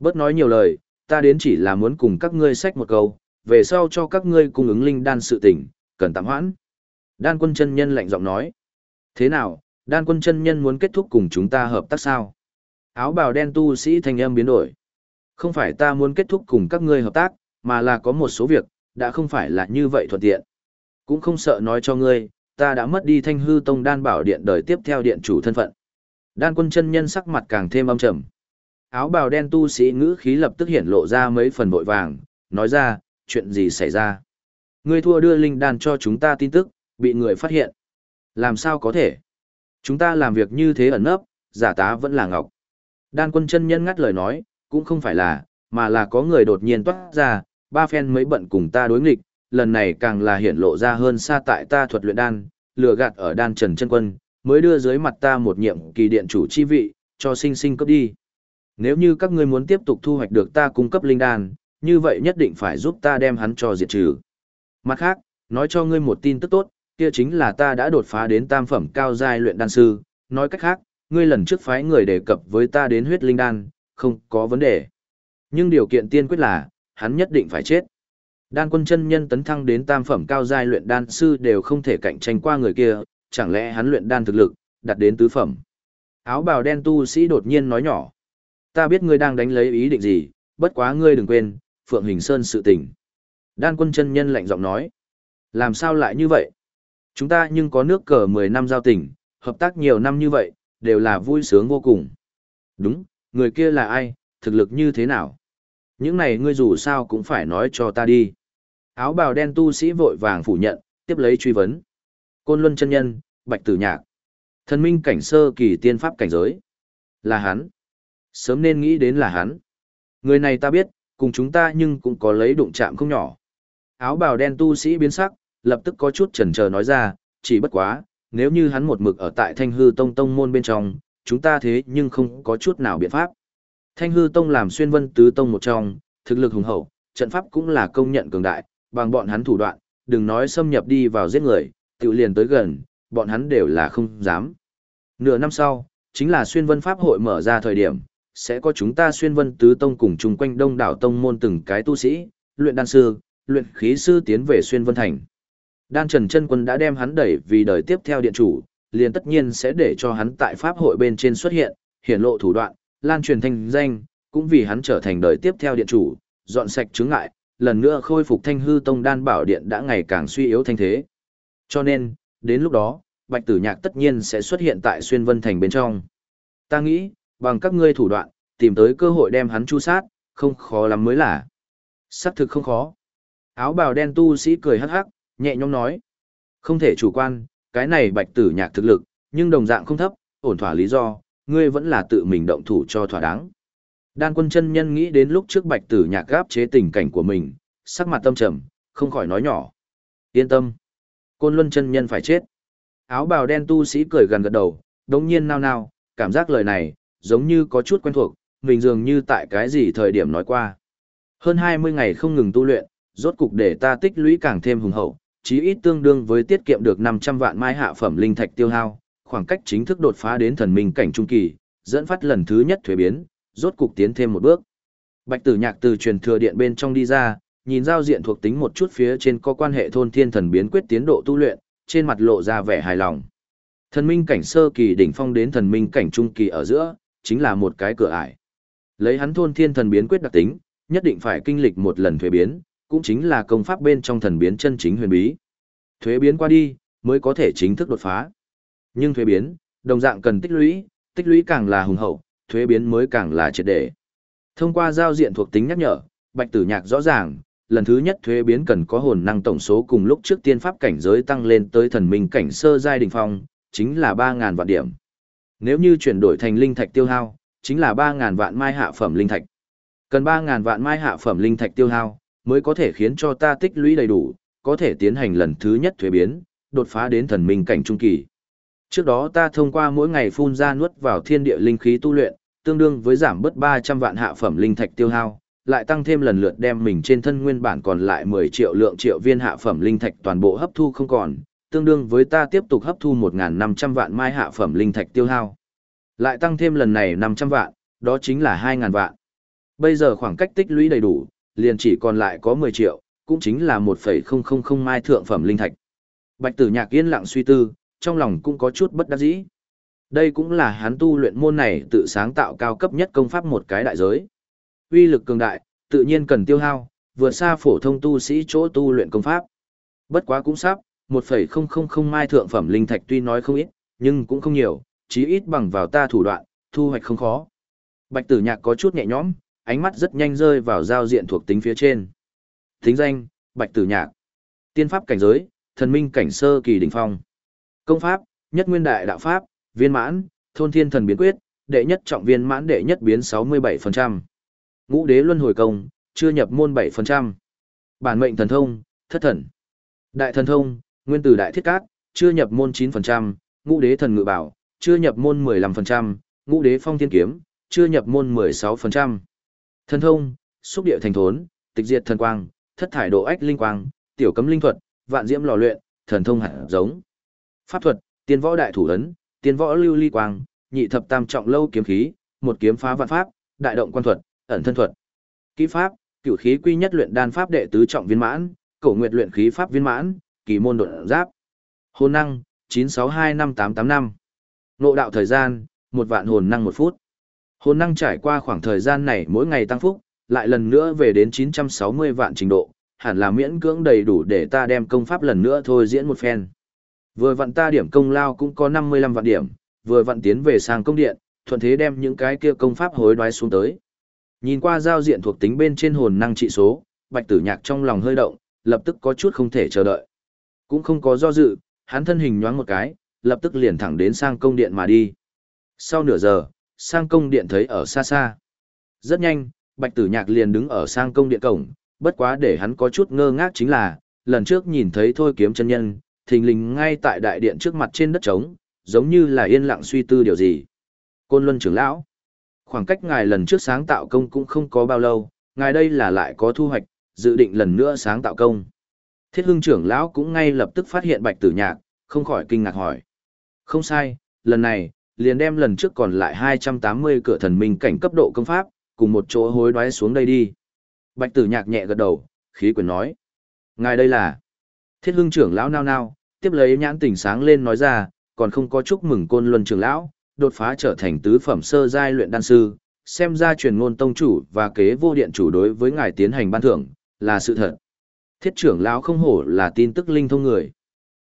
Bớt nói nhiều lời, ta đến chỉ là muốn cùng các ngươi sách một câu, về sau cho các ngươi cung ứng linh đan sự tỉnh, cần tạm hoãn. Đan quân chân nhân lạnh giọng nói. Thế nào, đan quân chân nhân muốn kết thúc cùng chúng ta hợp tác sao? Áo bào đen tu sĩ thanh âm biến đổi. Không phải ta muốn kết thúc cùng các ngươi hợp tác, mà là có một số việc, đã không phải là như vậy thuận tiện. Cũng không sợ nói cho ngươi, ta đã mất đi thanh hư tông đan bảo điện đời tiếp theo điện chủ thân phận. Đan quân chân nhân sắc mặt càng thêm âm trầm. Áo bào đen tu sĩ ngữ khí lập tức hiện lộ ra mấy phần bội vàng, nói ra, chuyện gì xảy ra. Ngươi thua đưa linh đan cho chúng ta tin tức, bị người phát hiện. Làm sao có thể? Chúng ta làm việc như thế ẩn nấp, giả tá vẫn là ngọc. Đan quân chân nhân ngắt lời nói, cũng không phải là, mà là có người đột nhiên toát ra, ba phen mấy bận cùng ta đối nghịch, lần này càng là hiện lộ ra hơn xa tại ta thuật luyện đan, lừa gạt ở đan trần chân quân, mới đưa dưới mặt ta một nhiệm kỳ điện chủ chi vị, cho sinh sinh cấp đi. Nếu như các ngươi muốn tiếp tục thu hoạch được ta cung cấp linh đan, như vậy nhất định phải giúp ta đem hắn cho diệt trừ. Mặt khác, nói cho ngươi một tin tức tốt, kia chính là ta đã đột phá đến tam phẩm cao giai luyện đan sư, nói cách khác, ngươi lần trước phái người đề cập với ta đến huyết linh đan, không có vấn đề. Nhưng điều kiện tiên quyết là, hắn nhất định phải chết. Đan quân chân nhân tấn thăng đến tam phẩm cao giai luyện đan sư đều không thể cạnh tranh qua người kia, chẳng lẽ hắn luyện đan thực lực, đạt đến tứ phẩm. Áo bào đen tu sĩ đột nhiên nói nhỏ. Ta biết ngươi đang đánh lấy ý định gì, bất quá ngươi đừng quên, Phượng Hình Sơn sự tình. Đan quân chân nhân lạnh giọng nói. Làm sao lại như vậy? Chúng ta nhưng có nước cờ 10 năm giao tình, hợp tác nhiều năm như vậy, đều là vui sướng vô cùng. Đúng, người kia là ai, thực lực như thế nào? Những này ngươi dù sao cũng phải nói cho ta đi. Áo bào đen tu sĩ vội vàng phủ nhận, tiếp lấy truy vấn. Côn Luân chân nhân, Bạch Tử Nhạc. Thần minh cảnh sơ kỳ tiên pháp cảnh giới. Là hắn. Sớm nên nghĩ đến là hắn. Người này ta biết, cùng chúng ta nhưng cũng có lấy đụng chạm không nhỏ. Áo bào đen tu sĩ biến sắc, lập tức có chút chần chờ nói ra, chỉ bất quá, nếu như hắn một mực ở tại thanh hư tông tông môn bên trong, chúng ta thế nhưng không có chút nào biện pháp. Thanh hư tông làm xuyên vân tứ tông một trong, thực lực hùng hậu, trận pháp cũng là công nhận cường đại, bằng bọn hắn thủ đoạn, đừng nói xâm nhập đi vào giết người, tự liền tới gần, bọn hắn đều là không dám. Nửa năm sau, chính là xuyên vân pháp hội mở ra thời điểm, sẽ có chúng ta xuyên vân tứ tông cùng chung quanh đông đảo tông môn từng cái tu sĩ, luyện đan sư, luyện khí sư tiến về xuyên vân thành. Đan Trần Chân Quân đã đem hắn đẩy vì đời tiếp theo điện chủ, liền tất nhiên sẽ để cho hắn tại pháp hội bên trên xuất hiện, hiển lộ thủ đoạn, lan truyền thanh danh, cũng vì hắn trở thành đời tiếp theo điện chủ, dọn sạch chứng ngại, lần nữa khôi phục Thanh hư tông đan bảo điện đã ngày càng suy yếu thanh thế. Cho nên, đến lúc đó, Bạch Tử Nhạc tất nhiên sẽ xuất hiện tại xuyên vân thành bên trong. Ta nghĩ, bằng các ngươi thủ đoạn, tìm tới cơ hội đem hắn chu sát, không khó lắm mới là. Sắc thực không khó. Áo bào đen tu sĩ cười hắc hắc, nhẹ nhõm nói. Không thể chủ quan, cái này bạch tử nhạc thực lực, nhưng đồng dạng không thấp, ổn thỏa lý do, ngươi vẫn là tự mình động thủ cho thỏa đáng. Đan quân chân nhân nghĩ đến lúc trước bạch tử nhạc gáp chế tình cảnh của mình, sắc mặt tâm trầm, không khỏi nói nhỏ. Yên tâm. Côn luân chân nhân phải chết. Áo bào đen tu sĩ cười gần gật đầu, đống nhiên nao nao, cảm giác lời này, giống như có chút quen thuộc, mình dường như tại cái gì thời điểm nói qua. Hơn 20 ngày không ngừng tu luyện, rốt cục để ta tích lũy càng thêm hùng hậu, chí ít tương đương với tiết kiệm được 500 vạn mai hạ phẩm linh thạch tiêu hao, khoảng cách chính thức đột phá đến thần minh cảnh trung kỳ, dẫn phát lần thứ nhất thuế biến, rốt cục tiến thêm một bước. Bạch Tử Nhạc từ truyền thừa điện bên trong đi ra, nhìn giao diện thuộc tính một chút phía trên có quan hệ thôn thiên thần biến quyết tiến độ tu luyện, trên mặt lộ ra vẻ hài lòng. Thần minh cảnh sơ kỳ đỉnh phong đến thần minh cảnh trung kỳ ở giữa, chính là một cái cửa ải. Lấy hắn thôn thiên thần biến quyết đặc tính, nhất định phải kinh lịch một lần thuế biến, cũng chính là công pháp bên trong thần biến chân chính huyền bí. Thuế biến qua đi, mới có thể chính thức đột phá. Nhưng thuế biến, đồng dạng cần tích lũy, tích lũy càng là hùng hậu, thuế biến mới càng là triệt để. Thông qua giao diện thuộc tính nhắc nhở, Bạch Tử Nhạc rõ ràng, lần thứ nhất thuế biến cần có hồn năng tổng số cùng lúc trước tiên pháp cảnh giới tăng lên tới thần minh cảnh sơ giai đỉnh phong, chính là 3000 vạn điểm. Nếu như chuyển đổi thành linh thạch tiêu hao, chính là 3000 vạn mai hạ phẩm linh thạch. Cần 3000 vạn mai hạ phẩm linh thạch tiêu hao, mới có thể khiến cho ta tích lũy đầy đủ, có thể tiến hành lần thứ nhất thuế biến, đột phá đến thần minh cảnh trung kỳ. Trước đó ta thông qua mỗi ngày phun ra nuốt vào thiên địa linh khí tu luyện, tương đương với giảm bớt 300 vạn hạ phẩm linh thạch tiêu hao, lại tăng thêm lần lượt đem mình trên thân nguyên bản còn lại 10 triệu lượng triệu viên hạ phẩm linh thạch toàn bộ hấp thu không còn, tương đương với ta tiếp tục hấp thu 1.500 vạn mai hạ phẩm linh thạch tiêu hao. Lại tăng thêm lần này 500 vạn, đó chính là 2.000 vạn. Bây giờ khoảng cách tích lũy đầy đủ, liền chỉ còn lại có 10 triệu, cũng chính là 1,000 mai thượng phẩm linh thạch. Bạch tử nhạc yên lặng suy tư, trong lòng cũng có chút bất đắc dĩ. Đây cũng là hắn tu luyện môn này tự sáng tạo cao cấp nhất công pháp một cái đại giới. Uy lực cường đại, tự nhiên cần tiêu hao, vượt xa phổ thông tu sĩ chỗ tu luyện công pháp. Bất quá cũng sắp, 1,000 mai thượng phẩm linh thạch tuy nói không ít, nhưng cũng không nhiều, chí ít bằng vào ta thủ đoạn, thu hoạch không khó. Bạch tử nhạc có chút nhẹ nhõm, ánh mắt rất nhanh rơi vào giao diện thuộc tính phía trên. Thính danh, Bạch Tử Nhạc. Tiên pháp cảnh giới, thần minh cảnh sơ kỳ đỉnh phong. Công pháp, nhất nguyên đại đạo pháp, viên mãn, thôn thiên thần biến quyết, đệ nhất trọng viên mãn đệ nhất biến 67%. Ngũ đế luân hồi công, chưa nhập môn 7%. Bản mệnh thần thông, thất thần. Đại thần thông, nguyên tử đại thiết cát, chưa nhập môn 9%, ngũ đế thần ngự bảo, chưa nhập môn 15%, ngũ đế phong thiên kiếm, chưa nhập môn 16%. Thần thông, xúc địa thành thốn, tịch diệt thần quang, thất thải độ ách linh quang, tiểu cấm linh thuật, vạn diễm lò luyện, thần thông hạt giống. Pháp thuật, tiên võ đại thủ ấn, tiên võ lưu ly quang, nhị thập tam trọng lâu kiếm khí, một kiếm phá vạn pháp, đại động quan thuật, ẩn thân thuật. Kỹ pháp, cửu khí quy nhất luyện đan pháp đệ tứ trọng viên mãn, cổ nguyệt luyện khí pháp viên mãn, kỳ môn đột giáp. Hồn năng, 962585. Nộ đạo thời gian, một vạn hồn năng một phút. Hồn năng trải qua khoảng thời gian này mỗi ngày tăng phúc, lại lần nữa về đến 960 vạn trình độ, hẳn là miễn cưỡng đầy đủ để ta đem công pháp lần nữa thôi diễn một phen. Vừa vặn ta điểm công lao cũng có 55 vạn điểm, vừa vặn tiến về sang công điện, thuận thế đem những cái kia công pháp hối đoái xuống tới. Nhìn qua giao diện thuộc tính bên trên hồn năng trị số, Bạch Tử Nhạc trong lòng hơi động, lập tức có chút không thể chờ đợi. Cũng không có do dự, hắn thân hình nhoáng một cái, lập tức liền thẳng đến sang công điện mà đi. Sau nửa giờ, sang công điện thấy ở xa xa. Rất nhanh, Bạch Tử Nhạc liền đứng ở sang công điện cổng, bất quá để hắn có chút ngơ ngác chính là, lần trước nhìn thấy thôi kiếm chân nhân, thình lình ngay tại đại điện trước mặt trên đất trống, giống như là yên lặng suy tư điều gì. Côn Luân trưởng lão. Khoảng cách ngài lần trước sáng tạo công cũng không có bao lâu, ngài đây là lại có thu hoạch, dự định lần nữa sáng tạo công. Thiết hưng trưởng lão cũng ngay lập tức phát hiện bạch tử nhạc, không khỏi kinh ngạc hỏi. Không sai, lần này, liền đem lần trước còn lại 280 cửa thần minh cảnh cấp độ công pháp, cùng một chỗ hối đoái xuống đây đi. Bạch tử nhạc nhẹ gật đầu, khí quyền nói. Ngài đây là... Thiết hưng trưởng lão nao nao, tiếp lấy nhãn tỉnh sáng lên nói ra, còn không có chúc mừng côn luân trưởng lão, đột phá trở thành tứ phẩm sơ giai luyện đan sư, xem ra truyền ngôn tông chủ và kế vô điện chủ đối với ngài tiến hành ban thưởng, là sự thật. Thiết trưởng lão không hổ là tin tức linh thông người.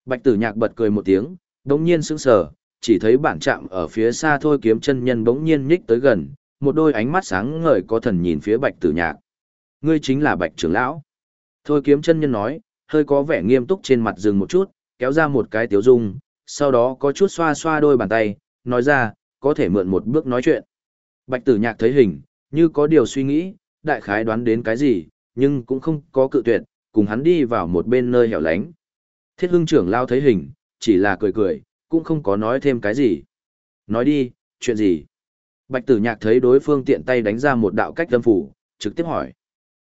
Bạch tử nhạc bật cười một tiếng, đống nhiên sững sờ, chỉ thấy bản chạm ở phía xa thôi kiếm chân nhân bỗng nhiên nhích tới gần, một đôi ánh mắt sáng ngời có thần nhìn phía bạch tử nhạc. Ngươi chính là bạch trưởng lão. Thôi kiếm chân nhân nói, hơi có vẻ nghiêm túc trên mặt dừng một chút, kéo ra một cái tiếu dung, sau đó có chút xoa xoa đôi bàn tay, nói ra, có thể mượn một bước nói chuyện. Bạch tử nhạc thấy hình, như có điều suy nghĩ, đại khái đoán đến cái gì, nhưng cũng không có cự tuyệt, cùng hắn đi vào một bên nơi hẻo lánh. Thiết hưng trưởng lao thấy hình, chỉ là cười cười, cũng không có nói thêm cái gì. Nói đi, chuyện gì? Bạch tử nhạc thấy đối phương tiện tay đánh ra một đạo cách tâm phủ, trực tiếp hỏi.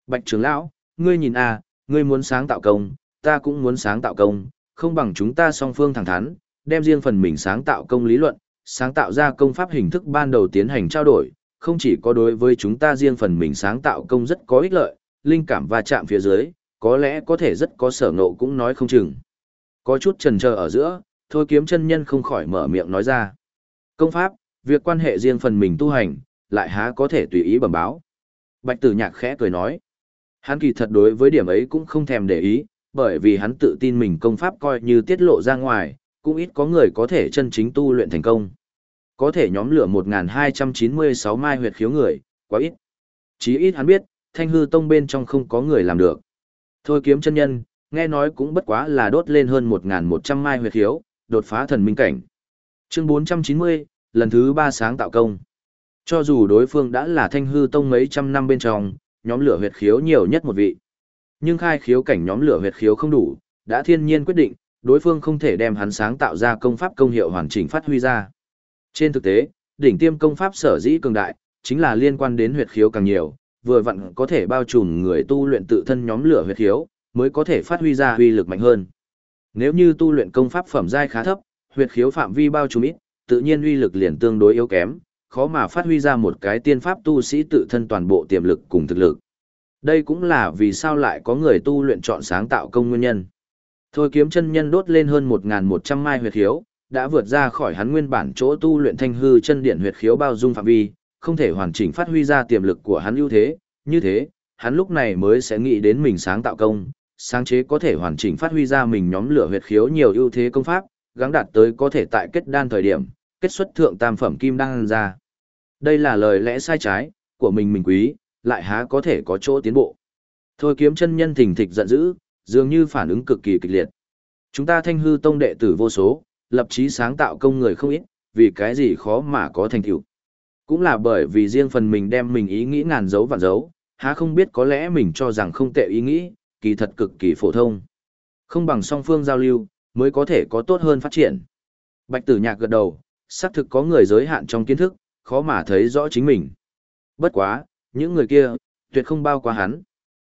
Bạch trưởng lão, ngươi nhìn à, ngươi muốn sáng tạo công, ta cũng muốn sáng tạo công, không bằng chúng ta song phương thẳng thắn, đem riêng phần mình sáng tạo công lý luận, sáng tạo ra công pháp hình thức ban đầu tiến hành trao đổi, không chỉ có đối với chúng ta riêng phần mình sáng tạo công rất có ích lợi, linh cảm va chạm phía dưới, có lẽ có thể rất có sở ngộ cũng nói không chừng. Có chút trần chờ ở giữa, thôi kiếm chân nhân không khỏi mở miệng nói ra. Công pháp, việc quan hệ riêng phần mình tu hành, lại há có thể tùy ý bẩm báo. Bạch tử nhạc khẽ cười nói. Hắn kỳ thật đối với điểm ấy cũng không thèm để ý, bởi vì hắn tự tin mình công pháp coi như tiết lộ ra ngoài, cũng ít có người có thể chân chính tu luyện thành công. Có thể nhóm lửa 1296 mai huyệt khiếu người, quá ít. Chí ít hắn biết, thanh hư tông bên trong không có người làm được. Thôi kiếm chân nhân, nghe nói cũng bất quá là đốt lên hơn 1100 mai huyệt khiếu, đột phá thần minh cảnh. Chương 490, lần thứ 3 sáng tạo công. Cho dù đối phương đã là thanh hư tông mấy trăm năm bên trong, nhóm lửa huyệt khiếu nhiều nhất một vị. Nhưng khai khiếu cảnh nhóm lửa huyệt khiếu không đủ, đã thiên nhiên quyết định, đối phương không thể đem hắn sáng tạo ra công pháp công hiệu hoàn chỉnh phát huy ra. Trên thực tế, đỉnh tiêm công pháp sở dĩ cường đại, chính là liên quan đến huyệt khiếu càng nhiều, vừa vặn có thể bao trùm người tu luyện tự thân nhóm lửa huyệt khiếu, mới có thể phát huy ra huy lực mạnh hơn. Nếu như tu luyện công pháp phẩm giai khá thấp, huyệt khiếu phạm vi bao trùm ít, tự nhiên uy lực liền tương đối yếu kém, khó mà phát huy ra một cái tiên pháp tu sĩ tự thân toàn bộ tiềm lực cùng thực lực. Đây cũng là vì sao lại có người tu luyện chọn sáng tạo công nguyên nhân. Thôi kiếm chân nhân đốt lên hơn 1.100 mai huyệt khiếu, đã vượt ra khỏi hắn nguyên bản chỗ tu luyện thanh hư chân điện huyệt khiếu bao dung phạm vi, không thể hoàn chỉnh phát huy ra tiềm lực của hắn ưu thế, như thế, hắn lúc này mới sẽ nghĩ đến mình sáng tạo công, sáng chế có thể hoàn chỉnh phát huy ra mình nhóm lửa huyệt khiếu nhiều ưu thế công pháp, gắng đạt tới có thể tại kết đan thời điểm, kết xuất thượng tam phẩm kim đan ra. Đây là lời lẽ sai trái, của mình mình quý, lại há có thể có chỗ tiến bộ. Thôi kiếm chân nhân thình thịch giận dữ, dường như phản ứng cực kỳ kịch liệt. Chúng ta thanh hư tông đệ tử vô số, lập chí sáng tạo công người không ít, vì cái gì khó mà có thành tựu. Cũng là bởi vì riêng phần mình đem mình ý nghĩ ngàn dấu vạn dấu, há không biết có lẽ mình cho rằng không tệ ý nghĩ, kỳ thật cực kỳ phổ thông. Không bằng song phương giao lưu, mới có thể có tốt hơn phát triển. Bạch tử nhạc gật đầu, xác thực có người giới hạn trong kiến thức, khó mà thấy rõ chính mình. Bất quá, những người kia, tuyệt không bao qua hắn.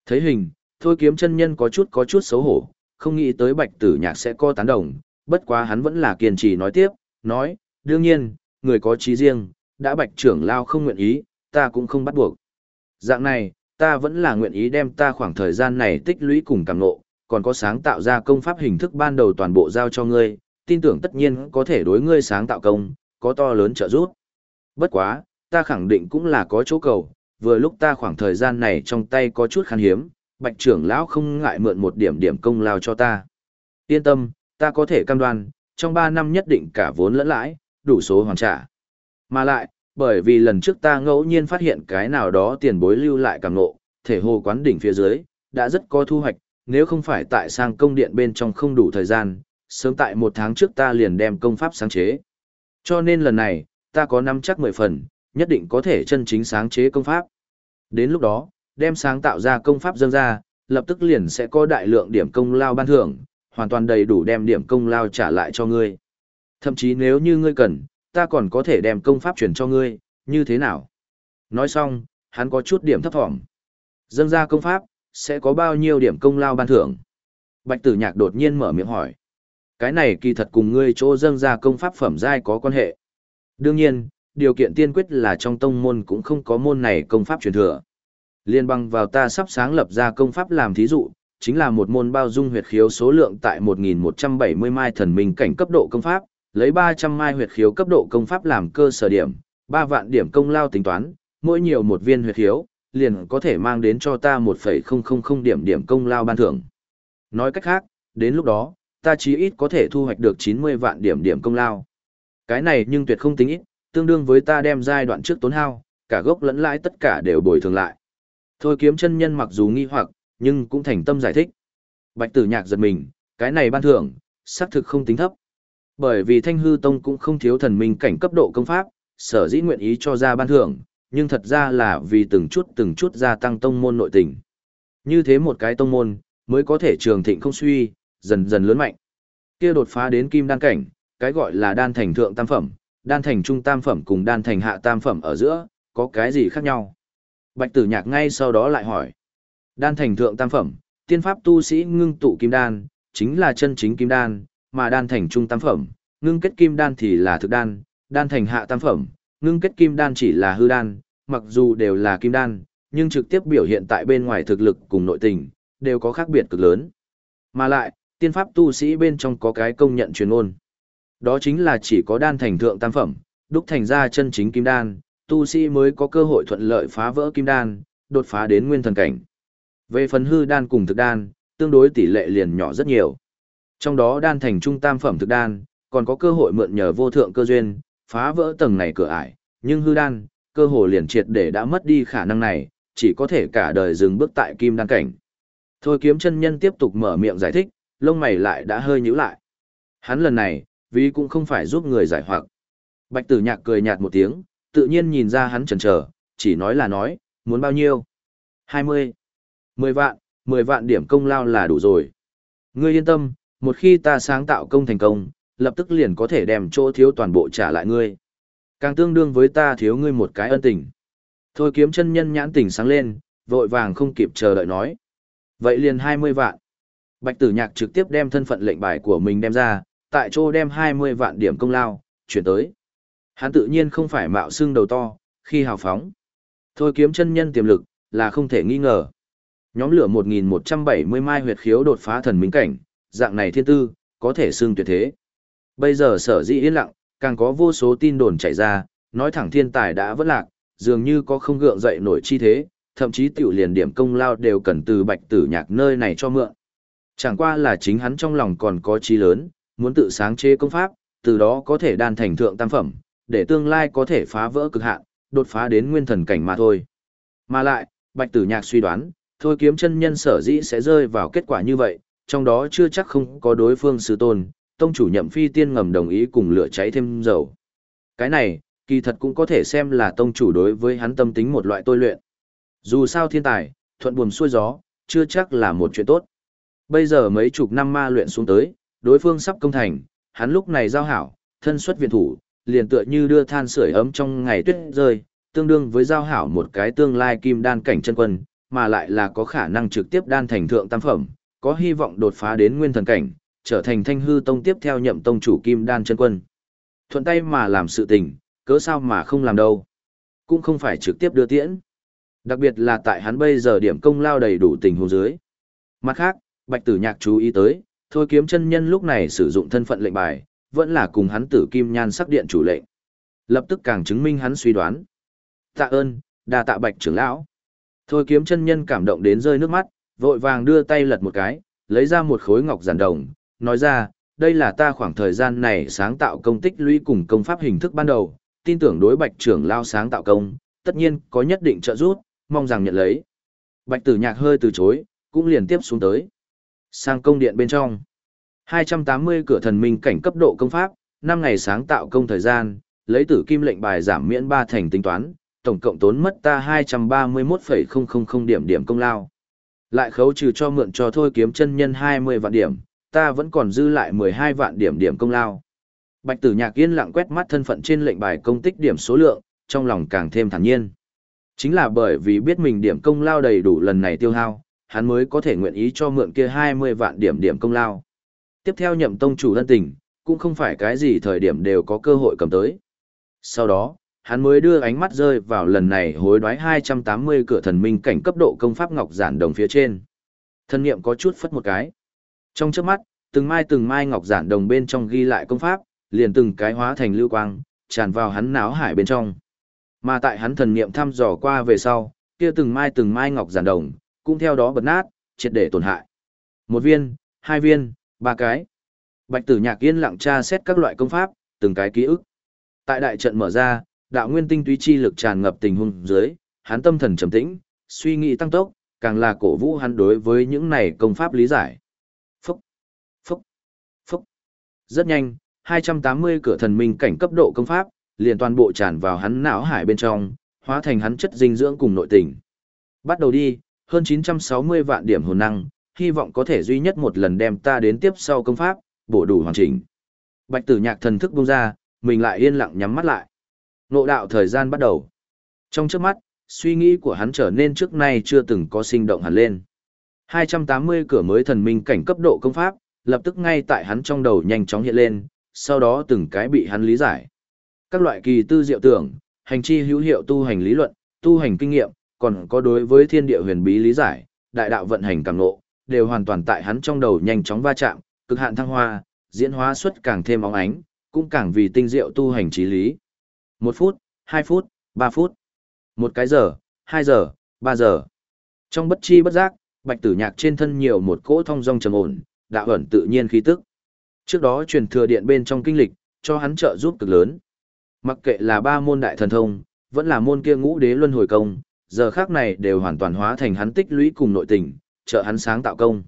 Thấy hình, thôi kiếm chân nhân có chút có chút xấu hổ, không nghĩ tới bạch tử nhạc sẽ co tán đồng, bất quá hắn vẫn là kiên trì nói tiếp, nói, đương nhiên, người có trí riêng, đã bạch trưởng lao không nguyện ý, ta cũng không bắt buộc. Dạng này, ta vẫn là nguyện ý đem ta khoảng thời gian này tích lũy cùng càng nộ, còn có sáng tạo ra công pháp hình thức ban đầu toàn bộ giao cho ngươi, tin tưởng tất nhiên có thể đối ngươi sáng tạo công, có to lớn trợ giúp. Bất quá, ta khẳng định cũng là có chỗ cầu, vừa lúc ta khoảng thời gian này trong tay có chút khan hiếm, bạch trưởng lão không ngại mượn một điểm điểm công lao cho ta. Yên tâm, ta có thể cam đoan, trong 3 năm nhất định cả vốn lẫn lãi, đủ số hoàn trả. Mà lại, bởi vì lần trước ta ngẫu nhiên phát hiện cái nào đó tiền bối lưu lại càng ngộ, thể hồ quán đỉnh phía dưới, đã rất có thu hoạch, nếu không phải tại sang công điện bên trong không đủ thời gian, sớm tại một tháng trước ta liền đem công pháp sáng chế. Cho nên lần này, ta có năm chắc mười phần, nhất định có thể chân chính sáng chế công pháp. Đến lúc đó, đem sáng tạo ra công pháp dâng ra, lập tức liền sẽ có đại lượng điểm công lao ban thưởng, hoàn toàn đầy đủ đem điểm công lao trả lại cho ngươi. Thậm chí nếu như ngươi cần, ta còn có thể đem công pháp chuyển cho ngươi, như thế nào? Nói xong, hắn có chút điểm thấp thỏm. Dâng ra công pháp, sẽ có bao nhiêu điểm công lao ban thưởng? Bạch tử nhạc đột nhiên mở miệng hỏi. Cái này kỳ thật cùng ngươi chỗ dâng ra công pháp phẩm giai có quan hệ. Đương nhiên, điều kiện tiên quyết là trong tông môn cũng không có môn này công pháp truyền thừa. Liên băng vào ta sắp sáng lập ra công pháp làm thí dụ, chính là một môn bao dung huyệt khiếu số lượng tại 1170 mai thần minh cảnh cấp độ công pháp, lấy 300 mai huyệt khiếu cấp độ công pháp làm cơ sở điểm, 3 vạn điểm công lao tính toán, mỗi nhiều một viên huyệt khiếu, liền có thể mang đến cho ta 1.000 điểm điểm công lao ban thưởng. Nói cách khác, đến lúc đó, ta chí ít có thể thu hoạch được 90 vạn điểm điểm công lao. Cái này nhưng tuyệt không tính ít, tương đương với ta đem giai đoạn trước tốn hao, cả gốc lẫn lãi tất cả đều bồi thường lại. Thôi kiếm chân nhân mặc dù nghi hoặc, nhưng cũng thành tâm giải thích. Bạch tử nhạc giật mình, cái này ban thưởng, xác thực không tính thấp. Bởi vì Thanh Hư Tông cũng không thiếu thần minh cảnh cấp độ công pháp, sở dĩ nguyện ý cho ra ban thưởng, nhưng thật ra là vì từng chút từng chút gia tăng tông môn nội tình. Như thế một cái tông môn, mới có thể trường thịnh không suy, dần dần lớn mạnh. Kia đột phá đến kim đan cảnh, cái gọi là đan thành thượng tam phẩm, đan thành trung tam phẩm cùng đan thành hạ tam phẩm ở giữa, có cái gì khác nhau? Bạch tử nhạc ngay sau đó lại hỏi. Đan thành thượng tam phẩm, tiên pháp tu sĩ ngưng tụ kim đan, chính là chân chính kim đan, mà đan thành trung tam phẩm, ngưng kết kim đan thì là thực đan, đan thành hạ tam phẩm, ngưng kết kim đan chỉ là hư đan, mặc dù đều là kim đan, nhưng trực tiếp biểu hiện tại bên ngoài thực lực cùng nội tình, đều có khác biệt cực lớn. Mà lại, tiên pháp tu sĩ bên trong có cái công nhận truyền ôn. Đó chính là chỉ có đan thành thượng tam phẩm, đúc thành ra chân chính kim đan, tu sĩ mới có cơ hội thuận lợi phá vỡ kim đan, đột phá đến nguyên thần cảnh. Về phần hư đan cùng thực đan, tương đối tỷ lệ liền nhỏ rất nhiều. Trong đó đan thành trung tam phẩm thực đan, còn có cơ hội mượn nhờ vô thượng cơ duyên, phá vỡ tầng này cửa ải, nhưng hư đan, cơ hội liền triệt để đã mất đi khả năng này, chỉ có thể cả đời dừng bước tại kim đan cảnh. Thôi kiếm chân nhân tiếp tục mở miệng giải thích, lông mày lại đã hơi nhíu lại. Hắn lần này, vì cũng không phải giúp người giải hoặc. Bạch tử nhạc cười nhạt một tiếng, tự nhiên nhìn ra hắn chần chờ, chỉ nói là nói, muốn bao nhiêu? 20. 10 vạn, 10 vạn điểm công lao là đủ rồi. Ngươi yên tâm, một khi ta sáng tạo công thành công, lập tức liền có thể đem chỗ thiếu toàn bộ trả lại ngươi. Càng tương đương với ta thiếu ngươi một cái ân tình. Thôi kiếm chân nhân nhãn tình sáng lên, vội vàng không kịp chờ đợi nói. Vậy liền 20 vạn. Bạch tử nhạc trực tiếp đem thân phận lệnh bài của mình đem ra, tại chỗ đem 20 vạn điểm công lao, chuyển tới. Hắn tự nhiên không phải mạo xưng đầu to, khi hào phóng. Thôi kiếm chân nhân tiềm lực, là không thể nghi ngờ. Nhóm lửa 1170 mai huyệt khiếu đột phá thần minh cảnh, dạng này thiên tư, có thể xưng tuyệt thế. Bây giờ sở dĩ yên lặng, càng có vô số tin đồn chạy ra, nói thẳng thiên tài đã vất lạc, dường như có không gượng dậy nổi chi thế, thậm chí tiểu liền điểm công lao đều cần từ bạch tử nhạc nơi này cho mượn. Chẳng qua là chính hắn trong lòng còn có chi lớn, muốn tự sáng chế công pháp, từ đó có thể đan thành thượng tam phẩm, để tương lai có thể phá vỡ cực hạn, đột phá đến nguyên thần cảnh mà thôi. Mà lại, bạch tử nhạc suy đoán, thôi kiếm chân nhân sở dĩ sẽ rơi vào kết quả như vậy, trong đó chưa chắc không có đối phương sư tôn, tông chủ nhậm phi tiên ngầm đồng ý cùng lửa cháy thêm dầu. Cái này, kỳ thật cũng có thể xem là tông chủ đối với hắn tâm tính một loại tôi luyện. Dù sao thiên tài, thuận buồm xuôi gió, chưa chắc là một chuyện tốt. Bây giờ mấy chục năm ma luyện xuống tới, đối phương sắp công thành, hắn lúc này giao hảo, thân xuất viện thủ, liền tựa như đưa than sưởi ấm trong ngày tuyết rơi, tương đương với giao hảo một cái tương lai kim đan cảnh chân quân, mà lại là có khả năng trực tiếp đan thành thượng tam phẩm, có hy vọng đột phá đến nguyên thần cảnh, trở thành thanh hư tông tiếp theo nhậm tông chủ kim đan chân quân. Thuận tay mà làm sự tình, cớ sao mà không làm đâu. Cũng không phải trực tiếp đưa tiễn. Đặc biệt là tại hắn bây giờ điểm công lao đầy đủ tình huống dưới. Mặt khác, Bạch Tử Nhạc chú ý tới, thôi kiếm chân nhân lúc này sử dụng thân phận lệnh bài, vẫn là cùng hắn tử kim nhan sắc điện chủ lệnh. Lập tức càng chứng minh hắn suy đoán. Tạ ơn, đa tạ Bạch trưởng lão. Thôi kiếm chân nhân cảm động đến rơi nước mắt, vội vàng đưa tay lật một cái, lấy ra một khối ngọc giản đồng, nói ra, đây là ta khoảng thời gian này sáng tạo công tích lũy cùng công pháp hình thức ban đầu, tin tưởng đối bạch trưởng lao sáng tạo công, tất nhiên có nhất định trợ giúp, mong rằng nhận lấy. Bạch tử nhạc hơi từ chối, cũng liền tiếp xuống tới. Sang công điện bên trong. 280 cửa thần minh cảnh cấp độ công pháp, 5 ngày sáng tạo công thời gian, lấy tử kim lệnh bài giảm miễn 3 thành tính toán, tổng cộng tốn mất ta 231,000 điểm điểm công lao. Lại khấu trừ cho mượn cho thôi kiếm chân nhân 20 vạn điểm, ta vẫn còn dư lại 12 vạn điểm điểm công lao. Bạch Tử Nhạc yên lặng quét mắt thân phận trên lệnh bài công tích điểm số lượng, trong lòng càng thêm thản nhiên. Chính là bởi vì biết mình điểm công lao đầy đủ lần này tiêu hao, hắn mới có thể nguyện ý cho mượn kia 20 vạn điểm điểm công lao. Tiếp theo nhậm tông chủ thân tình, cũng không phải cái gì thời điểm đều có cơ hội cầm tới. Sau đó, hắn mới đưa ánh mắt rơi vào lần này hối đoái 280 cửa thần minh cảnh cấp độ công pháp ngọc giản đồng phía trên. Thân niệm có chút phất một cái. Trong trước mắt, từng mai từng mai ngọc giản đồng bên trong ghi lại công pháp, liền từng cái hóa thành lưu quang, tràn vào hắn náo hải bên trong. Mà tại hắn thần niệm thăm dò qua về sau, kia từng mai từng mai ngọc giản đồng, cũng theo đó bật nát, triệt để tổn hại. Một viên, hai viên, ba cái. Bạch tử nhạc yên lặng tra xét các loại công pháp, từng cái ký ức. Tại đại trận mở ra, đạo nguyên tinh túy chi lực tràn ngập tình huống dưới, hắn tâm thần trầm tĩnh, suy nghĩ tăng tốc, càng là cổ vũ hắn đối với những này công pháp lý giải. Phúc, phúc, phúc. Rất nhanh, 280 cửa thần minh cảnh cấp độ công pháp, liền toàn bộ tràn vào hắn não hải bên trong, hóa thành hắn chất dinh dưỡng cùng nội tình. Bắt đầu đi, hơn 960 vạn điểm hồn năng, hy vọng có thể duy nhất một lần đem ta đến tiếp sau công pháp, bổ đủ hoàn chỉnh. Bạch tử nhạc thần thức bung ra, mình lại yên lặng nhắm mắt lại. Nộ đạo thời gian bắt đầu. Trong trước mắt, suy nghĩ của hắn trở nên trước nay chưa từng có sinh động hẳn lên. 280 cửa mới thần minh cảnh cấp độ công pháp, lập tức ngay tại hắn trong đầu nhanh chóng hiện lên, sau đó từng cái bị hắn lý giải. Các loại kỳ tư diệu tưởng, hành chi hữu hiệu tu hành lý luận, tu hành kinh nghiệm, còn có đối với thiên địa huyền bí lý giải, đại đạo vận hành càng ngộ, đều hoàn toàn tại hắn trong đầu nhanh chóng va chạm, cực hạn thăng hoa, diễn hóa xuất càng thêm óng ánh, cũng càng vì tinh diệu tu hành trí lý. Một phút, hai phút, ba phút, một cái giờ, hai giờ, ba giờ. Trong bất chi bất giác, bạch tử nhạc trên thân nhiều một cỗ thông dong trầm ổn, đạo ẩn tự nhiên khí tức. Trước đó truyền thừa điện bên trong kinh lịch, cho hắn trợ giúp cực lớn. Mặc kệ là ba môn đại thần thông, vẫn là môn kia ngũ đế luân hồi công, giờ khác này đều hoàn toàn hóa thành hắn tích lũy cùng nội tình, trợ hắn sáng tạo công.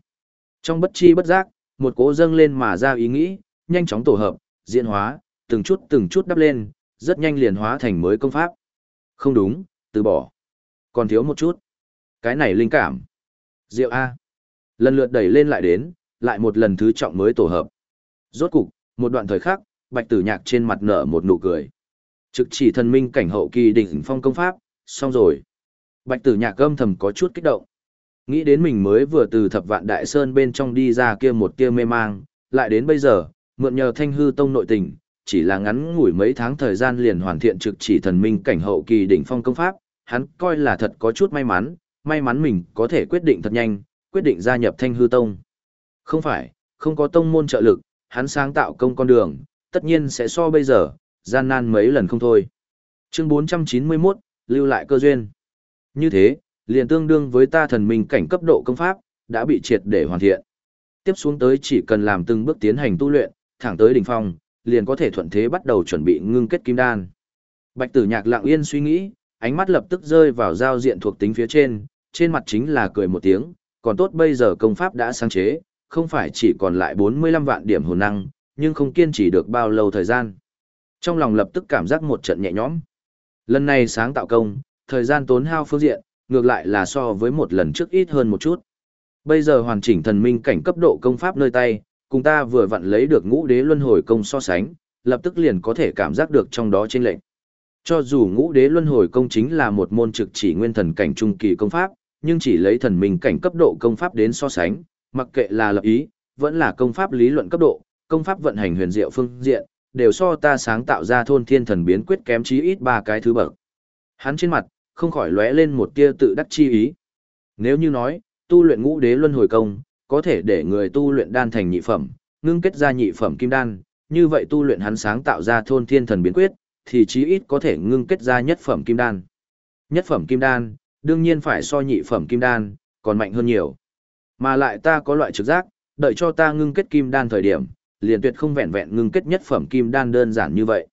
Trong bất chi bất giác, một cỗ dâng lên mà ra ý nghĩ, nhanh chóng tổ hợp, diễn hóa, từng chút từng chút đắp lên, rất nhanh liền hóa thành mới công pháp. Không đúng, từ bỏ. Còn thiếu một chút. Cái này linh cảm. Diệu A. Lần lượt đẩy lên lại đến, lại một lần thứ trọng mới tổ hợp. Rốt cục, một đoạn thời khắc, bạch tử nhạc trên mặt nở một nụ cười. Trực chỉ thần minh cảnh hậu kỳ đỉnh phong công pháp, xong rồi. Bạch tử nhạc âm thầm có chút kích động. Nghĩ đến mình mới vừa từ thập vạn đại sơn bên trong đi ra kia một kia mê mang, lại đến bây giờ, mượn nhờ thanh hư tông nội tình, chỉ là ngắn ngủi mấy tháng thời gian liền hoàn thiện trực chỉ thần minh cảnh hậu kỳ đỉnh phong công pháp, hắn coi là thật có chút may mắn, may mắn mình có thể quyết định thật nhanh, quyết định gia nhập thanh hư tông. Không phải, không có tông môn trợ lực, hắn sáng tạo công con đường, tất nhiên sẽ so bây giờ, gian nan mấy lần không thôi. Chương 491, lưu lại cơ duyên. Như thế, liền tương đương với ta thần minh cảnh cấp độ công pháp, đã bị triệt để hoàn thiện. Tiếp xuống tới chỉ cần làm từng bước tiến hành tu luyện, thẳng tới đỉnh phong, liền có thể thuận thế bắt đầu chuẩn bị ngưng kết kim đan. Bạch Tử Nhạc lặng yên suy nghĩ, ánh mắt lập tức rơi vào giao diện thuộc tính phía trên, trên mặt chính là cười một tiếng, còn tốt bây giờ công pháp đã sáng chế, không phải chỉ còn lại 45 vạn điểm hồn năng, nhưng không kiên trì được bao lâu thời gian. Trong lòng lập tức cảm giác một trận nhẹ nhõm. Lần này sáng tạo công, thời gian tốn hao phương diện, ngược lại là so với một lần trước ít hơn một chút. Bây giờ hoàn chỉnh thần minh cảnh cấp độ công pháp nơi tay, cùng ta vừa vặn lấy được ngũ đế luân hồi công so sánh, lập tức liền có thể cảm giác được trong đó trên lệnh. Cho dù ngũ đế luân hồi công chính là một môn trực chỉ nguyên thần cảnh trung kỳ công pháp, nhưng chỉ lấy thần minh cảnh cấp độ công pháp đến so sánh, mặc kệ là lập ý, vẫn là công pháp lý luận cấp độ, công pháp vận hành huyền diệu phương diện, đều so ta sáng tạo ra thôn thiên thần biến quyết kém chí ít ba cái thứ bậc. Hắn trên mặt, không khỏi lóe lên một tia tự đắc chi ý. Nếu như nói, tu luyện ngũ đế luân hồi công, có thể để người tu luyện đan thành nhị phẩm, ngưng kết ra nhị phẩm kim đan, như vậy tu luyện hắn sáng tạo ra thôn thiên thần biến quyết, thì chí ít có thể ngưng kết ra nhất phẩm kim đan. Nhất phẩm kim đan, đương nhiên phải so nhị phẩm kim đan, còn mạnh hơn nhiều. Mà lại ta có loại trực giác, đợi cho ta ngưng kết kim đan thời điểm, liền tuyệt không vẹn vẹn ngưng kết nhất phẩm kim đan đơn giản như vậy.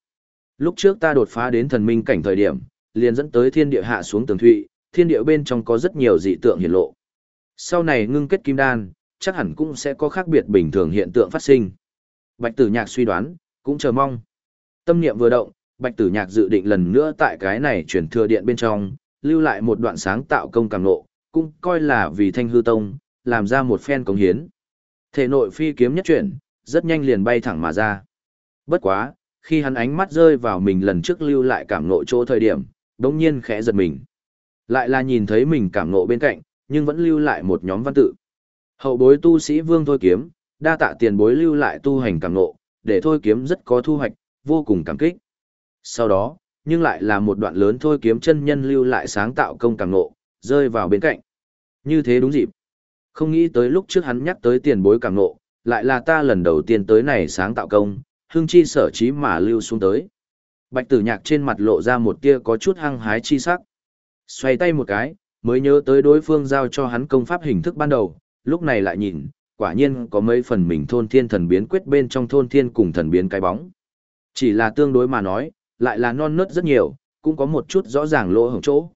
Lúc trước ta đột phá đến thần minh cảnh thời điểm, liền dẫn tới thiên địa hạ xuống tường thụy, thiên địa bên trong có rất nhiều dị tượng hiện lộ. Sau này ngưng kết kim đan, chắc hẳn cũng sẽ có khác biệt bình thường hiện tượng phát sinh. Bạch Tử Nhạc suy đoán, cũng chờ mong. Tâm niệm vừa động, Bạch Tử Nhạc dự định lần nữa tại cái này chuyển thừa điện bên trong, lưu lại một đoạn sáng tạo công càng nộ, cũng coi là vì Thanh hư tông, làm ra một phen công hiến. Thể nội phi kiếm nhất chuyển, rất nhanh liền bay thẳng mà ra. Bất quá, khi hắn ánh mắt rơi vào mình lần trước lưu lại cảm ngộ chỗ thời điểm, đông nhiên khẽ giật mình. Lại là nhìn thấy mình cảm ngộ bên cạnh, nhưng vẫn lưu lại một nhóm văn tự. Hậu bối tu sĩ vương thôi kiếm, đa tạ tiền bối lưu lại tu hành cảm ngộ, để thôi kiếm rất có thu hoạch, vô cùng cảm kích. Sau đó, nhưng lại là một đoạn lớn thôi kiếm chân nhân lưu lại sáng tạo công cảm ngộ, rơi vào bên cạnh. Như thế đúng dịp. Không nghĩ tới lúc trước hắn nhắc tới tiền bối cảm ngộ, lại là ta lần đầu tiên tới này sáng tạo công, hương chi sở trí mà lưu xuống tới. Bạch tử nhạc trên mặt lộ ra một tia có chút hăng hái chi sắc. Xoay tay một cái, mới nhớ tới đối phương giao cho hắn công pháp hình thức ban đầu, lúc này lại nhìn, quả nhiên có mấy phần mình thôn thiên thần biến quyết bên trong thôn thiên cùng thần biến cái bóng. Chỉ là tương đối mà nói, lại là non nớt rất nhiều, cũng có một chút rõ ràng lỗ hổng chỗ.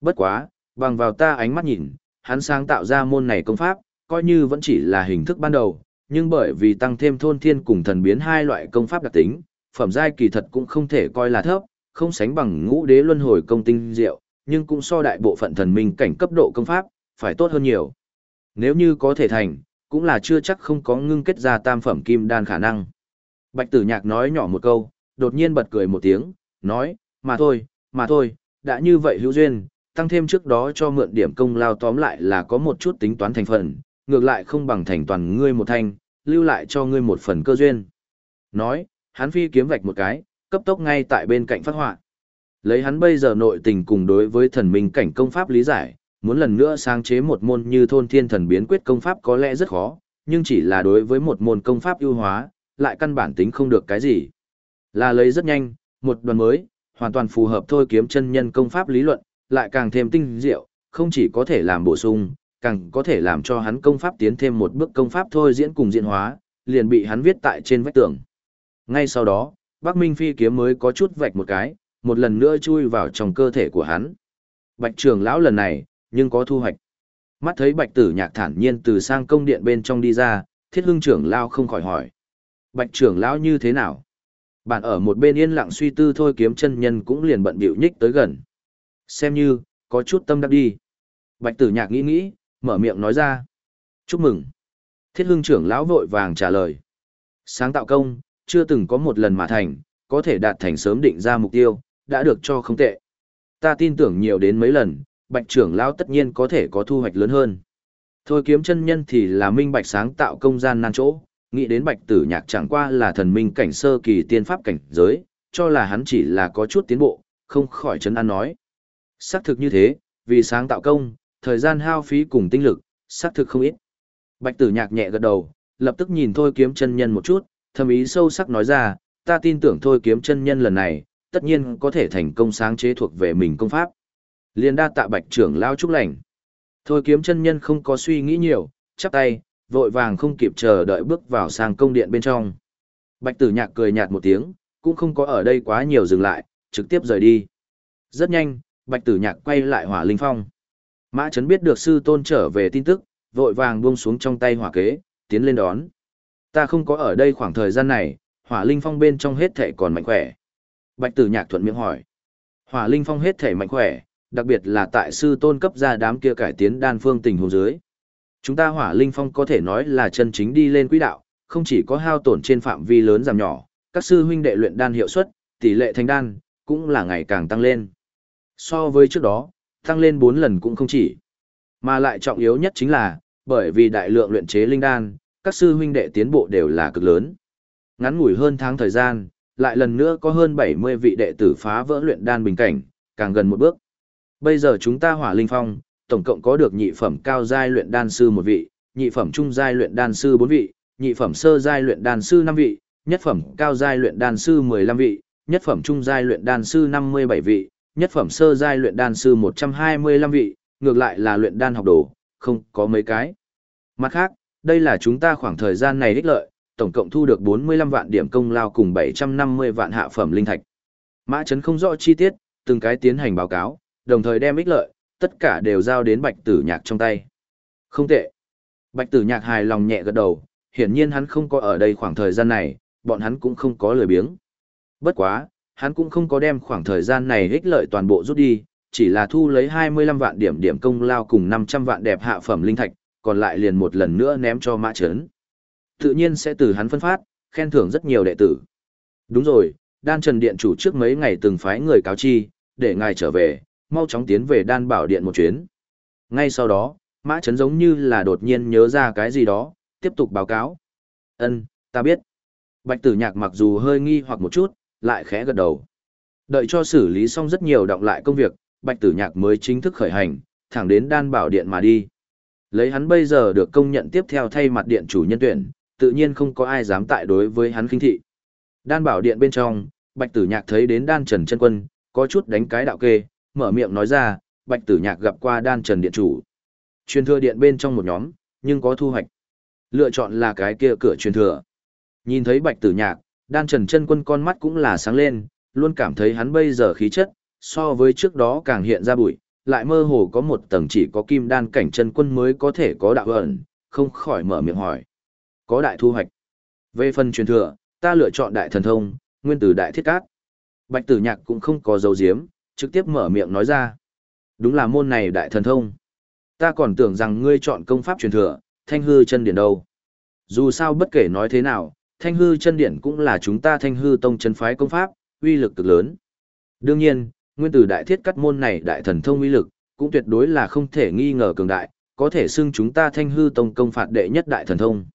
Bất quá, bằng vào ta ánh mắt nhìn, hắn sáng tạo ra môn này công pháp, coi như vẫn chỉ là hình thức ban đầu, nhưng bởi vì tăng thêm thôn thiên cùng thần biến hai loại công pháp đặc tính, phẩm giai kỳ thật cũng không thể coi là thấp, không sánh bằng ngũ đế luân hồi công tinh diệu, nhưng cũng so đại bộ phận thần minh cảnh cấp độ công pháp, phải tốt hơn nhiều. Nếu như có thể thành, cũng là chưa chắc không có ngưng kết ra tam phẩm kim đan khả năng. Bạch tử nhạc nói nhỏ một câu, đột nhiên bật cười một tiếng, nói, mà thôi, mà thôi, đã như vậy hữu duyên, tăng thêm trước đó cho mượn điểm công lao tóm lại là có một chút tính toán thành phần, ngược lại không bằng thành toàn ngươi một thanh, lưu lại cho ngươi một phần cơ duyên. Nói, hắn phi kiếm vạch một cái, cấp tốc ngay tại bên cạnh phát họa. Lấy hắn bây giờ nội tình cùng đối với thần minh cảnh công pháp lý giải, muốn lần nữa sáng chế một môn như thôn thiên thần biến quyết công pháp có lẽ rất khó, nhưng chỉ là đối với một môn công pháp ưu hóa, lại căn bản tính không được cái gì. Là lấy rất nhanh, một đoàn mới, hoàn toàn phù hợp thôi kiếm chân nhân công pháp lý luận, lại càng thêm tinh diệu, không chỉ có thể làm bổ sung, càng có thể làm cho hắn công pháp tiến thêm một bước công pháp thôi diễn cùng diễn hóa, liền bị hắn viết tại trên vách tường. Ngay sau đó, Bắc Minh Phi kiếm mới có chút vạch một cái, một lần nữa chui vào trong cơ thể của hắn. Bạch trưởng lão lần này, nhưng có thu hoạch. Mắt thấy Bạch Tử Nhạc thản nhiên từ sang công điện bên trong đi ra, Thiết Hưng trưởng lão không khỏi hỏi: "Bạch trưởng lão như thế nào?" Bạn ở một bên yên lặng suy tư thôi kiếm chân nhân cũng liền bận bịu nhích tới gần. Xem như, có chút tâm đắc đi. Bạch tử nhạc nghĩ nghĩ, mở miệng nói ra. Chúc mừng. Thiết hưng trưởng lão vội vàng trả lời. Sáng tạo công, chưa từng có một lần mà thành, có thể đạt thành sớm định ra mục tiêu, đã được cho không tệ. Ta tin tưởng nhiều đến mấy lần, bạch trưởng lão tất nhiên có thể có thu hoạch lớn hơn. Thôi kiếm chân nhân thì là minh bạch sáng tạo công gian nan chỗ, nghĩ đến bạch tử nhạc chẳng qua là thần minh cảnh sơ kỳ tiên pháp cảnh giới, cho là hắn chỉ là có chút tiến bộ, không khỏi chấn an nói. Xác thực như thế, vì sáng tạo công, thời gian hao phí cùng tinh lực, xác thực không ít. Bạch tử nhạc nhẹ gật đầu, lập tức nhìn thôi kiếm chân nhân một chút, thầm ý sâu sắc nói ra, ta tin tưởng thôi kiếm chân nhân lần này, tất nhiên có thể thành công sáng chế thuộc về mình công pháp. Liên đa tạ bạch trưởng lao chúc lành. Thôi kiếm chân nhân không có suy nghĩ nhiều, chắp tay, vội vàng không kịp chờ đợi bước vào sang công điện bên trong. Bạch tử nhạc cười nhạt một tiếng, cũng không có ở đây quá nhiều dừng lại, trực tiếp rời đi. Rất nhanh, bạch tử nhạc quay lại hỏa linh phong. Mã Trấn biết được sư tôn trở về tin tức, vội vàng buông xuống trong tay hỏa kế, tiến lên đón. Ta không có ở đây khoảng thời gian này, hỏa linh phong bên trong hết thể còn mạnh khỏe. Bạch tử nhạc thuận miệng hỏi. Hỏa linh phong hết thể mạnh khỏe, đặc biệt là tại sư tôn cấp ra đám kia cải tiến đan phương tình hồ dưới. Chúng ta hỏa linh phong có thể nói là chân chính đi lên quỹ đạo, không chỉ có hao tổn trên phạm vi lớn giảm nhỏ, các sư huynh đệ luyện đan hiệu suất, tỷ lệ thành đan, cũng là ngày càng tăng lên. So với trước đó, tăng lên 4 lần cũng không chỉ. Mà lại trọng yếu nhất chính là, bởi vì đại lượng luyện chế linh đan, các sư huynh đệ tiến bộ đều là cực lớn. Ngắn ngủi hơn tháng thời gian, lại lần nữa có hơn 70 vị đệ tử phá vỡ luyện đan bình cảnh, càng gần một bước. Bây giờ chúng ta hỏa linh phong, tổng cộng có được nhị phẩm cao giai luyện đan sư một vị, nhị phẩm trung giai luyện đan sư bốn vị, nhị phẩm sơ giai luyện đan sư năm vị, nhất phẩm cao giai luyện đan sư 15 vị, nhất phẩm trung giai luyện đan sư 57 vị, nhất phẩm sơ giai luyện đan sư 125 vị, ngược lại là luyện đan học đồ, không có mấy cái. Mặt khác, đây là chúng ta khoảng thời gian này ích lợi, tổng cộng thu được 45 vạn điểm công lao cùng 750 vạn hạ phẩm linh thạch. Mã Trấn không rõ chi tiết, từng cái tiến hành báo cáo, đồng thời đem ích lợi, tất cả đều giao đến Bạch Tử Nhạc trong tay. Không tệ. Bạch Tử Nhạc hài lòng nhẹ gật đầu, hiển nhiên hắn không có ở đây khoảng thời gian này, bọn hắn cũng không có lười biếng. Bất quá, hắn cũng không có đem khoảng thời gian này ích lợi toàn bộ rút đi, chỉ là thu lấy 25 vạn điểm điểm công lao cùng 500 vạn đẹp hạ phẩm linh thạch, còn lại liền một lần nữa ném cho mã chấn. Tự nhiên sẽ từ hắn phân phát, khen thưởng rất nhiều đệ tử. Đúng rồi, đan trần điện chủ trước mấy ngày từng phái người cáo chi, để ngài trở về, mau chóng tiến về đan bảo điện một chuyến. Ngay sau đó, Mã Trấn giống như là đột nhiên nhớ ra cái gì đó, tiếp tục báo cáo. Ân, ta biết. Bạch tử nhạc mặc dù hơi nghi hoặc một chút, lại khẽ gật đầu. Đợi cho xử lý xong rất nhiều động lại công việc, bạch tử nhạc mới chính thức khởi hành, thẳng đến đan bảo điện mà đi. Lấy hắn bây giờ được công nhận tiếp theo thay mặt điện chủ nhân tuyển, tự nhiên không có ai dám tại đối với hắn khinh thị. Đan bảo điện bên trong, bạch tử nhạc thấy đến đan trần chân quân, có chút đánh cái đạo kê, mở miệng nói ra, bạch tử nhạc gặp qua đan trần điện chủ. Truyền thừa điện bên trong một nhóm, nhưng có thu hoạch. Lựa chọn là cái kia cửa truyền thừa. Nhìn thấy bạch tử nhạc, đan trần chân quân con mắt cũng là sáng lên, luôn cảm thấy hắn bây giờ khí chất, so với trước đó càng hiện ra bụi, lại mơ hồ có một tầng chỉ có kim đan cảnh chân quân mới có thể có đạo ẩn, không khỏi mở miệng hỏi. Có đại thu hoạch. Về phần truyền thừa, ta lựa chọn đại thần thông, nguyên tử đại thiết cát. Bạch tử nhạc cũng không có dấu diếm, trực tiếp mở miệng nói ra. Đúng là môn này đại thần thông. Ta còn tưởng rằng ngươi chọn công pháp truyền thừa, thanh hư chân điển đâu. Dù sao bất kể nói thế nào, thanh hư chân điển cũng là chúng ta thanh hư tông chân phái công pháp, uy lực cực lớn. Đương nhiên, nguyên tử đại thiết cắt môn này đại thần thông uy lực, cũng tuyệt đối là không thể nghi ngờ cường đại, có thể xưng chúng ta thanh hư tông công phạt đệ nhất đại thần thông.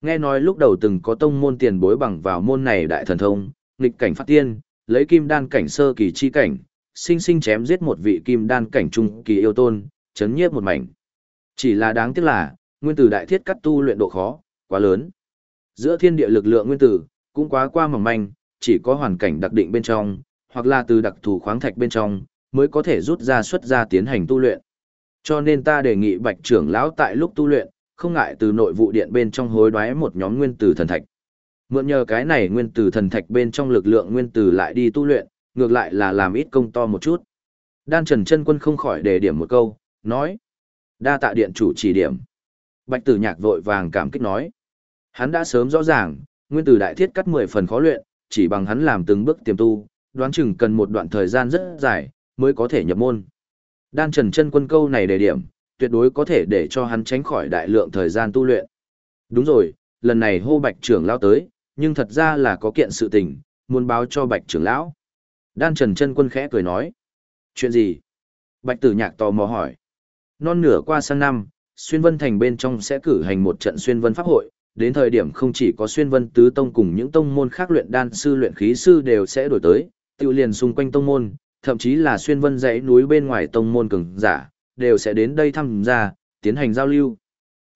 Nghe nói lúc đầu từng có tông môn tiền bối bằng vào môn này đại thần thông, nghịch cảnh phát tiên, lấy kim đan cảnh sơ kỳ chi cảnh, sinh sinh chém giết một vị kim đan cảnh trung kỳ yêu tôn, chấn nhiếp một mảnh. Chỉ là đáng tiếc là, nguyên tử đại thiết cắt tu luyện độ khó, quá lớn. Giữa thiên địa lực lượng nguyên tử, cũng quá qua mỏng manh, chỉ có hoàn cảnh đặc định bên trong, hoặc là từ đặc thù khoáng thạch bên trong, mới có thể rút ra xuất ra tiến hành tu luyện. Cho nên ta đề nghị bạch trưởng lão tại lúc tu luyện, không ngại từ nội vụ điện bên trong hối đoái một nhóm nguyên tử thần thạch. Mượn nhờ cái này nguyên tử thần thạch bên trong lực lượng nguyên tử lại đi tu luyện, ngược lại là làm ít công to một chút. Đan Trần chân quân không khỏi đề điểm một câu, nói. Đa tạ điện chủ chỉ điểm. Bạch tử nhạc vội vàng cảm kích nói. Hắn đã sớm rõ ràng, nguyên tử đại thiết cắt 10 phần khó luyện, chỉ bằng hắn làm từng bước tiềm tu, đoán chừng cần một đoạn thời gian rất dài, mới có thể nhập môn. Đan Trần chân quân câu này đề điểm, tuyệt đối có thể để cho hắn tránh khỏi đại lượng thời gian tu luyện. Đúng rồi, lần này hô bạch trưởng lão tới, nhưng thật ra là có kiện sự tình, muốn báo cho bạch trưởng lão. Đan Trần chân quân khẽ cười nói. Chuyện gì? Bạch tử nhạc tò mò hỏi. Non nửa qua sang năm, xuyên vân thành bên trong sẽ cử hành một trận xuyên vân pháp hội, đến thời điểm không chỉ có xuyên vân tứ tông cùng những tông môn khác luyện đan sư luyện khí sư đều sẽ đổi tới, tiêu liền xung quanh tông môn, thậm chí là xuyên vân dãy núi bên ngoài tông môn cường giả, đều sẽ đến đây thăm gia, tiến hành giao lưu.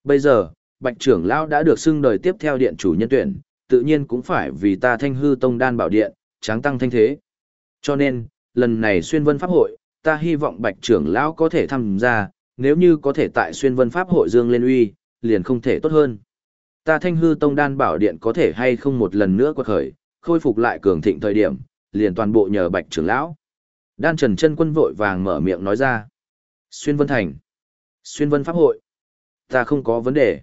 Bây giờ, Bạch trưởng lão đã được xưng đời tiếp theo điện chủ nhân tuyển, tự nhiên cũng phải vì ta Thanh hư tông đan bảo điện, tráng tăng thanh thế. Cho nên, lần này xuyên vân pháp hội, ta hy vọng Bạch trưởng lão có thể tham gia, nếu như có thể tại xuyên vân pháp hội dương lên uy, liền không thể tốt hơn. Ta thanh hư tông đan bảo điện có thể hay không một lần nữa quật khởi, khôi phục lại cường thịnh thời điểm, liền toàn bộ nhờ bạch trưởng lão. Đan trần chân quân vội vàng mở miệng nói ra. Xuyên vân thành. Xuyên vân pháp hội. Ta không có vấn đề.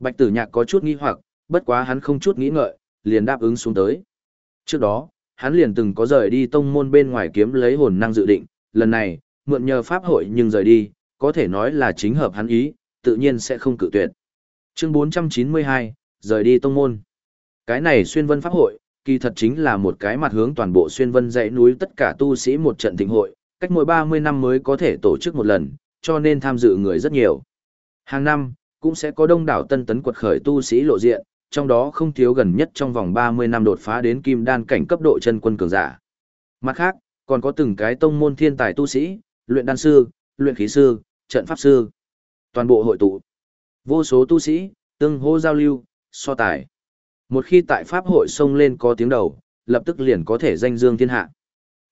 Bạch tử nhạc có chút nghi hoặc, bất quá hắn không chút nghĩ ngợi, liền đáp ứng xuống tới. Trước đó, hắn liền từng có rời đi tông môn bên ngoài kiếm lấy hồn năng dự định, lần này, mượn nhờ pháp hội nhưng rời đi, có thể nói là chính hợp hắn ý, tự nhiên sẽ không cự tuyệt. Chương 492, rời đi tông môn. Cái này xuyên vân pháp hội, kỳ thật chính là một cái mặt hướng toàn bộ xuyên vân dãy núi tất cả tu sĩ một trận thịnh hội, cách mỗi 30 năm mới có thể tổ chức một lần, cho nên tham dự người rất nhiều. Hàng năm, cũng sẽ có đông đảo tân tấn quật khởi tu sĩ lộ diện, trong đó không thiếu gần nhất trong vòng 30 năm đột phá đến kim đan cảnh cấp độ chân quân cường giả. Mặt khác, còn có từng cái tông môn thiên tài tu sĩ, luyện đan sư, luyện khí sư, trận pháp sư. Toàn bộ hội tụ. Vô số tu sĩ, tương hô giao lưu, so tài. Một khi tại Pháp hội xông lên có tiếng đầu, lập tức liền có thể danh dương thiên hạ.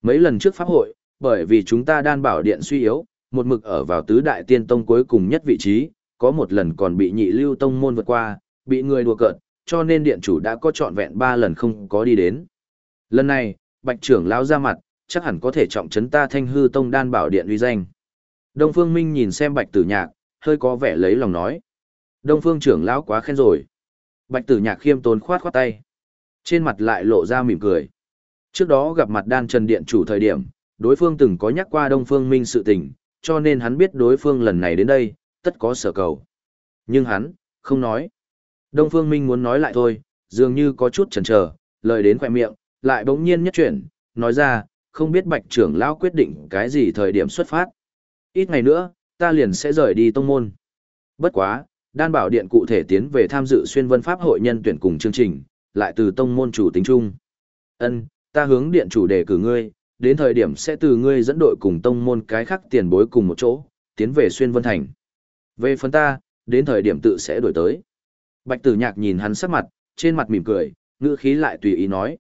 Mấy lần trước Pháp hội, bởi vì chúng ta đan bảo điện suy yếu, một mực ở vào tứ đại tiên tông cuối cùng nhất vị trí, có một lần còn bị nhị lưu tông môn vượt qua, bị người đùa cợt, cho nên điện chủ đã có trọn vẹn ba lần không có đi đến. Lần này, bạch trưởng lão ra mặt, chắc hẳn có thể trọng trấn ta thanh hư tông đan bảo điện uy danh. Đông Phương Minh nhìn xem bạch tử nhạc, hơi có vẻ lấy lòng nói. Đông Phương trưởng lão quá khen rồi. Bạch tử nhạc khiêm tốn khoát khoát tay. Trên mặt lại lộ ra mỉm cười. Trước đó gặp mặt đan trần điện chủ thời điểm, đối phương từng có nhắc qua Đông Phương Minh sự tình, cho nên hắn biết đối phương lần này đến đây, tất có sở cầu. Nhưng hắn, không nói. Đông Phương Minh muốn nói lại thôi, dường như có chút chần chờ, lời đến khỏe miệng, lại bỗng nhiên nhất chuyển, nói ra, không biết bạch trưởng lão quyết định cái gì thời điểm xuất phát. Ít ngày nữa, ta liền sẽ rời đi tông môn. Bất quá, đan bảo điện cụ thể tiến về tham dự xuyên vân pháp hội nhân tuyển cùng chương trình, lại từ tông môn chủ tính chung. Ân, ta hướng điện chủ đề cử ngươi, đến thời điểm sẽ từ ngươi dẫn đội cùng tông môn cái khác tiền bối cùng một chỗ, tiến về xuyên vân thành. Về phần ta, đến thời điểm tự sẽ đổi tới. Bạch tử nhạc nhìn hắn sắc mặt, trên mặt mỉm cười, ngữ khí lại tùy ý nói.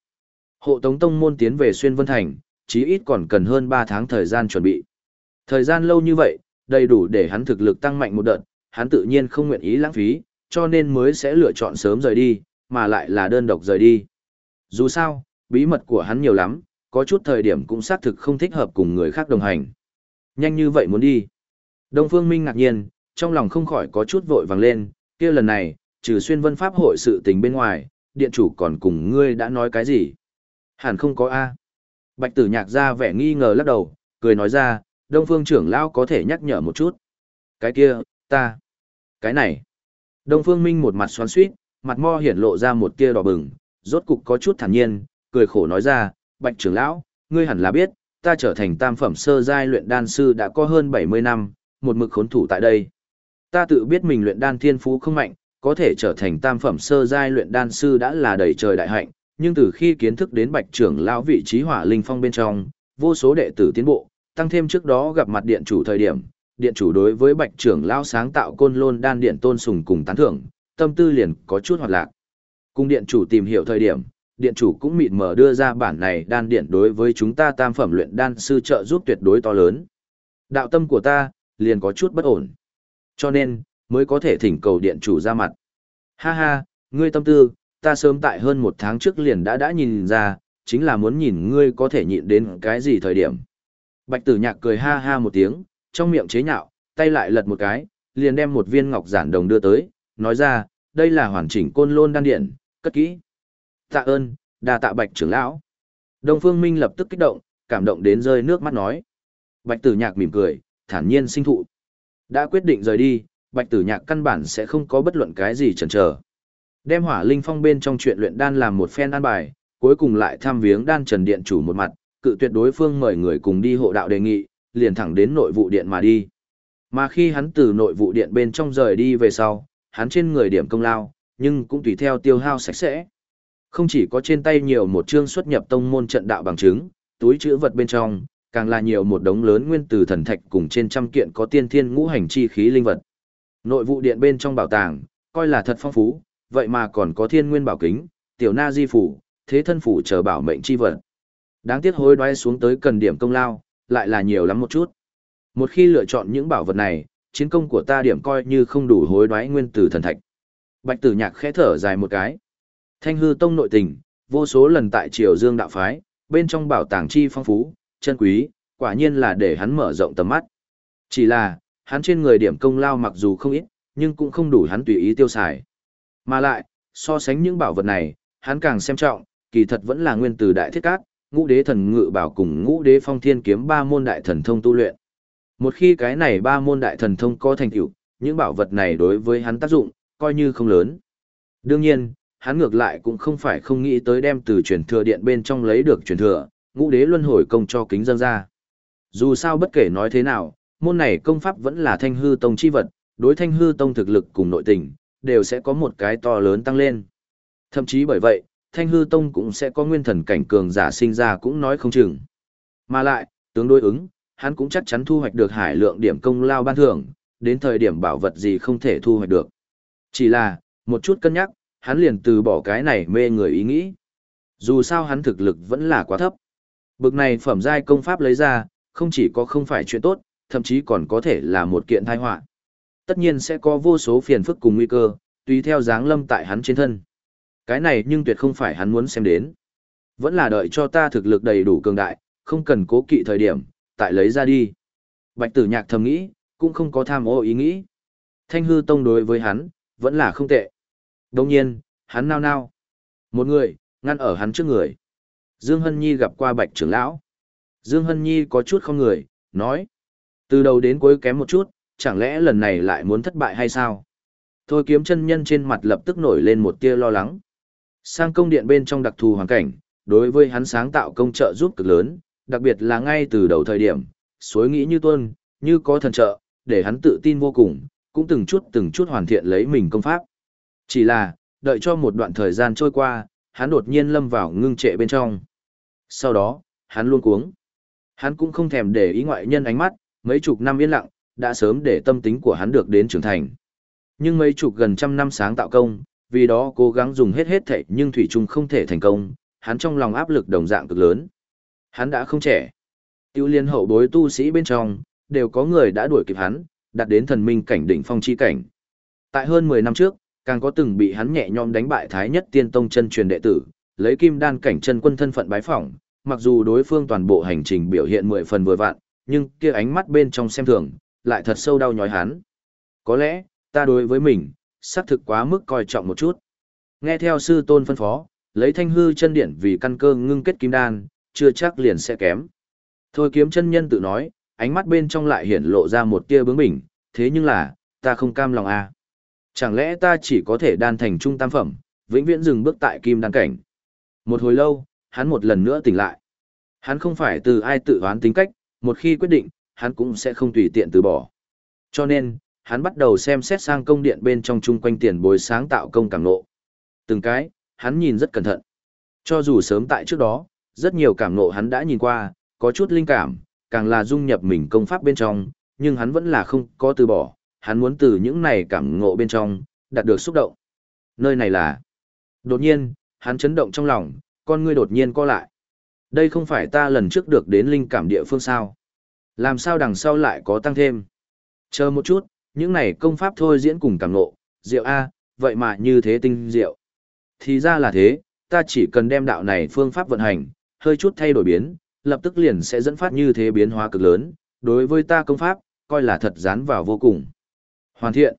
Hộ tống tông môn tiến về xuyên vân thành, chí ít còn cần hơn 3 tháng thời gian chuẩn bị. Thời gian lâu như vậy, đầy đủ để hắn thực lực tăng mạnh một đợt, hắn tự nhiên không nguyện ý lãng phí, cho nên mới sẽ lựa chọn sớm rời đi, mà lại là đơn độc rời đi. Dù sao, bí mật của hắn nhiều lắm, có chút thời điểm cũng xác thực không thích hợp cùng người khác đồng hành. Nhanh như vậy muốn đi. Đông Phương Minh ngạc nhiên, trong lòng không khỏi có chút vội vàng lên, kia lần này, trừ xuyên vân pháp hội sự tình bên ngoài, điện chủ còn cùng ngươi đã nói cái gì? Hẳn không có A. Bạch tử nhạc ra vẻ nghi ngờ lắc đầu, cười nói ra, Đông Phương trưởng lão có thể nhắc nhở một chút. Cái kia, ta. Cái này. Đông Phương Minh một mặt xoắn xuýt, mặt mo hiển lộ ra một tia đỏ bừng, rốt cục có chút thản nhiên, cười khổ nói ra, Bạch trưởng lão, ngươi hẳn là biết, ta trở thành tam phẩm sơ giai luyện đan sư đã có hơn 70 năm, một mực khốn thủ tại đây. Ta tự biết mình luyện đan thiên phú không mạnh, có thể trở thành tam phẩm sơ giai luyện đan sư đã là đầy trời đại hạnh, nhưng từ khi kiến thức đến Bạch trưởng lão vị trí Hỏa Linh Phong bên trong, vô số đệ tử tiến bộ, tăng thêm trước đó gặp mặt điện chủ thời điểm, điện chủ đối với Bạch trưởng lão sáng tạo côn lôn đan điện tôn sùng cùng tán thưởng, tâm tư liền có chút hoạt lạc. Cùng điện chủ tìm hiểu thời điểm, điện chủ cũng mịt mờ đưa ra bản này đan điện đối với chúng ta tam phẩm luyện đan sư trợ giúp tuyệt đối to lớn. Đạo tâm của ta, liền có chút bất ổn. Cho nên, mới có thể thỉnh cầu điện chủ ra mặt. Ha ha, ngươi tâm tư, ta sớm tại hơn một tháng trước liền đã đã nhìn ra, chính là muốn nhìn ngươi có thể nhịn đến cái gì thời điểm. Bạch tử nhạc cười ha ha một tiếng, trong miệng chế nhạo, tay lại lật một cái, liền đem một viên ngọc giản đồng đưa tới, nói ra, đây là hoàn chỉnh côn lôn đan điện, cất kỹ. Tạ ơn, đà tạ bạch trưởng lão. Đông Phương Minh lập tức kích động, cảm động đến rơi nước mắt nói. Bạch tử nhạc mỉm cười, thản nhiên sinh thụ. Đã quyết định rời đi, bạch tử nhạc căn bản sẽ không có bất luận cái gì chần chờ. Đem hỏa linh phong bên trong chuyện luyện đan làm một phen an bài, cuối cùng lại tham viếng đan trần điện chủ một mặt, cự tuyệt đối phương mời người cùng đi hộ đạo đề nghị, liền thẳng đến nội vụ điện mà đi. Mà khi hắn từ nội vụ điện bên trong rời đi về sau, hắn trên người điểm công lao, nhưng cũng tùy theo tiêu hao sạch sẽ. Không chỉ có trên tay nhiều một chương xuất nhập tông môn trận đạo bằng chứng, túi chữ vật bên trong, càng là nhiều một đống lớn nguyên từ thần thạch cùng trên trăm kiện có tiên thiên ngũ hành chi khí linh vật. Nội vụ điện bên trong bảo tàng, coi là thật phong phú, vậy mà còn có thiên nguyên bảo kính, tiểu na di phủ, thế thân phủ chờ bảo mệnh chi vật. Đáng tiếc hối đoái xuống tới cần điểm công lao, lại là nhiều lắm một chút. Một khi lựa chọn những bảo vật này, chiến công của ta điểm coi như không đủ hối đoái nguyên tử thần thạch. Bạch tử nhạc khẽ thở dài một cái. Thanh hư tông nội tình, vô số lần tại triều dương đạo phái, bên trong bảo tàng chi phong phú, chân quý, quả nhiên là để hắn mở rộng tầm mắt. Chỉ là, hắn trên người điểm công lao mặc dù không ít, nhưng cũng không đủ hắn tùy ý tiêu xài. Mà lại, so sánh những bảo vật này, hắn càng xem trọng, kỳ thật vẫn là nguyên tử đại thiết cát, ngũ đế thần ngự bảo cùng ngũ đế phong thiên kiếm ba môn đại thần thông tu luyện. Một khi cái này ba môn đại thần thông có thành tựu, những bảo vật này đối với hắn tác dụng, coi như không lớn. Đương nhiên, hắn ngược lại cũng không phải không nghĩ tới đem từ truyền thừa điện bên trong lấy được truyền thừa, ngũ đế luân hồi công cho kính dân ra. Dù sao bất kể nói thế nào, môn này công pháp vẫn là thanh hư tông chi vật, đối thanh hư tông thực lực cùng nội tình, đều sẽ có một cái to lớn tăng lên. Thậm chí bởi vậy, thanh hư tông cũng sẽ có nguyên thần cảnh cường giả sinh ra cũng nói không chừng. Mà lại, tướng đối ứng, hắn cũng chắc chắn thu hoạch được hải lượng điểm công lao ban thưởng, đến thời điểm bảo vật gì không thể thu hoạch được. Chỉ là, một chút cân nhắc, hắn liền từ bỏ cái này mê người ý nghĩ. Dù sao hắn thực lực vẫn là quá thấp. Bực này phẩm giai công pháp lấy ra, không chỉ có không phải chuyện tốt, thậm chí còn có thể là một kiện tai họa. Tất nhiên sẽ có vô số phiền phức cùng nguy cơ, tùy theo dáng lâm tại hắn trên thân. Cái này nhưng tuyệt không phải hắn muốn xem đến. Vẫn là đợi cho ta thực lực đầy đủ cường đại, không cần cố kỵ thời điểm, tại lấy ra đi. Bạch tử nhạc thầm nghĩ, cũng không có tham ô ý nghĩ. Thanh hư tông đối với hắn, vẫn là không tệ. Đồng nhiên, hắn nao nao. Một người, ngăn ở hắn trước người. Dương Hân Nhi gặp qua bạch trưởng lão. Dương Hân Nhi có chút không người, nói. Từ đầu đến cuối kém một chút, chẳng lẽ lần này lại muốn thất bại hay sao? Thôi kiếm chân nhân trên mặt lập tức nổi lên một tia lo lắng. Sang công điện bên trong đặc thù hoàn cảnh, đối với hắn sáng tạo công trợ giúp cực lớn, đặc biệt là ngay từ đầu thời điểm, suối nghĩ như tuân, như có thần trợ, để hắn tự tin vô cùng, cũng từng chút từng chút hoàn thiện lấy mình công pháp. Chỉ là, đợi cho một đoạn thời gian trôi qua, hắn đột nhiên lâm vào ngưng trệ bên trong. Sau đó, hắn luôn cuống. Hắn cũng không thèm để ý ngoại nhân ánh mắt, mấy chục năm yên lặng, đã sớm để tâm tính của hắn được đến trưởng thành. Nhưng mấy chục gần trăm năm sáng tạo công, vì đó cố gắng dùng hết hết thảy nhưng thủy trung không thể thành công, hắn trong lòng áp lực đồng dạng cực lớn. Hắn đã không trẻ. Tiêu liên hậu bối tu sĩ bên trong, đều có người đã đuổi kịp hắn, đạt đến thần minh cảnh đỉnh phong chi cảnh. Tại hơn 10 năm trước, càng có từng bị hắn nhẹ nhõm đánh bại Thái Nhất Tiên Tông chân truyền đệ tử, lấy kim đan cảnh chân quân thân phận bái phỏng, mặc dù đối phương toàn bộ hành trình biểu hiện mười phần vừa vặn, nhưng kia ánh mắt bên trong xem thường, lại thật sâu đau nhói hắn. Có lẽ, ta đối với mình, xác thực quá mức coi trọng một chút. Nghe theo sư tôn phân phó, lấy thanh hư chân điển vì căn cơ ngưng kết kim đan, chưa chắc liền sẽ kém. Thôi kiếm chân nhân tự nói, ánh mắt bên trong lại hiển lộ ra một tia bướng bỉnh, thế nhưng là, ta không cam lòng à. Chẳng lẽ ta chỉ có thể đan thành trung tam phẩm, vĩnh viễn dừng bước tại kim đan cảnh. Một hồi lâu, hắn một lần nữa tỉnh lại. Hắn không phải từ ai tự hoán tính cách, một khi quyết định, hắn cũng sẽ không tùy tiện từ bỏ. Cho nên, hắn bắt đầu xem xét sang công điện bên trong chung quanh tiền bối sáng tạo công cảm nộ. Từng cái, hắn nhìn rất cẩn thận. Cho dù sớm tại trước đó, rất nhiều cảm nộ hắn đã nhìn qua, có chút linh cảm, càng là dung nhập mình công pháp bên trong, nhưng hắn vẫn là không có từ bỏ, hắn muốn từ những này cảm ngộ bên trong, đạt được xúc động. Nơi này là... Đột nhiên, hắn chấn động trong lòng, con ngươi đột nhiên co lại. Đây không phải ta lần trước được đến linh cảm địa phương sao. Làm sao đằng sau lại có tăng thêm. Chờ một chút, những này công pháp thôi diễn cùng cảm ngộ, diệu A, vậy mà như thế tinh diệu. Thì ra là thế, ta chỉ cần đem đạo này phương pháp vận hành, hơi chút thay đổi biến, lập tức liền sẽ dẫn phát như thế biến hóa cực lớn, đối với ta công pháp, coi là thật dán vào vô cùng. Hoàn thiện.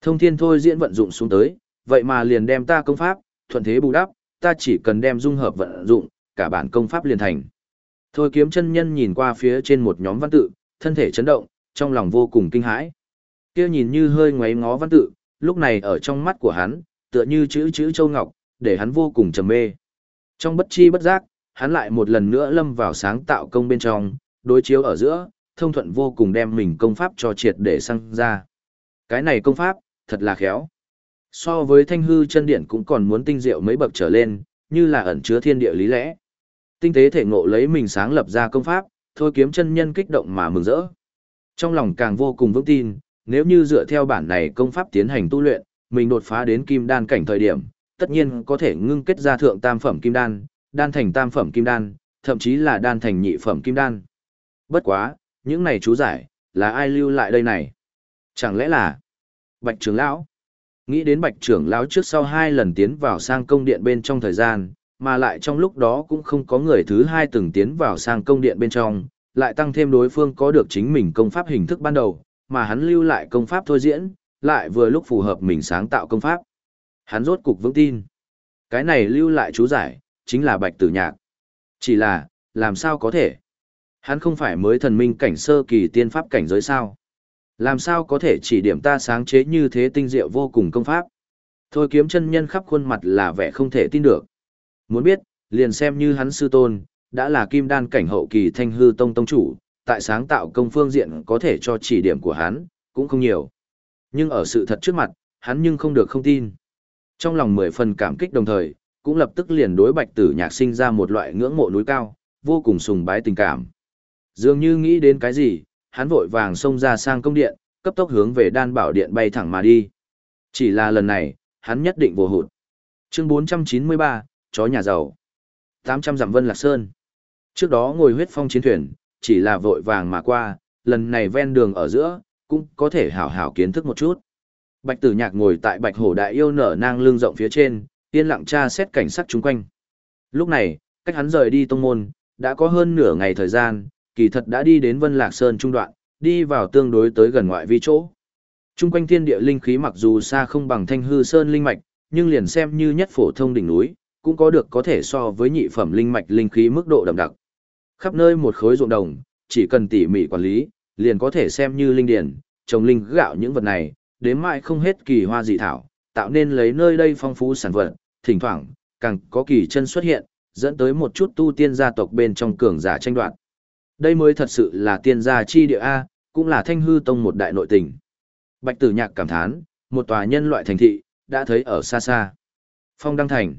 Thông thiên thôi diễn vận dụng xuống tới, vậy mà liền đem ta công pháp, thuận thế bù đắp, ta chỉ cần đem dung hợp vận dụng, cả bản công pháp liền thành. Thôi kiếm chân nhân nhìn qua phía trên một nhóm văn tự, thân thể chấn động, trong lòng vô cùng kinh hãi. Kia nhìn như hơi ngoáy ngó văn tự, lúc này ở trong mắt của hắn, tựa như chữ chữ châu ngọc, để hắn vô cùng trầm mê. Trong bất chi bất giác, hắn lại một lần nữa lâm vào sáng tạo công bên trong, đối chiếu ở giữa, thông thuận vô cùng đem mình công pháp cho triệt để sang ra. Cái này công pháp, thật là khéo. So với thanh hư chân điện cũng còn muốn tinh diệu mấy bậc trở lên, như là ẩn chứa thiên địa lý lẽ. Tinh tế thể ngộ lấy mình sáng lập ra công pháp, thôi kiếm chân nhân kích động mà mừng rỡ. Trong lòng càng vô cùng vững tin, nếu như dựa theo bản này công pháp tiến hành tu luyện, mình đột phá đến kim đan cảnh thời điểm, tất nhiên có thể ngưng kết ra thượng tam phẩm kim đan, đan thành tam phẩm kim đan, thậm chí là đan thành nhị phẩm kim đan. Bất quá, những này chú giải, là ai lưu lại đây này? Chẳng lẽ là Bạch trưởng lão? Nghĩ đến Bạch trưởng lão trước sau hai lần tiến vào sang công điện bên trong thời gian, mà lại trong lúc đó cũng không có người thứ hai từng tiến vào sang công điện bên trong, lại tăng thêm đối phương có được chính mình công pháp hình thức ban đầu, mà hắn lưu lại công pháp thôi diễn, lại vừa lúc phù hợp mình sáng tạo công pháp. Hắn rốt cục vững tin. Cái này lưu lại chú giải, chính là Bạch Tử Nhạc. Chỉ là, làm sao có thể? Hắn không phải mới thần minh cảnh sơ kỳ tiên pháp cảnh giới sao? Làm sao có thể chỉ điểm ta sáng chế như thế tinh diệu vô cùng công pháp? Thôi kiếm chân nhân khắp khuôn mặt là vẻ không thể tin được. Muốn biết, liền xem như hắn sư tôn, đã là kim đan cảnh hậu kỳ thanh hư tông tông chủ, tại sáng tạo công phương diện có thể cho chỉ điểm của hắn, cũng không nhiều. Nhưng ở sự thật trước mặt, hắn nhưng không được không tin. Trong lòng mười phần cảm kích đồng thời, cũng lập tức liền đối bạch tử nhạc sinh ra một loại ngưỡng mộ núi cao, vô cùng sùng bái tình cảm. Dường như nghĩ đến cái gì, hắn vội vàng xông ra sang công điện, cấp tốc hướng về đan bảo điện bay thẳng mà đi. Chỉ là lần này, hắn nhất định vô hụt. Chương 493, chó nhà giàu. 800 dặm Vân Lạc Sơn. Trước đó ngồi huyết phong chiến thuyền, chỉ là vội vàng mà qua, lần này ven đường ở giữa, cũng có thể hảo hảo kiến thức một chút. Bạch Tử Nhạc ngồi tại Bạch Hổ Đại Yêu nở nang lưng rộng phía trên, yên lặng tra xét cảnh sắc chung quanh. Lúc này, cách hắn rời đi tông môn, đã có hơn nửa ngày thời gian, kỳ thật đã đi đến Vân Lạc Sơn trung đoạn, đi vào tương đối tới gần ngoại vi chỗ. Trung quanh thiên địa linh khí mặc dù xa không bằng Thanh Hư Sơn linh mạch, nhưng liền xem như nhất phổ thông đỉnh núi, cũng có được có thể so với nhị phẩm linh mạch linh khí mức độ đậm đặc. Khắp nơi một khối ruộng đồng, chỉ cần tỉ mỉ quản lý, liền có thể xem như linh điển, trồng linh gạo những vật này, đến mãi không hết kỳ hoa dị thảo, tạo nên lấy nơi đây phong phú sản vật, thỉnh thoảng, càng có kỳ chân xuất hiện, dẫn tới một chút tu tiên gia tộc bên trong cường giả tranh đoạt. Đây mới thật sự là tiên gia chi địa A, cũng là thanh hư tông một đại nội tình. Bạch tử nhạc cảm thán, một tòa nhân loại thành thị, đã thấy ở xa xa. Phong Đăng Thành.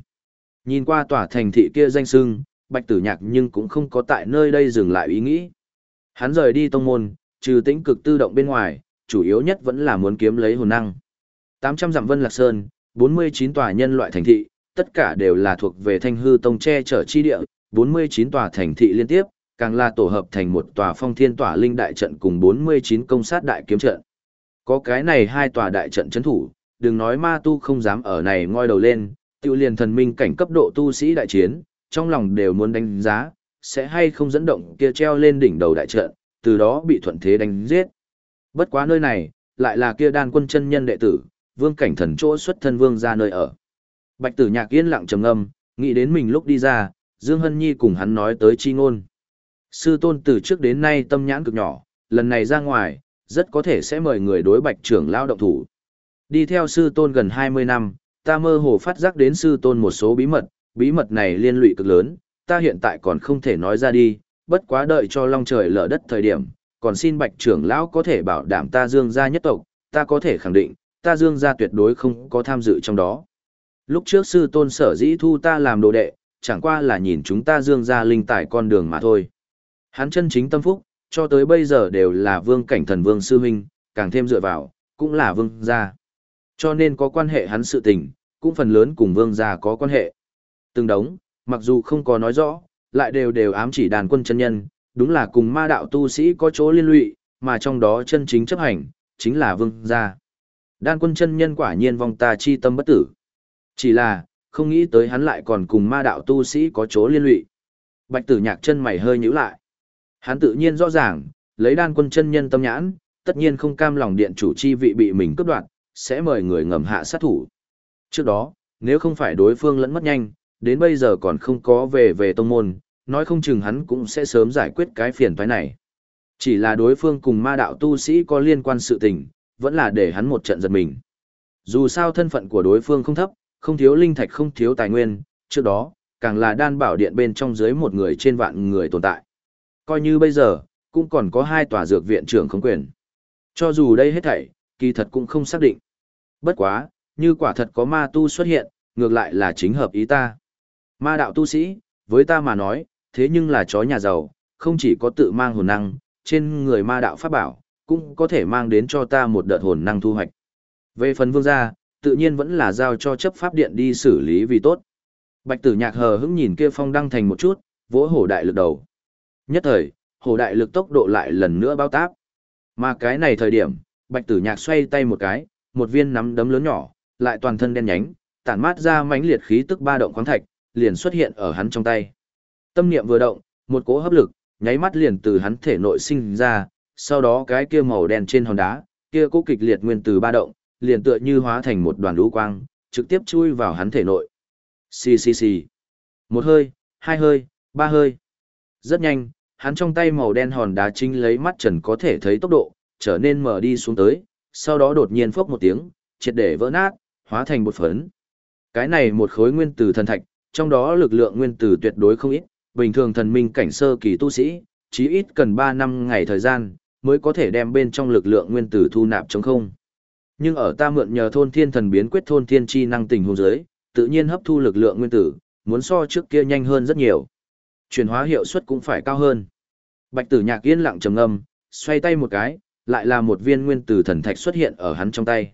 Nhìn qua tòa thành thị kia danh sưng, bạch tử nhạc nhưng cũng không có tại nơi đây dừng lại ý nghĩ. Hắn rời đi tông môn, trừ tĩnh cực tư động bên ngoài, chủ yếu nhất vẫn là muốn kiếm lấy hồn năng. 800 dặm vân lạc sơn, 49 tòa nhân loại thành thị, tất cả đều là thuộc về thanh hư tông che chở chi địa, 49 tòa thành thị liên tiếp, càng là tổ hợp thành một tòa phong thiên tòa linh đại trận cùng 49 công sát đại kiếm trận. Có cái này hai tòa đại trận chấn thủ, đừng nói ma tu không dám ở này ngoi đầu lên, tiêu liền thần minh cảnh cấp độ tu sĩ đại chiến, trong lòng đều muốn đánh giá, sẽ hay không dẫn động kia treo lên đỉnh đầu đại trận, từ đó bị thuận thế đánh giết. Bất quá nơi này, lại là kia đan quân chân nhân đệ tử, vương cảnh thần chỗ xuất thân vương ra nơi ở. Bạch tử nhạc yên lặng trầm ngâm, nghĩ đến mình lúc đi ra, Dương Hân Nhi cùng hắn nói tới chi ngôn. Sư tôn từ trước đến nay tâm nhãn cực nhỏ, lần này ra ngoài, rất có thể sẽ mời người đối bạch trưởng lao động thủ. Đi theo sư tôn gần 20 năm, ta mơ hồ phát giác đến sư tôn một số bí mật, bí mật này liên lụy cực lớn, ta hiện tại còn không thể nói ra đi, bất quá đợi cho long trời lở đất thời điểm, còn xin bạch trưởng lão có thể bảo đảm ta dương gia nhất tộc, ta có thể khẳng định, ta dương gia tuyệt đối không có tham dự trong đó. Lúc trước sư tôn sở dĩ thu ta làm đồ đệ, chẳng qua là nhìn chúng ta dương gia linh tài con đường mà thôi. Hắn chân chính tâm phúc, cho tới bây giờ đều là vương cảnh thần vương sư huynh, càng thêm dựa vào, cũng là vương gia. Cho nên có quan hệ hắn sự tình, cũng phần lớn cùng vương gia có quan hệ. Từng đống, mặc dù không có nói rõ, lại đều đều ám chỉ đàn quân chân nhân, đúng là cùng ma đạo tu sĩ có chỗ liên lụy, mà trong đó chân chính chấp hành, chính là vương gia. Đan quân chân nhân quả nhiên vong ta chi tâm bất tử. Chỉ là, không nghĩ tới hắn lại còn cùng ma đạo tu sĩ có chỗ liên lụy. Bạch tử nhạc chân mày hơi nhíu lại. Hắn tự nhiên rõ ràng, lấy đan quân chân nhân tâm nhãn, tất nhiên không cam lòng điện chủ chi vị bị mình cướp đoạt, sẽ mời người ngầm hạ sát thủ. Trước đó, nếu không phải đối phương lẫn mất nhanh, đến bây giờ còn không có về về tông môn, nói không chừng hắn cũng sẽ sớm giải quyết cái phiền toái này. Chỉ là đối phương cùng ma đạo tu sĩ có liên quan sự tình, vẫn là để hắn một trận giật mình. Dù sao thân phận của đối phương không thấp, không thiếu linh thạch không thiếu tài nguyên, trước đó, càng là đan bảo điện bên trong dưới một người trên vạn người tồn tại. Coi như bây giờ, cũng còn có hai tòa dược viện trưởng không quyền. Cho dù đây hết thảy, kỳ thật cũng không xác định. Bất quá, như quả thật có ma tu xuất hiện, ngược lại là chính hợp ý ta. Ma đạo tu sĩ, với ta mà nói, thế nhưng là chó nhà giàu, không chỉ có tự mang hồn năng, trên người ma đạo pháp bảo, cũng có thể mang đến cho ta một đợt hồn năng thu hoạch. Về phần vương gia, tự nhiên vẫn là giao cho chấp pháp điện đi xử lý vì tốt. Bạch tử nhạc hờ hững nhìn kia phong đăng thành một chút, vỗ hổ đại lực đầu. Nhất thời, hổ đại lực tốc độ lại lần nữa bao táp. Mà cái này thời điểm, bạch tử nhạc xoay tay một cái, một viên nắm đấm lớn nhỏ, lại toàn thân đen nhánh, tản mát ra mãnh liệt khí tức ba động khoáng thạch, liền xuất hiện ở hắn trong tay. Tâm niệm vừa động, một cỗ hấp lực, nháy mắt liền từ hắn thể nội sinh ra, sau đó cái kia màu đen trên hòn đá, kia cỗ kịch liệt nguyên từ ba động, liền tựa như hóa thành một đoàn lũ quang, trực tiếp chui vào hắn thể nội. Xì xì xì. Một hơi, hai hơi, ba hơi. Rất nhanh, hắn trong tay màu đen hòn đá chính lấy mắt trần có thể thấy tốc độ, trở nên mở đi xuống tới, sau đó đột nhiên phốc một tiếng, triệt để vỡ nát, hóa thành một phấn. Cái này một khối nguyên tử thần thạch, trong đó lực lượng nguyên tử tuyệt đối không ít, bình thường thần minh cảnh sơ kỳ tu sĩ, chí ít cần 3 năm ngày thời gian, mới có thể đem bên trong lực lượng nguyên tử thu nạp trong không. Nhưng ở ta mượn nhờ thôn thiên thần biến quyết thôn thiên chi năng tình huống giới, tự nhiên hấp thu lực lượng nguyên tử, muốn so trước kia nhanh hơn rất nhiều. Chuyển hóa hiệu suất cũng phải cao hơn. Bạch tử nhạc yên lặng trầm ngâm, xoay tay một cái, lại là một viên nguyên tử thần thạch xuất hiện ở hắn trong tay.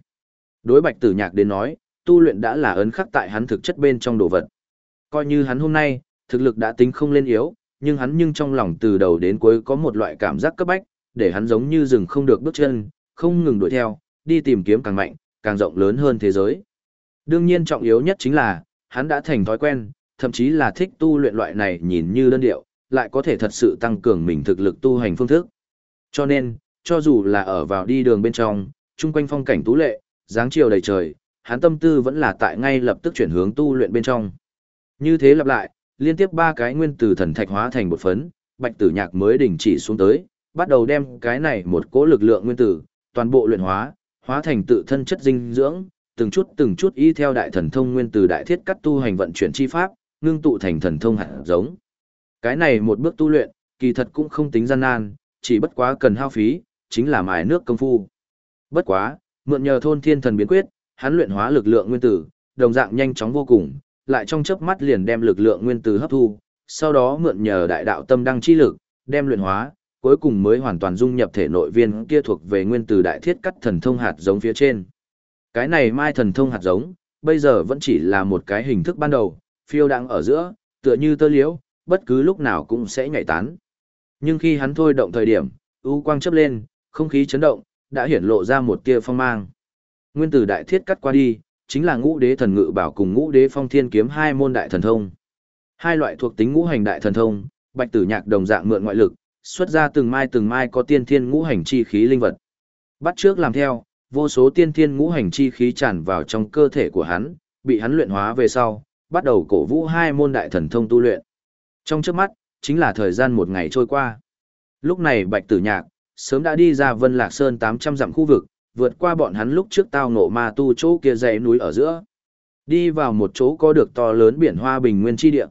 Đối bạch tử nhạc đến nói, tu luyện đã là ấn khắc tại hắn thực chất bên trong đồ vật. Coi như hắn hôm nay, thực lực đã tính không lên yếu, nhưng hắn nhưng trong lòng từ đầu đến cuối có một loại cảm giác cấp bách, để hắn giống như rừng không được bước chân, không ngừng đuổi theo, đi tìm kiếm càng mạnh, càng rộng lớn hơn thế giới. Đương nhiên trọng yếu nhất chính là, hắn đã thành thói quen, thậm chí là thích tu luyện loại này nhìn như đơn điệu, lại có thể thật sự tăng cường mình thực lực tu hành phương thức. Cho nên, cho dù là ở vào đi đường bên trong, chung quanh phong cảnh tú lệ, dáng chiều đầy trời, hắn tâm tư vẫn là tại ngay lập tức chuyển hướng tu luyện bên trong. Như thế lặp lại, liên tiếp ba cái nguyên tử thần thạch hóa thành một phấn, bạch tử nhạc mới đình chỉ xuống tới, bắt đầu đem cái này một cỗ lực lượng nguyên tử, toàn bộ luyện hóa, hóa thành tự thân chất dinh dưỡng, từng chút từng chút y theo đại thần thông nguyên tử đại thiết cắt tu hành vận chuyển chi pháp, ngưng tụ thành thần thông hạt giống. Cái này một bước tu luyện, kỳ thật cũng không tính gian nan, chỉ bất quá cần hao phí, chính là mài nước công phu. Bất quá, mượn nhờ thôn thiên thần biến quyết, hắn luyện hóa lực lượng nguyên tử, đồng dạng nhanh chóng vô cùng, lại trong chớp mắt liền đem lực lượng nguyên tử hấp thu, sau đó mượn nhờ đại đạo tâm đăng chi lực, đem luyện hóa, cuối cùng mới hoàn toàn dung nhập thể nội viên kia thuộc về nguyên tử đại thiết cắt thần thông hạt giống phía trên. Cái này mai thần thông hạt giống, bây giờ vẫn chỉ là một cái hình thức ban đầu, phiêu đang ở giữa, tựa như tơ liễu, bất cứ lúc nào cũng sẽ nhảy tán. Nhưng khi hắn thôi động thời điểm, u quang chớp lên, không khí chấn động, đã hiển lộ ra một tia phong mang. Nguyên tử đại thiết cắt qua đi, chính là ngũ đế thần ngự bảo cùng ngũ đế phong thiên kiếm hai môn đại thần thông. Hai loại thuộc tính ngũ hành đại thần thông, bạch tử nhạc đồng dạng mượn ngoại lực, xuất ra từng mai từng mai có tiên thiên ngũ hành chi khí linh vật. Bắt trước làm theo, vô số tiên thiên ngũ hành chi khí tràn vào trong cơ thể của hắn, bị hắn luyện hóa về sau, bắt đầu cổ vũ hai môn đại thần thông tu luyện. Trong trước mắt, chính là thời gian một ngày trôi qua. Lúc này Bạch Tử Nhạc, sớm đã đi ra Vân Lạc Sơn 800 dặm khu vực, vượt qua bọn hắn lúc trước tao ngộ ma tu chỗ kia dãy núi ở giữa. Đi vào một chỗ có được to lớn biển hoa bình nguyên chi địa.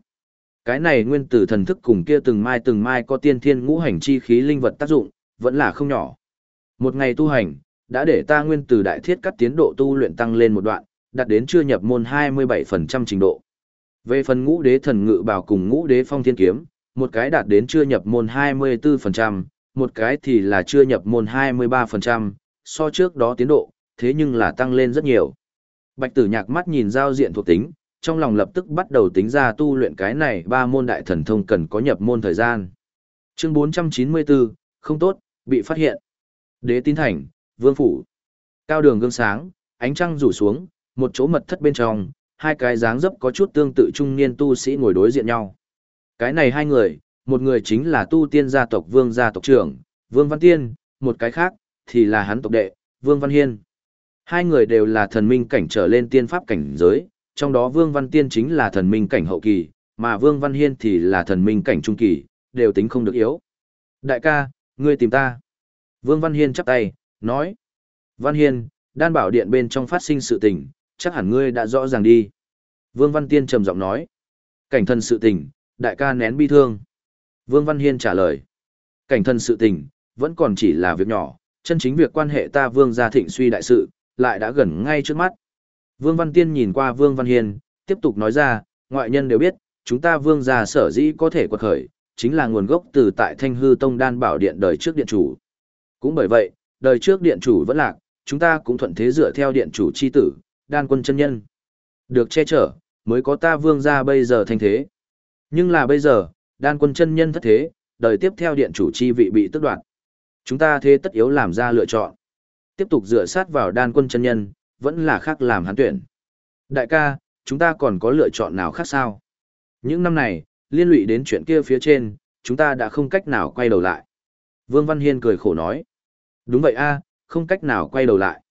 Cái này nguyên tử thần thức cùng kia từng mai từng mai có tiên thiên ngũ hành chi khí linh vật tác dụng, vẫn là không nhỏ. Một ngày tu hành, đã để ta nguyên tử đại thiết cắt tiến độ tu luyện tăng lên một đoạn, đạt đến chưa nhập môn 27% trình độ. Về phần ngũ đế thần ngự bảo cùng ngũ đế phong thiên kiếm, một cái đạt đến chưa nhập môn 24%, một cái thì là chưa nhập môn 23%, so trước đó tiến độ, thế nhưng là tăng lên rất nhiều. Bạch tử nhạc mắt nhìn giao diện thuộc tính, trong lòng lập tức bắt đầu tính ra tu luyện cái này ba môn đại thần thông cần có nhập môn thời gian. Chương 494, không tốt, bị phát hiện. Đế tín thành, vương phủ. Cao đường gương sáng, ánh trăng rủ xuống, một chỗ mật thất bên trong, hai cái dáng dấp có chút tương tự trung niên tu sĩ ngồi đối diện nhau. Cái này hai người, một người chính là tu tiên gia tộc vương gia tộc trưởng, vương văn tiên, một cái khác, thì là hắn tộc đệ, vương văn hiên. Hai người đều là thần minh cảnh trở lên tiên pháp cảnh giới, trong đó vương văn tiên chính là thần minh cảnh hậu kỳ, mà vương văn hiên thì là thần minh cảnh trung kỳ, đều tính không được yếu. Đại ca, ngươi tìm ta. Vương văn hiên chắp tay, nói. Văn hiên, đan bảo điện bên trong phát sinh sự tình, chắc hẳn ngươi đã rõ ràng đi. Vương văn tiên trầm giọng nói. Cảnh thân sự tình, đại ca nén bi thương. Vương Văn Hiên trả lời. Cảnh thân sự tình, vẫn còn chỉ là việc nhỏ, chân chính việc quan hệ ta Vương gia thịnh suy đại sự, lại đã gần ngay trước mắt. Vương Văn Tiên nhìn qua Vương Văn Hiền tiếp tục nói ra, ngoại nhân đều biết, chúng ta Vương gia sở dĩ có thể quật khởi, chính là nguồn gốc từ tại Thanh Hư Tông đan bảo điện đời trước điện chủ. Cũng bởi vậy, đời trước điện chủ vẫn lạc, chúng ta cũng thuận thế dựa theo điện chủ chi tử, đan quân chân nhân. Được che chở, mới có ta Vương gia bây giờ thành thế. Nhưng là bây giờ, đan quân chân nhân thất thế, đời tiếp theo điện chủ chi vị bị tước đoạt. Chúng ta thế tất yếu làm ra lựa chọn. Tiếp tục dựa sát vào đan quân chân nhân, vẫn là khác làm hắn tuyển. Đại ca, chúng ta còn có lựa chọn nào khác sao? Những năm này, liên lụy đến chuyện kia phía trên, chúng ta đã không cách nào quay đầu lại. Vương Văn Hiên cười khổ nói. Đúng vậy a, không cách nào quay đầu lại.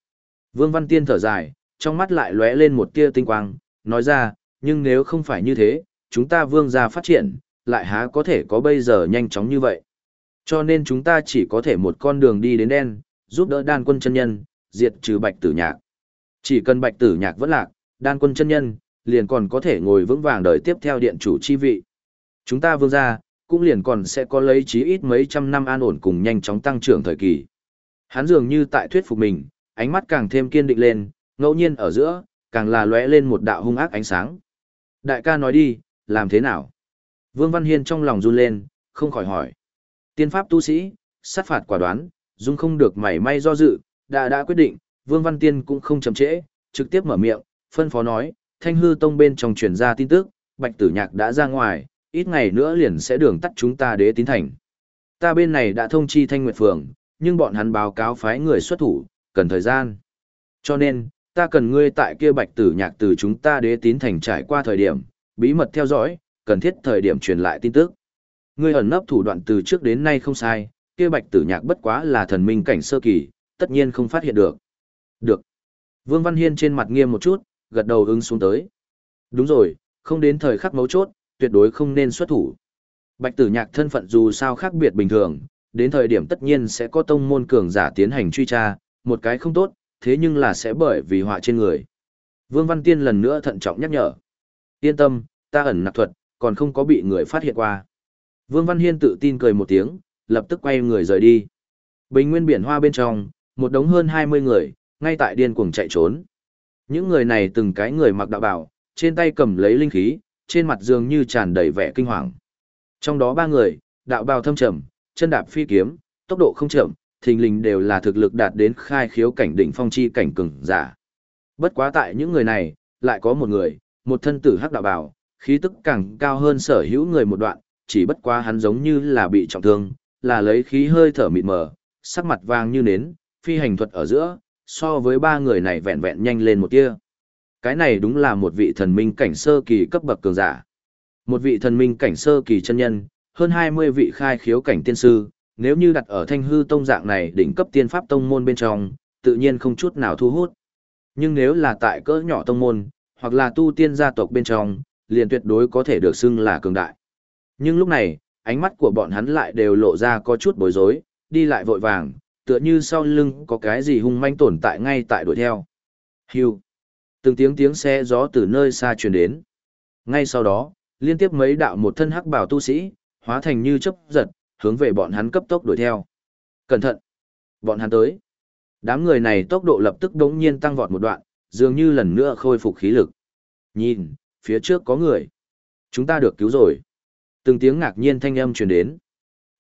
Vương Văn Tiên thở dài, trong mắt lại lóe lên một tia tinh quang, nói ra, nhưng nếu không phải như thế, chúng ta vương gia phát triển, lại há có thể có bây giờ nhanh chóng như vậy. Cho nên chúng ta chỉ có thể một con đường đi đến đen, giúp đỡ đan quân chân nhân, diệt trừ bạch tử nhạc. Chỉ cần bạch tử nhạc vẫn lạc, đan quân chân nhân, liền còn có thể ngồi vững vàng đời tiếp theo điện chủ chi vị. Chúng ta vương gia, cũng liền còn sẽ có lấy chí ít mấy trăm năm an ổn cùng nhanh chóng tăng trưởng thời kỳ. Hắn dường như tại thuyết phục mình, ánh mắt càng thêm kiên định lên, ngẫu nhiên ở giữa, càng là lóe lên một đạo hung ác ánh sáng. Đại ca nói đi, làm thế nào? Vương Văn Hiên trong lòng run lên, không khỏi hỏi. Tiên pháp tu sĩ, sát phạt quả đoán, dung không được mảy may do dự, đã đã quyết định, Vương Văn Tiên cũng không chậm trễ, trực tiếp mở miệng, phân phó nói, Thanh hư tông bên trong truyền ra tin tức, Bạch Tử Nhạc đã ra ngoài, ít ngày nữa liền sẽ đường tắt chúng ta đế tín thành. Ta bên này đã thông chi Thanh Nguyệt Phường, nhưng bọn hắn báo cáo phái người xuất thủ, cần thời gian. Cho nên, ta cần ngươi tại kia Bạch Tử Nhạc từ chúng ta đế tín thành trải qua thời điểm, bí mật theo dõi, cần thiết thời điểm truyền lại tin tức. Ngươi ẩn nấp thủ đoạn từ trước đến nay không sai, kia bạch tử nhạc bất quá là thần minh cảnh sơ kỳ, tất nhiên không phát hiện được. Được. Vương Văn Hiên trên mặt nghiêm một chút, gật đầu ứng xuống tới. Đúng rồi, không đến thời khắc mấu chốt, tuyệt đối không nên xuất thủ. Bạch tử nhạc thân phận dù sao khác biệt bình thường, đến thời điểm tất nhiên sẽ có tông môn cường giả tiến hành truy tra, một cái không tốt, thế nhưng là sẽ bởi vì họa trên người. Vương Văn Tiên lần nữa thận trọng nhắc nhở. Yên tâm, ta ẩn nặc thuật, còn không có bị người phát hiện qua. Vương Văn Hiên tự tin cười một tiếng, lập tức quay người rời đi. Bình nguyên biển hoa bên trong, một đống hơn 20 người, ngay tại điên cuồng chạy trốn. Những người này từng cái người mặc đạo bào, trên tay cầm lấy linh khí, trên mặt dường như tràn đầy vẻ kinh hoàng. Trong đó ba người, đạo bào thâm trầm, chân đạp phi kiếm, tốc độ không chậm, thình lình đều là thực lực đạt đến khai khiếu cảnh đỉnh phong chi cảnh cường giả. Bất quá tại những người này, lại có một người, một thân tử hắc đạo bào, khí tức càng cao hơn sở hữu người một đoạn, chỉ bất quá hắn giống như là bị trọng thương, là lấy khí hơi thở mịt mờ, sắc mặt vàng như nến, phi hành thuật ở giữa, so với ba người này vẹn vẹn nhanh lên một tia. Cái này đúng là một vị thần minh cảnh sơ kỳ cấp bậc cường giả. Một vị thần minh cảnh sơ kỳ chân nhân, hơn 20 vị khai khiếu cảnh tiên sư, nếu như đặt ở thanh hư tông dạng này đỉnh cấp tiên pháp tông môn bên trong, tự nhiên không chút nào thu hút. Nhưng nếu là tại cỡ nhỏ tông môn, hoặc là tu tiên gia tộc bên trong, liền tuyệt đối có thể được xưng là cường đại. Nhưng lúc này, ánh mắt của bọn hắn lại đều lộ ra có chút bối rối, đi lại vội vàng, tựa như sau lưng có cái gì hung manh tồn tại ngay tại đuổi theo. Hưu. Từng tiếng tiếng xe gió từ nơi xa truyền đến. Ngay sau đó, liên tiếp mấy đạo một thân hắc bảo tu sĩ, hóa thành như chớp giật, hướng về bọn hắn cấp tốc đuổi theo. Cẩn thận! Bọn hắn tới. Đám người này tốc độ lập tức đống nhiên tăng vọt một đoạn, dường như lần nữa khôi phục khí lực. Nhìn, phía trước có người. Chúng ta được cứu rồi. Từng tiếng ngạc nhiên thanh âm truyền đến.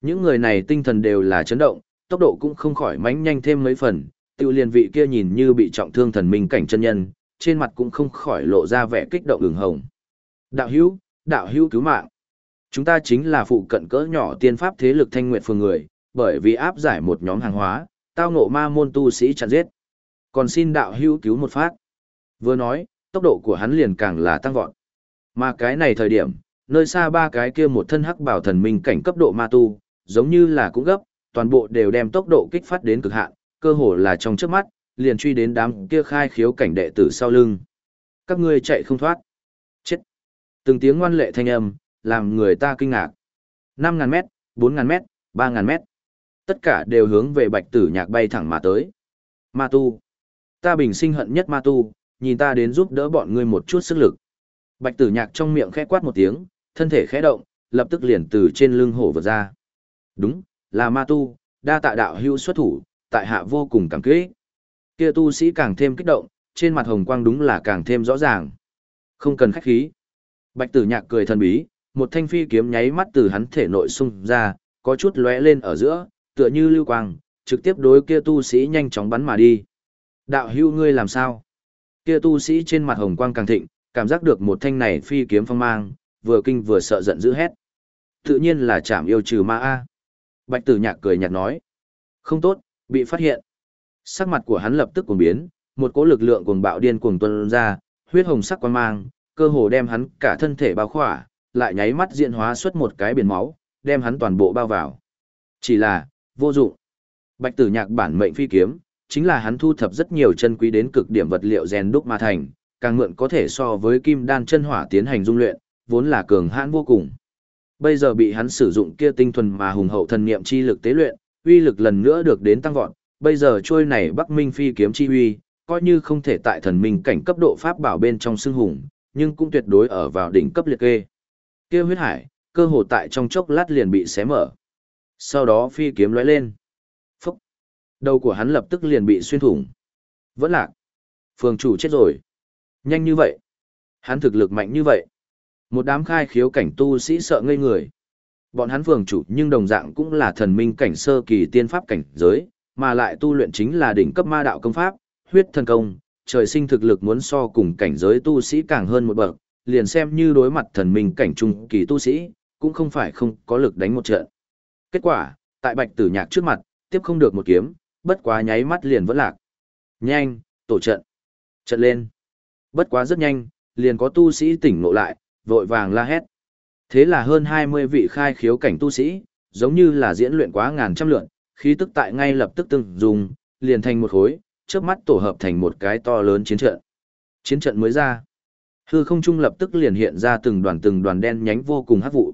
Những người này tinh thần đều là chấn động, tốc độ cũng không khỏi mánh nhanh thêm mấy phần, tiêu liền vị kia nhìn như bị trọng thương thần minh cảnh chân nhân, trên mặt cũng không khỏi lộ ra vẻ kích động ửng hồng. Đạo hữu, đạo hữu cứu mạng. Chúng ta chính là phụ cận cỡ nhỏ tiên pháp thế lực thanh nguyệt phường người, bởi vì áp giải một nhóm hàng hóa, tao ngộ ma môn tu sĩ chặn giết. Còn xin đạo hữu cứu một phát. Vừa nói, tốc độ của hắn liền càng là tăng vọt. Mà cái này thời điểm, nơi xa ba cái kia một thân hắc bảo thần minh cảnh cấp độ ma tu, giống như là cũng gấp, toàn bộ đều đem tốc độ kích phát đến cực hạn, cơ hồ là trong trước mắt, liền truy đến đám kia khai khiếu cảnh đệ tử sau lưng. Các ngươi chạy không thoát. Chết. Từng tiếng ngoan lệ thanh âm, làm người ta kinh ngạc. 5.000 mét, 4.000 mét, 3.000 mét. Tất cả đều hướng về bạch tử nhạc bay thẳng mà tới. Ma tu. Ta bình sinh hận nhất ma tu, nhìn ta đến giúp đỡ bọn ngươi một chút sức lực. Bạch tử nhạc trong miệng khẽ quát một tiếng, thân thể khẽ động, lập tức liền từ trên lưng hổ vượt ra. Đúng, là ma tu, đa tạ đạo hưu xuất thủ, tại hạ vô cùng cảm kích. Kia tu sĩ càng thêm kích động, trên mặt hồng quang đúng là càng thêm rõ ràng. Không cần khách khí. Bạch tử nhạc cười thần bí, một thanh phi kiếm nháy mắt từ hắn thể nội xung ra, có chút lóe lên ở giữa, tựa như lưu quang, trực tiếp đối kia tu sĩ nhanh chóng bắn mà đi. Đạo hưu ngươi làm sao? Kia tu sĩ trên mặt hồng quang càng thịnh, cảm giác được một thanh này phi kiếm phong mang, vừa kinh vừa sợ giận dữ hét. Tự nhiên là chạm yêu trừ ma A. Bạch tử nhạc cười nhạt nói. Không tốt, bị phát hiện. Sắc mặt của hắn lập tức cuồng biến, một cỗ lực lượng cuồng bạo điên cuồng tuân ra, huyết hồng sắc quan mang, cơ hồ đem hắn cả thân thể bao khỏa, lại nháy mắt diện hóa xuất một cái biển máu, đem hắn toàn bộ bao vào. Chỉ là, vô dụng. Bạch tử nhạc bản mệnh phi kiếm, chính là hắn thu thập rất nhiều chân quý đến cực điểm vật liệu rèn đúc mà thành, càng mượn có thể so với kim đan chân hỏa tiến hành dung luyện, vốn là cường hãn vô cùng. Bây giờ bị hắn sử dụng kia tinh thuần mà hùng hậu thần niệm chi lực tế luyện, uy lực lần nữa được đến tăng vọt, bây giờ trôi này Bắc Minh phi kiếm chi uy, coi như không thể tại thần minh cảnh cấp độ pháp bảo bên trong xương hùng, nhưng cũng tuyệt đối ở vào đỉnh cấp liệt kê. Kia huyết hải, cơ hồ tại trong chốc lát liền bị xé mở. Sau đó phi kiếm lóe lên. Phúc! Đầu của hắn lập tức liền bị xuyên thủng. Vẫn lạc. Phường chủ chết rồi. Nhanh như vậy. Hắn thực lực mạnh như vậy. Một đám khai khiếu cảnh tu sĩ sợ ngây người. Bọn hắn phường chủ nhưng đồng dạng cũng là thần minh cảnh sơ kỳ tiên pháp cảnh giới, mà lại tu luyện chính là đỉnh cấp ma đạo công pháp, huyết thần công, trời sinh thực lực muốn so cùng cảnh giới tu sĩ càng hơn một bậc, liền xem như đối mặt thần minh cảnh trung kỳ tu sĩ, cũng không phải không có lực đánh một trận. Kết quả, tại bạch tử nhạc trước mặt, tiếp không được một kiếm, bất quá nháy mắt liền vẫn lạc. Nhanh, tổ trận. Trận lên. Bất quá rất nhanh, liền có tu sĩ tỉnh ngộ lại, vội vàng la hét. Thế là hơn 20 vị khai khiếu cảnh tu sĩ, giống như là diễn luyện quá ngàn trăm lượn, khí tức tại ngay lập tức từng dùng, liền thành một khối, chớp mắt tổ hợp thành một cái to lớn chiến trận. Chiến trận mới ra. Hư không trung lập tức liền hiện ra từng đoàn từng đoàn đen nhánh vô cùng hắc vụ.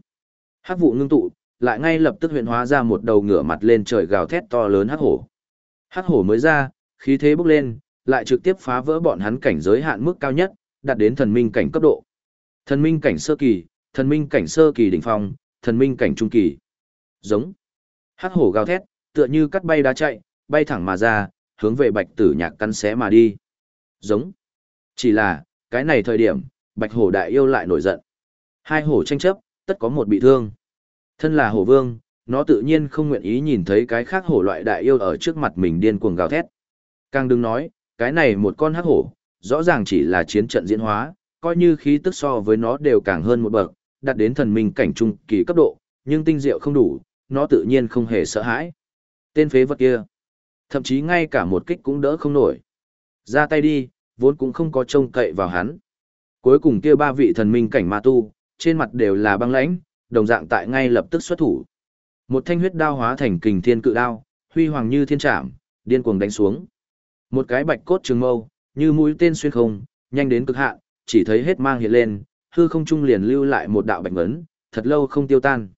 Hắc vụ ngưng tụ, lại ngay lập tức huyện hóa ra một đầu ngửa mặt lên trời gào thét to lớn hắc hổ. Hắc hổ mới ra, khí thế bốc lên, lại trực tiếp phá vỡ bọn hắn cảnh giới hạn mức cao nhất, đạt đến thần minh cảnh cấp độ. Thần minh cảnh sơ kỳ, thần minh cảnh sơ kỳ đỉnh phong, thần minh cảnh trung kỳ. Giống. Hắc hổ gào thét, tựa như cắt bay đá chạy, bay thẳng mà ra, hướng về bạch tử nhạc cắn xé mà đi. Giống. Chỉ là, cái này thời điểm, bạch hổ đại yêu lại nổi giận. Hai hổ tranh chấp, tất có một bị thương. Thân là hổ vương, nó tự nhiên không nguyện ý nhìn thấy cái khác hổ loại đại yêu ở trước mặt mình điên cuồng gào thét. Càng đừng nói, cái này một con hắc hổ, rõ ràng chỉ là chiến trận diễn hóa, coi như khí tức so với nó đều càng hơn một bậc, đạt đến thần minh cảnh trung kỳ cấp độ, nhưng tinh diệu không đủ, nó tự nhiên không hề sợ hãi. Tên phế vật kia, thậm chí ngay cả một kích cũng đỡ không nổi. Ra tay đi, vốn cũng không có trông cậy vào hắn. Cuối cùng kia ba vị thần minh cảnh ma tu, trên mặt đều là băng lãnh, đồng dạng tại ngay lập tức xuất thủ. Một thanh huyết đao hóa thành kình thiên cự đao, huy hoàng như thiên trảm, điên cuồng đánh xuống. Một cái bạch cốt trường mâu, như mũi tên xuyên không, nhanh đến cực hạn, chỉ thấy hết mang hiện lên, hư không trung liền lưu lại một đạo bạch ngấn, thật lâu không tiêu tan.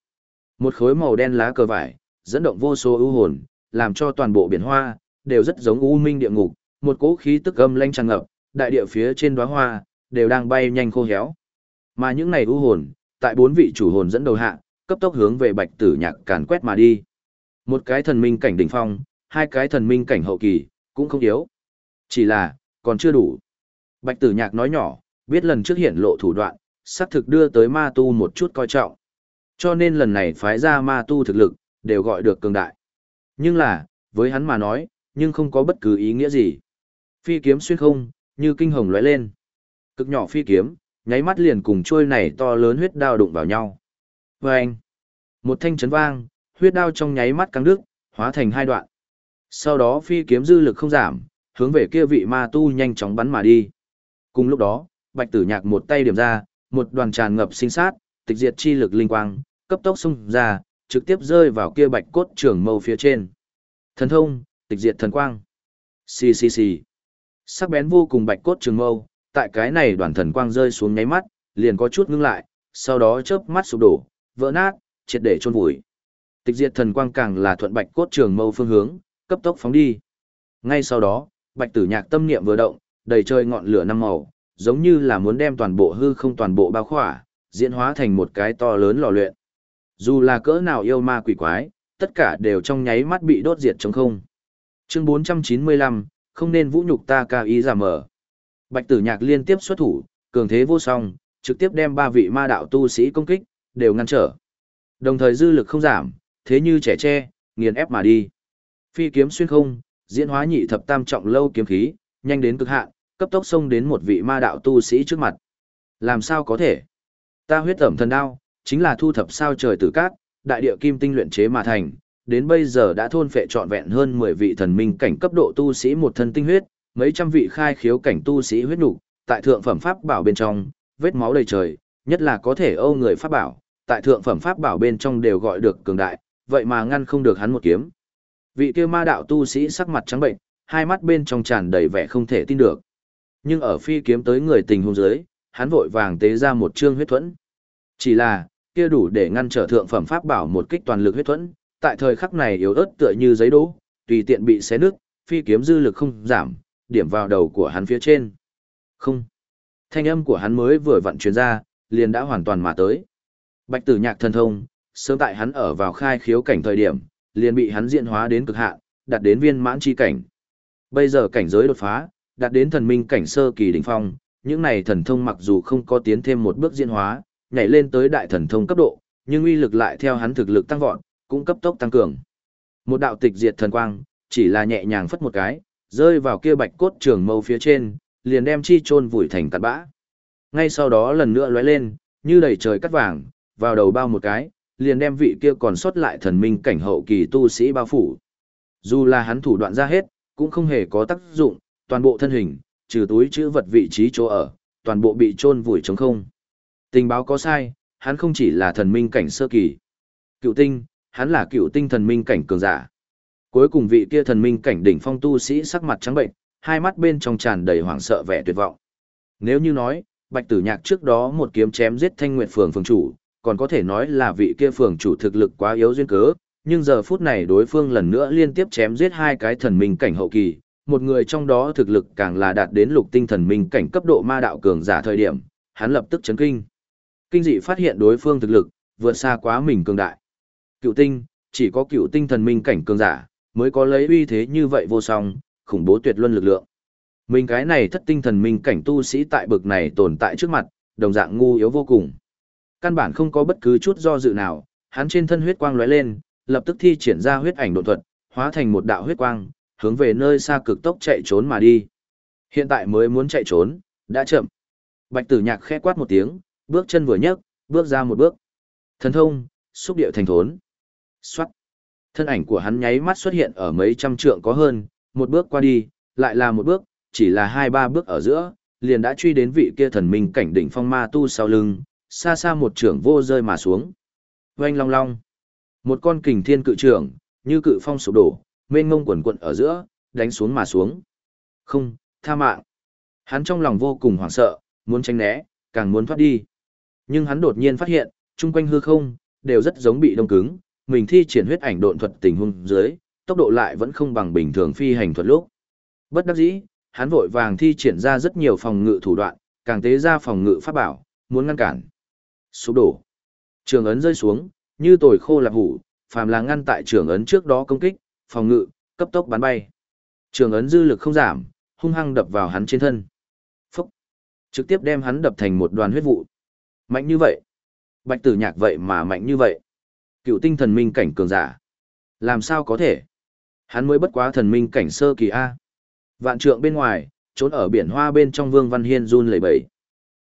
Một khối màu đen lá cờ vải, dẫn động vô số ưu hồn, làm cho toàn bộ biển hoa đều rất giống u minh địa ngục, một cỗ khí tức âm lanh tràn ngập, đại địa phía trên đóa hoa đều đang bay nhanh khô héo. Mà những này ưu hồn, tại bốn vị chủ hồn dẫn đầu hạ, cấp tốc hướng về Bạch Tử Nhạc càn quét mà đi. Một cái thần minh cảnh đỉnh phong, hai cái thần minh cảnh hậu kỳ, cũng không yếu. Chỉ là, còn chưa đủ. Bạch Tử Nhạc nói nhỏ, biết lần trước hiện lộ thủ đoạn, xác thực đưa tới ma tu một chút coi trọng. Cho nên lần này phái ra ma tu thực lực, đều gọi được cường đại. Nhưng là, với hắn mà nói, nhưng không có bất cứ ý nghĩa gì. Phi kiếm xuyên không, như kinh hồng lóe lên. Cực nhỏ phi kiếm, nháy mắt liền cùng trôi này to lớn huyết đao đụng vào nhau. Vâng! anh, một thanh chấn vang, huyết đao trong nháy mắt căng đứt, hóa thành hai đoạn. Sau đó phi kiếm dư lực không giảm, hướng về kia vị ma tu nhanh chóng bắn mà đi. Cùng lúc đó, bạch tử nhạc một tay điểm ra, một đoàn tràn ngập sinh sát, tịch diệt chi lực linh quang, cấp tốc xung ra, trực tiếp rơi vào kia bạch cốt trường mâu phía trên. Thần thông, tịch diệt thần quang. Xì xì xì. Sắc bén vô cùng bạch cốt trường mâu, tại cái này đoàn thần quang rơi xuống nháy mắt, liền có chút ngưng lại, sau đó chớp mắt sụp đổ, vỡ nát, triệt để chôn vùi. Tịch diệt thần quang càng là thuận bạch cốt trường mâu phương hướng, cấp tốc phóng đi. Ngay sau đó, bạch tử nhạc tâm niệm vừa động, đầy trời ngọn lửa năm màu, giống như là muốn đem toàn bộ hư không toàn bộ bao khỏa, diễn hóa thành một cái to lớn lò luyện. Dù là cỡ nào yêu ma quỷ quái, tất cả đều trong nháy mắt bị đốt diệt trong không. Chương 495, không nên vũ nhục ta ca ý giả mở. Bạch tử nhạc liên tiếp xuất thủ, cường thế vô song, trực tiếp đem ba vị ma đạo tu sĩ công kích, đều ngăn trở. Đồng thời dư lực không giảm, thế như trẻ tre, nghiền ép mà đi. Phi kiếm xuyên không, diễn hóa nhị thập tam trọng lâu kiếm khí, nhanh đến cực hạn, cấp tốc xông đến một vị ma đạo tu sĩ trước mặt. Làm sao có thể? Ta huyết ẩm thần đao, chính là thu thập sao trời tử cát, đại địa kim tinh luyện chế mà thành, đến bây giờ đã thôn phệ trọn vẹn hơn 10 vị thần minh cảnh cấp độ tu sĩ một thân tinh huyết, mấy trăm vị khai khiếu cảnh tu sĩ huyết nục, tại thượng phẩm pháp bảo bên trong, vết máu đầy trời, nhất là có thể ô người pháp bảo, tại thượng phẩm pháp bảo bên trong đều gọi được cường đại, vậy mà ngăn không được hắn một kiếm. Vị kia ma đạo tu sĩ sắc mặt trắng bệnh, hai mắt bên trong tràn đầy vẻ không thể tin được. Nhưng ở phi kiếm tới người tình hôn dưới, hắn vội vàng tế ra một chương huyết thuẫn. Chỉ là, kia đủ để ngăn trở thượng phẩm pháp bảo một kích toàn lực huyết thuẫn, tại thời khắc này yếu ớt tựa như giấy đỗ, tùy tiện bị xé nứt, phi kiếm dư lực không giảm, điểm vào đầu của hắn phía trên. Không. Thanh âm của hắn mới vừa vặn chuyển ra, liền đã hoàn toàn mà tới. Bạch tử nhạc thần thông, sớm tại hắn ở vào khai khiếu cảnh thời điểm, liền bị hắn diễn hóa đến cực hạn, đạt đến viên mãn chi cảnh. Bây giờ cảnh giới đột phá, đạt đến thần minh cảnh sơ kỳ đỉnh phong, những này thần thông mặc dù không có tiến thêm một bước diễn hóa, nhảy lên tới đại thần thông cấp độ, nhưng uy lực lại theo hắn thực lực tăng vọt, cũng cấp tốc tăng cường. Một đạo tịch diệt thần quang, chỉ là nhẹ nhàng phất một cái, rơi vào kia bạch cốt trường mâu phía trên, liền đem chi chôn vùi thành tạt bã. Ngay sau đó lần nữa lóe lên, như đầy trời cắt vàng, vào đầu bao một cái, liền đem vị kia còn sót lại thần minh cảnh hậu kỳ tu sĩ bao phủ. Dù là hắn thủ đoạn ra hết, cũng không hề có tác dụng, toàn bộ thân hình, trừ túi chữ vật vị trí chỗ ở, toàn bộ bị chôn vùi trống không. Tình báo có sai, hắn không chỉ là thần minh cảnh sơ kỳ. Cựu tinh, hắn là cựu tinh thần minh cảnh cường giả. Cuối cùng vị kia thần minh cảnh đỉnh phong tu sĩ sắc mặt trắng bệnh, hai mắt bên trong tràn đầy hoảng sợ vẻ tuyệt vọng. Nếu như nói, Bạch Tử Nhạc trước đó một kiếm chém giết Thanh Nguyệt phường phường chủ, còn có thể nói là vị kia phường chủ thực lực quá yếu duyên cớ, nhưng giờ phút này đối phương lần nữa liên tiếp chém giết hai cái thần minh cảnh hậu kỳ, một người trong đó thực lực càng là đạt đến lục tinh thần minh cảnh cấp độ ma đạo cường giả thời điểm, hắn lập tức chấn kinh. Kinh dị phát hiện đối phương thực lực, vượt xa quá mình cường đại. Cựu tinh, chỉ có cựu tinh thần minh cảnh cường giả, mới có lấy uy thế như vậy vô song, khủng bố tuyệt luân lực lượng. Mình cái này thất tinh thần minh cảnh tu sĩ tại bực này tồn tại trước mặt, đồng dạng ngu yếu vô cùng. Căn bản không có bất cứ chút do dự nào, hắn trên thân huyết quang lóe lên, lập tức thi triển ra huyết ảnh độ thuật, hóa thành một đạo huyết quang, hướng về nơi xa cực tốc chạy trốn mà đi. Hiện tại mới muốn chạy trốn, đã chậm. Bạch Tử Nhạc khẽ quát một tiếng, bước chân vừa nhấc, bước ra một bước. Thần thông, xúc điệu thành thốn. Xoát. Thân ảnh của hắn nháy mắt xuất hiện ở mấy trăm trượng có hơn, một bước qua đi, lại là một bước, chỉ là hai ba bước ở giữa, liền đã truy đến vị kia thần minh cảnh đỉnh phong ma tu sau lưng, xa xa một trưởng vô rơi mà xuống. Oanh long long. Một con kình thiên cự trưởng, như cự phong sụp đổ, mênh ngông quần quận ở giữa, đánh xuống mà xuống. Không, tha mạng. Hắn trong lòng vô cùng hoảng sợ, muốn tránh né, càng muốn thoát đi. Nhưng hắn đột nhiên phát hiện, chung quanh hư không, đều rất giống bị đông cứng, mình thi triển huyết ảnh độn thuật tình huống dưới, tốc độ lại vẫn không bằng bình thường phi hành thuật lúc. Bất đắc dĩ, hắn vội vàng thi triển ra rất nhiều phòng ngự thủ đoạn, càng tế ra phòng ngự pháp bảo, muốn ngăn cản. Sụp đổ. Trường ấn rơi xuống, như tồi khô lạc hủ, phàm là ngăn tại trường ấn trước đó công kích, phòng ngự, cấp tốc bắn bay. Trường ấn dư lực không giảm, hung hăng đập vào hắn trên thân. Phúc! Trực tiếp đem hắn đập thành một đoàn huyết vụ. Mạnh như vậy. Bạch tử nhạc vậy mà mạnh như vậy. Cựu tinh thần minh cảnh cường giả. Làm sao có thể? Hắn mới bất quá thần minh cảnh sơ kỳ A. Vạn trượng bên ngoài, trốn ở biển hoa bên trong Vương Văn Hiên run lẩy bẩy.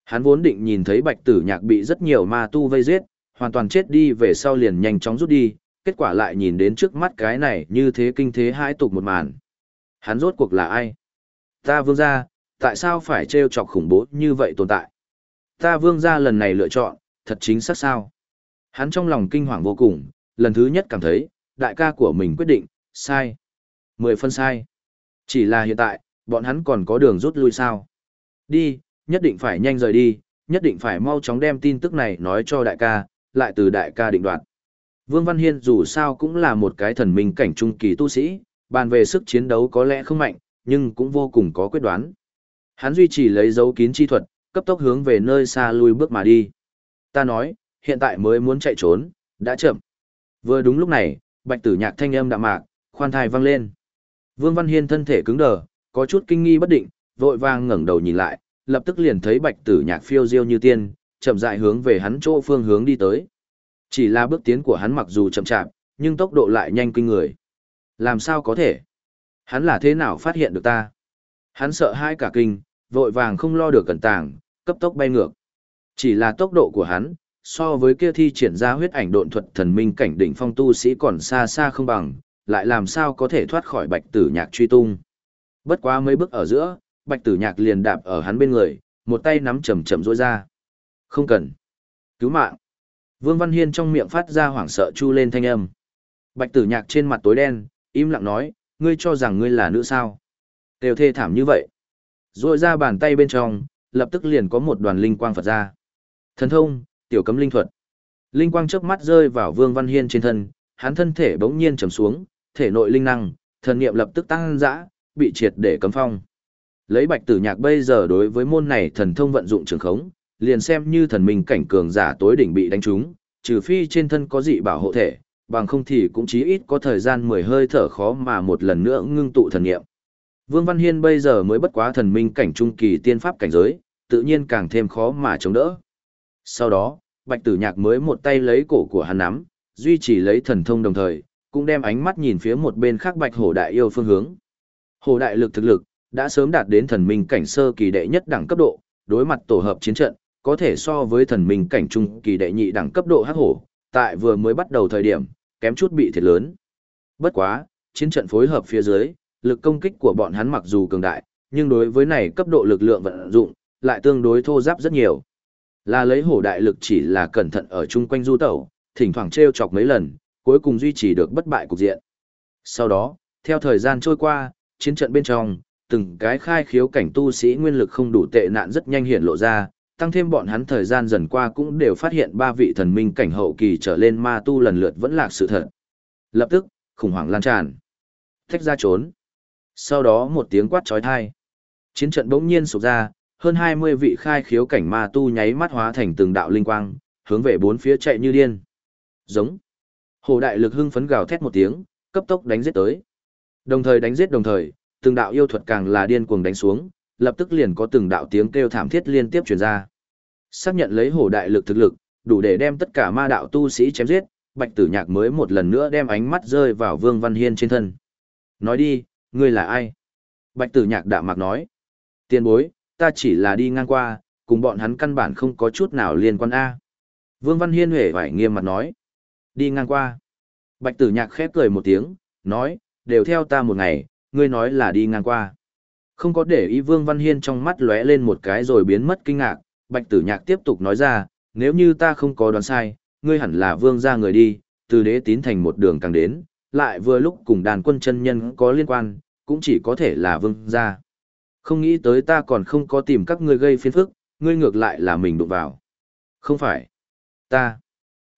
Hắn vốn định nhìn thấy Bạch Tử Nhạc bị rất nhiều ma tu vây giết, hoàn toàn chết đi về sau liền nhanh chóng rút đi, kết quả lại nhìn đến trước mắt cái này như thế kinh thế hãi tục một màn. Hắn rốt cuộc là ai? Ta vương gia, tại sao phải trêu chọc khủng bố như vậy tồn tại? Ta vương gia lần này lựa chọn, thật chính xác sao? Hắn trong lòng kinh hoàng vô cùng, lần thứ nhất cảm thấy, đại ca của mình quyết định, sai. Mười phân sai. Chỉ là hiện tại, bọn hắn còn có đường rút lui sao? Đi, nhất định phải nhanh rời đi, nhất định phải mau chóng đem tin tức này nói cho đại ca, lại từ đại ca định đoạt. Vương Văn Hiên dù sao cũng là một cái thần minh cảnh trung kỳ tu sĩ, bàn về sức chiến đấu có lẽ không mạnh, nhưng cũng vô cùng có quyết đoán. Hắn duy trì lấy dấu kín chi thuật, cấp tốc hướng về nơi xa lui bước mà đi. Ta nói, hiện tại mới muốn chạy trốn, đã chậm. Vừa đúng lúc này, bạch tử nhạc thanh âm đạm mạc, khoan thai vang lên. Vương Văn Hiên thân thể cứng đờ, có chút kinh nghi bất định, vội vàng ngẩng đầu nhìn lại, lập tức liền thấy bạch tử nhạc phiêu diêu như tiên, chậm rãi hướng về hắn chỗ phương hướng đi tới. Chỉ là bước tiến của hắn mặc dù chậm chạp, nhưng tốc độ lại nhanh kinh người. Làm sao có thể? Hắn là thế nào phát hiện được ta? Hắn sợ hai cả kinh, vội vàng không lo được cẩn tàng, cấp tốc bay ngược. Chỉ là tốc độ của hắn, so với kia thi triển ra huyết ảnh độn thuật thần minh cảnh đỉnh phong tu sĩ còn xa xa không bằng, lại làm sao có thể thoát khỏi bạch tử nhạc truy tung. Bất quá mấy bước ở giữa, bạch tử nhạc liền đạp ở hắn bên người, một tay nắm chầm chầm rối ra. Không cần. Cứu mạng. Vương Văn Hiên trong miệng phát ra hoảng sợ chu lên thanh âm. Bạch tử nhạc trên mặt tối đen, im lặng nói, ngươi cho rằng ngươi là nữ sao. Đều thê thảm như vậy. Rồi ra bàn tay bên trong, lập tức liền có một đoàn linh quang Phật ra. Thần thông, tiểu cấm linh thuật. Linh quang chớp mắt rơi vào Vương Văn Hiên trên thân, hắn thân thể bỗng nhiên trầm xuống, thể nội linh năng, thần niệm lập tức tăng dã, bị triệt để cấm phong. Lấy Bạch Tử Nhạc bây giờ đối với môn này thần thông vận dụng trường khống, liền xem như thần minh cảnh cường giả tối đỉnh bị đánh trúng, trừ phi trên thân có dị bảo hộ thể, bằng không thì cũng chí ít có thời gian mười hơi thở khó mà một lần nữa ngưng tụ thần niệm. Vương Văn Hiên bây giờ mới bất quá thần minh cảnh trung kỳ tiên pháp cảnh giới, tự nhiên càng thêm khó mà chống đỡ. Sau đó, Bạch Tử Nhạc mới một tay lấy cổ của hắn nắm, duy trì lấy thần thông đồng thời, cũng đem ánh mắt nhìn phía một bên khác Bạch Hổ Đại Yêu phương hướng. Hổ Đại lực thực lực đã sớm đạt đến thần minh cảnh sơ kỳ đệ nhất đẳng cấp độ, đối mặt tổ hợp chiến trận, có thể so với thần minh cảnh trung kỳ đệ nhị đẳng cấp độ hắc hổ, tại vừa mới bắt đầu thời điểm, kém chút bị thiệt lớn. Bất quá, chiến trận phối hợp phía dưới, lực công kích của bọn hắn mặc dù cường đại, nhưng đối với này cấp độ lực lượng vận dụng, lại tương đối thô giáp rất nhiều. Là lấy hổ đại lực chỉ là cẩn thận ở chung quanh du tẩu, thỉnh thoảng treo chọc mấy lần, cuối cùng duy trì được bất bại cục diện. Sau đó, theo thời gian trôi qua, chiến trận bên trong, từng cái khai khiếu cảnh tu sĩ nguyên lực không đủ tệ nạn rất nhanh hiện lộ ra, tăng thêm bọn hắn thời gian dần qua cũng đều phát hiện ba vị thần minh cảnh hậu kỳ trở lên ma tu lần lượt vẫn lạc sự thật. Lập tức, khủng hoảng lan tràn. Thách ra trốn. Sau đó một tiếng quát trói thai. Chiến trận bỗng nhiên sụp ra, hơn 20 vị khai khiếu cảnh ma tu nháy mắt hóa thành từng đạo linh quang, hướng về bốn phía chạy như điên. Giống. Hồ đại lực hưng phấn gào thét một tiếng, cấp tốc đánh giết tới. Đồng thời đánh giết đồng thời, từng đạo yêu thuật càng là điên cuồng đánh xuống, lập tức liền có từng đạo tiếng kêu thảm thiết liên tiếp truyền ra. Xác nhận lấy hổ đại lực thực lực, đủ để đem tất cả ma đạo tu sĩ chém giết, Bạch Tử Nhạc mới một lần nữa đem ánh mắt rơi vào Vương Văn Hiên trên thân. Nói đi, ngươi là ai? Bạch Tử Nhạc đạm mạc nói. Tiên bối, ta chỉ là đi ngang qua, cùng bọn hắn căn bản không có chút nào liên quan A. Vương Văn Hiên huệ vải nghiêm mặt nói. Đi ngang qua. Bạch Tử Nhạc khép cười một tiếng, nói, đều theo ta một ngày, ngươi nói là đi ngang qua. Không có để ý Vương Văn Hiên trong mắt lóe lên một cái rồi biến mất kinh ngạc, Bạch Tử Nhạc tiếp tục nói ra, nếu như ta không có đoán sai, ngươi hẳn là vương gia người đi, từ đế tín thành một đường càng đến, lại vừa lúc cùng đàn quân chân nhân có liên quan, cũng chỉ có thể là vương gia. Không nghĩ tới ta còn không có tìm các ngươi gây phiền phức, ngươi ngược lại là mình đụng vào. Không phải. Ta.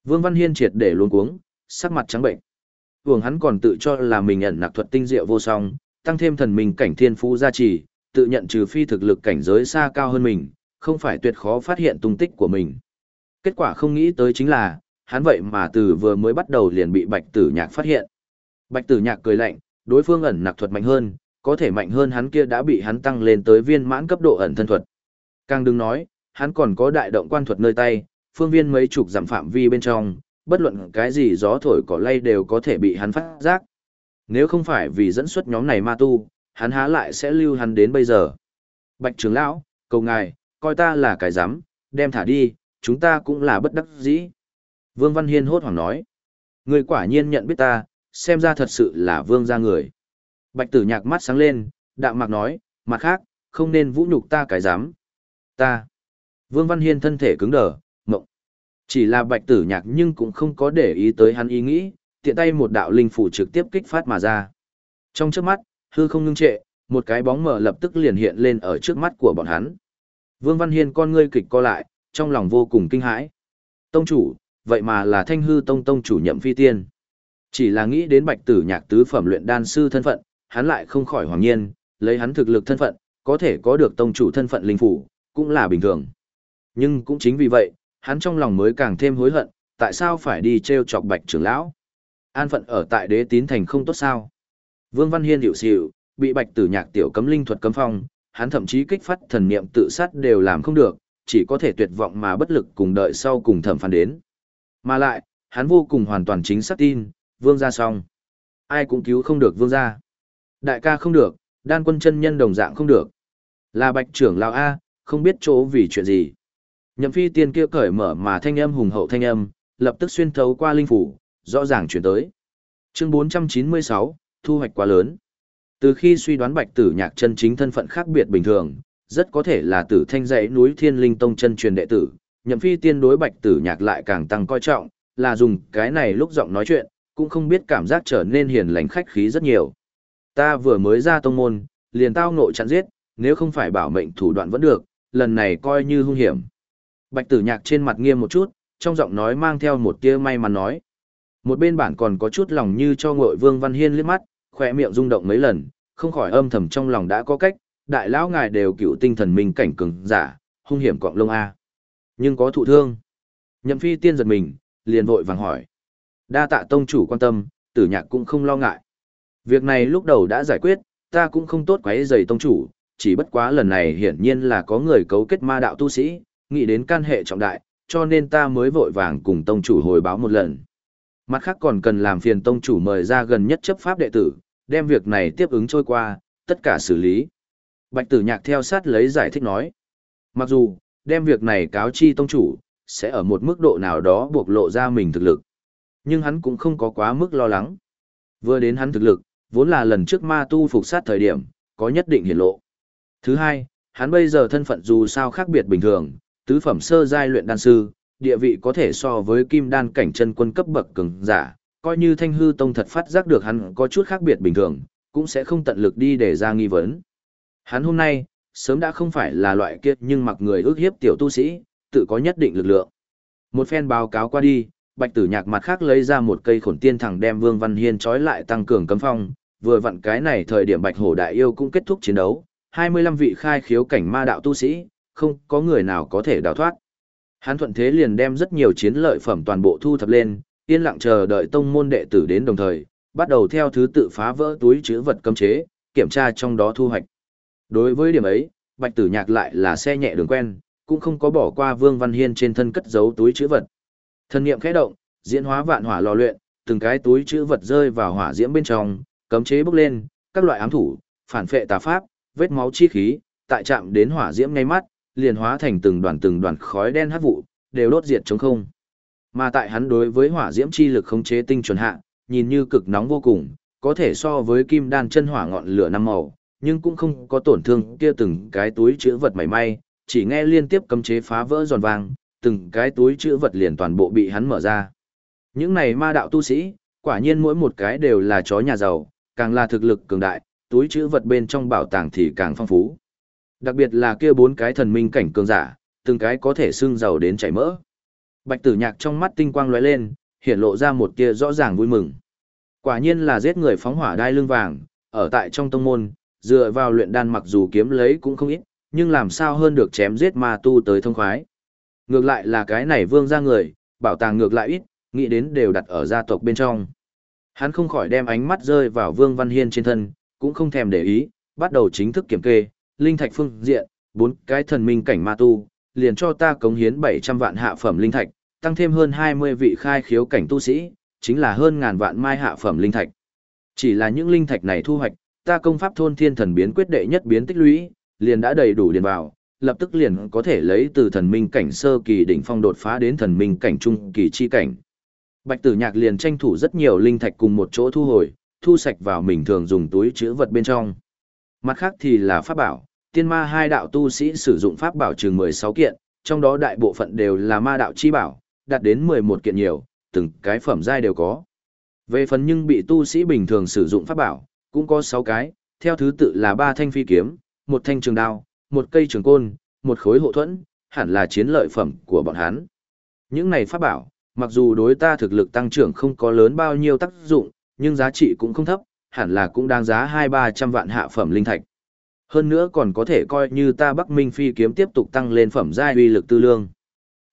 Vương Văn Hiên triệt để luôn cuống, sắc mặt trắng bệnh. Vương hắn còn tự cho là mình nhận nặc thuật tinh diệu vô song, tăng thêm thần minh cảnh thiên phú gia trì, tự nhận trừ phi thực lực cảnh giới xa cao hơn mình, không phải tuyệt khó phát hiện tung tích của mình. Kết quả không nghĩ tới chính là, hắn vậy mà từ vừa mới bắt đầu liền bị bạch tử nhạc phát hiện. Bạch tử nhạc cười lạnh, đối phương ẩn nặc thuật mạnh hơn, có thể mạnh hơn hắn kia đã bị hắn tăng lên tới viên mãn cấp độ ẩn thân thuật. Càng đừng nói, hắn còn có đại động quan thuật nơi tay, phương viên mấy chục giảm phạm vi bên trong, bất luận cái gì gió thổi cỏ lay đều có thể bị hắn phát giác. Nếu không phải vì dẫn xuất nhóm này ma tu, hắn há lại sẽ lưu hắn đến bây giờ. Bạch trưởng lão, cầu ngài, coi ta là cái giám, đem thả đi, chúng ta cũng là bất đắc dĩ. Vương Văn Hiên hốt hoảng nói. Người quả nhiên nhận biết ta, xem ra thật sự là vương gia người. Bạch tử nhạc mắt sáng lên, đạm mạc nói, mặt khác, không nên vũ nhục ta cái dám. Ta. Vương Văn Hiên thân thể cứng đờ, mộng. Chỉ là bạch tử nhạc nhưng cũng không có để ý tới hắn ý nghĩ, tiện tay một đạo linh phủ trực tiếp kích phát mà ra. Trong trước mắt, hư không ngưng trệ, một cái bóng mở lập tức liền hiện lên ở trước mắt của bọn hắn. Vương Văn Hiên con ngươi kịch co lại, trong lòng vô cùng kinh hãi. Tông chủ, vậy mà là thanh hư tông tông chủ nhậm phi tiên. Chỉ là nghĩ đến bạch tử nhạc tứ phẩm luyện đan sư thân phận, hắn lại không khỏi hoàng nhiên, lấy hắn thực lực thân phận, có thể có được tông chủ thân phận linh phủ, cũng là bình thường. Nhưng cũng chính vì vậy, hắn trong lòng mới càng thêm hối hận, tại sao phải đi treo chọc bạch trưởng lão. An phận ở tại đế tín thành không tốt sao. Vương Văn Hiên hiệu xịu, bị bạch tử nhạc tiểu cấm linh thuật cấm phong, hắn thậm chí kích phát thần niệm tự sát đều làm không được, chỉ có thể tuyệt vọng mà bất lực cùng đợi sau cùng thẩm phán đến. Mà lại, hắn vô cùng hoàn toàn chính xác tin, vương gia xong. Ai cũng cứu không được vương gia. Đại ca không được, đan quân chân nhân đồng dạng không được. Là bạch trưởng lão A, không biết chỗ vì chuyện gì. Nhậm phi tiên kia cởi mở mà thanh âm hùng hậu thanh âm, lập tức xuyên thấu qua linh phủ, rõ ràng chuyển tới. Chương 496, thu hoạch quá lớn. Từ khi suy đoán bạch tử nhạc chân chính thân phận khác biệt bình thường, rất có thể là tử thanh dãy núi thiên linh tông chân truyền đệ tử, nhậm phi tiên đối bạch tử nhạc lại càng tăng coi trọng, là dùng cái này lúc giọng nói chuyện, cũng không biết cảm giác trở nên hiền lành khách khí rất nhiều. Ta vừa mới ra tông môn, liền tao nội chặn giết, nếu không phải bảo mệnh thủ đoạn vẫn được, lần này coi như hung hiểm. Bạch tử nhạc trên mặt nghiêm một chút, trong giọng nói mang theo một tia may mắn nói. Một bên bản còn có chút lòng như cho ngội vương văn hiên liếc mắt, khỏe miệng rung động mấy lần, không khỏi âm thầm trong lòng đã có cách, đại lão ngài đều cựu tinh thần minh cảnh cường giả, hung hiểm quạng lông A. Nhưng có thụ thương. Nhậm phi tiên giật mình, liền vội vàng hỏi. Đa tạ tông chủ quan tâm, tử nhạc cũng không lo ngại. Việc này lúc đầu đã giải quyết, ta cũng không tốt quấy rầy tông chủ, chỉ bất quá lần này hiển nhiên là có người cấu kết ma đạo tu sĩ, nghĩ đến can hệ trọng đại, cho nên ta mới vội vàng cùng tông chủ hồi báo một lần. Mặt khác còn cần làm phiền tông chủ mời ra gần nhất chấp pháp đệ tử, đem việc này tiếp ứng trôi qua, tất cả xử lý. Bạch tử nhạc theo sát lấy giải thích nói. Mặc dù, đem việc này cáo chi tông chủ, sẽ ở một mức độ nào đó buộc lộ ra mình thực lực. Nhưng hắn cũng không có quá mức lo lắng. Vừa đến hắn thực lực, vốn là lần trước ma tu phục sát thời điểm, có nhất định hiển lộ. Thứ hai, hắn bây giờ thân phận dù sao khác biệt bình thường, tứ phẩm sơ giai luyện đan sư, địa vị có thể so với kim đan cảnh chân quân cấp bậc cường giả, coi như thanh hư tông thật phát giác được hắn có chút khác biệt bình thường, cũng sẽ không tận lực đi để ra nghi vấn. Hắn hôm nay, sớm đã không phải là loại kiệt nhưng mặc người ước hiếp tiểu tu sĩ, tự có nhất định lực lượng. Một phen báo cáo qua đi, bạch tử nhạc mặt khác lấy ra một cây khổn tiên thẳng đem Vương Văn Hiên trói lại tăng cường cấm phong, vừa vặn cái này thời điểm bạch hổ đại yêu cũng kết thúc chiến đấu, 25 vị khai khiếu cảnh ma đạo tu sĩ, không có người nào có thể đào thoát. Hắn thuận thế liền đem rất nhiều chiến lợi phẩm toàn bộ thu thập lên, yên lặng chờ đợi tông môn đệ tử đến đồng thời, bắt đầu theo thứ tự phá vỡ túi chứa vật cấm chế, kiểm tra trong đó thu hoạch. Đối với điểm ấy, Bạch Tử Nhạc lại là xe nhẹ đường quen, cũng không có bỏ qua Vương Văn Hiên trên thân cất giấu túi chứa vật. Thân niệm khẽ động, diễn hóa vạn hỏa lò luyện, từng cái túi chứa vật rơi vào hỏa diễm bên trong, cấm chế bốc lên, các loại ám thủ, phản phệ tà pháp, vết máu chi khí, tại chạm đến hỏa diễm ngay mắt, liền hóa thành từng đoàn từng đoàn khói đen hắc vụ, đều đốt diệt trống không. Mà tại hắn đối với hỏa diễm chi lực khống chế tinh chuẩn hạ, nhìn như cực nóng vô cùng, có thể so với kim đan chân hỏa ngọn lửa năm màu, nhưng cũng không có tổn thương kia từng cái túi chứa vật mảy may, chỉ nghe liên tiếp cấm chế phá vỡ giòn vang, từng cái túi chứa vật liền toàn bộ bị hắn mở ra. Những này ma đạo tu sĩ, quả nhiên mỗi một cái đều là chó nhà giàu, càng là thực lực cường đại, túi chứa vật bên trong bảo tàng thì càng phong phú. Đặc biệt là kia bốn cái thần minh cảnh cường giả, từng cái có thể xưng giàu đến chảy mỡ. Bạch tử nhạc trong mắt tinh quang lóe lên, hiện lộ ra một tia rõ ràng vui mừng. Quả nhiên là giết người phóng hỏa đai lưng vàng, ở tại trong tông môn, dựa vào luyện đan mặc dù kiếm lấy cũng không ít, nhưng làm sao hơn được chém giết ma tu tới thông khoái. Ngược lại là cái này vương ra người, bảo tàng ngược lại ít, nghĩ đến đều đặt ở gia tộc bên trong. Hắn không khỏi đem ánh mắt rơi vào Vương Văn Hiên trên thân, cũng không thèm để ý, bắt đầu chính thức kiểm kê, linh thạch phương diện, bốn cái thần minh cảnh ma tu, liền cho ta cống hiến 700 vạn hạ phẩm linh thạch, tăng thêm hơn 20 vị khai khiếu cảnh tu sĩ, chính là hơn ngàn vạn mai hạ phẩm linh thạch. Chỉ là những linh thạch này thu hoạch, ta công pháp thôn thiên thần biến quyết đệ nhất biến tích lũy, liền đã đầy đủ điền vào, lập tức liền có thể lấy từ thần minh cảnh sơ kỳ đỉnh phong đột phá đến thần minh cảnh trung kỳ chi cảnh. Bạch Tử Nhạc liền tranh thủ rất nhiều linh thạch cùng một chỗ thu hồi, thu sạch vào mình thường dùng túi chứa vật bên trong. Mặt khác thì là pháp bảo, tiên ma hai đạo tu sĩ sử dụng pháp bảo chừng 16 kiện, trong đó đại bộ phận đều là ma đạo chi bảo, đạt đến 11 kiện nhiều, từng cái phẩm giai đều có. Về phần nhưng bị tu sĩ bình thường sử dụng pháp bảo, cũng có 6 cái, theo thứ tự là ba thanh phi kiếm, một thanh trường đao, một cây trường côn, một khối hộ thuẫn, hẳn là chiến lợi phẩm của bọn hắn. Những này pháp bảo, mặc dù đối ta thực lực tăng trưởng không có lớn bao nhiêu tác dụng, nhưng giá trị cũng không thấp, hẳn là cũng đáng giá 2-300 vạn hạ phẩm linh thạch. Hơn nữa còn có thể coi như ta Bắc Minh phi kiếm tiếp tục tăng lên phẩm giai uy lực tư lương.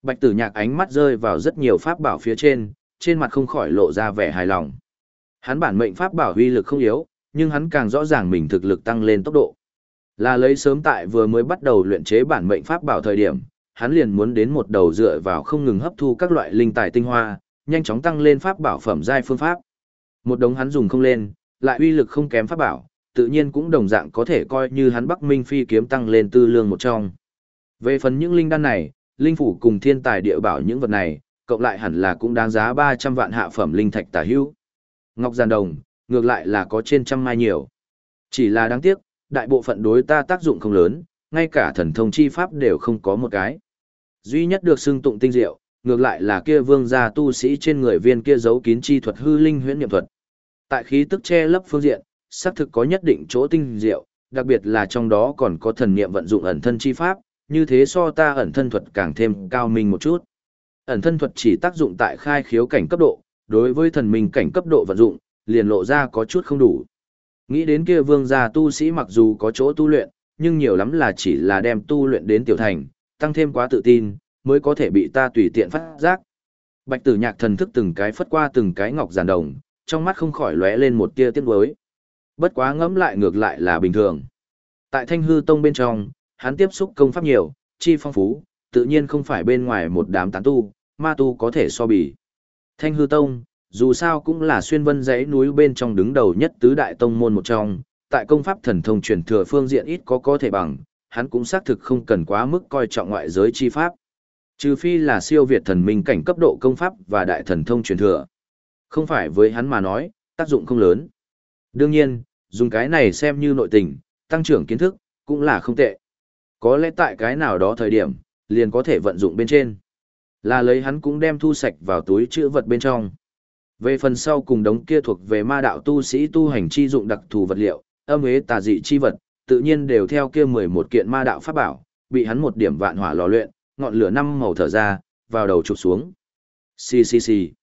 Bạch Tử Nhạc ánh mắt rơi vào rất nhiều pháp bảo phía trên, trên mặt không khỏi lộ ra vẻ hài lòng. Hắn bản mệnh pháp bảo uy lực không yếu, nhưng hắn càng rõ ràng mình thực lực tăng lên tốc độ. Là lấy sớm tại vừa mới bắt đầu luyện chế bản mệnh pháp bảo thời điểm, hắn liền muốn đến một đầu dựa vào không ngừng hấp thu các loại linh tài tinh hoa, nhanh chóng tăng lên pháp bảo phẩm giai phương pháp. Một đống hắn dùng không lên, lại uy lực không kém pháp bảo, tự nhiên cũng đồng dạng có thể coi như hắn Bắc Minh phi kiếm tăng lên tư lương một trong. Về phần những linh đan này, linh phủ cùng thiên tài địa bảo những vật này, cộng lại hẳn là cũng đáng giá 300 vạn hạ phẩm linh thạch tả hữu. Ngọc Giàn Đồng, ngược lại là có trên trăm mai nhiều. Chỉ là đáng tiếc, đại bộ phận đối ta tác dụng không lớn, ngay cả thần thông chi pháp đều không có một cái. Duy nhất được xưng tụng tinh diệu, ngược lại là kia vương gia tu sĩ trên người viên kia giấu kín chi thuật hư linh huyễn niệm thuật. Tại khí tức che lấp phương diện, xác thực có nhất định chỗ tinh diệu, đặc biệt là trong đó còn có thần niệm vận dụng ẩn thân chi pháp, như thế so ta ẩn thân thuật càng thêm cao minh một chút. Ẩn thân thuật chỉ tác dụng tại khai khiếu cảnh cấp độ, đối với thần minh cảnh cấp độ vận dụng, liền lộ ra có chút không đủ. Nghĩ đến kia vương gia tu sĩ mặc dù có chỗ tu luyện, nhưng nhiều lắm là chỉ là đem tu luyện đến tiểu thành, tăng thêm quá tự tin, mới có thể bị ta tùy tiện phát giác. Bạch tử nhạc thần thức từng cái phất qua từng cái ngọc giàn đồng, trong mắt không khỏi lóe lên một tia tiếc nuối. Bất quá ngẫm lại ngược lại là bình thường. Tại Thanh Hư Tông bên trong, hắn tiếp xúc công pháp nhiều, chi phong phú, tự nhiên không phải bên ngoài một đám tán tu, ma tu có thể so bì. Thanh Hư Tông, dù sao cũng là xuyên vân dãy núi bên trong đứng đầu nhất tứ đại tông môn một trong, tại công pháp thần thông truyền thừa phương diện ít có có thể bằng, hắn cũng xác thực không cần quá mức coi trọng ngoại giới chi pháp. Trừ phi là siêu việt thần minh cảnh cấp độ công pháp và đại thần thông truyền thừa. Không phải với hắn mà nói, tác dụng không lớn. Đương nhiên, dùng cái này xem như nội tình, tăng trưởng kiến thức, cũng là không tệ. Có lẽ tại cái nào đó thời điểm, liền có thể vận dụng bên trên. Là lấy hắn cũng đem thu sạch vào túi chữ vật bên trong. Về phần sau cùng đống kia thuộc về ma đạo tu sĩ tu hành chi dụng đặc thù vật liệu, âm ế tà dị chi vật, tự nhiên đều theo kia 11 kiện ma đạo pháp bảo, bị hắn một điểm vạn hỏa lò luyện, ngọn lửa năm màu thở ra, vào đầu chụp xuống. Xì xì xì.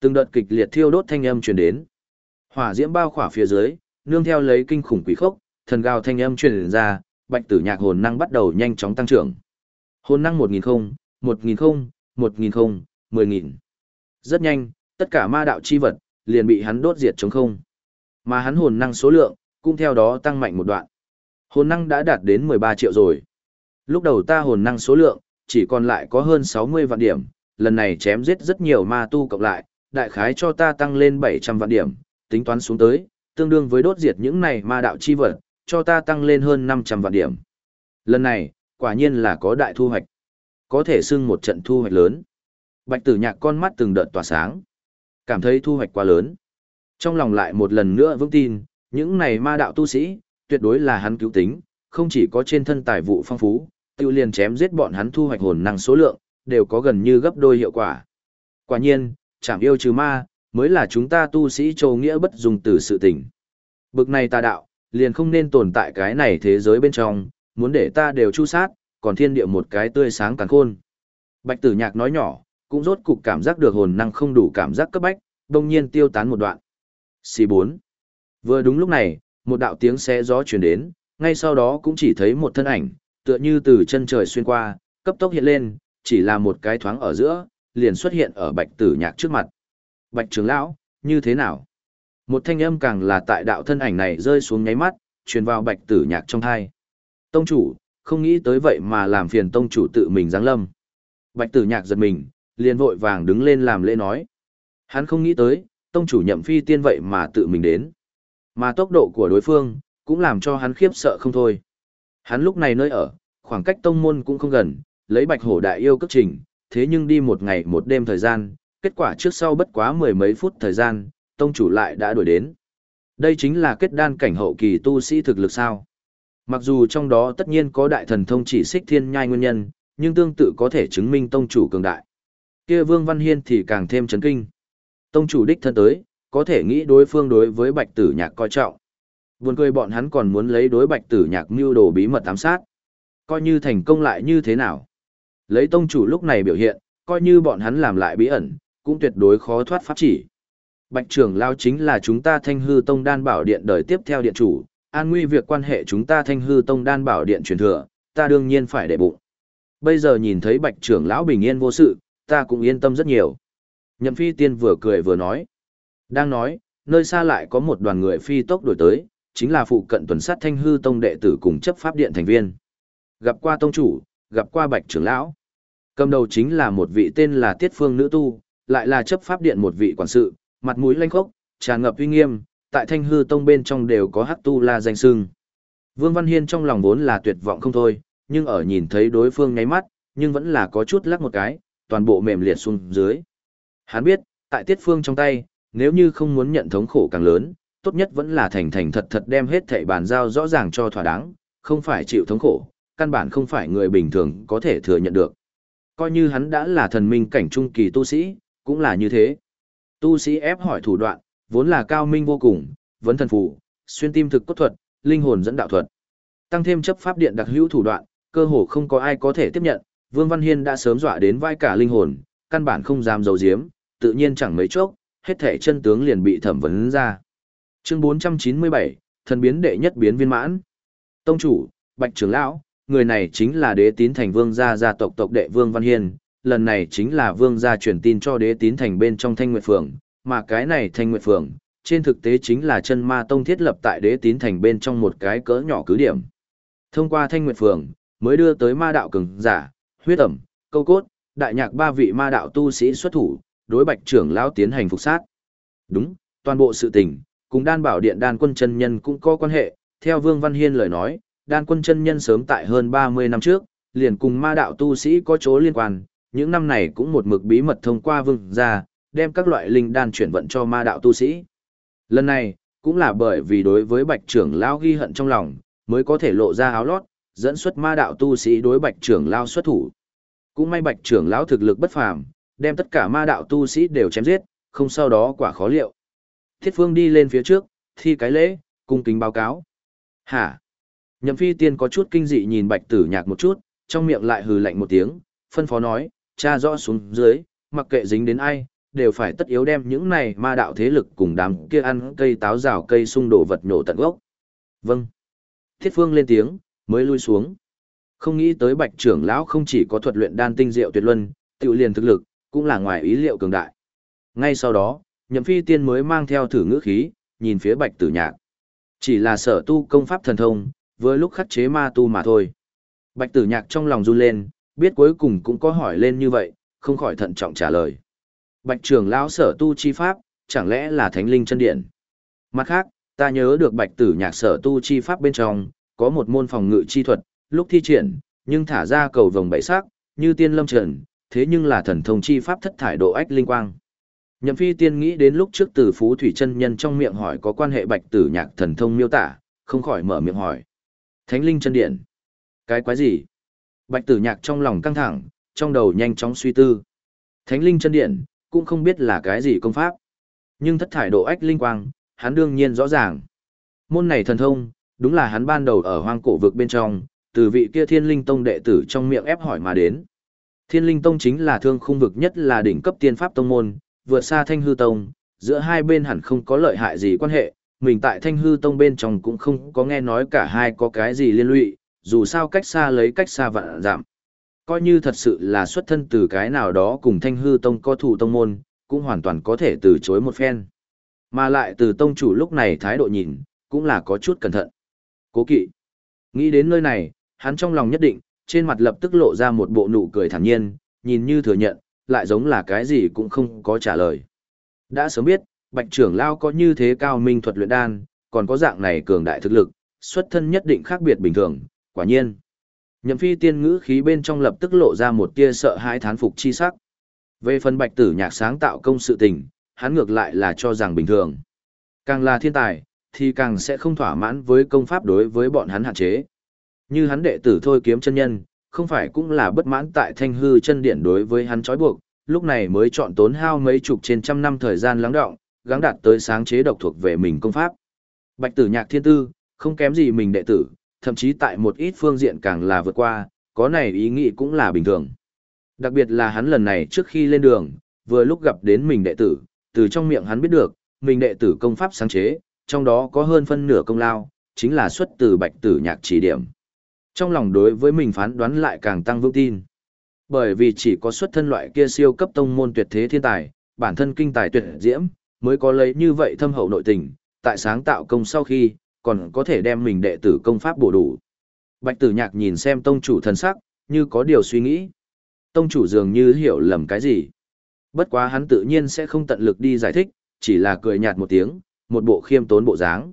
Từng đợt kịch liệt thiêu đốt thanh âm truyền đến. Hỏa diễm bao khỏa phía dưới, nương theo lấy kinh khủng quỷ khốc, thần gào thanh âm truyền ra, bạch tử nhạc hồn năng bắt đầu nhanh chóng tăng trưởng. Hồn năng 1000 không, 1000 không, 1000 không, 10000. Rất nhanh, tất cả ma đạo chi vật liền bị hắn đốt diệt trống không. Mà hắn hồn năng số lượng cũng theo đó tăng mạnh một đoạn. Hồn năng đã đạt đến 13 triệu rồi. Lúc đầu ta hồn năng số lượng chỉ còn lại có hơn 60 vạn điểm, lần này chém giết rất nhiều ma tu cộng lại, đại khái cho ta tăng lên 700 vạn điểm, tính toán xuống tới, tương đương với đốt diệt những này ma đạo chi vật, cho ta tăng lên hơn 500 vạn điểm. Lần này, quả nhiên là có đại thu hoạch. Có thể xưng một trận thu hoạch lớn. Bạch tử nhạc con mắt từng đợt tỏa sáng. Cảm thấy thu hoạch quá lớn. Trong lòng lại một lần nữa vững tin, những này ma đạo tu sĩ, tuyệt đối là hắn cứu tính, không chỉ có trên thân tài vụ phong phú, tiêu liền chém giết bọn hắn thu hoạch hồn năng số lượng, đều có gần như gấp đôi hiệu quả. Quả nhiên, chảm yêu trừ ma, mới là chúng ta tu sĩ châu nghĩa bất dùng từ sự tình. Bực này ta đạo, liền không nên tồn tại cái này thế giới bên trong, muốn để ta đều chu sát, còn thiên địa một cái tươi sáng càng khôn. Bạch tử nhạc nói nhỏ, cũng rốt cục cảm giác được hồn năng không đủ cảm giác cấp bách, đồng nhiên tiêu tán một đoạn. C4. Vừa đúng lúc này, một đạo tiếng xé gió truyền đến, ngay sau đó cũng chỉ thấy một thân ảnh, tựa như từ chân trời xuyên qua, cấp tốc hiện lên, chỉ là một cái thoáng ở giữa, liền xuất hiện ở bạch tử nhạc trước mặt. Bạch trưởng lão, như thế nào? Một thanh âm càng là tại đạo thân ảnh này rơi xuống nháy mắt, truyền vào bạch tử nhạc trong thai. Tông chủ, không nghĩ tới vậy mà làm phiền tông chủ tự mình giáng lâm. Bạch tử nhạc giật mình, liền vội vàng đứng lên làm lễ nói. Hắn không nghĩ tới, tông chủ nhậm phi tiên vậy mà tự mình đến. Mà tốc độ của đối phương, cũng làm cho hắn khiếp sợ không thôi. Hắn lúc này nơi ở, khoảng cách tông môn cũng không gần, lấy bạch hổ đại yêu cất trình, thế nhưng đi một ngày một đêm thời gian, kết quả trước sau bất quá mười mấy phút thời gian, tông chủ lại đã đuổi đến. Đây chính là kết đan cảnh hậu kỳ tu sĩ thực lực sao. Mặc dù trong đó tất nhiên có đại thần thông chỉ xích thiên nhai nguyên nhân, nhưng tương tự có thể chứng minh tông chủ cường đại. Kia Vương Văn Hiên thì càng thêm chấn kinh. Tông chủ đích thân tới, có thể nghĩ đối phương đối với bạch tử nhạc coi trọng. Buồn cười bọn hắn còn muốn lấy đối bạch tử nhạc mưu đồ bí mật ám sát. Coi như thành công lại như thế nào. Lấy tông chủ lúc này biểu hiện, coi như bọn hắn làm lại bí ẩn, cũng tuyệt đối khó thoát pháp chỉ. Bạch trưởng lao chính là chúng ta thanh hư tông đan bảo điện đời tiếp theo điện chủ, an nguy việc quan hệ chúng ta thanh hư tông đan bảo điện truyền thừa, ta đương nhiên phải để bụng. Bây giờ nhìn thấy bạch trưởng lão bình yên vô sự, ta cũng yên tâm rất nhiều. Nhậm phi tiên vừa cười vừa nói. Đang nói, nơi xa lại có một đoàn người phi tốc đổi tới, chính là phụ cận tuần sát thanh hư tông đệ tử cùng chấp pháp điện thành viên. Gặp qua tông chủ, gặp qua bạch trưởng lão. Cầm đầu chính là một vị tên là Tiết Phương nữ tu, lại là chấp pháp điện một vị quản sự, mặt mũi lanh khốc, tràn ngập uy nghiêm, tại Thanh Hư Tông bên trong đều có hắc tu la danh sưng. Vương Văn Hiên trong lòng vốn là tuyệt vọng không thôi, nhưng ở nhìn thấy đối phương nháy mắt, nhưng vẫn là có chút lắc một cái, toàn bộ mềm liệt xuống dưới. Hắn biết, tại Tiết Phương trong tay, nếu như không muốn nhận thống khổ càng lớn, tốt nhất vẫn là thành thành thật thật đem hết thảy bàn giao rõ ràng cho thỏa đáng, không phải chịu thống khổ, căn bản không phải người bình thường có thể thừa nhận được. Coi như hắn đã là thần minh cảnh trung kỳ tu sĩ, cũng là như thế. Tu sĩ ép hỏi thủ đoạn, vốn là cao minh vô cùng, vấn thần phù, xuyên tim thực cốt thuật, linh hồn dẫn đạo thuật. Tăng thêm chấp pháp điện đặc hữu thủ đoạn, cơ hồ không có ai có thể tiếp nhận, Vương Văn Hiên đã sớm dọa đến vai cả linh hồn, căn bản không dám giấu giếm, tự nhiên chẳng mấy chốc, hết thể chân tướng liền bị thẩm vấn ra. Chương 497, thần biến đệ nhất biến viên mãn. Tông chủ, Bạch trưởng lão, người này chính là đế tín thành vương gia gia tộc tộc đệ Vương Văn Hiên, lần này chính là vương gia truyền tin cho đế tín thành bên trong Thanh Nguyệt Phường, mà cái này Thanh Nguyệt Phường, trên thực tế chính là chân ma tông thiết lập tại đế tín thành bên trong một cái cỡ nhỏ cứ điểm. Thông qua Thanh Nguyệt Phường, mới đưa tới ma đạo cường giả, huyết ẩm, câu cốt, đại nhạc ba vị ma đạo tu sĩ xuất thủ, đối bạch trưởng lão tiến hành phục sát. Đúng, toàn bộ sự tình, cùng đan bảo điện đan quân chân nhân cũng có quan hệ, theo Vương Văn Hiên lời nói, đan quân chân nhân sớm tại hơn 30 năm trước, liền cùng ma đạo tu sĩ có chỗ liên quan, những năm này cũng một mực bí mật thông qua vương ra, đem các loại linh đan chuyển vận cho ma đạo tu sĩ. Lần này, cũng là bởi vì đối với bạch trưởng lao ghi hận trong lòng, mới có thể lộ ra áo lót, dẫn xuất ma đạo tu sĩ đối bạch trưởng lao xuất thủ. Cũng may bạch trưởng lão thực lực bất phàm, đem tất cả ma đạo tu sĩ đều chém giết, không sau đó quả khó liệu. Thiết phương đi lên phía trước, thi cái lễ, cung kính báo cáo. Hả? Nhậm phi tiên có chút kinh dị nhìn bạch tử nhạc một chút, trong miệng lại hừ lạnh một tiếng, phân phó nói, cha rõ xuống dưới, mặc kệ dính đến ai, đều phải tất yếu đem những này ma đạo thế lực cùng đám kia ăn cây táo rào cây sung đổ vật nhổ tận gốc. Vâng. Thiết phương lên tiếng, mới lui xuống. Không nghĩ tới bạch trưởng lão không chỉ có thuật luyện đan tinh diệu tuyệt luân, tự liền thực lực, cũng là ngoài ý liệu cường đại. Ngay sau đó, nhậm phi tiên mới mang theo thử ngữ khí, nhìn phía bạch tử nhạc. Chỉ là sở tu công pháp thần thông, với lúc khắc chế ma tu mà thôi. Bạch tử nhạc trong lòng run lên, biết cuối cùng cũng có hỏi lên như vậy, không khỏi thận trọng trả lời. Bạch trưởng lão sở tu chi pháp, chẳng lẽ là thánh linh chân điện? Mặt khác, ta nhớ được bạch tử nhạc sở tu chi pháp bên trong, có một môn phòng ngự chi thuật, lúc thi triển, nhưng thả ra cầu vồng bảy sắc, như tiên lâm trần, thế nhưng là thần thông chi pháp thất thải độ ách linh quang. Nhậm phi tiên nghĩ đến lúc trước từ phú thủy chân nhân trong miệng hỏi có quan hệ bạch tử nhạc thần thông miêu tả, không khỏi mở miệng hỏi. Thánh linh chân điện. Cái quái gì? Bạch tử nhạc trong lòng căng thẳng, trong đầu nhanh chóng suy tư. Thánh linh chân điện, cũng không biết là cái gì công pháp. Nhưng thất thải độ ách linh quang, hắn đương nhiên rõ ràng. Môn này thần thông, đúng là hắn ban đầu ở hoang cổ vực bên trong, từ vị kia thiên linh tông đệ tử trong miệng ép hỏi mà đến. Thiên linh tông chính là thương khung vực nhất là đỉnh cấp tiên pháp tông môn, vượt xa thanh hư tông, giữa hai bên hẳn không có lợi hại gì quan hệ, mình tại thanh hư tông bên trong cũng không có nghe nói cả hai có cái gì liên lụy, dù sao cách xa lấy cách xa vạn giảm. Coi như thật sự là xuất thân từ cái nào đó cùng thanh hư tông có thủ tông môn, cũng hoàn toàn có thể từ chối một phen. Mà lại từ tông chủ lúc này thái độ nhìn, cũng là có chút cẩn thận. Cố kỵ. Nghĩ đến nơi này, hắn trong lòng nhất định, trên mặt lập tức lộ ra một bộ nụ cười thản nhiên, nhìn như thừa nhận, lại giống là cái gì cũng không có trả lời. Đã sớm biết, bạch trưởng lao có như thế cao minh thuật luyện đan, còn có dạng này cường đại thực lực, xuất thân nhất định khác biệt bình thường, quả nhiên. Nhậm phi tiên ngữ khí bên trong lập tức lộ ra một tia sợ hãi thán phục chi sắc. Về phần bạch tử nhạc sáng tạo công sự tình, hắn ngược lại là cho rằng bình thường. Càng là thiên tài, thì càng sẽ không thỏa mãn với công pháp đối với bọn hắn hạn chế. Như hắn đệ tử thôi kiếm chân nhân, không phải cũng là bất mãn tại thanh hư chân điện đối với hắn trói buộc, lúc này mới chọn tốn hao mấy chục trên trăm năm thời gian lắng động, gắng đạt tới sáng chế độc thuộc về mình công pháp. Bạch tử nhạc thiên tư, không kém gì mình đệ tử, thậm chí tại một ít phương diện càng là vượt qua, có này ý nghĩ cũng là bình thường. Đặc biệt là hắn lần này trước khi lên đường, vừa lúc gặp đến mình đệ tử, từ trong miệng hắn biết được, mình đệ tử công pháp sáng chế, trong đó có hơn phân nửa công lao, chính là xuất từ bạch tử nhạc chỉ điểm. Trong lòng đối với mình phán đoán lại càng tăng vững tin. Bởi vì chỉ có xuất thân loại kia siêu cấp tông môn tuyệt thế thiên tài, bản thân kinh tài tuyệt diễm, mới có lấy như vậy thâm hậu nội tình, tại sáng tạo công sau khi, còn có thể đem mình đệ tử công pháp bổ đủ. Bạch tử nhạc nhìn xem tông chủ thần sắc, như có điều suy nghĩ. Tông chủ dường như hiểu lầm cái gì. Bất quá hắn tự nhiên sẽ không tận lực đi giải thích, chỉ là cười nhạt một tiếng, một bộ khiêm tốn bộ dáng.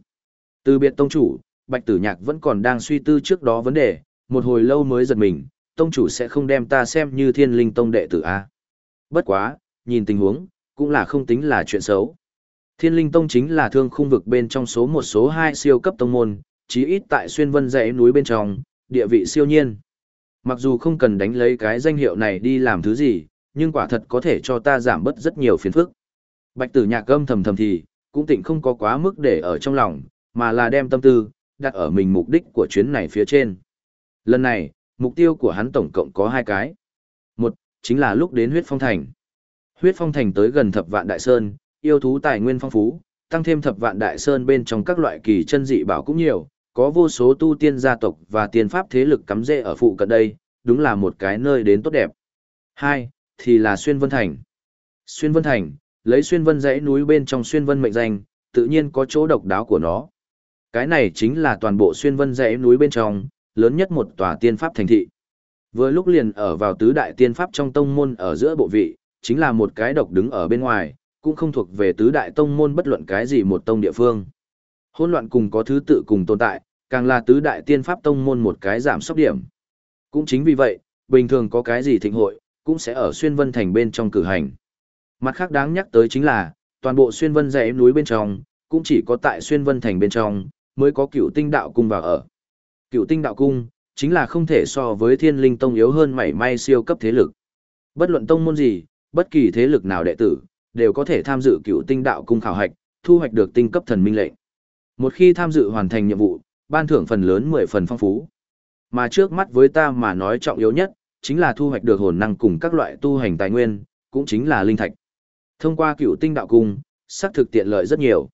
Từ biệt tông chủ, Bạch Tử Nhạc vẫn còn đang suy tư trước đó vấn đề, một hồi lâu mới giật mình, tông chủ sẽ không đem ta xem như thiên linh tông đệ tử A. Bất quá, nhìn tình huống, cũng là không tính là chuyện xấu. Thiên linh tông chính là thương khung vực bên trong số một số hai siêu cấp tông môn, chí ít tại xuyên vân dãy núi bên trong, địa vị siêu nhiên. Mặc dù không cần đánh lấy cái danh hiệu này đi làm thứ gì, nhưng quả thật có thể cho ta giảm bớt rất nhiều phiền phức. Bạch tử nhạc âm thầm thầm thì, cũng tỉnh không có quá mức để ở trong lòng, mà là đem tâm tư, đặt ở mình mục đích của chuyến này phía trên. Lần này, mục tiêu của hắn tổng cộng có hai cái. Một, chính là lúc đến huyết phong thành. Huyết phong thành tới gần thập vạn đại sơn, yêu thú tài nguyên phong phú, tăng thêm thập vạn đại sơn bên trong các loại kỳ chân dị bảo cũng nhiều, có vô số tu tiên gia tộc và tiên pháp thế lực cắm rễ ở phụ cận đây, đúng là một cái nơi đến tốt đẹp. Hai, thì là Xuyên Vân Thành. Xuyên Vân Thành, lấy Xuyên Vân dãy núi bên trong Xuyên Vân mệnh danh, tự nhiên có chỗ độc đáo của nó. Cái này chính là toàn bộ Xuyên Vân dãy núi bên trong, lớn nhất một tòa tiên pháp thành thị. Vừa lúc liền ở vào tứ đại tiên pháp trong tông môn ở giữa bộ vị, chính là một cái độc đứng ở bên ngoài, cũng không thuộc về tứ đại tông môn bất luận cái gì một tông địa phương. Hỗn loạn cùng có thứ tự cùng tồn tại, càng là tứ đại tiên pháp tông môn một cái giảm sóc điểm. Cũng chính vì vậy, bình thường có cái gì thịnh hội, cũng sẽ ở xuyên vân thành bên trong cử hành. Mặt khác đáng nhắc tới chính là, toàn bộ xuyên vân dãy núi bên trong, cũng chỉ có tại xuyên vân thành bên trong, mới có cựu tinh đạo cung vào ở. Cựu tinh đạo cung, chính là không thể so với thiên linh tông yếu hơn mảy may siêu cấp thế lực. Bất luận tông môn gì, bất kỳ thế lực nào đệ tử, đều có thể tham dự cựu tinh đạo cung khảo hạch, thu hoạch được tinh cấp thần minh lệnh. Một khi tham dự hoàn thành nhiệm vụ, ban thưởng phần lớn 10 phần phong phú. Mà trước mắt với ta mà nói trọng yếu nhất, chính là thu hoạch được hồn năng cùng các loại tu hành tài nguyên, cũng chính là linh thạch. Thông qua cựu tinh đạo cung, xác thực tiện lợi rất nhiều.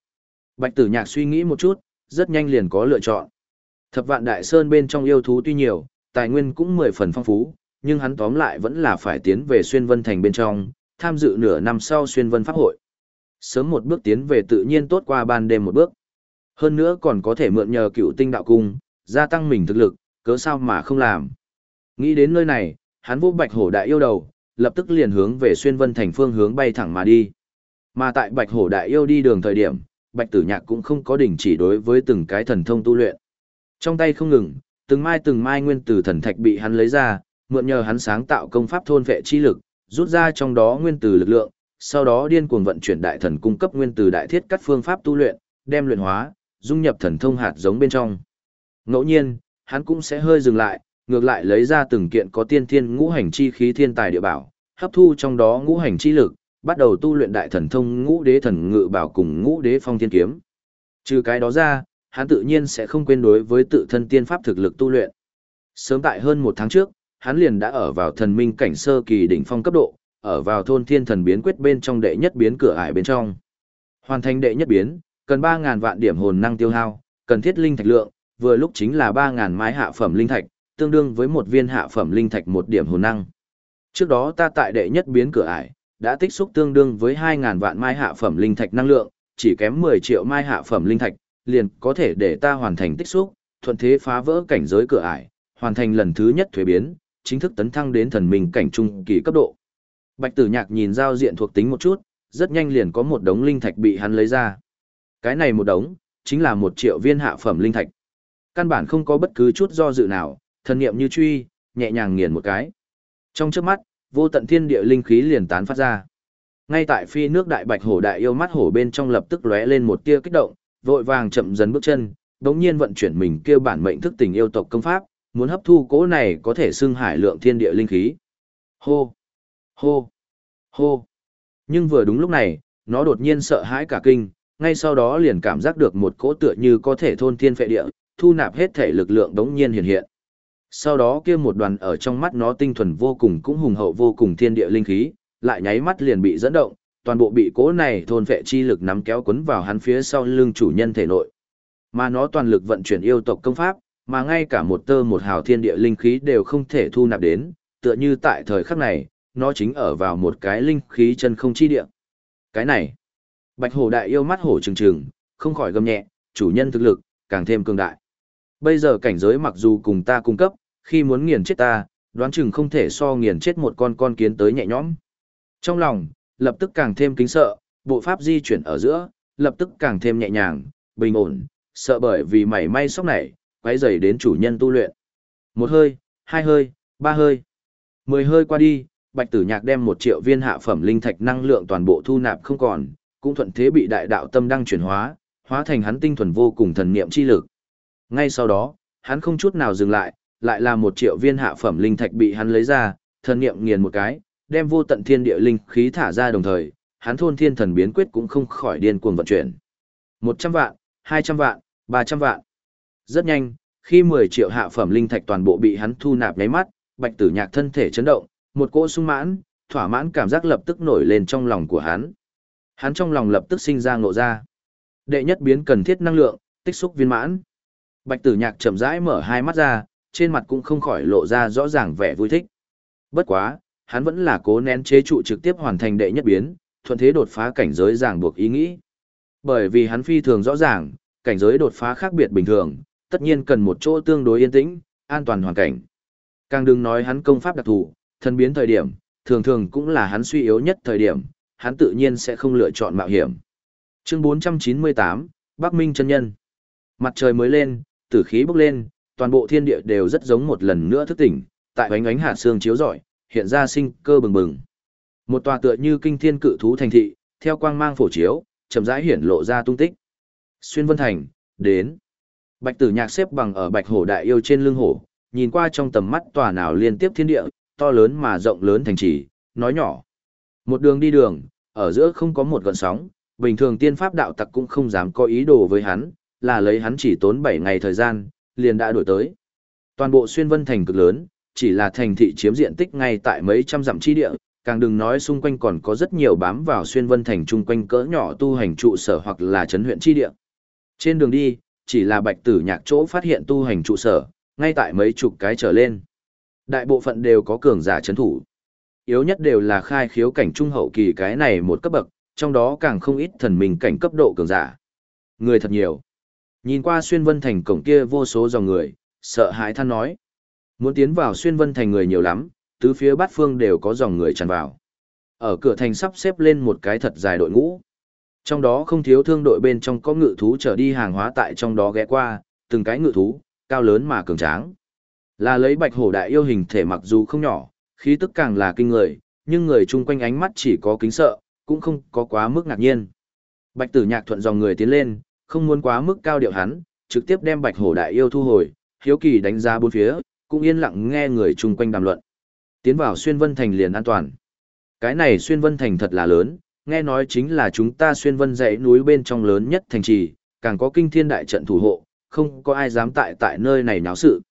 Bạch tử nhạc suy nghĩ một chút, rất nhanh liền có lựa chọn. Thập vạn đại sơn bên trong yêu thú tuy nhiều, tài nguyên cũng mười phần phong phú, nhưng hắn tóm lại vẫn là phải tiến về xuyên vân thành bên trong, tham dự nửa năm sau xuyên vân pháp hội. Sớm một bước tiến về tự nhiên tốt qua ban đêm một bước. Hơn nữa còn có thể mượn nhờ cựu tinh đạo cung, gia tăng mình thực lực, cớ sao mà không làm. Nghĩ đến nơi này, hắn vô bạch hổ đại yêu đầu, lập tức liền hướng về xuyên vân thành phương hướng bay thẳng mà đi. Mà tại bạch hổ đại yêu đi đường thời điểm, bạch tử nhạc cũng không có đình chỉ đối với từng cái thần thông tu luyện. Trong tay không ngừng, từng mai từng mai nguyên tử thần thạch bị hắn lấy ra, mượn nhờ hắn sáng tạo công pháp thôn vệ chi lực, rút ra trong đó nguyên tử lực lượng, sau đó điên cuồng vận chuyển đại thần cung cấp nguyên tử đại thiết cắt phương pháp tu luyện, đem luyện hóa, dung nhập thần thông hạt giống bên trong. Ngẫu nhiên, hắn cũng sẽ hơi dừng lại, ngược lại lấy ra từng kiện có tiên thiên ngũ hành chi khí thiên tài địa bảo, hấp thu trong đó ngũ hành chi lực, bắt đầu tu luyện đại thần thông ngũ đế thần ngự bảo cùng ngũ đế phong thiên kiếm. Trừ cái đó ra, hắn tự nhiên sẽ không quên đối với tự thân tiên pháp thực lực tu luyện. Sớm tại hơn một tháng trước, hắn liền đã ở vào thần minh cảnh sơ kỳ đỉnh phong cấp độ, ở vào thôn thiên thần biến quyết bên trong đệ nhất biến cửa ải bên trong. Hoàn thành đệ nhất biến, cần 3000 vạn điểm hồn năng tiêu hao, cần thiết linh thạch lượng, vừa lúc chính là 3000 mái hạ phẩm linh thạch, tương đương với một viên hạ phẩm linh thạch một điểm hồn năng. Trước đó ta tại đệ nhất biến cửa ải, đã tích xúc tương đương với 2000 vạn mai hạ phẩm linh thạch năng lượng, chỉ kém 10 triệu mai hạ phẩm linh thạch, liền có thể để ta hoàn thành tích xúc, thuận thế phá vỡ cảnh giới cửa ải, hoàn thành lần thứ nhất thuế biến, chính thức tấn thăng đến thần minh cảnh trung kỳ cấp độ. Bạch Tử Nhạc nhìn giao diện thuộc tính một chút, rất nhanh liền có một đống linh thạch bị hắn lấy ra. Cái này một đống, chính là một triệu viên hạ phẩm linh thạch. Căn bản không có bất cứ chút do dự nào, thần niệm như truy, nhẹ nhàng nghiền một cái. Trong chớp mắt, vô tận thiên địa linh khí liền tán phát ra. Ngay tại phi nước đại bạch hổ đại yêu mắt hổ bên trong lập tức lóe lên một tia kích động, vội vàng chậm dần bước chân, đống nhiên vận chuyển mình kêu bản mệnh thức tình yêu tộc công pháp, muốn hấp thu cỗ này có thể xưng hải lượng thiên địa linh khí. Hô! Hô! Hô! Nhưng vừa đúng lúc này, nó đột nhiên sợ hãi cả kinh, ngay sau đó liền cảm giác được một cỗ tựa như có thể thôn thiên phệ địa, thu nạp hết thể lực lượng đống nhiên hiện hiện. Sau đó kia một đoàn ở trong mắt nó tinh thuần vô cùng cũng hùng hậu vô cùng thiên địa linh khí, lại nháy mắt liền bị dẫn động, toàn bộ bị cỗ này thôn phệ chi lực nắm kéo quấn vào hắn phía sau lưng chủ nhân thể nội. Mà nó toàn lực vận chuyển yêu tộc công pháp, mà ngay cả một tơ một hào thiên địa linh khí đều không thể thu nạp đến, tựa như tại thời khắc này, nó chính ở vào một cái linh khí chân không chi địa. Cái này, Bạch Hổ đại yêu mắt hổ trừng trừng, không khỏi gầm nhẹ, chủ nhân thực lực càng thêm cường đại. Bây giờ cảnh giới mặc dù cùng ta cung cấp, khi muốn nghiền chết ta, đoán chừng không thể so nghiền chết một con con kiến tới nhẹ nhõm. Trong lòng, lập tức càng thêm kính sợ, bộ pháp di chuyển ở giữa, lập tức càng thêm nhẹ nhàng, bình ổn, sợ bởi vì mảy may sốc này, quấy rầy đến chủ nhân tu luyện. Một hơi, hai hơi, ba hơi. Mười hơi qua đi, Bạch Tử Nhạc đem một triệu viên hạ phẩm linh thạch năng lượng toàn bộ thu nạp không còn, cũng thuận thế bị đại đạo tâm đăng chuyển hóa, hóa thành hắn tinh thuần vô cùng thần niệm chi lực. Ngay sau đó, hắn không chút nào dừng lại, lại là một triệu viên hạ phẩm linh thạch bị hắn lấy ra, thần niệm nghiền một cái, đem vô tận thiên địa linh khí thả ra đồng thời, hắn thôn thiên thần biến quyết cũng không khỏi điên cuồng vận chuyển. 100 vạn, 200 vạn, 300 vạn. Rất nhanh, khi 10 triệu hạ phẩm linh thạch toàn bộ bị hắn thu nạp nháy mắt, Bạch Tử Nhạc thân thể chấn động, một cỗ sung mãn, thỏa mãn cảm giác lập tức nổi lên trong lòng của hắn. Hắn trong lòng lập tức sinh ra ngộ ra. Đệ nhất biến cần thiết năng lượng, tích xúc viên mãn. Bạch Tử Nhạc chậm rãi mở hai mắt ra, trên mặt cũng không khỏi lộ ra rõ ràng vẻ vui thích. Bất quá, hắn vẫn là cố nén chế trụ trực tiếp hoàn thành đệ nhất biến, thuận thế đột phá cảnh giới ràng buộc ý nghĩ. Bởi vì hắn phi thường rõ ràng, cảnh giới đột phá khác biệt bình thường, tất nhiên cần một chỗ tương đối yên tĩnh, an toàn hoàn cảnh. Càng đừng nói hắn công pháp đặc thù, thân biến thời điểm, thường thường cũng là hắn suy yếu nhất thời điểm, hắn tự nhiên sẽ không lựa chọn mạo hiểm. Chương 498, Bắc Minh chân nhân. Mặt trời mới lên, tử khí bốc lên, toàn bộ thiên địa đều rất giống một lần nữa thức tỉnh, tại ánh ánh hạt sương chiếu rọi, hiện ra sinh cơ bừng bừng. Một tòa tựa như kinh thiên cự thú thành thị, theo quang mang phổ chiếu, chậm rãi hiển lộ ra tung tích. Xuyên Vân Thành, đến. Bạch Tử Nhạc xếp bằng ở Bạch Hổ đại yêu trên lưng hổ, nhìn qua trong tầm mắt tòa nào liên tiếp thiên địa, to lớn mà rộng lớn thành trì, nói nhỏ. Một đường đi đường, ở giữa không có một gợn sóng, bình thường tiên pháp đạo tặc cũng không dám có ý đồ với hắn, là lấy hắn chỉ tốn 7 ngày thời gian, liền đã đổi tới. Toàn bộ xuyên vân thành cực lớn, chỉ là thành thị chiếm diện tích ngay tại mấy trăm dặm chi địa, càng đừng nói xung quanh còn có rất nhiều bám vào xuyên vân thành chung quanh cỡ nhỏ tu hành trụ sở hoặc là chấn huyện chi địa. Trên đường đi, chỉ là bạch tử nhạc chỗ phát hiện tu hành trụ sở, ngay tại mấy chục cái trở lên. Đại bộ phận đều có cường giả chấn thủ. Yếu nhất đều là khai khiếu cảnh trung hậu kỳ cái này một cấp bậc, trong đó càng không ít thần minh cảnh cấp độ cường giả. Người thật nhiều. Nhìn qua xuyên vân thành cổng kia vô số dòng người, sợ hãi than nói. Muốn tiến vào xuyên vân thành người nhiều lắm, tứ phía bát phương đều có dòng người tràn vào. Ở cửa thành sắp xếp lên một cái thật dài đội ngũ. Trong đó không thiếu thương đội bên trong có ngự thú trở đi hàng hóa tại trong đó ghé qua, từng cái ngự thú, cao lớn mà cường tráng. Là lấy bạch hổ đại yêu hình thể mặc dù không nhỏ, khí tức càng là kinh người, nhưng người chung quanh ánh mắt chỉ có kính sợ, cũng không có quá mức ngạc nhiên. Bạch tử nhạc thuận dòng người tiến lên, không muốn quá mức cao điệu hắn, trực tiếp đem bạch hổ đại yêu thu hồi, hiếu kỳ đánh giá bốn phía, cũng yên lặng nghe người chung quanh đàm luận. Tiến vào xuyên vân thành liền an toàn. Cái này xuyên vân thành thật là lớn, nghe nói chính là chúng ta xuyên vân dãy núi bên trong lớn nhất thành trì, càng có kinh thiên đại trận thủ hộ, không có ai dám tại tại nơi này náo sự.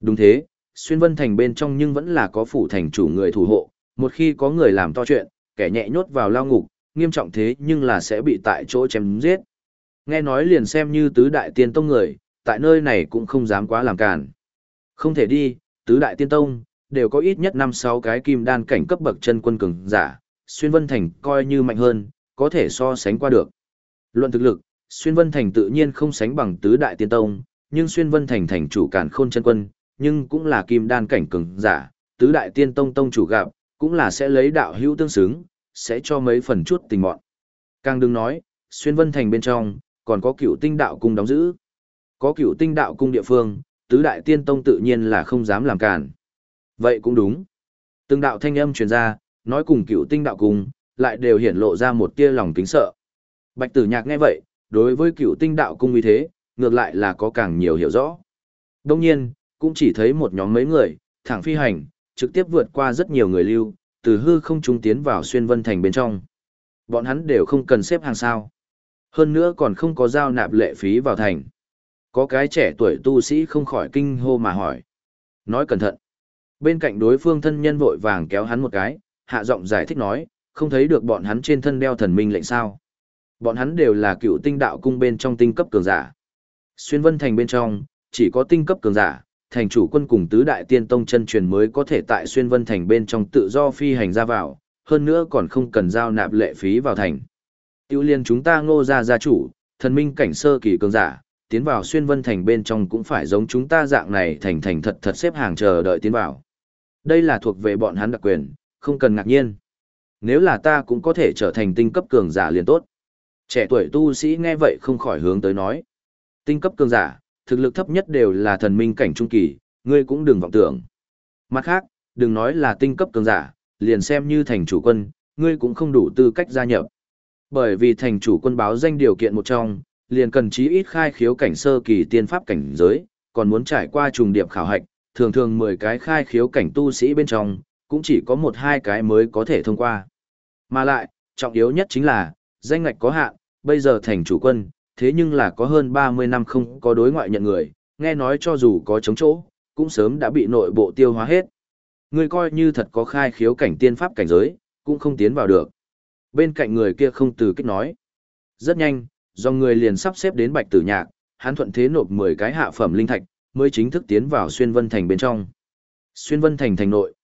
Đúng thế, xuyên vân thành bên trong nhưng vẫn là có phủ thành chủ người thủ hộ, một khi có người làm to chuyện, kẻ nhẹ nhốt vào lao ngục, nghiêm trọng thế nhưng là sẽ bị tại chỗ chém giết. Nghe nói liền xem như tứ đại tiên tông người, tại nơi này cũng không dám quá làm cản. Không thể đi, tứ đại tiên tông, đều có ít nhất 5-6 cái kim đan cảnh cấp bậc chân quân cường giả, xuyên vân thành coi như mạnh hơn, có thể so sánh qua được. Luận thực lực, xuyên vân thành tự nhiên không sánh bằng tứ đại tiên tông, nhưng xuyên vân thành thành chủ cản khôn chân quân, nhưng cũng là kim đan cảnh cường giả, tứ đại tiên tông tông chủ gặp, cũng là sẽ lấy đạo hữu tương xứng, sẽ cho mấy phần chút tình mọn. Càng đừng nói, xuyên vân thành bên trong, còn có cựu tinh đạo cung đóng giữ. Có cựu tinh đạo cung địa phương, tứ đại tiên tông tự nhiên là không dám làm cản. Vậy cũng đúng. Từng đạo thanh âm truyền ra, nói cùng cựu tinh đạo cung, lại đều hiển lộ ra một tia lòng kính sợ. Bạch tử nhạc nghe vậy, đối với cựu tinh đạo cung như thế, ngược lại là có càng nhiều hiểu rõ. Đông nhiên, cũng chỉ thấy một nhóm mấy người, thẳng phi hành, trực tiếp vượt qua rất nhiều người lưu, từ hư không trung tiến vào xuyên vân thành bên trong. Bọn hắn đều không cần xếp hàng sao. Hơn nữa còn không có giao nạp lệ phí vào thành. Có cái trẻ tuổi tu sĩ không khỏi kinh hô mà hỏi. Nói cẩn thận. Bên cạnh đối phương thân nhân vội vàng kéo hắn một cái, hạ giọng giải thích nói, không thấy được bọn hắn trên thân đeo thần minh lệnh sao. Bọn hắn đều là cựu tinh đạo cung bên trong tinh cấp cường giả. Xuyên vân thành bên trong, chỉ có tinh cấp cường giả, thành chủ quân cùng tứ đại tiên tông chân truyền mới có thể tại xuyên vân thành bên trong tự do phi hành ra vào, hơn nữa còn không cần giao nạp lệ phí vào thành. Tiêu liên chúng ta ngô ra gia chủ, thần minh cảnh sơ kỳ cường giả, tiến vào xuyên vân thành bên trong cũng phải giống chúng ta dạng này thành thành thật thật xếp hàng chờ đợi tiến vào. Đây là thuộc về bọn hắn đặc quyền, không cần ngạc nhiên. Nếu là ta cũng có thể trở thành tinh cấp cường giả liền tốt. Trẻ tuổi tu sĩ nghe vậy không khỏi hướng tới nói. Tinh cấp cường giả, thực lực thấp nhất đều là thần minh cảnh trung kỳ, ngươi cũng đừng vọng tưởng. Mặt khác, đừng nói là tinh cấp cường giả, liền xem như thành chủ quân, ngươi cũng không đủ tư cách gia nhập. Bởi vì thành chủ quân báo danh điều kiện một trong, liền cần chí ít khai khiếu cảnh sơ kỳ tiên pháp cảnh giới, còn muốn trải qua trùng điệp khảo hạch, thường thường 10 cái khai khiếu cảnh tu sĩ bên trong, cũng chỉ có một hai cái mới có thể thông qua. Mà lại, trọng yếu nhất chính là, danh ngạch có hạn, bây giờ thành chủ quân, thế nhưng là có hơn 30 năm không có đối ngoại nhận người, nghe nói cho dù có chống chỗ, cũng sớm đã bị nội bộ tiêu hóa hết. Người coi như thật có khai khiếu cảnh tiên pháp cảnh giới, cũng không tiến vào được. Bên cạnh người kia không từ kích nói. Rất nhanh, do người liền sắp xếp đến bạch tử nhạc, hắn thuận thế nộp 10 cái hạ phẩm linh thạch, mới chính thức tiến vào xuyên vân thành bên trong. Xuyên vân thành thành nội.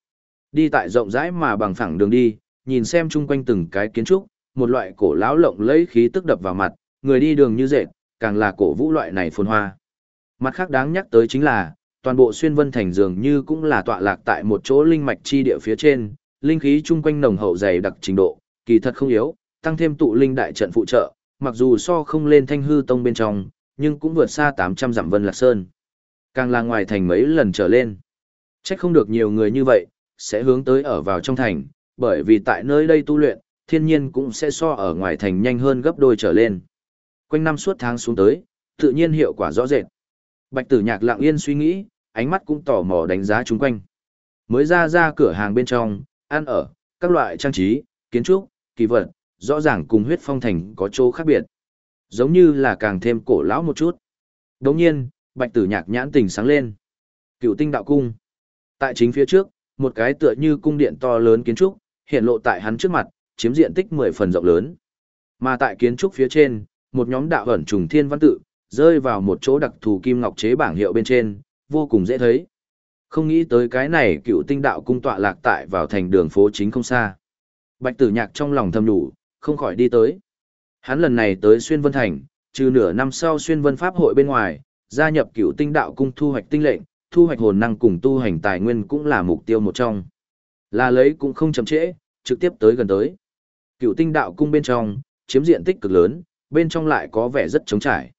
Đi tại rộng rãi mà bằng phẳng đường đi, nhìn xem chung quanh từng cái kiến trúc, một loại cổ lão lộng lẫy khí tức đập vào mặt, người đi đường như dệt, càng là cổ vũ loại này phồn hoa. Mặt khác đáng nhắc tới chính là, toàn bộ xuyên vân thành dường như cũng là tọa lạc tại một chỗ linh mạch chi địa phía trên, linh khí chung quanh nồng hậu dày đặc trình độ, kỳ thật không yếu, tăng thêm tụ linh đại trận phụ trợ, mặc dù so không lên thanh hư tông bên trong, nhưng cũng vượt xa 800 dặm vân lạc sơn. Càng là ngoài thành mấy lần trở lên. Chắc không được nhiều người như vậy, sẽ hướng tới ở vào trong thành, bởi vì tại nơi đây tu luyện, thiên nhiên cũng sẽ so ở ngoài thành nhanh hơn gấp đôi trở lên. Quanh năm suốt tháng xuống tới, tự nhiên hiệu quả rõ rệt. Bạch tử nhạc lặng yên suy nghĩ, ánh mắt cũng tò mò đánh giá chung quanh. Mới ra ra cửa hàng bên trong, ăn ở, các loại trang trí, kiến trúc, kỳ vật, rõ ràng cùng huyết phong thành có chỗ khác biệt. Giống như là càng thêm cổ lão một chút. Đồng nhiên, bạch tử nhạc nhãn tình sáng lên. Cựu tinh đạo cung. Tại chính phía trước, một cái tựa như cung điện to lớn kiến trúc, hiện lộ tại hắn trước mặt, chiếm diện tích 10 phần rộng lớn. Mà tại kiến trúc phía trên, một nhóm đạo ẩn trùng thiên văn tự, rơi vào một chỗ đặc thù kim ngọc chế bảng hiệu bên trên, vô cùng dễ thấy. Không nghĩ tới cái này cựu tinh đạo cung tọa lạc tại vào thành đường phố chính không xa. Bạch tử nhạc trong lòng thầm đủ, không khỏi đi tới. Hắn lần này tới Xuyên Vân Thành, trừ nửa năm sau Xuyên Vân Pháp hội bên ngoài, gia nhập cựu tinh đạo cung thu hoạch tinh lệnh, thu hoạch hồn năng cùng tu hành tài nguyên cũng là mục tiêu một trong. Là lấy cũng không chậm trễ, trực tiếp tới gần tới. Cựu tinh đạo cung bên trong, chiếm diện tích cực lớn, bên trong lại có vẻ rất trống trải.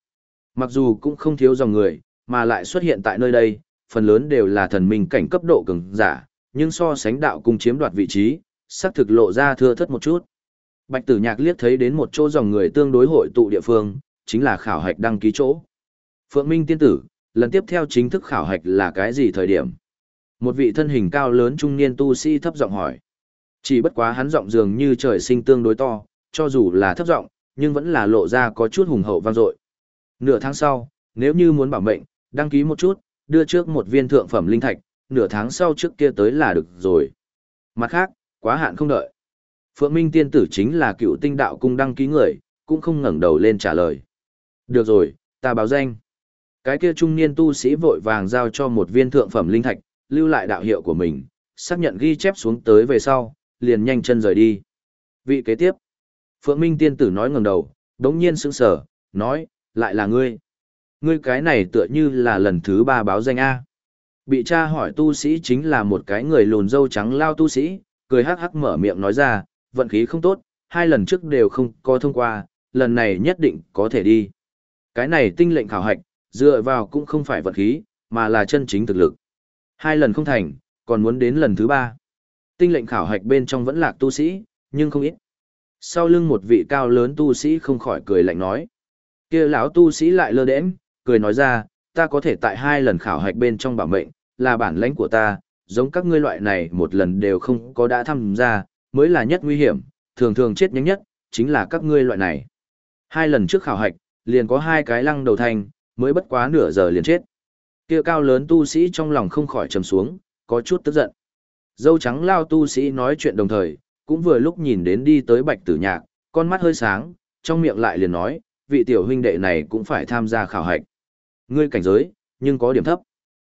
Mặc dù cũng không thiếu dòng người, mà lại xuất hiện tại nơi đây, phần lớn đều là thần minh cảnh cấp độ cường giả, nhưng so sánh đạo cung chiếm đoạt vị trí, xác thực lộ ra thưa thất một chút. Bạch Tử Nhạc liếc thấy đến một chỗ dòng người tương đối hội tụ địa phương, chính là khảo hạch đăng ký chỗ. Phượng Minh tiên tử, lần tiếp theo chính thức khảo hạch là cái gì thời điểm? Một vị thân hình cao lớn trung niên tu sĩ thấp giọng hỏi. Chỉ bất quá hắn giọng dường như trời sinh tương đối to, cho dù là thấp giọng, nhưng vẫn là lộ ra có chút hùng hậu vang dội. Nửa tháng sau, nếu như muốn bảo mệnh, đăng ký một chút, đưa trước một viên thượng phẩm linh thạch, nửa tháng sau trước kia tới là được rồi. Mặt khác, quá hạn không đợi. Phượng Minh tiên tử chính là cựu tinh đạo cung đăng ký người, cũng không ngẩng đầu lên trả lời. Được rồi, ta báo danh. Cái kia trung niên tu sĩ vội vàng giao cho một viên thượng phẩm linh thạch, lưu lại đạo hiệu của mình, xác nhận ghi chép xuống tới về sau, liền nhanh chân rời đi. Vị kế tiếp. Phượng Minh tiên tử nói ngẩng đầu, đống nhiên sững sờ, nói, lại là ngươi. Ngươi cái này tựa như là lần thứ ba báo danh A. Bị cha hỏi tu sĩ chính là một cái người lùn dâu trắng lao tu sĩ, cười hắc hắc mở miệng nói ra, vận khí không tốt, hai lần trước đều không có thông qua, lần này nhất định có thể đi. Cái này tinh lệnh khảo hạch, dựa vào cũng không phải vận khí, mà là chân chính thực lực. Hai lần không thành, còn muốn đến lần thứ ba. Tinh lệnh khảo hạch bên trong vẫn lạc tu sĩ, nhưng không ít. Sau lưng một vị cao lớn tu sĩ không khỏi cười lạnh nói. kia lão tu sĩ lại lơ đễnh, cười nói ra, ta có thể tại hai lần khảo hạch bên trong bảo mệnh, là bản lãnh của ta, giống các ngươi loại này một lần đều không có đã tham gia, mới là nhất nguy hiểm, thường thường chết nhanh nhất, chính là các ngươi loại này. Hai lần trước khảo hạch, liền có hai cái lăng đầu thành, mới bất quá nửa giờ liền chết. Kia cao lớn tu sĩ trong lòng không khỏi trầm xuống, có chút tức giận. Dâu trắng lao tu sĩ nói chuyện đồng thời, cũng vừa lúc nhìn đến đi tới bạch tử nhạc, con mắt hơi sáng, trong miệng lại liền nói, vị tiểu huynh đệ này cũng phải tham gia khảo hạch. Ngươi cảnh giới, nhưng có điểm thấp.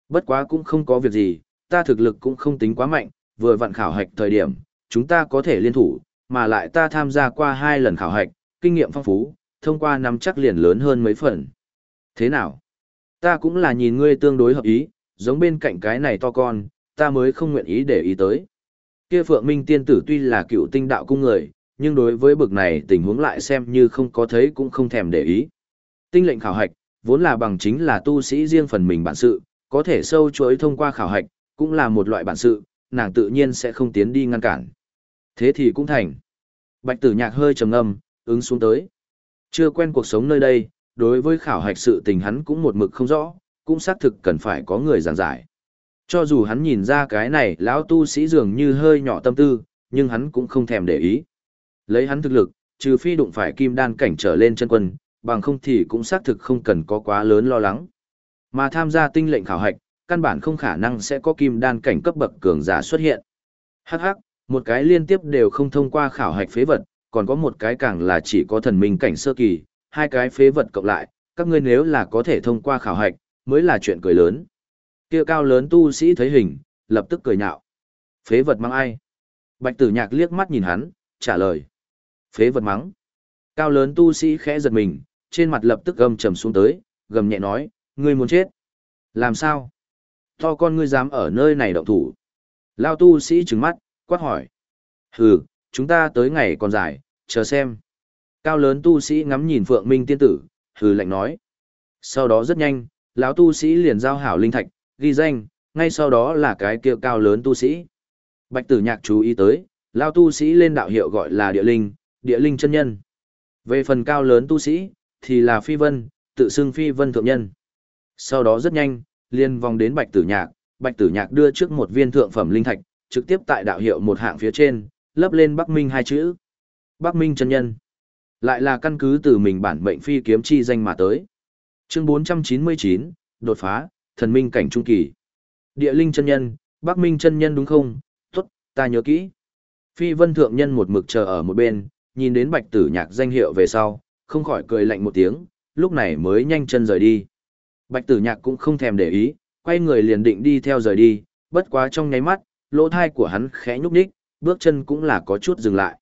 Bất quá cũng không có việc gì, ta thực lực cũng không tính quá mạnh, vừa vặn khảo hạch thời điểm, chúng ta có thể liên thủ, mà lại ta tham gia qua hai lần khảo hạch, kinh nghiệm phong phú, thông qua nắm chắc liền lớn hơn mấy phần. Thế nào? Ta cũng là nhìn ngươi tương đối hợp ý, giống bên cạnh cái này to con, ta mới không nguyện ý để ý tới. Kia Phượng Minh tiên tử tuy là cựu tinh đạo cung người, nhưng đối với bực này tình huống lại xem như không có thấy cũng không thèm để ý. Tinh lệnh khảo hạch, vốn là bằng chính là tu sĩ riêng phần mình bản sự, có thể sâu chuỗi thông qua khảo hạch, cũng là một loại bản sự, nàng tự nhiên sẽ không tiến đi ngăn cản. Thế thì cũng thành. Bạch tử nhạc hơi trầm âm ứng xuống tới. Chưa quen cuộc sống nơi đây, đối với khảo hạch sự tình hắn cũng một mực không rõ, cũng xác thực cần phải có người giảng giải. Cho dù hắn nhìn ra cái này lão tu sĩ dường như hơi nhỏ tâm tư, nhưng hắn cũng không thèm để ý. Lấy hắn thực lực, trừ phi đụng phải kim đan cảnh trở lên chân quân, bằng không thì cũng xác thực không cần có quá lớn lo lắng. Mà tham gia tinh lệnh khảo hạch, căn bản không khả năng sẽ có kim đan cảnh cấp bậc cường giả xuất hiện. Hắc hắc, một cái liên tiếp đều không thông qua khảo hạch phế vật, còn có một cái càng là chỉ có thần minh cảnh sơ kỳ, hai cái phế vật cộng lại, các ngươi nếu là có thể thông qua khảo hạch, mới là chuyện cười lớn. Kia cao lớn tu sĩ thấy hình, lập tức cười nhạo. Phế vật mắng ai? Bạch tử nhạc liếc mắt nhìn hắn, trả lời. Phế vật mắng. Cao lớn tu sĩ khẽ giật mình, trên mặt lập tức gầm trầm xuống tới, gầm nhẹ nói, ngươi muốn chết. Làm sao? To con ngươi dám ở nơi này động thủ. Lao tu sĩ trừng mắt, quát hỏi. Hừ, chúng ta tới ngày còn dài, chờ xem. Cao lớn tu sĩ ngắm nhìn Phượng Minh tiên tử, hừ lạnh nói. Sau đó rất nhanh, lão tu sĩ liền giao hảo linh thạch, ghi danh, ngay sau đó là cái kia cao lớn tu sĩ. Bạch tử nhạc chú ý tới, lão tu sĩ lên đạo hiệu gọi là địa linh, địa linh chân nhân. Về phần cao lớn tu sĩ, thì là phi vân, tự xưng phi vân thượng nhân. Sau đó rất nhanh, liên vòng đến bạch tử nhạc, bạch tử nhạc đưa trước một viên thượng phẩm linh thạch, trực tiếp tại đạo hiệu một hạng phía trên, lấp lên Bắc Minh hai chữ. Bắc Minh chân nhân. Lại là căn cứ từ mình bản mệnh phi kiếm chi danh mà tới. Chương 499, đột phá, thần minh cảnh trung kỳ. Địa linh chân nhân, Bắc Minh chân nhân đúng không? Tốt, ta nhớ kỹ. Phi vân thượng nhân một mực chờ ở một bên, nhìn đến bạch tử nhạc danh hiệu về sau, không khỏi cười lạnh một tiếng, lúc này mới nhanh chân rời đi. Bạch tử nhạc cũng không thèm để ý, quay người liền định đi theo rời đi, bất quá trong nháy mắt, lỗ thai của hắn khẽ nhúc nhích, bước chân cũng là có chút dừng lại.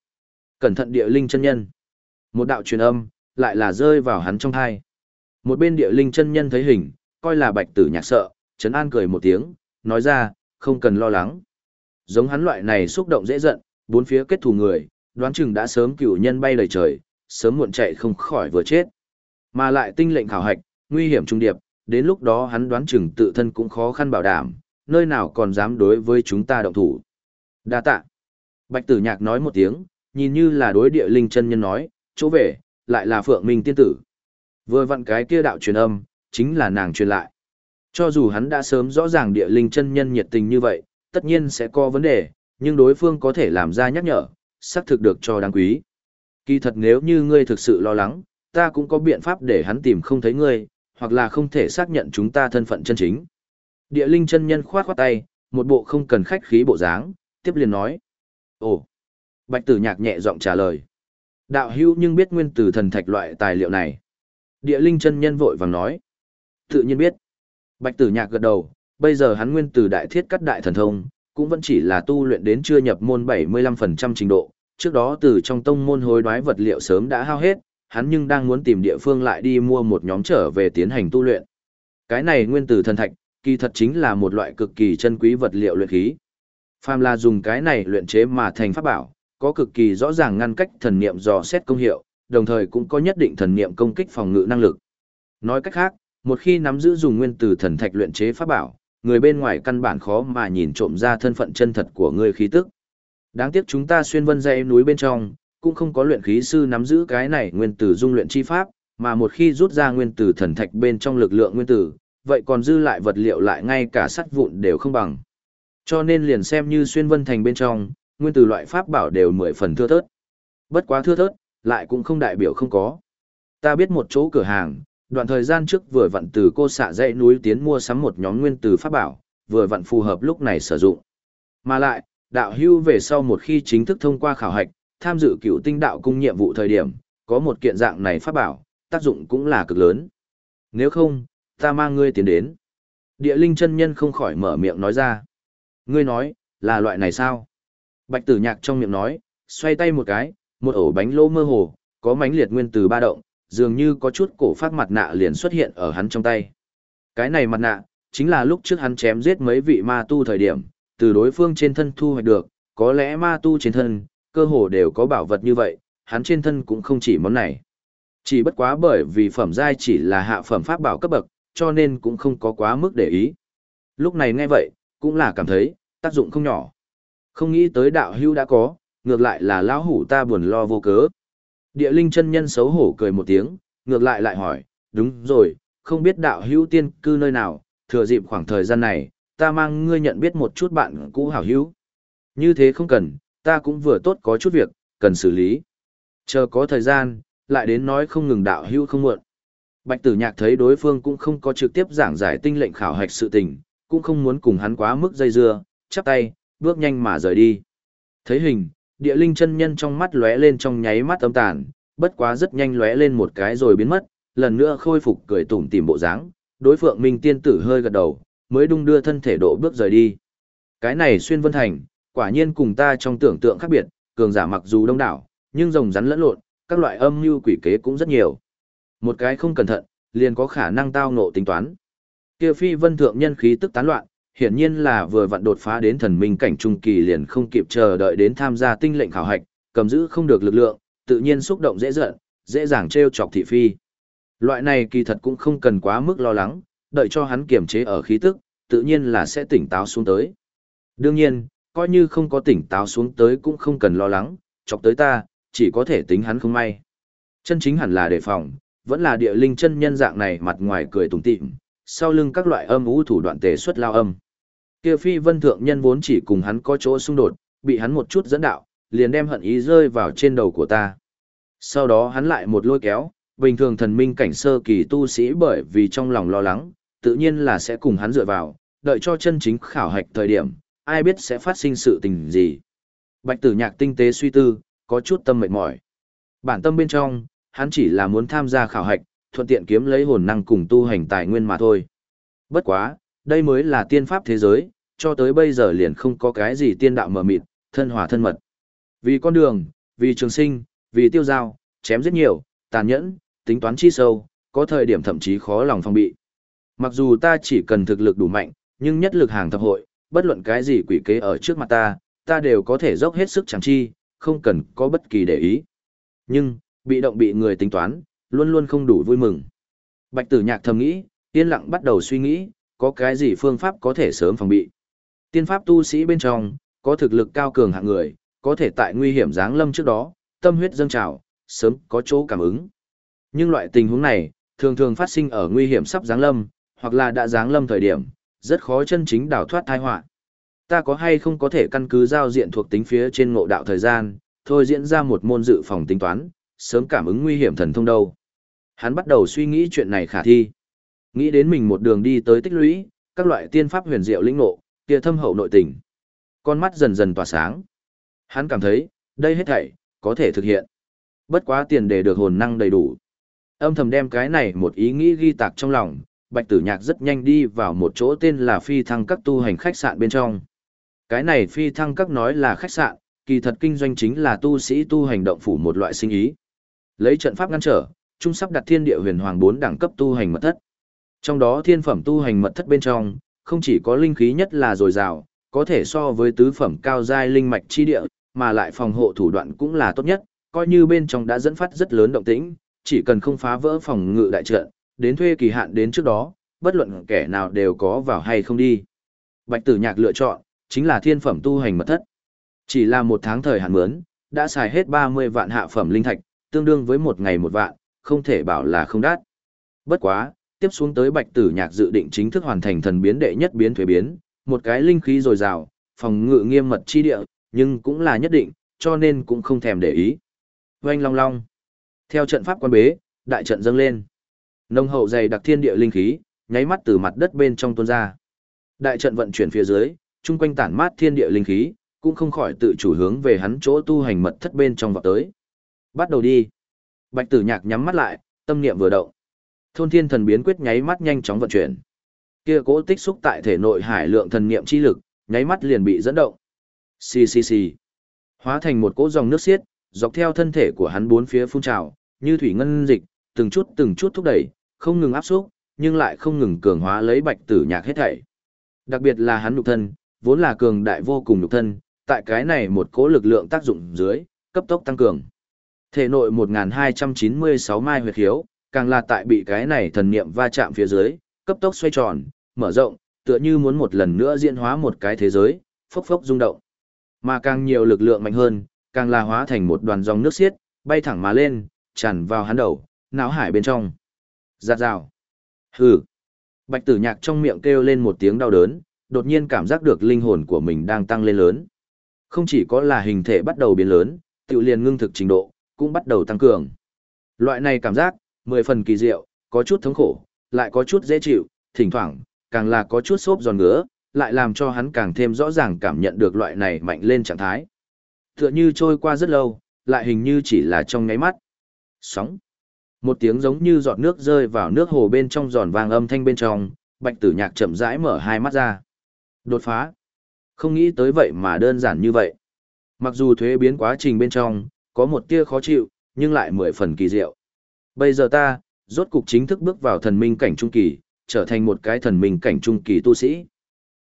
Cẩn thận địa linh chân nhân. Một đạo truyền âm, lại là rơi vào hắn trong thai. Một bên địa linh chân nhân thấy hình, coi là bạch tử nhạc sợ, chấn an cười một tiếng, nói ra, không cần lo lắng. Giống hắn loại này xúc động dễ giận, bốn phía kết thù người, đoán chừng đã sớm cửu nhân bay lời trời, sớm muộn chạy không khỏi vừa chết. Mà lại tinh lệnh khảo hạch, nguy hiểm trung điệp, đến lúc đó hắn đoán chừng tự thân cũng khó khăn bảo đảm, nơi nào còn dám đối với chúng ta động thủ. Đa tạ. Bạch tử nhạc nói một tiếng, nhìn như là đối địa linh chân nhân nói, chỗ về, lại là phượng minh tiên tử. Vừa vặn cái kia đạo truyền âm, chính là nàng truyền lại. Cho dù hắn đã sớm rõ ràng địa linh chân nhân nhiệt tình như vậy, tất nhiên sẽ có vấn đề, nhưng đối phương có thể làm ra nhắc nhở, xác thực được cho đáng quý. Kỳ thật nếu như ngươi thực sự lo lắng, ta cũng có biện pháp để hắn tìm không thấy ngươi, hoặc là không thể xác nhận chúng ta thân phận chân chính. Địa linh chân nhân khoát khoát tay, một bộ không cần khách khí bộ dáng, tiếp liền nói. Ồ! Bạch tử nhạc nhẹ giọng trả lời. Đạo hữu nhưng biết nguyên tử thần thạch loại tài liệu này. Địa linh chân nhân vội vàng nói. Tự nhiên biết. Bạch tử nhạc gật đầu, bây giờ hắn nguyên tử đại thiết cắt đại thần thông, cũng vẫn chỉ là tu luyện đến chưa nhập môn 75% trình độ. Trước đó từ trong tông môn hối đoái vật liệu sớm đã hao hết, hắn nhưng đang muốn tìm địa phương lại đi mua một nhóm trở về tiến hành tu luyện. Cái này nguyên tử thần thạch, kỳ thật chính là một loại cực kỳ chân quý vật liệu luyện khí. Phàm là dùng cái này luyện chế mà thành pháp bảo, có cực kỳ rõ ràng ngăn cách thần niệm dò xét công hiệu, đồng thời cũng có nhất định thần niệm công kích phòng ngự năng lực. Nói cách khác, một khi nắm giữ dùng nguyên tử thần thạch luyện chế pháp bảo, người bên ngoài căn bản khó mà nhìn trộm ra thân phận chân thật của người khí tức. Đáng tiếc chúng ta xuyên vân dãy núi bên trong, cũng không có luyện khí sư nắm giữ cái này nguyên tử dung luyện chi pháp, mà một khi rút ra nguyên tử thần thạch bên trong lực lượng nguyên tử, vậy còn dư lại vật liệu lại ngay cả sắt vụn đều không bằng. Cho nên liền xem như xuyên vân thành bên trong, nguyên từ loại pháp bảo đều mười phần thưa thớt. Bất quá thưa thớt, lại cũng không đại biểu không có. Ta biết một chỗ cửa hàng, đoạn thời gian trước vừa vặn từ cô xạ dãy núi tiến mua sắm một nhóm nguyên từ pháp bảo, vừa vặn phù hợp lúc này sử dụng. Mà lại, đạo hưu về sau một khi chính thức thông qua khảo hạch, tham dự cựu tinh đạo cung nhiệm vụ thời điểm, có một kiện dạng này pháp bảo, tác dụng cũng là cực lớn. Nếu không, ta mang ngươi tiến đến. Địa linh chân nhân không khỏi mở miệng nói ra. Ngươi nói, là loại này sao? Bạch tử nhạc trong miệng nói, xoay tay một cái, một ổ bánh lô mơ hồ, có mánh liệt nguyên từ ba động, dường như có chút cổ phát mặt nạ liền xuất hiện ở hắn trong tay. Cái này mặt nạ, chính là lúc trước hắn chém giết mấy vị ma tu thời điểm, từ đối phương trên thân thu hoạch được, có lẽ ma tu trên thân, cơ hồ đều có bảo vật như vậy, hắn trên thân cũng không chỉ món này. Chỉ bất quá bởi vì phẩm giai chỉ là hạ phẩm pháp bảo cấp bậc, cho nên cũng không có quá mức để ý. Lúc này nghe vậy, cũng là cảm thấy, tác dụng không nhỏ. Không nghĩ tới đạo hưu đã có, ngược lại là lão hủ ta buồn lo vô cớ. Địa linh chân nhân xấu hổ cười một tiếng, ngược lại lại hỏi, đúng rồi, không biết đạo hữu tiên cư nơi nào, thừa dịp khoảng thời gian này, ta mang ngươi nhận biết một chút bạn cũ hảo hữu. Như thế không cần, ta cũng vừa tốt có chút việc, cần xử lý. Chờ có thời gian, lại đến nói không ngừng đạo hữu không muộn. Bạch tử nhạc thấy đối phương cũng không có trực tiếp giảng giải tinh lệnh khảo hạch sự tình, cũng không muốn cùng hắn quá mức dây dưa, chắp tay, bước nhanh mà rời đi. Thấy hình, địa linh chân nhân trong mắt lóe lên trong nháy mắt âm tàn, bất quá rất nhanh lóe lên một cái rồi biến mất, lần nữa khôi phục cười tủm tỉm bộ dáng. đối phượng minh tiên tử hơi gật đầu, mới đung đưa thân thể độ bước rời đi. Cái này xuyên vân thành, quả nhiên cùng ta trong tưởng tượng khác biệt, cường giả mặc dù đông đảo, nhưng rồng rắn lẫn lộn, các loại âm mưu quỷ kế cũng rất nhiều. Một cái không cẩn thận, liền có khả năng tao ngộ tính toán. Kia phi vân thượng nhân khí tức tán loạn, hiển nhiên là vừa vặn đột phá đến thần minh cảnh trung kỳ liền không kịp chờ đợi đến tham gia tinh lệnh khảo hạch, cầm giữ không được lực lượng, tự nhiên xúc động dễ giận, dễ dàng trêu chọc thị phi. Loại này kỳ thật cũng không cần quá mức lo lắng, đợi cho hắn kiềm chế ở khí tức, tự nhiên là sẽ tỉnh táo xuống tới. Đương nhiên, coi như không có tỉnh táo xuống tới cũng không cần lo lắng, chọc tới ta, chỉ có thể tính hắn không may. Chân chính hẳn là đề phòng, vẫn là địa linh chân nhân dạng này mặt ngoài cười tủm tỉm, sau lưng các loại âm u thủ đoạn tề xuất lao âm. Kia phi vân thượng nhân vốn chỉ cùng hắn có chỗ xung đột, bị hắn một chút dẫn đạo, liền đem hận ý rơi vào trên đầu của ta. Sau đó hắn lại một lôi kéo, bình thường thần minh cảnh sơ kỳ tu sĩ bởi vì trong lòng lo lắng, tự nhiên là sẽ cùng hắn dựa vào, đợi cho chân chính khảo hạch thời điểm, ai biết sẽ phát sinh sự tình gì. Bạch tử nhạc tinh tế suy tư, có chút tâm mệt mỏi. Bản tâm bên trong, hắn chỉ là muốn tham gia khảo hạch, thuận tiện kiếm lấy hồn năng cùng tu hành tài nguyên mà thôi. Bất quá, đây mới là tiên pháp thế giới, cho tới bây giờ liền không có cái gì tiên đạo mở mịt, thân hòa thân mật. Vì con đường, vì trường sinh, vì tiêu giao, chém rất nhiều, tàn nhẫn, tính toán chi sâu, có thời điểm thậm chí khó lòng phòng bị. Mặc dù ta chỉ cần thực lực đủ mạnh, nhưng nhất lực hàng thập hội, bất luận cái gì quỷ kế ở trước mặt ta, ta đều có thể dốc hết sức chẳng chi, không cần có bất kỳ để ý. Nhưng, bị động bị người tính toán, luôn luôn không đủ vui mừng. Bạch tử nhạc thầm nghĩ, yên lặng bắt đầu suy nghĩ, có cái gì phương pháp có thể sớm phòng bị. Tiên pháp tu sĩ bên trong, có thực lực cao cường hạng người, có thể tại nguy hiểm giáng lâm trước đó, tâm huyết dâng trào, sớm có chỗ cảm ứng. Nhưng loại tình huống này, thường thường phát sinh ở nguy hiểm sắp giáng lâm, hoặc là đã giáng lâm thời điểm, rất khó chân chính đào thoát tai họa. Ta có hay không có thể căn cứ giao diện thuộc tính phía trên ngộ đạo thời gian, thôi diễn ra một môn dự phòng tính toán, sớm cảm ứng nguy hiểm thần thông đâu. Hắn bắt đầu suy nghĩ chuyện này khả thi. Nghĩ đến mình một đường đi tới tích lũy, các loại tiên pháp huyền diệu lĩnh ngộ, kia thâm hậu nội tình. Con mắt dần dần tỏa sáng. Hắn cảm thấy, đây hết thảy, có thể thực hiện. Bất quá tiền để được hồn năng đầy đủ. Âm thầm đem cái này một ý nghĩ ghi tạc trong lòng, Bạch Tử Nhạc rất nhanh đi vào một chỗ tên là Phi Thăng Các tu hành khách sạn bên trong. Cái này Phi Thăng Các nói là khách sạn, kỳ thật kinh doanh chính là tu sĩ tu hành động phủ một loại sinh ý. Lấy trận pháp ngăn trở, trung sắp đặt thiên địa huyền hoàng bốn đẳng cấp tu hành mật thất. Trong đó thiên phẩm tu hành mật thất bên trong, không chỉ có linh khí nhất là dồi dào, có thể so với tứ phẩm cao giai linh mạch chi địa, mà lại phòng hộ thủ đoạn cũng là tốt nhất, coi như bên trong đã dẫn phát rất lớn động tĩnh, chỉ cần không phá vỡ phòng ngự đại trận, đến thuê kỳ hạn đến trước đó, bất luận kẻ nào đều có vào hay không đi. Bạch Tử Nhạc lựa chọn chính là thiên phẩm tu hành mật thất. Chỉ là một tháng thời hạn mướn, đã xài hết 30 vạn hạ phẩm linh thạch, tương đương với một ngày một vạn, không thể bảo là không đắt. Bất quá, tiếp xuống tới Bạch Tử Nhạc dự định chính thức hoàn thành thần biến đệ nhất biến thuế biến, một cái linh khí dồi dào, phòng ngự nghiêm mật chi địa, nhưng cũng là nhất định, cho nên cũng không thèm để ý. Oanh long long. Theo trận pháp quan bế, đại trận dâng lên. Nông hậu dày đặc thiên địa linh khí, nháy mắt từ mặt đất bên trong tuôn ra. Đại trận vận chuyển phía dưới, chung quanh tản mát thiên địa linh khí, cũng không khỏi tự chủ hướng về hắn chỗ tu hành mật thất bên trong vào tới. Bắt đầu đi. Bạch Tử Nhạc nhắm mắt lại, tâm niệm vừa động. Thôn Thiên Thần biến quyết nháy mắt nhanh chóng vận chuyển. Kia cố tích xúc tại thể nội hải lượng thần niệm chi lực, nháy mắt liền bị dẫn động. Xì xì xì. Hóa thành một cỗ dòng nước xiết, dọc theo thân thể của hắn bốn phía phun trào, như thủy ngân dịch, từng chút từng chút thúc đẩy, không ngừng áp xúc, nhưng lại không ngừng cường hóa lấy Bạch Tử Nhạc hết thảy. Đặc biệt là hắn nhục thân, vốn là cường đại vô cùng nhục thân, tại cái này một cỗ lực lượng tác dụng dưới, cấp tốc tăng cường. Thể nội 1296 mai huyệt khiếu, càng là tại bị cái này thần niệm va chạm phía dưới, cấp tốc xoay tròn, mở rộng, tựa như muốn một lần nữa diễn hóa một cái thế giới, phốc phốc rung động. Mà càng nhiều lực lượng mạnh hơn, càng là hóa thành một đoàn dòng nước xiết, bay thẳng mà lên, tràn vào hắn đầu, não hải bên trong. Giạt rào. Hừ. Bạch tử nhạc trong miệng kêu lên một tiếng đau đớn, đột nhiên cảm giác được linh hồn của mình đang tăng lên lớn. Không chỉ có là hình thể bắt đầu biến lớn, tự liền ngưng thực trình độ, cũng bắt đầu tăng cường. Loại này cảm giác, mười phần kỳ diệu, có chút thống khổ, lại có chút dễ chịu, thỉnh thoảng, càng là có chút xốp giòn ngứa, lại làm cho hắn càng thêm rõ ràng cảm nhận được loại này mạnh lên trạng thái. Tựa như trôi qua rất lâu, lại hình như chỉ là trong ngáy mắt. Sóng. Một tiếng giống như giọt nước rơi vào nước hồ bên trong giòn vàng âm thanh bên trong, bạch tử nhạc chậm rãi mở hai mắt ra. Đột phá. Không nghĩ tới vậy mà đơn giản như vậy. Mặc dù thuế biến quá trình bên trong, có một tia khó chịu, nhưng lại mười phần kỳ diệu. Bây giờ ta, rốt cục chính thức bước vào thần minh cảnh trung kỳ, trở thành một cái thần minh cảnh trung kỳ tu sĩ.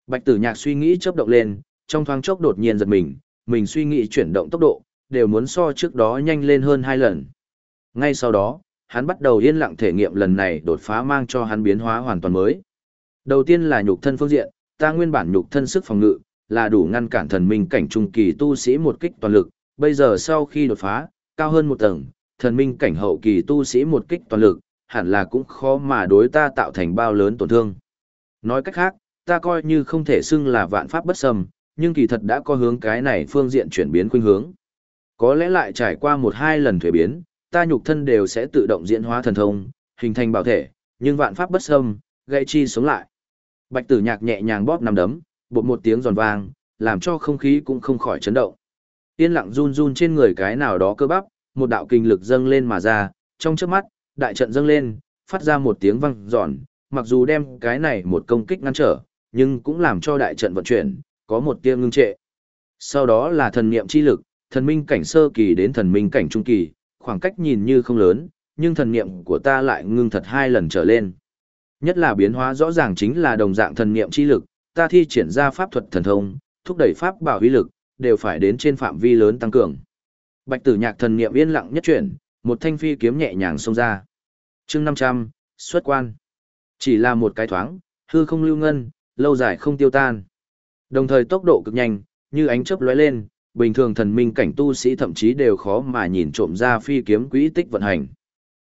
Bạch tử nhạc suy nghĩ chớp động lên, trong thoáng chốc đột nhiên giật mình, mình suy nghĩ chuyển động tốc độ, đều muốn so trước đó nhanh lên hơn hai lần. Ngay sau đó, hắn bắt đầu yên lặng thể nghiệm lần này đột phá mang cho hắn biến hóa hoàn toàn mới. Đầu tiên là nhục thân phương diện, ta nguyên bản nhục thân sức phòng ngự, là đủ ngăn cản thần minh cảnh trung kỳ tu sĩ một kích toàn lực, bây giờ sau khi đột phá, cao hơn một tầng, thần minh cảnh hậu kỳ tu sĩ một kích toàn lực, hẳn là cũng khó mà đối ta tạo thành bao lớn tổn thương. Nói cách khác, ta coi như không thể xưng là vạn pháp bất xâm, nhưng kỳ thật đã có hướng cái này phương diện chuyển biến khuynh hướng. Có lẽ lại trải qua một hai lần thuế biến, ta nhục thân đều sẽ tự động diễn hóa thần thông, hình thành bảo thể, nhưng vạn pháp bất xâm, gây chi sống lại. Bạch tử nhạc nhẹ nhàng bóp nằm đấm, bột một tiếng giòn vang, làm cho không khí cũng không khỏi chấn động. Yên lặng run run trên người cái nào đó cơ bắp, một đạo kinh lực dâng lên mà ra, trong chớp mắt, đại trận dâng lên, phát ra một tiếng vang giòn, mặc dù đem cái này một công kích ngăn trở, nhưng cũng làm cho đại trận vận chuyển, có một tia ngưng trệ. Sau đó là thần niệm chi lực, thần minh cảnh sơ kỳ đến thần minh cảnh trung kỳ, khoảng cách nhìn như không lớn, nhưng thần niệm của ta lại ngưng thật hai lần trở lên. Nhất là biến hóa rõ ràng chính là đồng dạng thần niệm chi lực, ta thi triển ra pháp thuật thần thông, thúc đẩy pháp bảo uy lực, đều phải đến trên phạm vi lớn tăng cường. Bạch Tử Nhạc thần niệm yên lặng nhất chuyển, một thanh phi kiếm nhẹ nhàng xông ra. Chương 500, xuất quan. Chỉ là một cái thoáng, hư không lưu ngân, lâu dài không tiêu tan. Đồng thời tốc độ cực nhanh, như ánh chớp lóe lên, bình thường thần minh cảnh tu sĩ thậm chí đều khó mà nhìn trộm ra phi kiếm quỹ tích vận hành.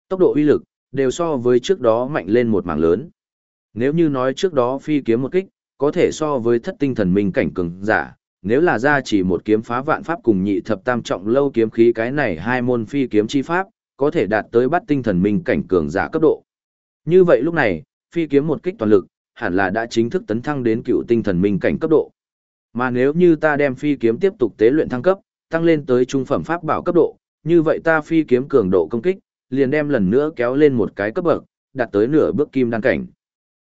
Tốc độ uy lực đều so với trước đó mạnh lên một mảng lớn. Nếu như nói trước đó phi kiếm một kích, có thể so với thất tinh thần minh cảnh cường giả, nếu là ra chỉ một kiếm phá vạn pháp cùng nhị thập tam trọng lâu kiếm khí cái này hai môn phi kiếm chi pháp, có thể đạt tới bắt tinh thần minh cảnh cường giả cấp độ. Như vậy lúc này, phi kiếm một kích toàn lực, hẳn là đã chính thức tấn thăng đến cựu tinh thần minh cảnh cấp độ. Mà nếu như ta đem phi kiếm tiếp tục tế luyện thăng cấp, tăng lên tới trung phẩm pháp bảo cấp độ, như vậy ta phi kiếm cường độ công kích, liền đem lần nữa kéo lên một cái cấp bậc, đạt tới nửa bước kim đan cảnh.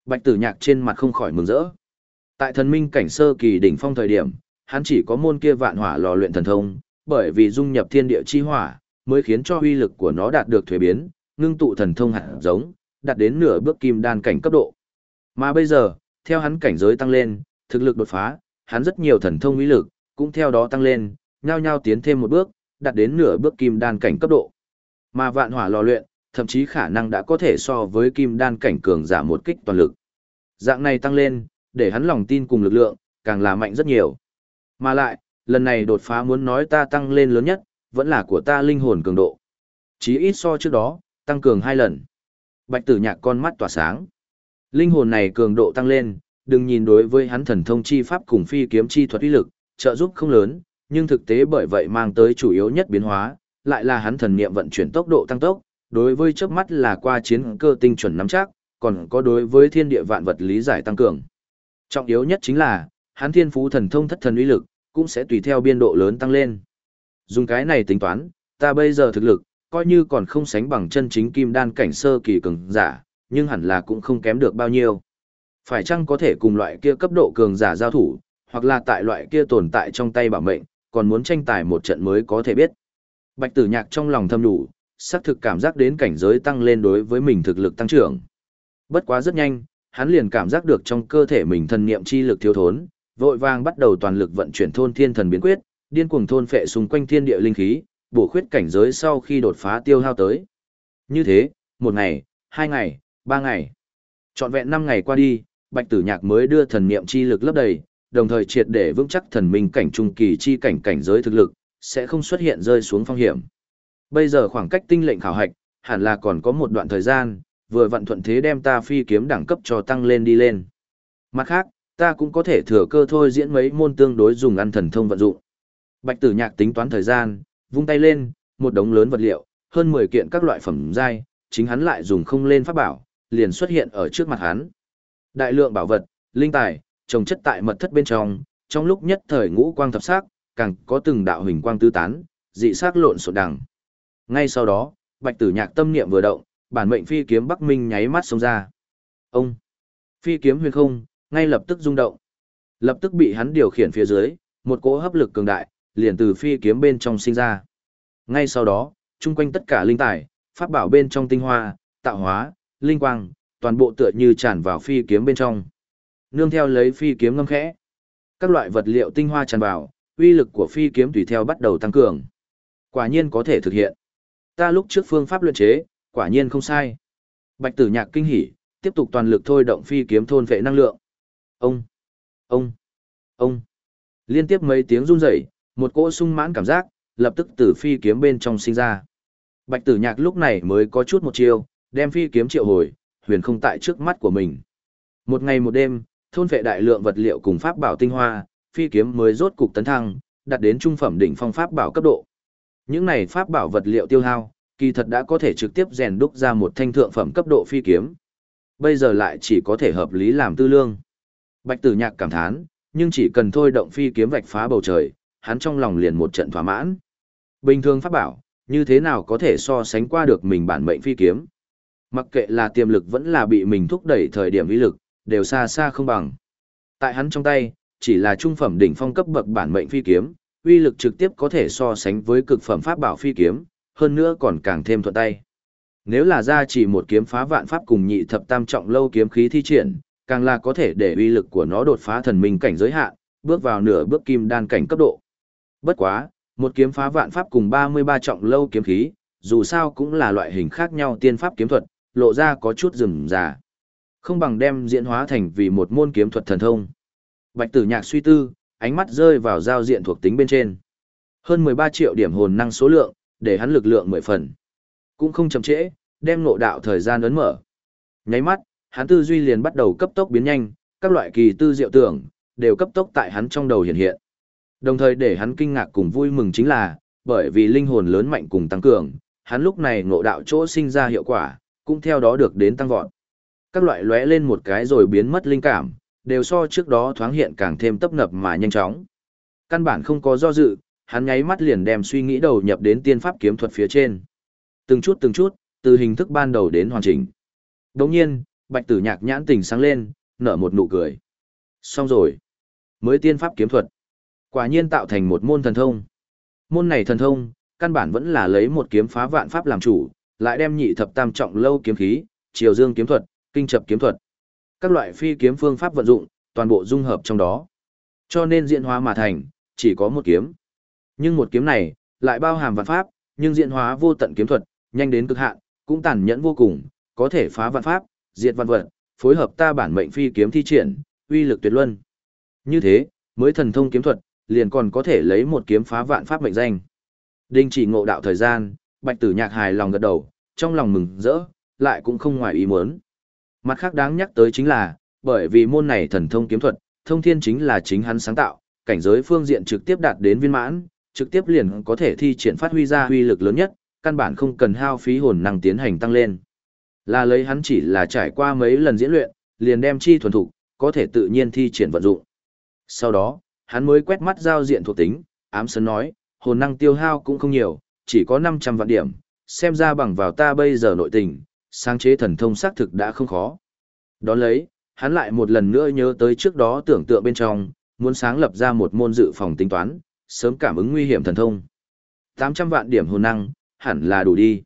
Bạch Tử Nhạc trên mặt không khỏi mừng rỡ. Tại thần minh cảnh sơ kỳ đỉnh phong thời điểm, hắn chỉ có môn kia vạn hỏa lò luyện thần thông, bởi vì dung nhập thiên địa chi hỏa, mới khiến cho uy lực của nó đạt được thuế biến, ngưng tụ thần thông hạt giống, đạt đến nửa bước kim đan cảnh cấp độ. Mà bây giờ, theo hắn cảnh giới tăng lên, thực lực đột phá, hắn rất nhiều thần thông uy lực cũng theo đó tăng lên, nhao nhao tiến thêm một bước, đạt đến nửa bước kim đan cảnh cấp độ. Mà vạn hỏa lò luyện, thậm chí khả năng đã có thể so với kim đan cảnh cường giả một kích toàn lực. Dạng này tăng lên, để hắn lòng tin cùng lực lượng, càng là mạnh rất nhiều. Mà lại, lần này đột phá muốn nói ta tăng lên lớn nhất, vẫn là của ta linh hồn cường độ. Chí ít so trước đó, tăng cường hai lần. Bạch tử nhạc con mắt tỏa sáng. Linh hồn này cường độ tăng lên, đừng nhìn đối với hắn thần thông chi pháp cùng phi kiếm chi thuật uy lực, trợ giúp không lớn, nhưng thực tế bởi vậy mang tới chủ yếu nhất biến hóa, lại là hắn thần niệm vận chuyển tốc độ tăng tốc, đối với chớp mắt là qua chiến cơ tinh chuẩn nắm chắc, còn có đối với thiên địa vạn vật lý giải tăng cường. Trọng yếu nhất chính là, hắn thiên phú thần thông thất thần uy lực, cũng sẽ tùy theo biên độ lớn tăng lên. Dùng cái này tính toán, ta bây giờ thực lực, coi như còn không sánh bằng chân chính kim đan cảnh sơ kỳ cường giả, nhưng hẳn là cũng không kém được bao nhiêu. Phải chăng có thể cùng loại kia cấp độ cường giả giao thủ, hoặc là tại loại kia tồn tại trong tay bảo mệnh, còn muốn tranh tài một trận mới có thể biết. Bạch tử nhạc trong lòng thâm đủ, xác thực cảm giác đến cảnh giới tăng lên đối với mình thực lực tăng trưởng. Bất quá rất nhanh, hắn liền cảm giác được trong cơ thể mình thần niệm chi lực thiếu thốn, vội vàng bắt đầu toàn lực vận chuyển thôn thiên thần biến quyết, điên cuồng thôn phệ xung quanh thiên địa linh khí, bổ khuyết cảnh giới sau khi đột phá tiêu hao tới. Như thế, một ngày, hai ngày, ba ngày, trọn vẹn năm ngày qua đi, Bạch Tử Nhạc mới đưa thần niệm chi lực lấp đầy, đồng thời triệt để vững chắc thần minh cảnh trung kỳ chi cảnh cảnh giới thực lực, sẽ không xuất hiện rơi xuống phong hiểm. Bây giờ khoảng cách tinh lệnh khảo hạch, hẳn là còn có một đoạn thời gian, vừa vận thuận thế đem ta phi kiếm đẳng cấp cho tăng lên đi lên. Mặt khác, ta cũng có thể thừa cơ thôi diễn mấy môn tương đối dùng ăn thần thông vận dụng. Bạch Tử Nhạc tính toán thời gian, vung tay lên, một đống lớn vật liệu, hơn 10 kiện các loại phẩm giai, chính hắn lại dùng không lên pháp bảo, liền xuất hiện ở trước mặt hắn. Đại lượng bảo vật, linh tài, trồng chất tại mật thất bên trong, trong lúc nhất thời ngũ quang thập sắc, càng có từng đạo hình quang tứ tán, dị sắc lộn xộn đằng. Ngay sau đó, Bạch Tử Nhạc tâm niệm vừa động, bản mệnh phi kiếm Bắc Minh nháy mắt xông ra. Ông phi kiếm huyền không, ngay lập tức rung động. Lập tức bị hắn điều khiển phía dưới, một cỗ hấp lực cường đại, liền từ phi kiếm bên trong sinh ra. Ngay sau đó, chung quanh tất cả linh tài, pháp bảo bên trong tinh hoa, tạo hóa, linh quang, toàn bộ tựa như tràn vào phi kiếm bên trong. Nương theo lấy phi kiếm ngâm khẽ. Các loại vật liệu tinh hoa tràn vào, uy lực của phi kiếm tùy theo bắt đầu tăng cường. Quả nhiên có thể thực hiện. Ta lúc trước phương pháp luyện chế, quả nhiên không sai. Bạch Tử Nhạc kinh hỉ, tiếp tục toàn lực thôi động phi kiếm thôn vệ năng lượng. Ông, ông, ông. Liên tiếp mấy tiếng run rẩy, một cỗ sung mãn cảm giác, lập tức từ phi kiếm bên trong sinh ra. Bạch tử nhạc lúc này mới có chút một chiêu, đem phi kiếm triệu hồi, huyền không tại trước mắt của mình. Một ngày một đêm, thôn vệ đại lượng vật liệu cùng pháp bảo tinh hoa, phi kiếm mới rốt cục tấn thăng, đạt đến trung phẩm đỉnh phong pháp bảo cấp độ. Những này pháp bảo vật liệu tiêu hao, kỳ thật đã có thể trực tiếp rèn đúc ra một thanh thượng phẩm cấp độ phi kiếm. Bây giờ lại chỉ có thể hợp lý làm tư lương. Bạch tử nhạc cảm thán, nhưng chỉ cần thôi động phi kiếm vạch phá bầu trời, hắn trong lòng liền một trận thỏa mãn. Bình thường pháp bảo, như thế nào có thể so sánh qua được mình bản mệnh phi kiếm. Mặc kệ là tiềm lực vẫn là bị mình thúc đẩy thời điểm uy lực, đều xa xa không bằng. Tại hắn trong tay, chỉ là trung phẩm đỉnh phong cấp bậc bản mệnh phi kiếm, uy lực trực tiếp có thể so sánh với cực phẩm pháp bảo phi kiếm, hơn nữa còn càng thêm thuận tay. Nếu là ra chỉ một kiếm phá vạn pháp cùng nhị thập tam trọng lâu kiếm khí thi triển, càng là có thể để uy lực của nó đột phá thần minh cảnh giới hạn, bước vào nửa bước kim đan cảnh cấp độ. Bất quá, một kiếm phá vạn pháp cùng 33 trọng lâu kiếm khí, dù sao cũng là loại hình khác nhau tiên pháp kiếm thuật, lộ ra có chút rườm rà. Không bằng đem diễn hóa thành vì một môn kiếm thuật thần thông. Bạch Tử Nhạc suy tư, ánh mắt rơi vào giao diện thuộc tính bên trên. Hơn 13 triệu điểm hồn năng số lượng, để hắn lực lượng 10 phần. Cũng không chậm trễ, đem ngộ đạo thời gian ấn mở. Nháy mắt, hắn tư duy liền bắt đầu cấp tốc biến nhanh, các loại kỳ tư diệu tưởng, đều cấp tốc tại hắn trong đầu hiện hiện. Đồng thời để hắn kinh ngạc cùng vui mừng chính là, bởi vì linh hồn lớn mạnh cùng tăng cường, hắn lúc này ngộ đạo chỗ sinh ra hiệu quả, cũng theo đó được đến tăng vọt. Các loại lóe lên một cái rồi biến mất linh cảm, đều so trước đó thoáng hiện càng thêm tấp nập mà nhanh chóng. Căn bản không có do dự, hắn nháy mắt liền đem suy nghĩ đầu nhập đến tiên pháp kiếm thuật phía trên. Từng chút từng chút, từ hình thức ban đầu đến hoàn chỉnh. Đồng nhiên, bạch tử nhạc nhãn tình sáng lên, nở một nụ cười. Xong rồi. Mới tiên pháp kiếm thuật. Quả nhiên tạo thành một môn thần thông. Môn này thần thông, căn bản vẫn là lấy một kiếm phá vạn pháp làm chủ, lại đem nhị thập tam trọng lâu kiếm khí, triều dương kiếm thuật, kinh chập kiếm thuật. Các loại phi kiếm phương pháp vận dụng, toàn bộ dung hợp trong đó. Cho nên diễn hóa mà thành, chỉ có một kiếm. Nhưng một kiếm này, lại bao hàm vạn pháp, nhưng diễn hóa vô tận kiếm thuật, nhanh đến cực hạn, cũng tàn nhẫn vô cùng, có thể phá vạn pháp, diệt vạn vật, phối hợp ta bản mệnh phi kiếm thi triển, uy lực tuyệt luân. Như thế, mới thần thông kiếm thuật, liền còn có thể lấy một kiếm phá vạn pháp mệnh danh. Đinh chỉ ngộ đạo thời gian, Bạch Tử Nhạc hài lòng gật đầu, trong lòng mừng rỡ, lại cũng không ngoài ý muốn. Mặt khác đáng nhắc tới chính là, bởi vì môn này thần thông kiếm thuật, thông thiên chính là chính hắn sáng tạo, cảnh giới phương diện trực tiếp đạt đến viên mãn, trực tiếp liền có thể thi triển phát huy ra huy lực lớn nhất, căn bản không cần hao phí hồn năng tiến hành tăng lên. Là lấy hắn chỉ là trải qua mấy lần diễn luyện, liền đem chi thuần thục, có thể tự nhiên thi triển vận dụng. Sau đó, hắn mới quét mắt giao diện thuộc tính, ám sấn nói, hồn năng tiêu hao cũng không nhiều, chỉ có 500 vạn điểm, xem ra bằng vào ta bây giờ nội tình, sáng chế thần thông xác thực đã không khó. Đón lấy, hắn lại một lần nữa nhớ tới trước đó tưởng tượng bên trong, muốn sáng lập ra một môn dự phòng tính toán, sớm cảm ứng nguy hiểm thần thông. 800 vạn điểm hồn năng, hẳn là đủ đi.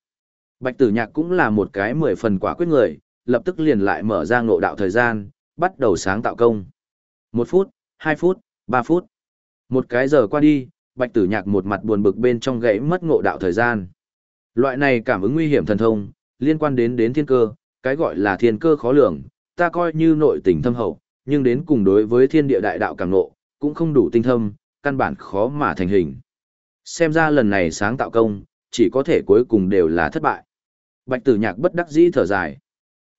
Bạch tử nhạc cũng là một cái mười phần quả quyết người, lập tức liền lại mở ra ngộ đạo thời gian, bắt đầu sáng tạo công. Một phút, hai phút, ba phút. Một cái giờ qua đi, bạch tử nhạc một mặt buồn bực bên trong gãy mất ngộ đạo thời gian. Loại này cảm ứng nguy hiểm thần thông, liên quan đến đến thiên cơ, cái gọi là thiên cơ khó lường, ta coi như nội tình thâm hậu, nhưng đến cùng đối với thiên địa đại đạo càng nộ, cũng không đủ tinh thâm, căn bản khó mà thành hình. Xem ra lần này sáng tạo công, chỉ có thể cuối cùng đều là thất bại. Bạch tử nhạc bất đắc dĩ thở dài.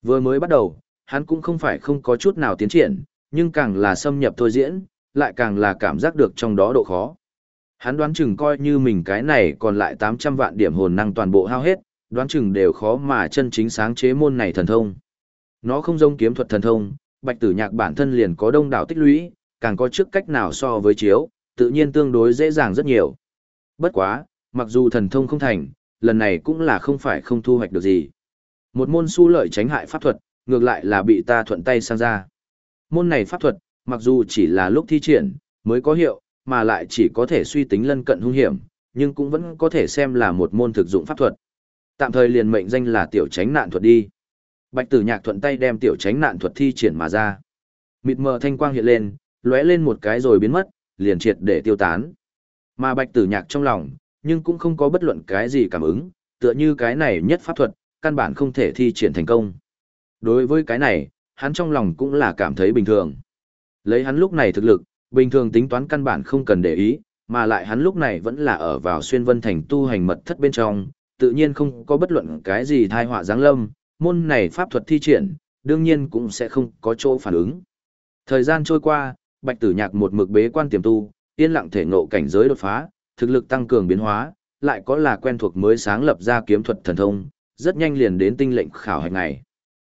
Vừa mới bắt đầu, hắn cũng không phải không có chút nào tiến triển, nhưng càng là xâm nhập thôi diễn, lại càng là cảm giác được trong đó độ khó. Hắn đoán chừng coi như mình cái này còn lại 800 vạn điểm hồn năng toàn bộ hao hết, đoán chừng đều khó mà chân chính sáng chế môn này thần thông. Nó không giống kiếm thuật thần thông, bạch tử nhạc bản thân liền có đông đảo tích lũy, càng có trước cách nào so với chiếu, tự nhiên tương đối dễ dàng rất nhiều. Bất quá, mặc dù thần thông không thành, lần này cũng là không phải không thu hoạch được gì. Một môn su lợi tránh hại pháp thuật, ngược lại là bị ta thuận tay sang ra. Môn này pháp thuật, mặc dù chỉ là lúc thi triển, mới có hiệu, mà lại chỉ có thể suy tính lân cận hung hiểm, nhưng cũng vẫn có thể xem là một môn thực dụng pháp thuật. Tạm thời liền mệnh danh là tiểu tránh nạn thuật đi. Bạch Tử Nhạc thuận tay đem tiểu tránh nạn thuật thi triển mà ra. Mịt mờ thanh quang hiện lên, lóe lên một cái rồi biến mất, liền triệt để tiêu tán. Mà Bạch Tử Nhạc trong lòng, nhưng cũng không có bất luận cái gì cảm ứng, tựa như cái này nhất pháp thuật, căn bản không thể thi triển thành công. Đối với cái này, hắn trong lòng cũng là cảm thấy bình thường. Lấy hắn lúc này thực lực, bình thường tính toán căn bản không cần để ý, mà lại hắn lúc này vẫn là ở vào xuyên vân thành tu hành mật thất bên trong, tự nhiên không có bất luận cái gì thai họa giáng lâm, môn này pháp thuật thi triển, đương nhiên cũng sẽ không có chỗ phản ứng. Thời gian trôi qua, Bạch Tử Nhạc một mực bế quan tiềm tu, yên lặng thể ngộ cảnh giới đột phá, thực lực tăng cường biến hóa, lại có là quen thuộc mới sáng lập ra kiếm thuật thần thông, rất nhanh liền đến tinh lệnh khảo hạch ngày.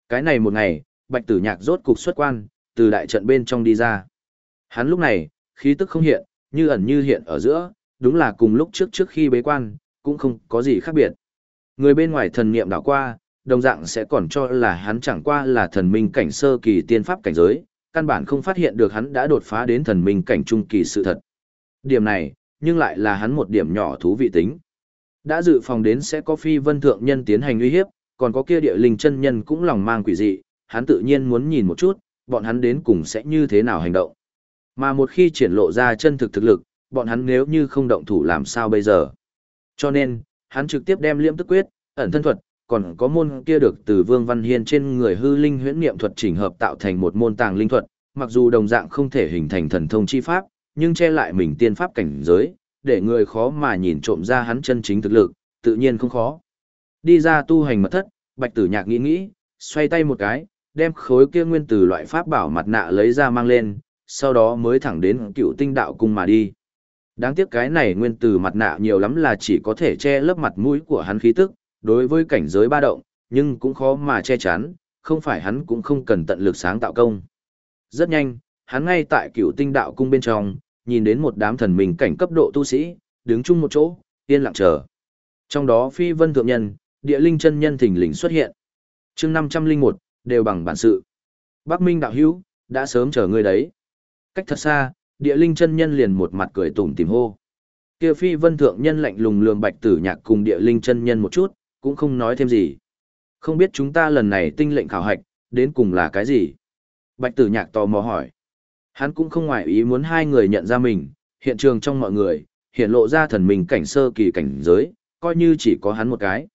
Cái này một ngày, Bạch Tử Nhạc rốt cục xuất quan, từ đại trận bên trong đi ra. Hắn lúc này, khí tức không hiện, như ẩn như hiện ở giữa, đúng là cùng lúc trước trước khi bế quan, cũng không có gì khác biệt. Người bên ngoài thần niệm đảo qua, đồng dạng sẽ còn cho là hắn chẳng qua là thần minh cảnh sơ kỳ tiên pháp cảnh giới, căn bản không phát hiện được hắn đã đột phá đến thần minh cảnh trung kỳ sự thật. Điểm này, nhưng lại là hắn một điểm nhỏ thú vị tính. Đã dự phòng đến sẽ có phi vân thượng nhân tiến hành uy hiếp, còn có kia địa linh chân nhân cũng lòng mang quỷ dị, hắn tự nhiên muốn nhìn một chút, bọn hắn đến cùng sẽ như thế nào hành động. Mà một khi triển lộ ra chân thực thực lực, bọn hắn nếu như không động thủ làm sao bây giờ. Cho nên, hắn trực tiếp đem liễm tức quyết, ẩn thân thuật, còn có môn kia được từ Vương Văn Hiên trên người hư linh huyễn niệm thuật chỉnh hợp tạo thành một môn tàng linh thuật, mặc dù đồng dạng không thể hình thành thần thông chi pháp, nhưng che lại mình tiên pháp cảnh giới, để người khó mà nhìn trộm ra hắn chân chính thực lực, tự nhiên không khó. Đi ra tu hành mật thất, Bạch Tử Nhạc nghĩ nghĩ, xoay tay một cái, đem khối kia nguyên từ loại pháp bảo mặt nạ lấy ra mang lên, sau đó mới thẳng đến cựu tinh đạo cung mà đi. Đáng tiếc cái này nguyên từ mặt nạ nhiều lắm là chỉ có thể che lớp mặt mũi của hắn khí tức, đối với cảnh giới ba động, nhưng cũng khó mà che chắn, không phải hắn cũng không cần tận lực sáng tạo công. Rất nhanh, hắn ngay tại cựu tinh đạo cung bên trong, nhìn đến một đám thần mình cảnh cấp độ tu sĩ, đứng chung một chỗ, yên lặng chờ. Trong đó phi vân thượng nhân, địa linh chân nhân thỉnh lình xuất hiện. chương 501, đều bằng bản sự. Bắc Minh đạo hữu, đã sớm chờ người đấy. Cách thật xa, địa linh chân nhân liền một mặt cười tủm tìm hô. Kia phi vân thượng nhân lạnh lùng lường bạch tử nhạc cùng địa linh chân nhân một chút, cũng không nói thêm gì. Không biết chúng ta lần này tinh lệnh khảo hạch, đến cùng là cái gì? Bạch tử nhạc tò mò hỏi. Hắn cũng không ngoại ý muốn hai người nhận ra mình, hiện trường trong mọi người, hiện lộ ra thần mình cảnh sơ kỳ cảnh giới, coi như chỉ có hắn một cái.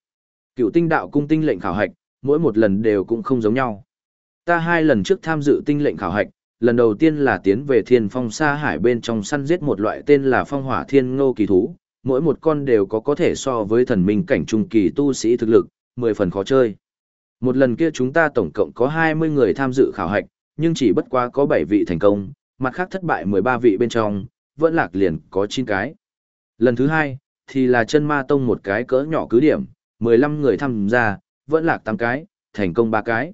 Cựu tinh đạo cung tinh lệnh khảo hạch, mỗi một lần đều cũng không giống nhau. Ta hai lần trước tham dự tinh lệnh khảo hạch, lần đầu tiên là tiến về thiên phong sa hải bên trong săn giết một loại tên là phong hỏa thiên ngô kỳ thú, mỗi một con đều có có thể so với thần minh cảnh trung kỳ tu sĩ thực lực, mười phần khó chơi. Một lần kia chúng ta tổng cộng có 20 người tham dự khảo hạch, nhưng chỉ bất quá có 7 vị thành công, mặt khác thất bại 13 vị bên trong, vẫn lạc liền có 9 cái. Lần thứ hai, thì là chân ma tông một cái cỡ nhỏ cứ điểm, 15 người tham gia, vẫn lạc 8 cái, thành công 3 cái.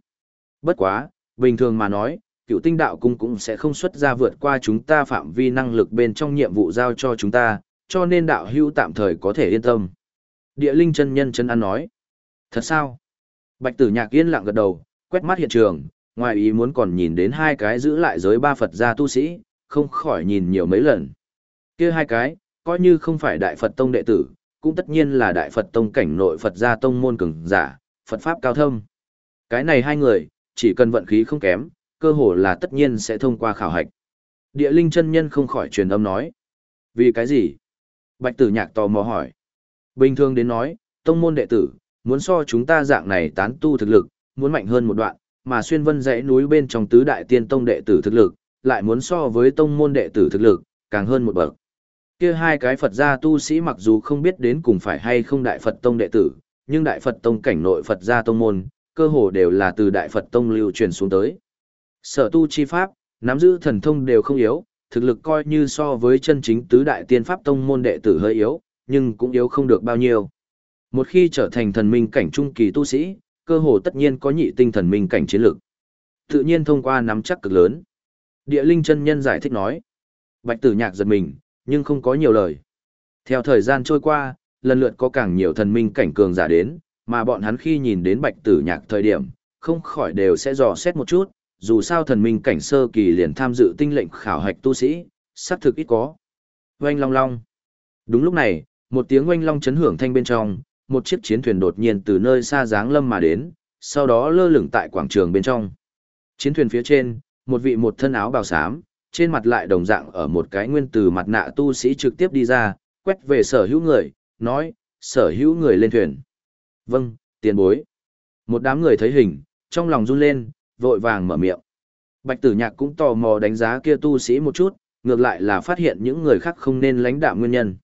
Bất quá, bình thường mà nói, cựu tinh đạo cung cũng sẽ không xuất ra vượt qua chúng ta phạm vi năng lực bên trong nhiệm vụ giao cho chúng ta, cho nên đạo hưu tạm thời có thể yên tâm. Địa linh chân nhân chân ăn nói. Thật sao? Bạch tử nhạc yên lặng gật đầu, quét mắt hiện trường, ngoài ý muốn còn nhìn đến hai cái giữ lại giới ba Phật gia tu sĩ, không khỏi nhìn nhiều mấy lần. kia hai cái, coi như không phải đại Phật tông đệ tử, cũng tất nhiên là đại Phật tông cảnh nội Phật gia tông môn cường giả, Phật pháp cao thâm. Cái này hai người, chỉ cần vận khí không kém, cơ hồ là tất nhiên sẽ thông qua khảo hạch. Địa linh chân nhân không khỏi truyền âm nói. Vì cái gì? Bạch tử nhạc tò mò hỏi. Bình thường đến nói, tông môn đệ tử, muốn so chúng ta dạng này tán tu thực lực, muốn mạnh hơn một đoạn, mà xuyên vân dãy núi bên trong tứ đại tiên tông đệ tử thực lực, lại muốn so với tông môn đệ tử thực lực, càng hơn một bậc. Kia hai cái Phật gia tu sĩ mặc dù không biết đến cùng phải hay không đại Phật tông đệ tử, nhưng đại Phật tông cảnh nội Phật gia tông môn, cơ hồ đều là từ đại Phật tông lưu truyền xuống tới. Sở tu chi pháp, nắm giữ thần thông đều không yếu, thực lực coi như so với chân chính tứ đại tiên pháp tông môn đệ tử hơi yếu, nhưng cũng yếu không được bao nhiêu. Một khi trở thành thần minh cảnh trung kỳ tu sĩ, cơ hồ tất nhiên có nhị tinh thần minh cảnh chiến lực. Tự nhiên thông qua nắm chắc cực lớn. Địa linh chân nhân giải thích nói. Bạch tử nhạc giật mình, nhưng không có nhiều lời. Theo thời gian trôi qua, lần lượt có càng nhiều thần minh cảnh cường giả đến, mà bọn hắn khi nhìn đến bạch tử nhạc thời điểm, không khỏi đều sẽ dò xét một chút, dù sao thần minh cảnh sơ kỳ liền tham dự tinh lệnh khảo hạch tu sĩ, xác thực ít có. Oanh long long. Đúng lúc này, một tiếng oanh long chấn hưởng thanh bên trong, một chiếc chiến thuyền đột nhiên từ nơi xa dáng lâm mà đến, sau đó lơ lửng tại quảng trường bên trong. Chiến thuyền phía trên, một vị một thân áo bào xám, trên mặt lại đồng dạng ở một cái nguyên từ mặt nạ tu sĩ trực tiếp đi ra, quét về sở hữu người, nói, sở hữu người lên thuyền. Vâng, tiền bối. Một đám người thấy hình, trong lòng run lên, vội vàng mở miệng. Bạch tử nhạc cũng tò mò đánh giá kia tu sĩ một chút, ngược lại là phát hiện những người khác không nên lãnh đạo nguyên nhân.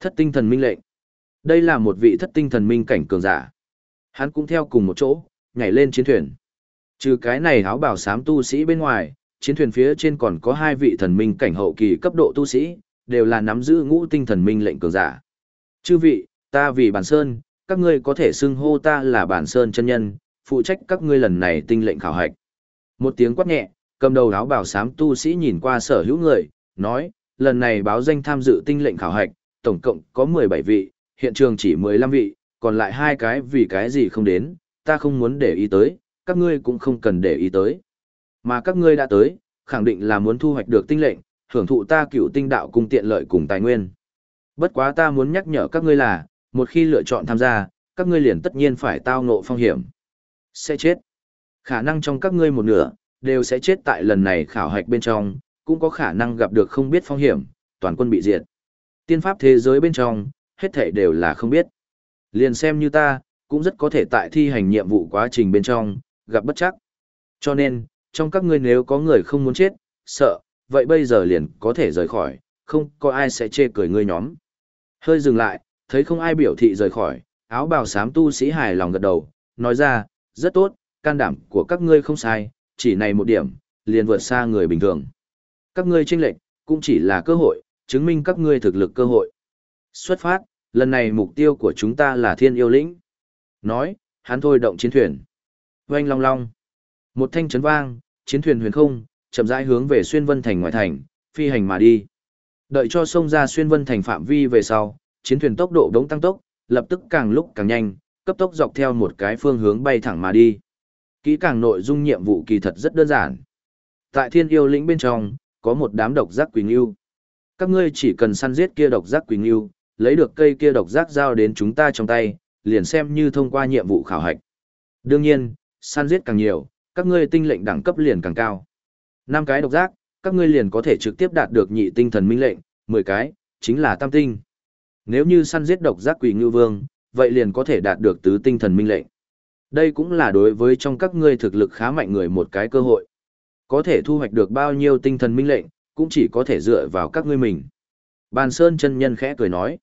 Thất tinh thần minh lệnh. Đây là một vị thất tinh thần minh cảnh cường giả. Hắn cũng theo cùng một chỗ, nhảy lên chiến thuyền. Trừ cái này áo bảo sám tu sĩ bên ngoài, chiến thuyền phía trên còn có hai vị thần minh cảnh hậu kỳ cấp độ tu sĩ, đều là nắm giữ ngũ tinh thần minh lệnh cường giả. Chư vị, ta vì bản sơn, các ngươi có thể xưng hô ta là bản sơn chân nhân, phụ trách các ngươi lần này tinh lệnh khảo hạch. Một tiếng quát nhẹ, cầm đầu áo bảo sám tu sĩ nhìn qua sở hữu người, nói, lần này báo danh tham dự tinh lệnh khảo hạch, tổng cộng có 17 vị, hiện trường chỉ 15 vị, còn lại hai cái vì cái gì không đến, ta không muốn để ý tới, các ngươi cũng không cần để ý tới. Mà các ngươi đã tới, khẳng định là muốn thu hoạch được tinh lệnh, hưởng thụ ta cựu tinh đạo cùng tiện lợi cùng tài nguyên. Bất quá ta muốn nhắc nhở các ngươi là, một khi lựa chọn tham gia, các ngươi liền tất nhiên phải tao ngộ phong hiểm. Sẽ chết. Khả năng trong các ngươi một nửa, đều sẽ chết tại lần này khảo hạch bên trong, cũng có khả năng gặp được không biết phong hiểm, toàn quân bị diệt. Tiên pháp thế giới bên trong, hết thảy đều là không biết. Liền xem như ta, cũng rất có thể tại thi hành nhiệm vụ quá trình bên trong, gặp bất chắc. Cho nên, trong các ngươi nếu có người không muốn chết, sợ, vậy bây giờ liền có thể rời khỏi, không có ai sẽ chê cười ngươi nhóm. Hơi dừng lại, thấy không ai biểu thị rời khỏi, áo bào xám tu sĩ hài lòng gật đầu, nói ra, rất tốt, can đảm của các ngươi không sai, chỉ này một điểm, liền vượt xa người bình thường. Các ngươi tranh lệch, cũng chỉ là cơ hội, chứng minh các ngươi thực lực cơ hội. Xuất phát, lần này mục tiêu của chúng ta là thiên yêu lĩnh. Nói, hắn thôi động chiến thuyền. Oanh long long. Một thanh chấn vang, chiến thuyền huyền không, chậm rãi hướng về xuyên vân thành ngoại thành, phi hành mà đi. Đợi cho sông ra xuyên vân thành phạm vi về sau, chiến thuyền tốc độ đống tăng tốc, lập tức càng lúc càng nhanh, cấp tốc dọc theo một cái phương hướng bay thẳng mà đi. Kỹ càng nội dung nhiệm vụ kỳ thật rất đơn giản. Tại thiên yêu lĩnh bên trong, có một đám độc giác quỳnh yêu. Các ngươi chỉ cần săn giết kia độc giác quỳnh yêu, lấy được cây kia độc giác giao đến chúng ta trong tay, liền xem như thông qua nhiệm vụ khảo hạch. Đương nhiên, săn giết càng nhiều, các ngươi tinh lệnh đẳng cấp liền càng cao. năm cái độc giác, các ngươi liền có thể trực tiếp đạt được nhị tinh thần minh lệnh, 10 cái, chính là tam tinh. Nếu như săn giết độc giác quỷ ngư vương, vậy liền có thể đạt được tứ tinh thần minh lệnh. Đây cũng là đối với trong các ngươi thực lực khá mạnh người một cái cơ hội. Có thể thu hoạch được bao nhiêu tinh thần minh lệnh, cũng chỉ có thể dựa vào các ngươi mình. Bàn Sơn chân nhân khẽ cười nói.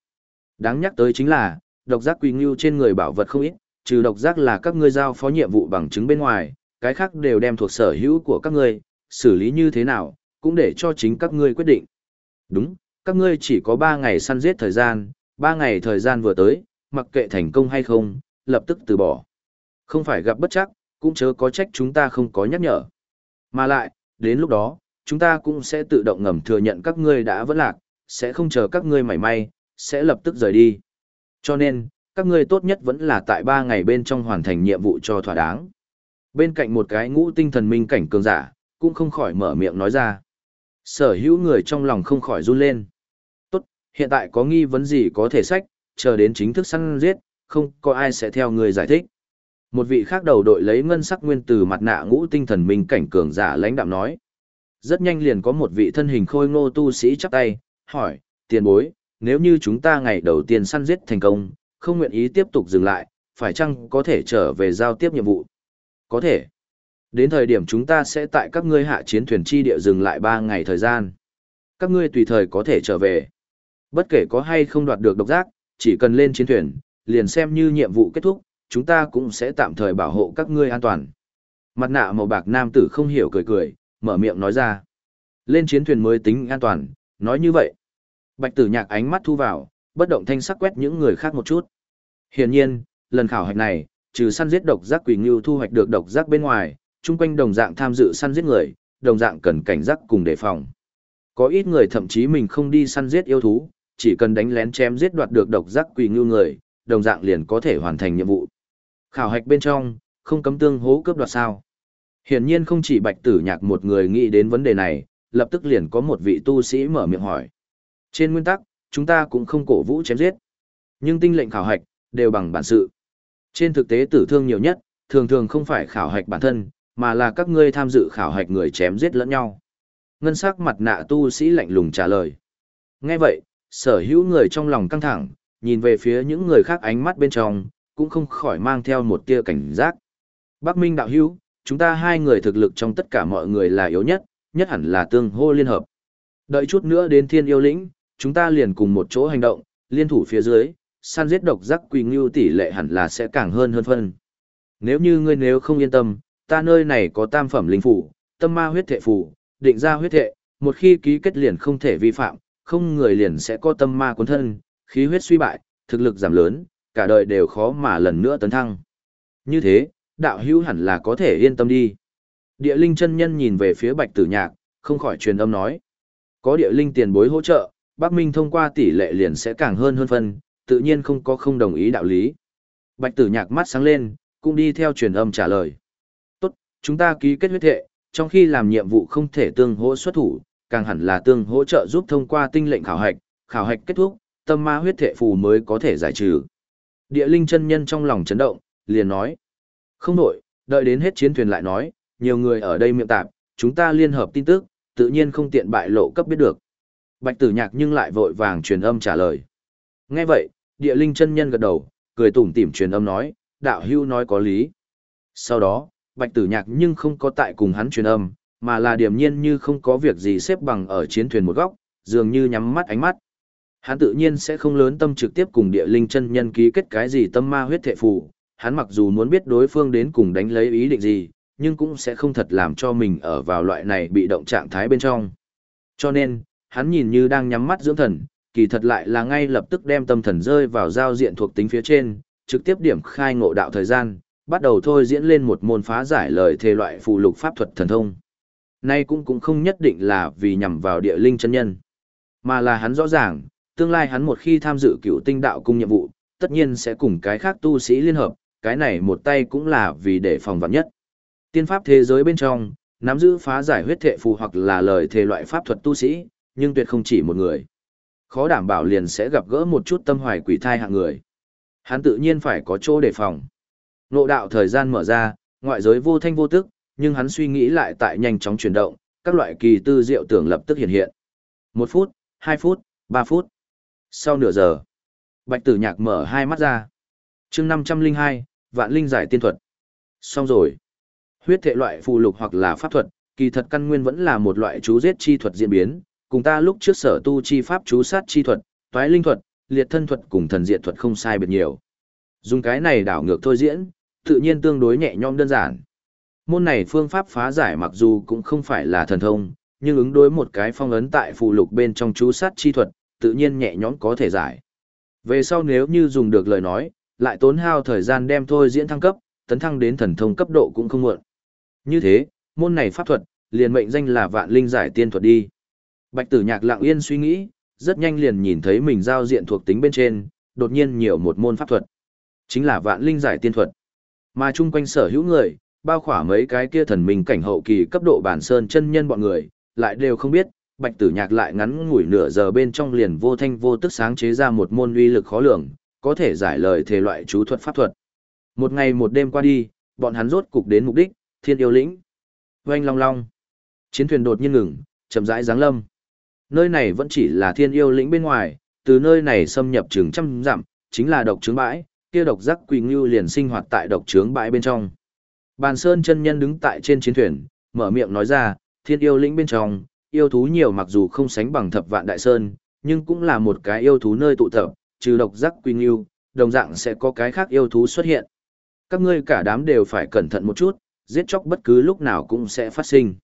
Đáng nhắc tới chính là, độc giác quỳ ngưu trên người bảo vật không ít, trừ độc giác là các ngươi giao phó nhiệm vụ bằng chứng bên ngoài, cái khác đều đem thuộc sở hữu của các ngươi, xử lý như thế nào, cũng để cho chính các ngươi quyết định. Đúng, các ngươi chỉ có 3 ngày săn giết thời gian, 3 ngày thời gian vừa tới, mặc kệ thành công hay không, lập tức từ bỏ. Không phải gặp bất chắc, cũng chớ có trách chúng ta không có nhắc nhở. Mà lại, đến lúc đó, chúng ta cũng sẽ tự động ngầm thừa nhận các ngươi đã vẫn lạc, sẽ không chờ các ngươi mảy may, sẽ lập tức rời đi. Cho nên, các ngươi tốt nhất vẫn là tại 3 ngày bên trong hoàn thành nhiệm vụ cho thỏa đáng. Bên cạnh một cái ngũ tinh thần minh cảnh cường giả, cũng không khỏi mở miệng nói ra. Sở hữu người trong lòng không khỏi run lên. Tốt, hiện tại có nghi vấn gì có thể sách, chờ đến chính thức săn giết, không có ai sẽ theo người giải thích. Một vị khác đầu đội lấy ngân sắc nguyên từ mặt nạ ngũ tinh thần minh cảnh cường giả lãnh đạm nói. Rất nhanh liền có một vị thân hình khôi ngô tu sĩ chắp tay, hỏi, tiền bối, nếu như chúng ta ngày đầu tiên săn giết thành công, không nguyện ý tiếp tục dừng lại, phải chăng có thể trở về giao tiếp nhiệm vụ? Có thể. Đến thời điểm chúng ta sẽ tại các ngươi hạ chiến thuyền chi địa dừng lại 3 ngày thời gian. Các ngươi tùy thời có thể trở về. Bất kể có hay không đoạt được độc giác, chỉ cần lên chiến thuyền, liền xem như nhiệm vụ kết thúc, chúng ta cũng sẽ tạm thời bảo hộ các ngươi an toàn. Mặt nạ màu bạc nam tử không hiểu cười cười, mở miệng nói ra. Lên chiến thuyền mới tính an toàn, nói như vậy. Bạch tử nhạc ánh mắt thu vào, bất động thanh sắc quét những người khác một chút. Hiển nhiên, lần khảo hạch này, trừ săn giết độc giác quỷ ngưu thu hoạch được độc giác bên ngoài, chung quanh đồng dạng tham dự săn giết người, đồng dạng cần cảnh giác cùng đề phòng. Có ít người thậm chí mình không đi săn giết yêu thú, chỉ cần đánh lén chém giết đoạt được độc giác quỷ ngưu người, đồng dạng liền có thể hoàn thành nhiệm vụ. Khảo hạch bên trong, không cấm tương hố cướp đoạt sao. Hiển nhiên không chỉ bạch tử nhạc một người nghĩ đến vấn đề này, lập tức liền có một vị tu sĩ mở miệng hỏi. Trên nguyên tắc, chúng ta cũng không cổ vũ chém giết. Nhưng tinh lệnh khảo hạch, đều bằng bản sự. Trên thực tế tử thương nhiều nhất, thường thường không phải khảo hạch bản thân, mà là các ngươi tham dự khảo hạch người chém giết lẫn nhau. Ngân sắc mặt nạ tu sĩ lạnh lùng trả lời. Nghe vậy, sở hữu người trong lòng căng thẳng, nhìn về phía những người khác ánh mắt bên trong, cũng không khỏi mang theo một tia cảnh giác. Bắc Minh đạo hữu, chúng ta hai người thực lực trong tất cả mọi người là yếu nhất, nhất hẳn là tương hô liên hợp. Đợi chút nữa đến thiên yêu lĩnh, chúng ta liền cùng một chỗ hành động, liên thủ phía dưới, săn giết độc giác quỳ ngưu tỷ lệ hẳn là sẽ càng hơn hơn phân. Nếu như ngươi nếu không yên tâm, ta nơi này có tam phẩm linh phủ, tâm ma huyết thệ phủ, định ra huyết thệ, một khi ký kết liền không thể vi phạm, không người liền sẽ có tâm ma cuốn thân, khí huyết suy bại, thực lực giảm lớn, cả đời đều khó mà lần nữa tấn thăng. Như thế, đạo hữu hẳn là có thể yên tâm đi. Địa linh chân nhân nhìn về phía bạch tử nhạc, không khỏi truyền âm nói. Có địa linh tiền bối hỗ trợ, Bắc Minh thông qua tỷ lệ liền sẽ càng hơn hơn phân, tự nhiên không có không đồng ý đạo lý. Bạch tử nhạc mắt sáng lên, cũng đi theo truyền âm trả lời. Tốt, chúng ta ký kết huyết thệ, trong khi làm nhiệm vụ không thể tương hỗ xuất thủ, càng hẳn là tương hỗ trợ giúp thông qua tinh lệnh khảo hạch, khảo hạch kết thúc, tâm ma huyết thệ phù mới có thể giải trừ. Địa linh chân nhân trong lòng chấn động, liền nói. Không nổi, đợi đến hết chiến thuyền lại nói, nhiều người ở đây miệng tạp, chúng ta liên hợp tin tức, tự nhiên không tiện bại lộ cấp biết được. Bạch tử nhạc nhưng lại vội vàng truyền âm trả lời. Nghe vậy, địa linh chân nhân gật đầu, cười tủm tỉm truyền âm nói, đạo hưu nói có lý. Sau đó, bạch tử nhạc nhưng không có tại cùng hắn truyền âm, mà là điềm nhiên như không có việc gì xếp bằng ở chiến thuyền một góc, dường như nhắm mắt ánh mắt. Hắn tự nhiên sẽ không lớn tâm trực tiếp cùng địa linh chân nhân ký kết cái gì tâm ma huyết thệ phù, hắn mặc dù muốn biết đối phương đến cùng đánh lấy ý định gì, nhưng cũng sẽ không thật làm cho mình ở vào loại này bị động trạng thái bên trong. Cho nên, hắn nhìn như đang nhắm mắt dưỡng thần, kỳ thật lại là ngay lập tức đem tâm thần rơi vào giao diện thuộc tính phía trên, trực tiếp điểm khai ngộ đạo thời gian, bắt đầu thôi diễn lên một môn phá giải lời thề loại phụ lục pháp thuật thần thông. Nay cũng cũng không nhất định là vì nhằm vào địa linh chân nhân, mà là hắn rõ ràng, tương lai hắn một khi tham dự cựu tinh đạo cung nhiệm vụ, tất nhiên sẽ cùng cái khác tu sĩ liên hợp, cái này một tay cũng là vì để phòng vạn nhất. Tiên pháp thế giới bên trong, nắm giữ phá giải huyết thệ phù hoặc là lời thề loại pháp thuật tu sĩ, nhưng tuyệt không chỉ một người. Khó đảm bảo liền sẽ gặp gỡ một chút tâm hoài quỷ thai hạng người. Hắn tự nhiên phải có chỗ đề phòng. Nộ đạo thời gian mở ra, ngoại giới vô thanh vô tức, nhưng hắn suy nghĩ lại tại nhanh chóng chuyển động, các loại kỳ tư diệu tưởng lập tức hiện hiện. Một phút, hai phút, ba phút. Sau nửa giờ, Bạch Tử Nhạc mở hai mắt ra. chương năm trăm linh hai, Vạn Linh giải tiên thuật. Xong rồi. Huyết thệ loại phù lục hoặc là pháp thuật, kỳ thật căn nguyên vẫn là một loại chú giết chi thuật diễn biến, cùng ta lúc trước sở tu chi pháp chú sát chi thuật, toái linh thuật, liệt thân thuật cùng thần diện thuật không sai biệt nhiều. Dùng cái này đảo ngược thôi diễn, tự nhiên tương đối nhẹ nhõm đơn giản. Môn này phương pháp phá giải mặc dù cũng không phải là thần thông, nhưng ứng đối một cái phong ấn tại phụ lục bên trong chú sát chi thuật, tự nhiên nhẹ nhõm có thể giải. Về sau nếu như dùng được lời nói, lại tốn hao thời gian đem thôi diễn thăng cấp, tấn thăng đến thần thông cấp độ cũng không muộn. Như thế, môn này pháp thuật, liền mệnh danh là vạn linh giải tiên thuật đi. Bạch tử nhạc lặng yên suy nghĩ, rất nhanh liền nhìn thấy mình giao diện thuộc tính bên trên, đột nhiên nhiều một môn pháp thuật. Chính là vạn linh giải tiên thuật. Mà chung quanh sở hữu người, bao khỏa mấy cái kia thần minh cảnh hậu kỳ cấp độ bản sơn chân nhân bọn người, lại đều không biết, bạch tử nhạc lại ngắn ngủi nửa giờ bên trong liền vô thanh vô tức sáng chế ra một môn uy lực khó lường, có thể giải lời thể loại chú thuật pháp thuật. Một ngày một đêm qua đi, bọn hắn rốt cục đến mục đích, thiên yêu lĩnh. Oanh long long. Chiến thuyền đột nhiên ngừng, chậm rãi giáng lâm. Nơi này vẫn chỉ là thiên yêu lĩnh bên ngoài, từ nơi này xâm nhập chừng trăm dặm, chính là độc trướng bãi, kia độc giác quỳ ngưu liền sinh hoạt tại độc trướng bãi bên trong. Bàn Sơn chân nhân đứng tại trên chiến thuyền, mở miệng nói ra, thiên yêu lĩnh bên trong, yêu thú nhiều mặc dù không sánh bằng thập vạn đại sơn, nhưng cũng là một cái yêu thú nơi tụ tập, trừ độc giác quỳ ngưu, đồng dạng sẽ có cái khác yêu thú xuất hiện. Các ngươi cả đám đều phải cẩn thận một chút, giết chóc bất cứ lúc nào cũng sẽ phát sinh.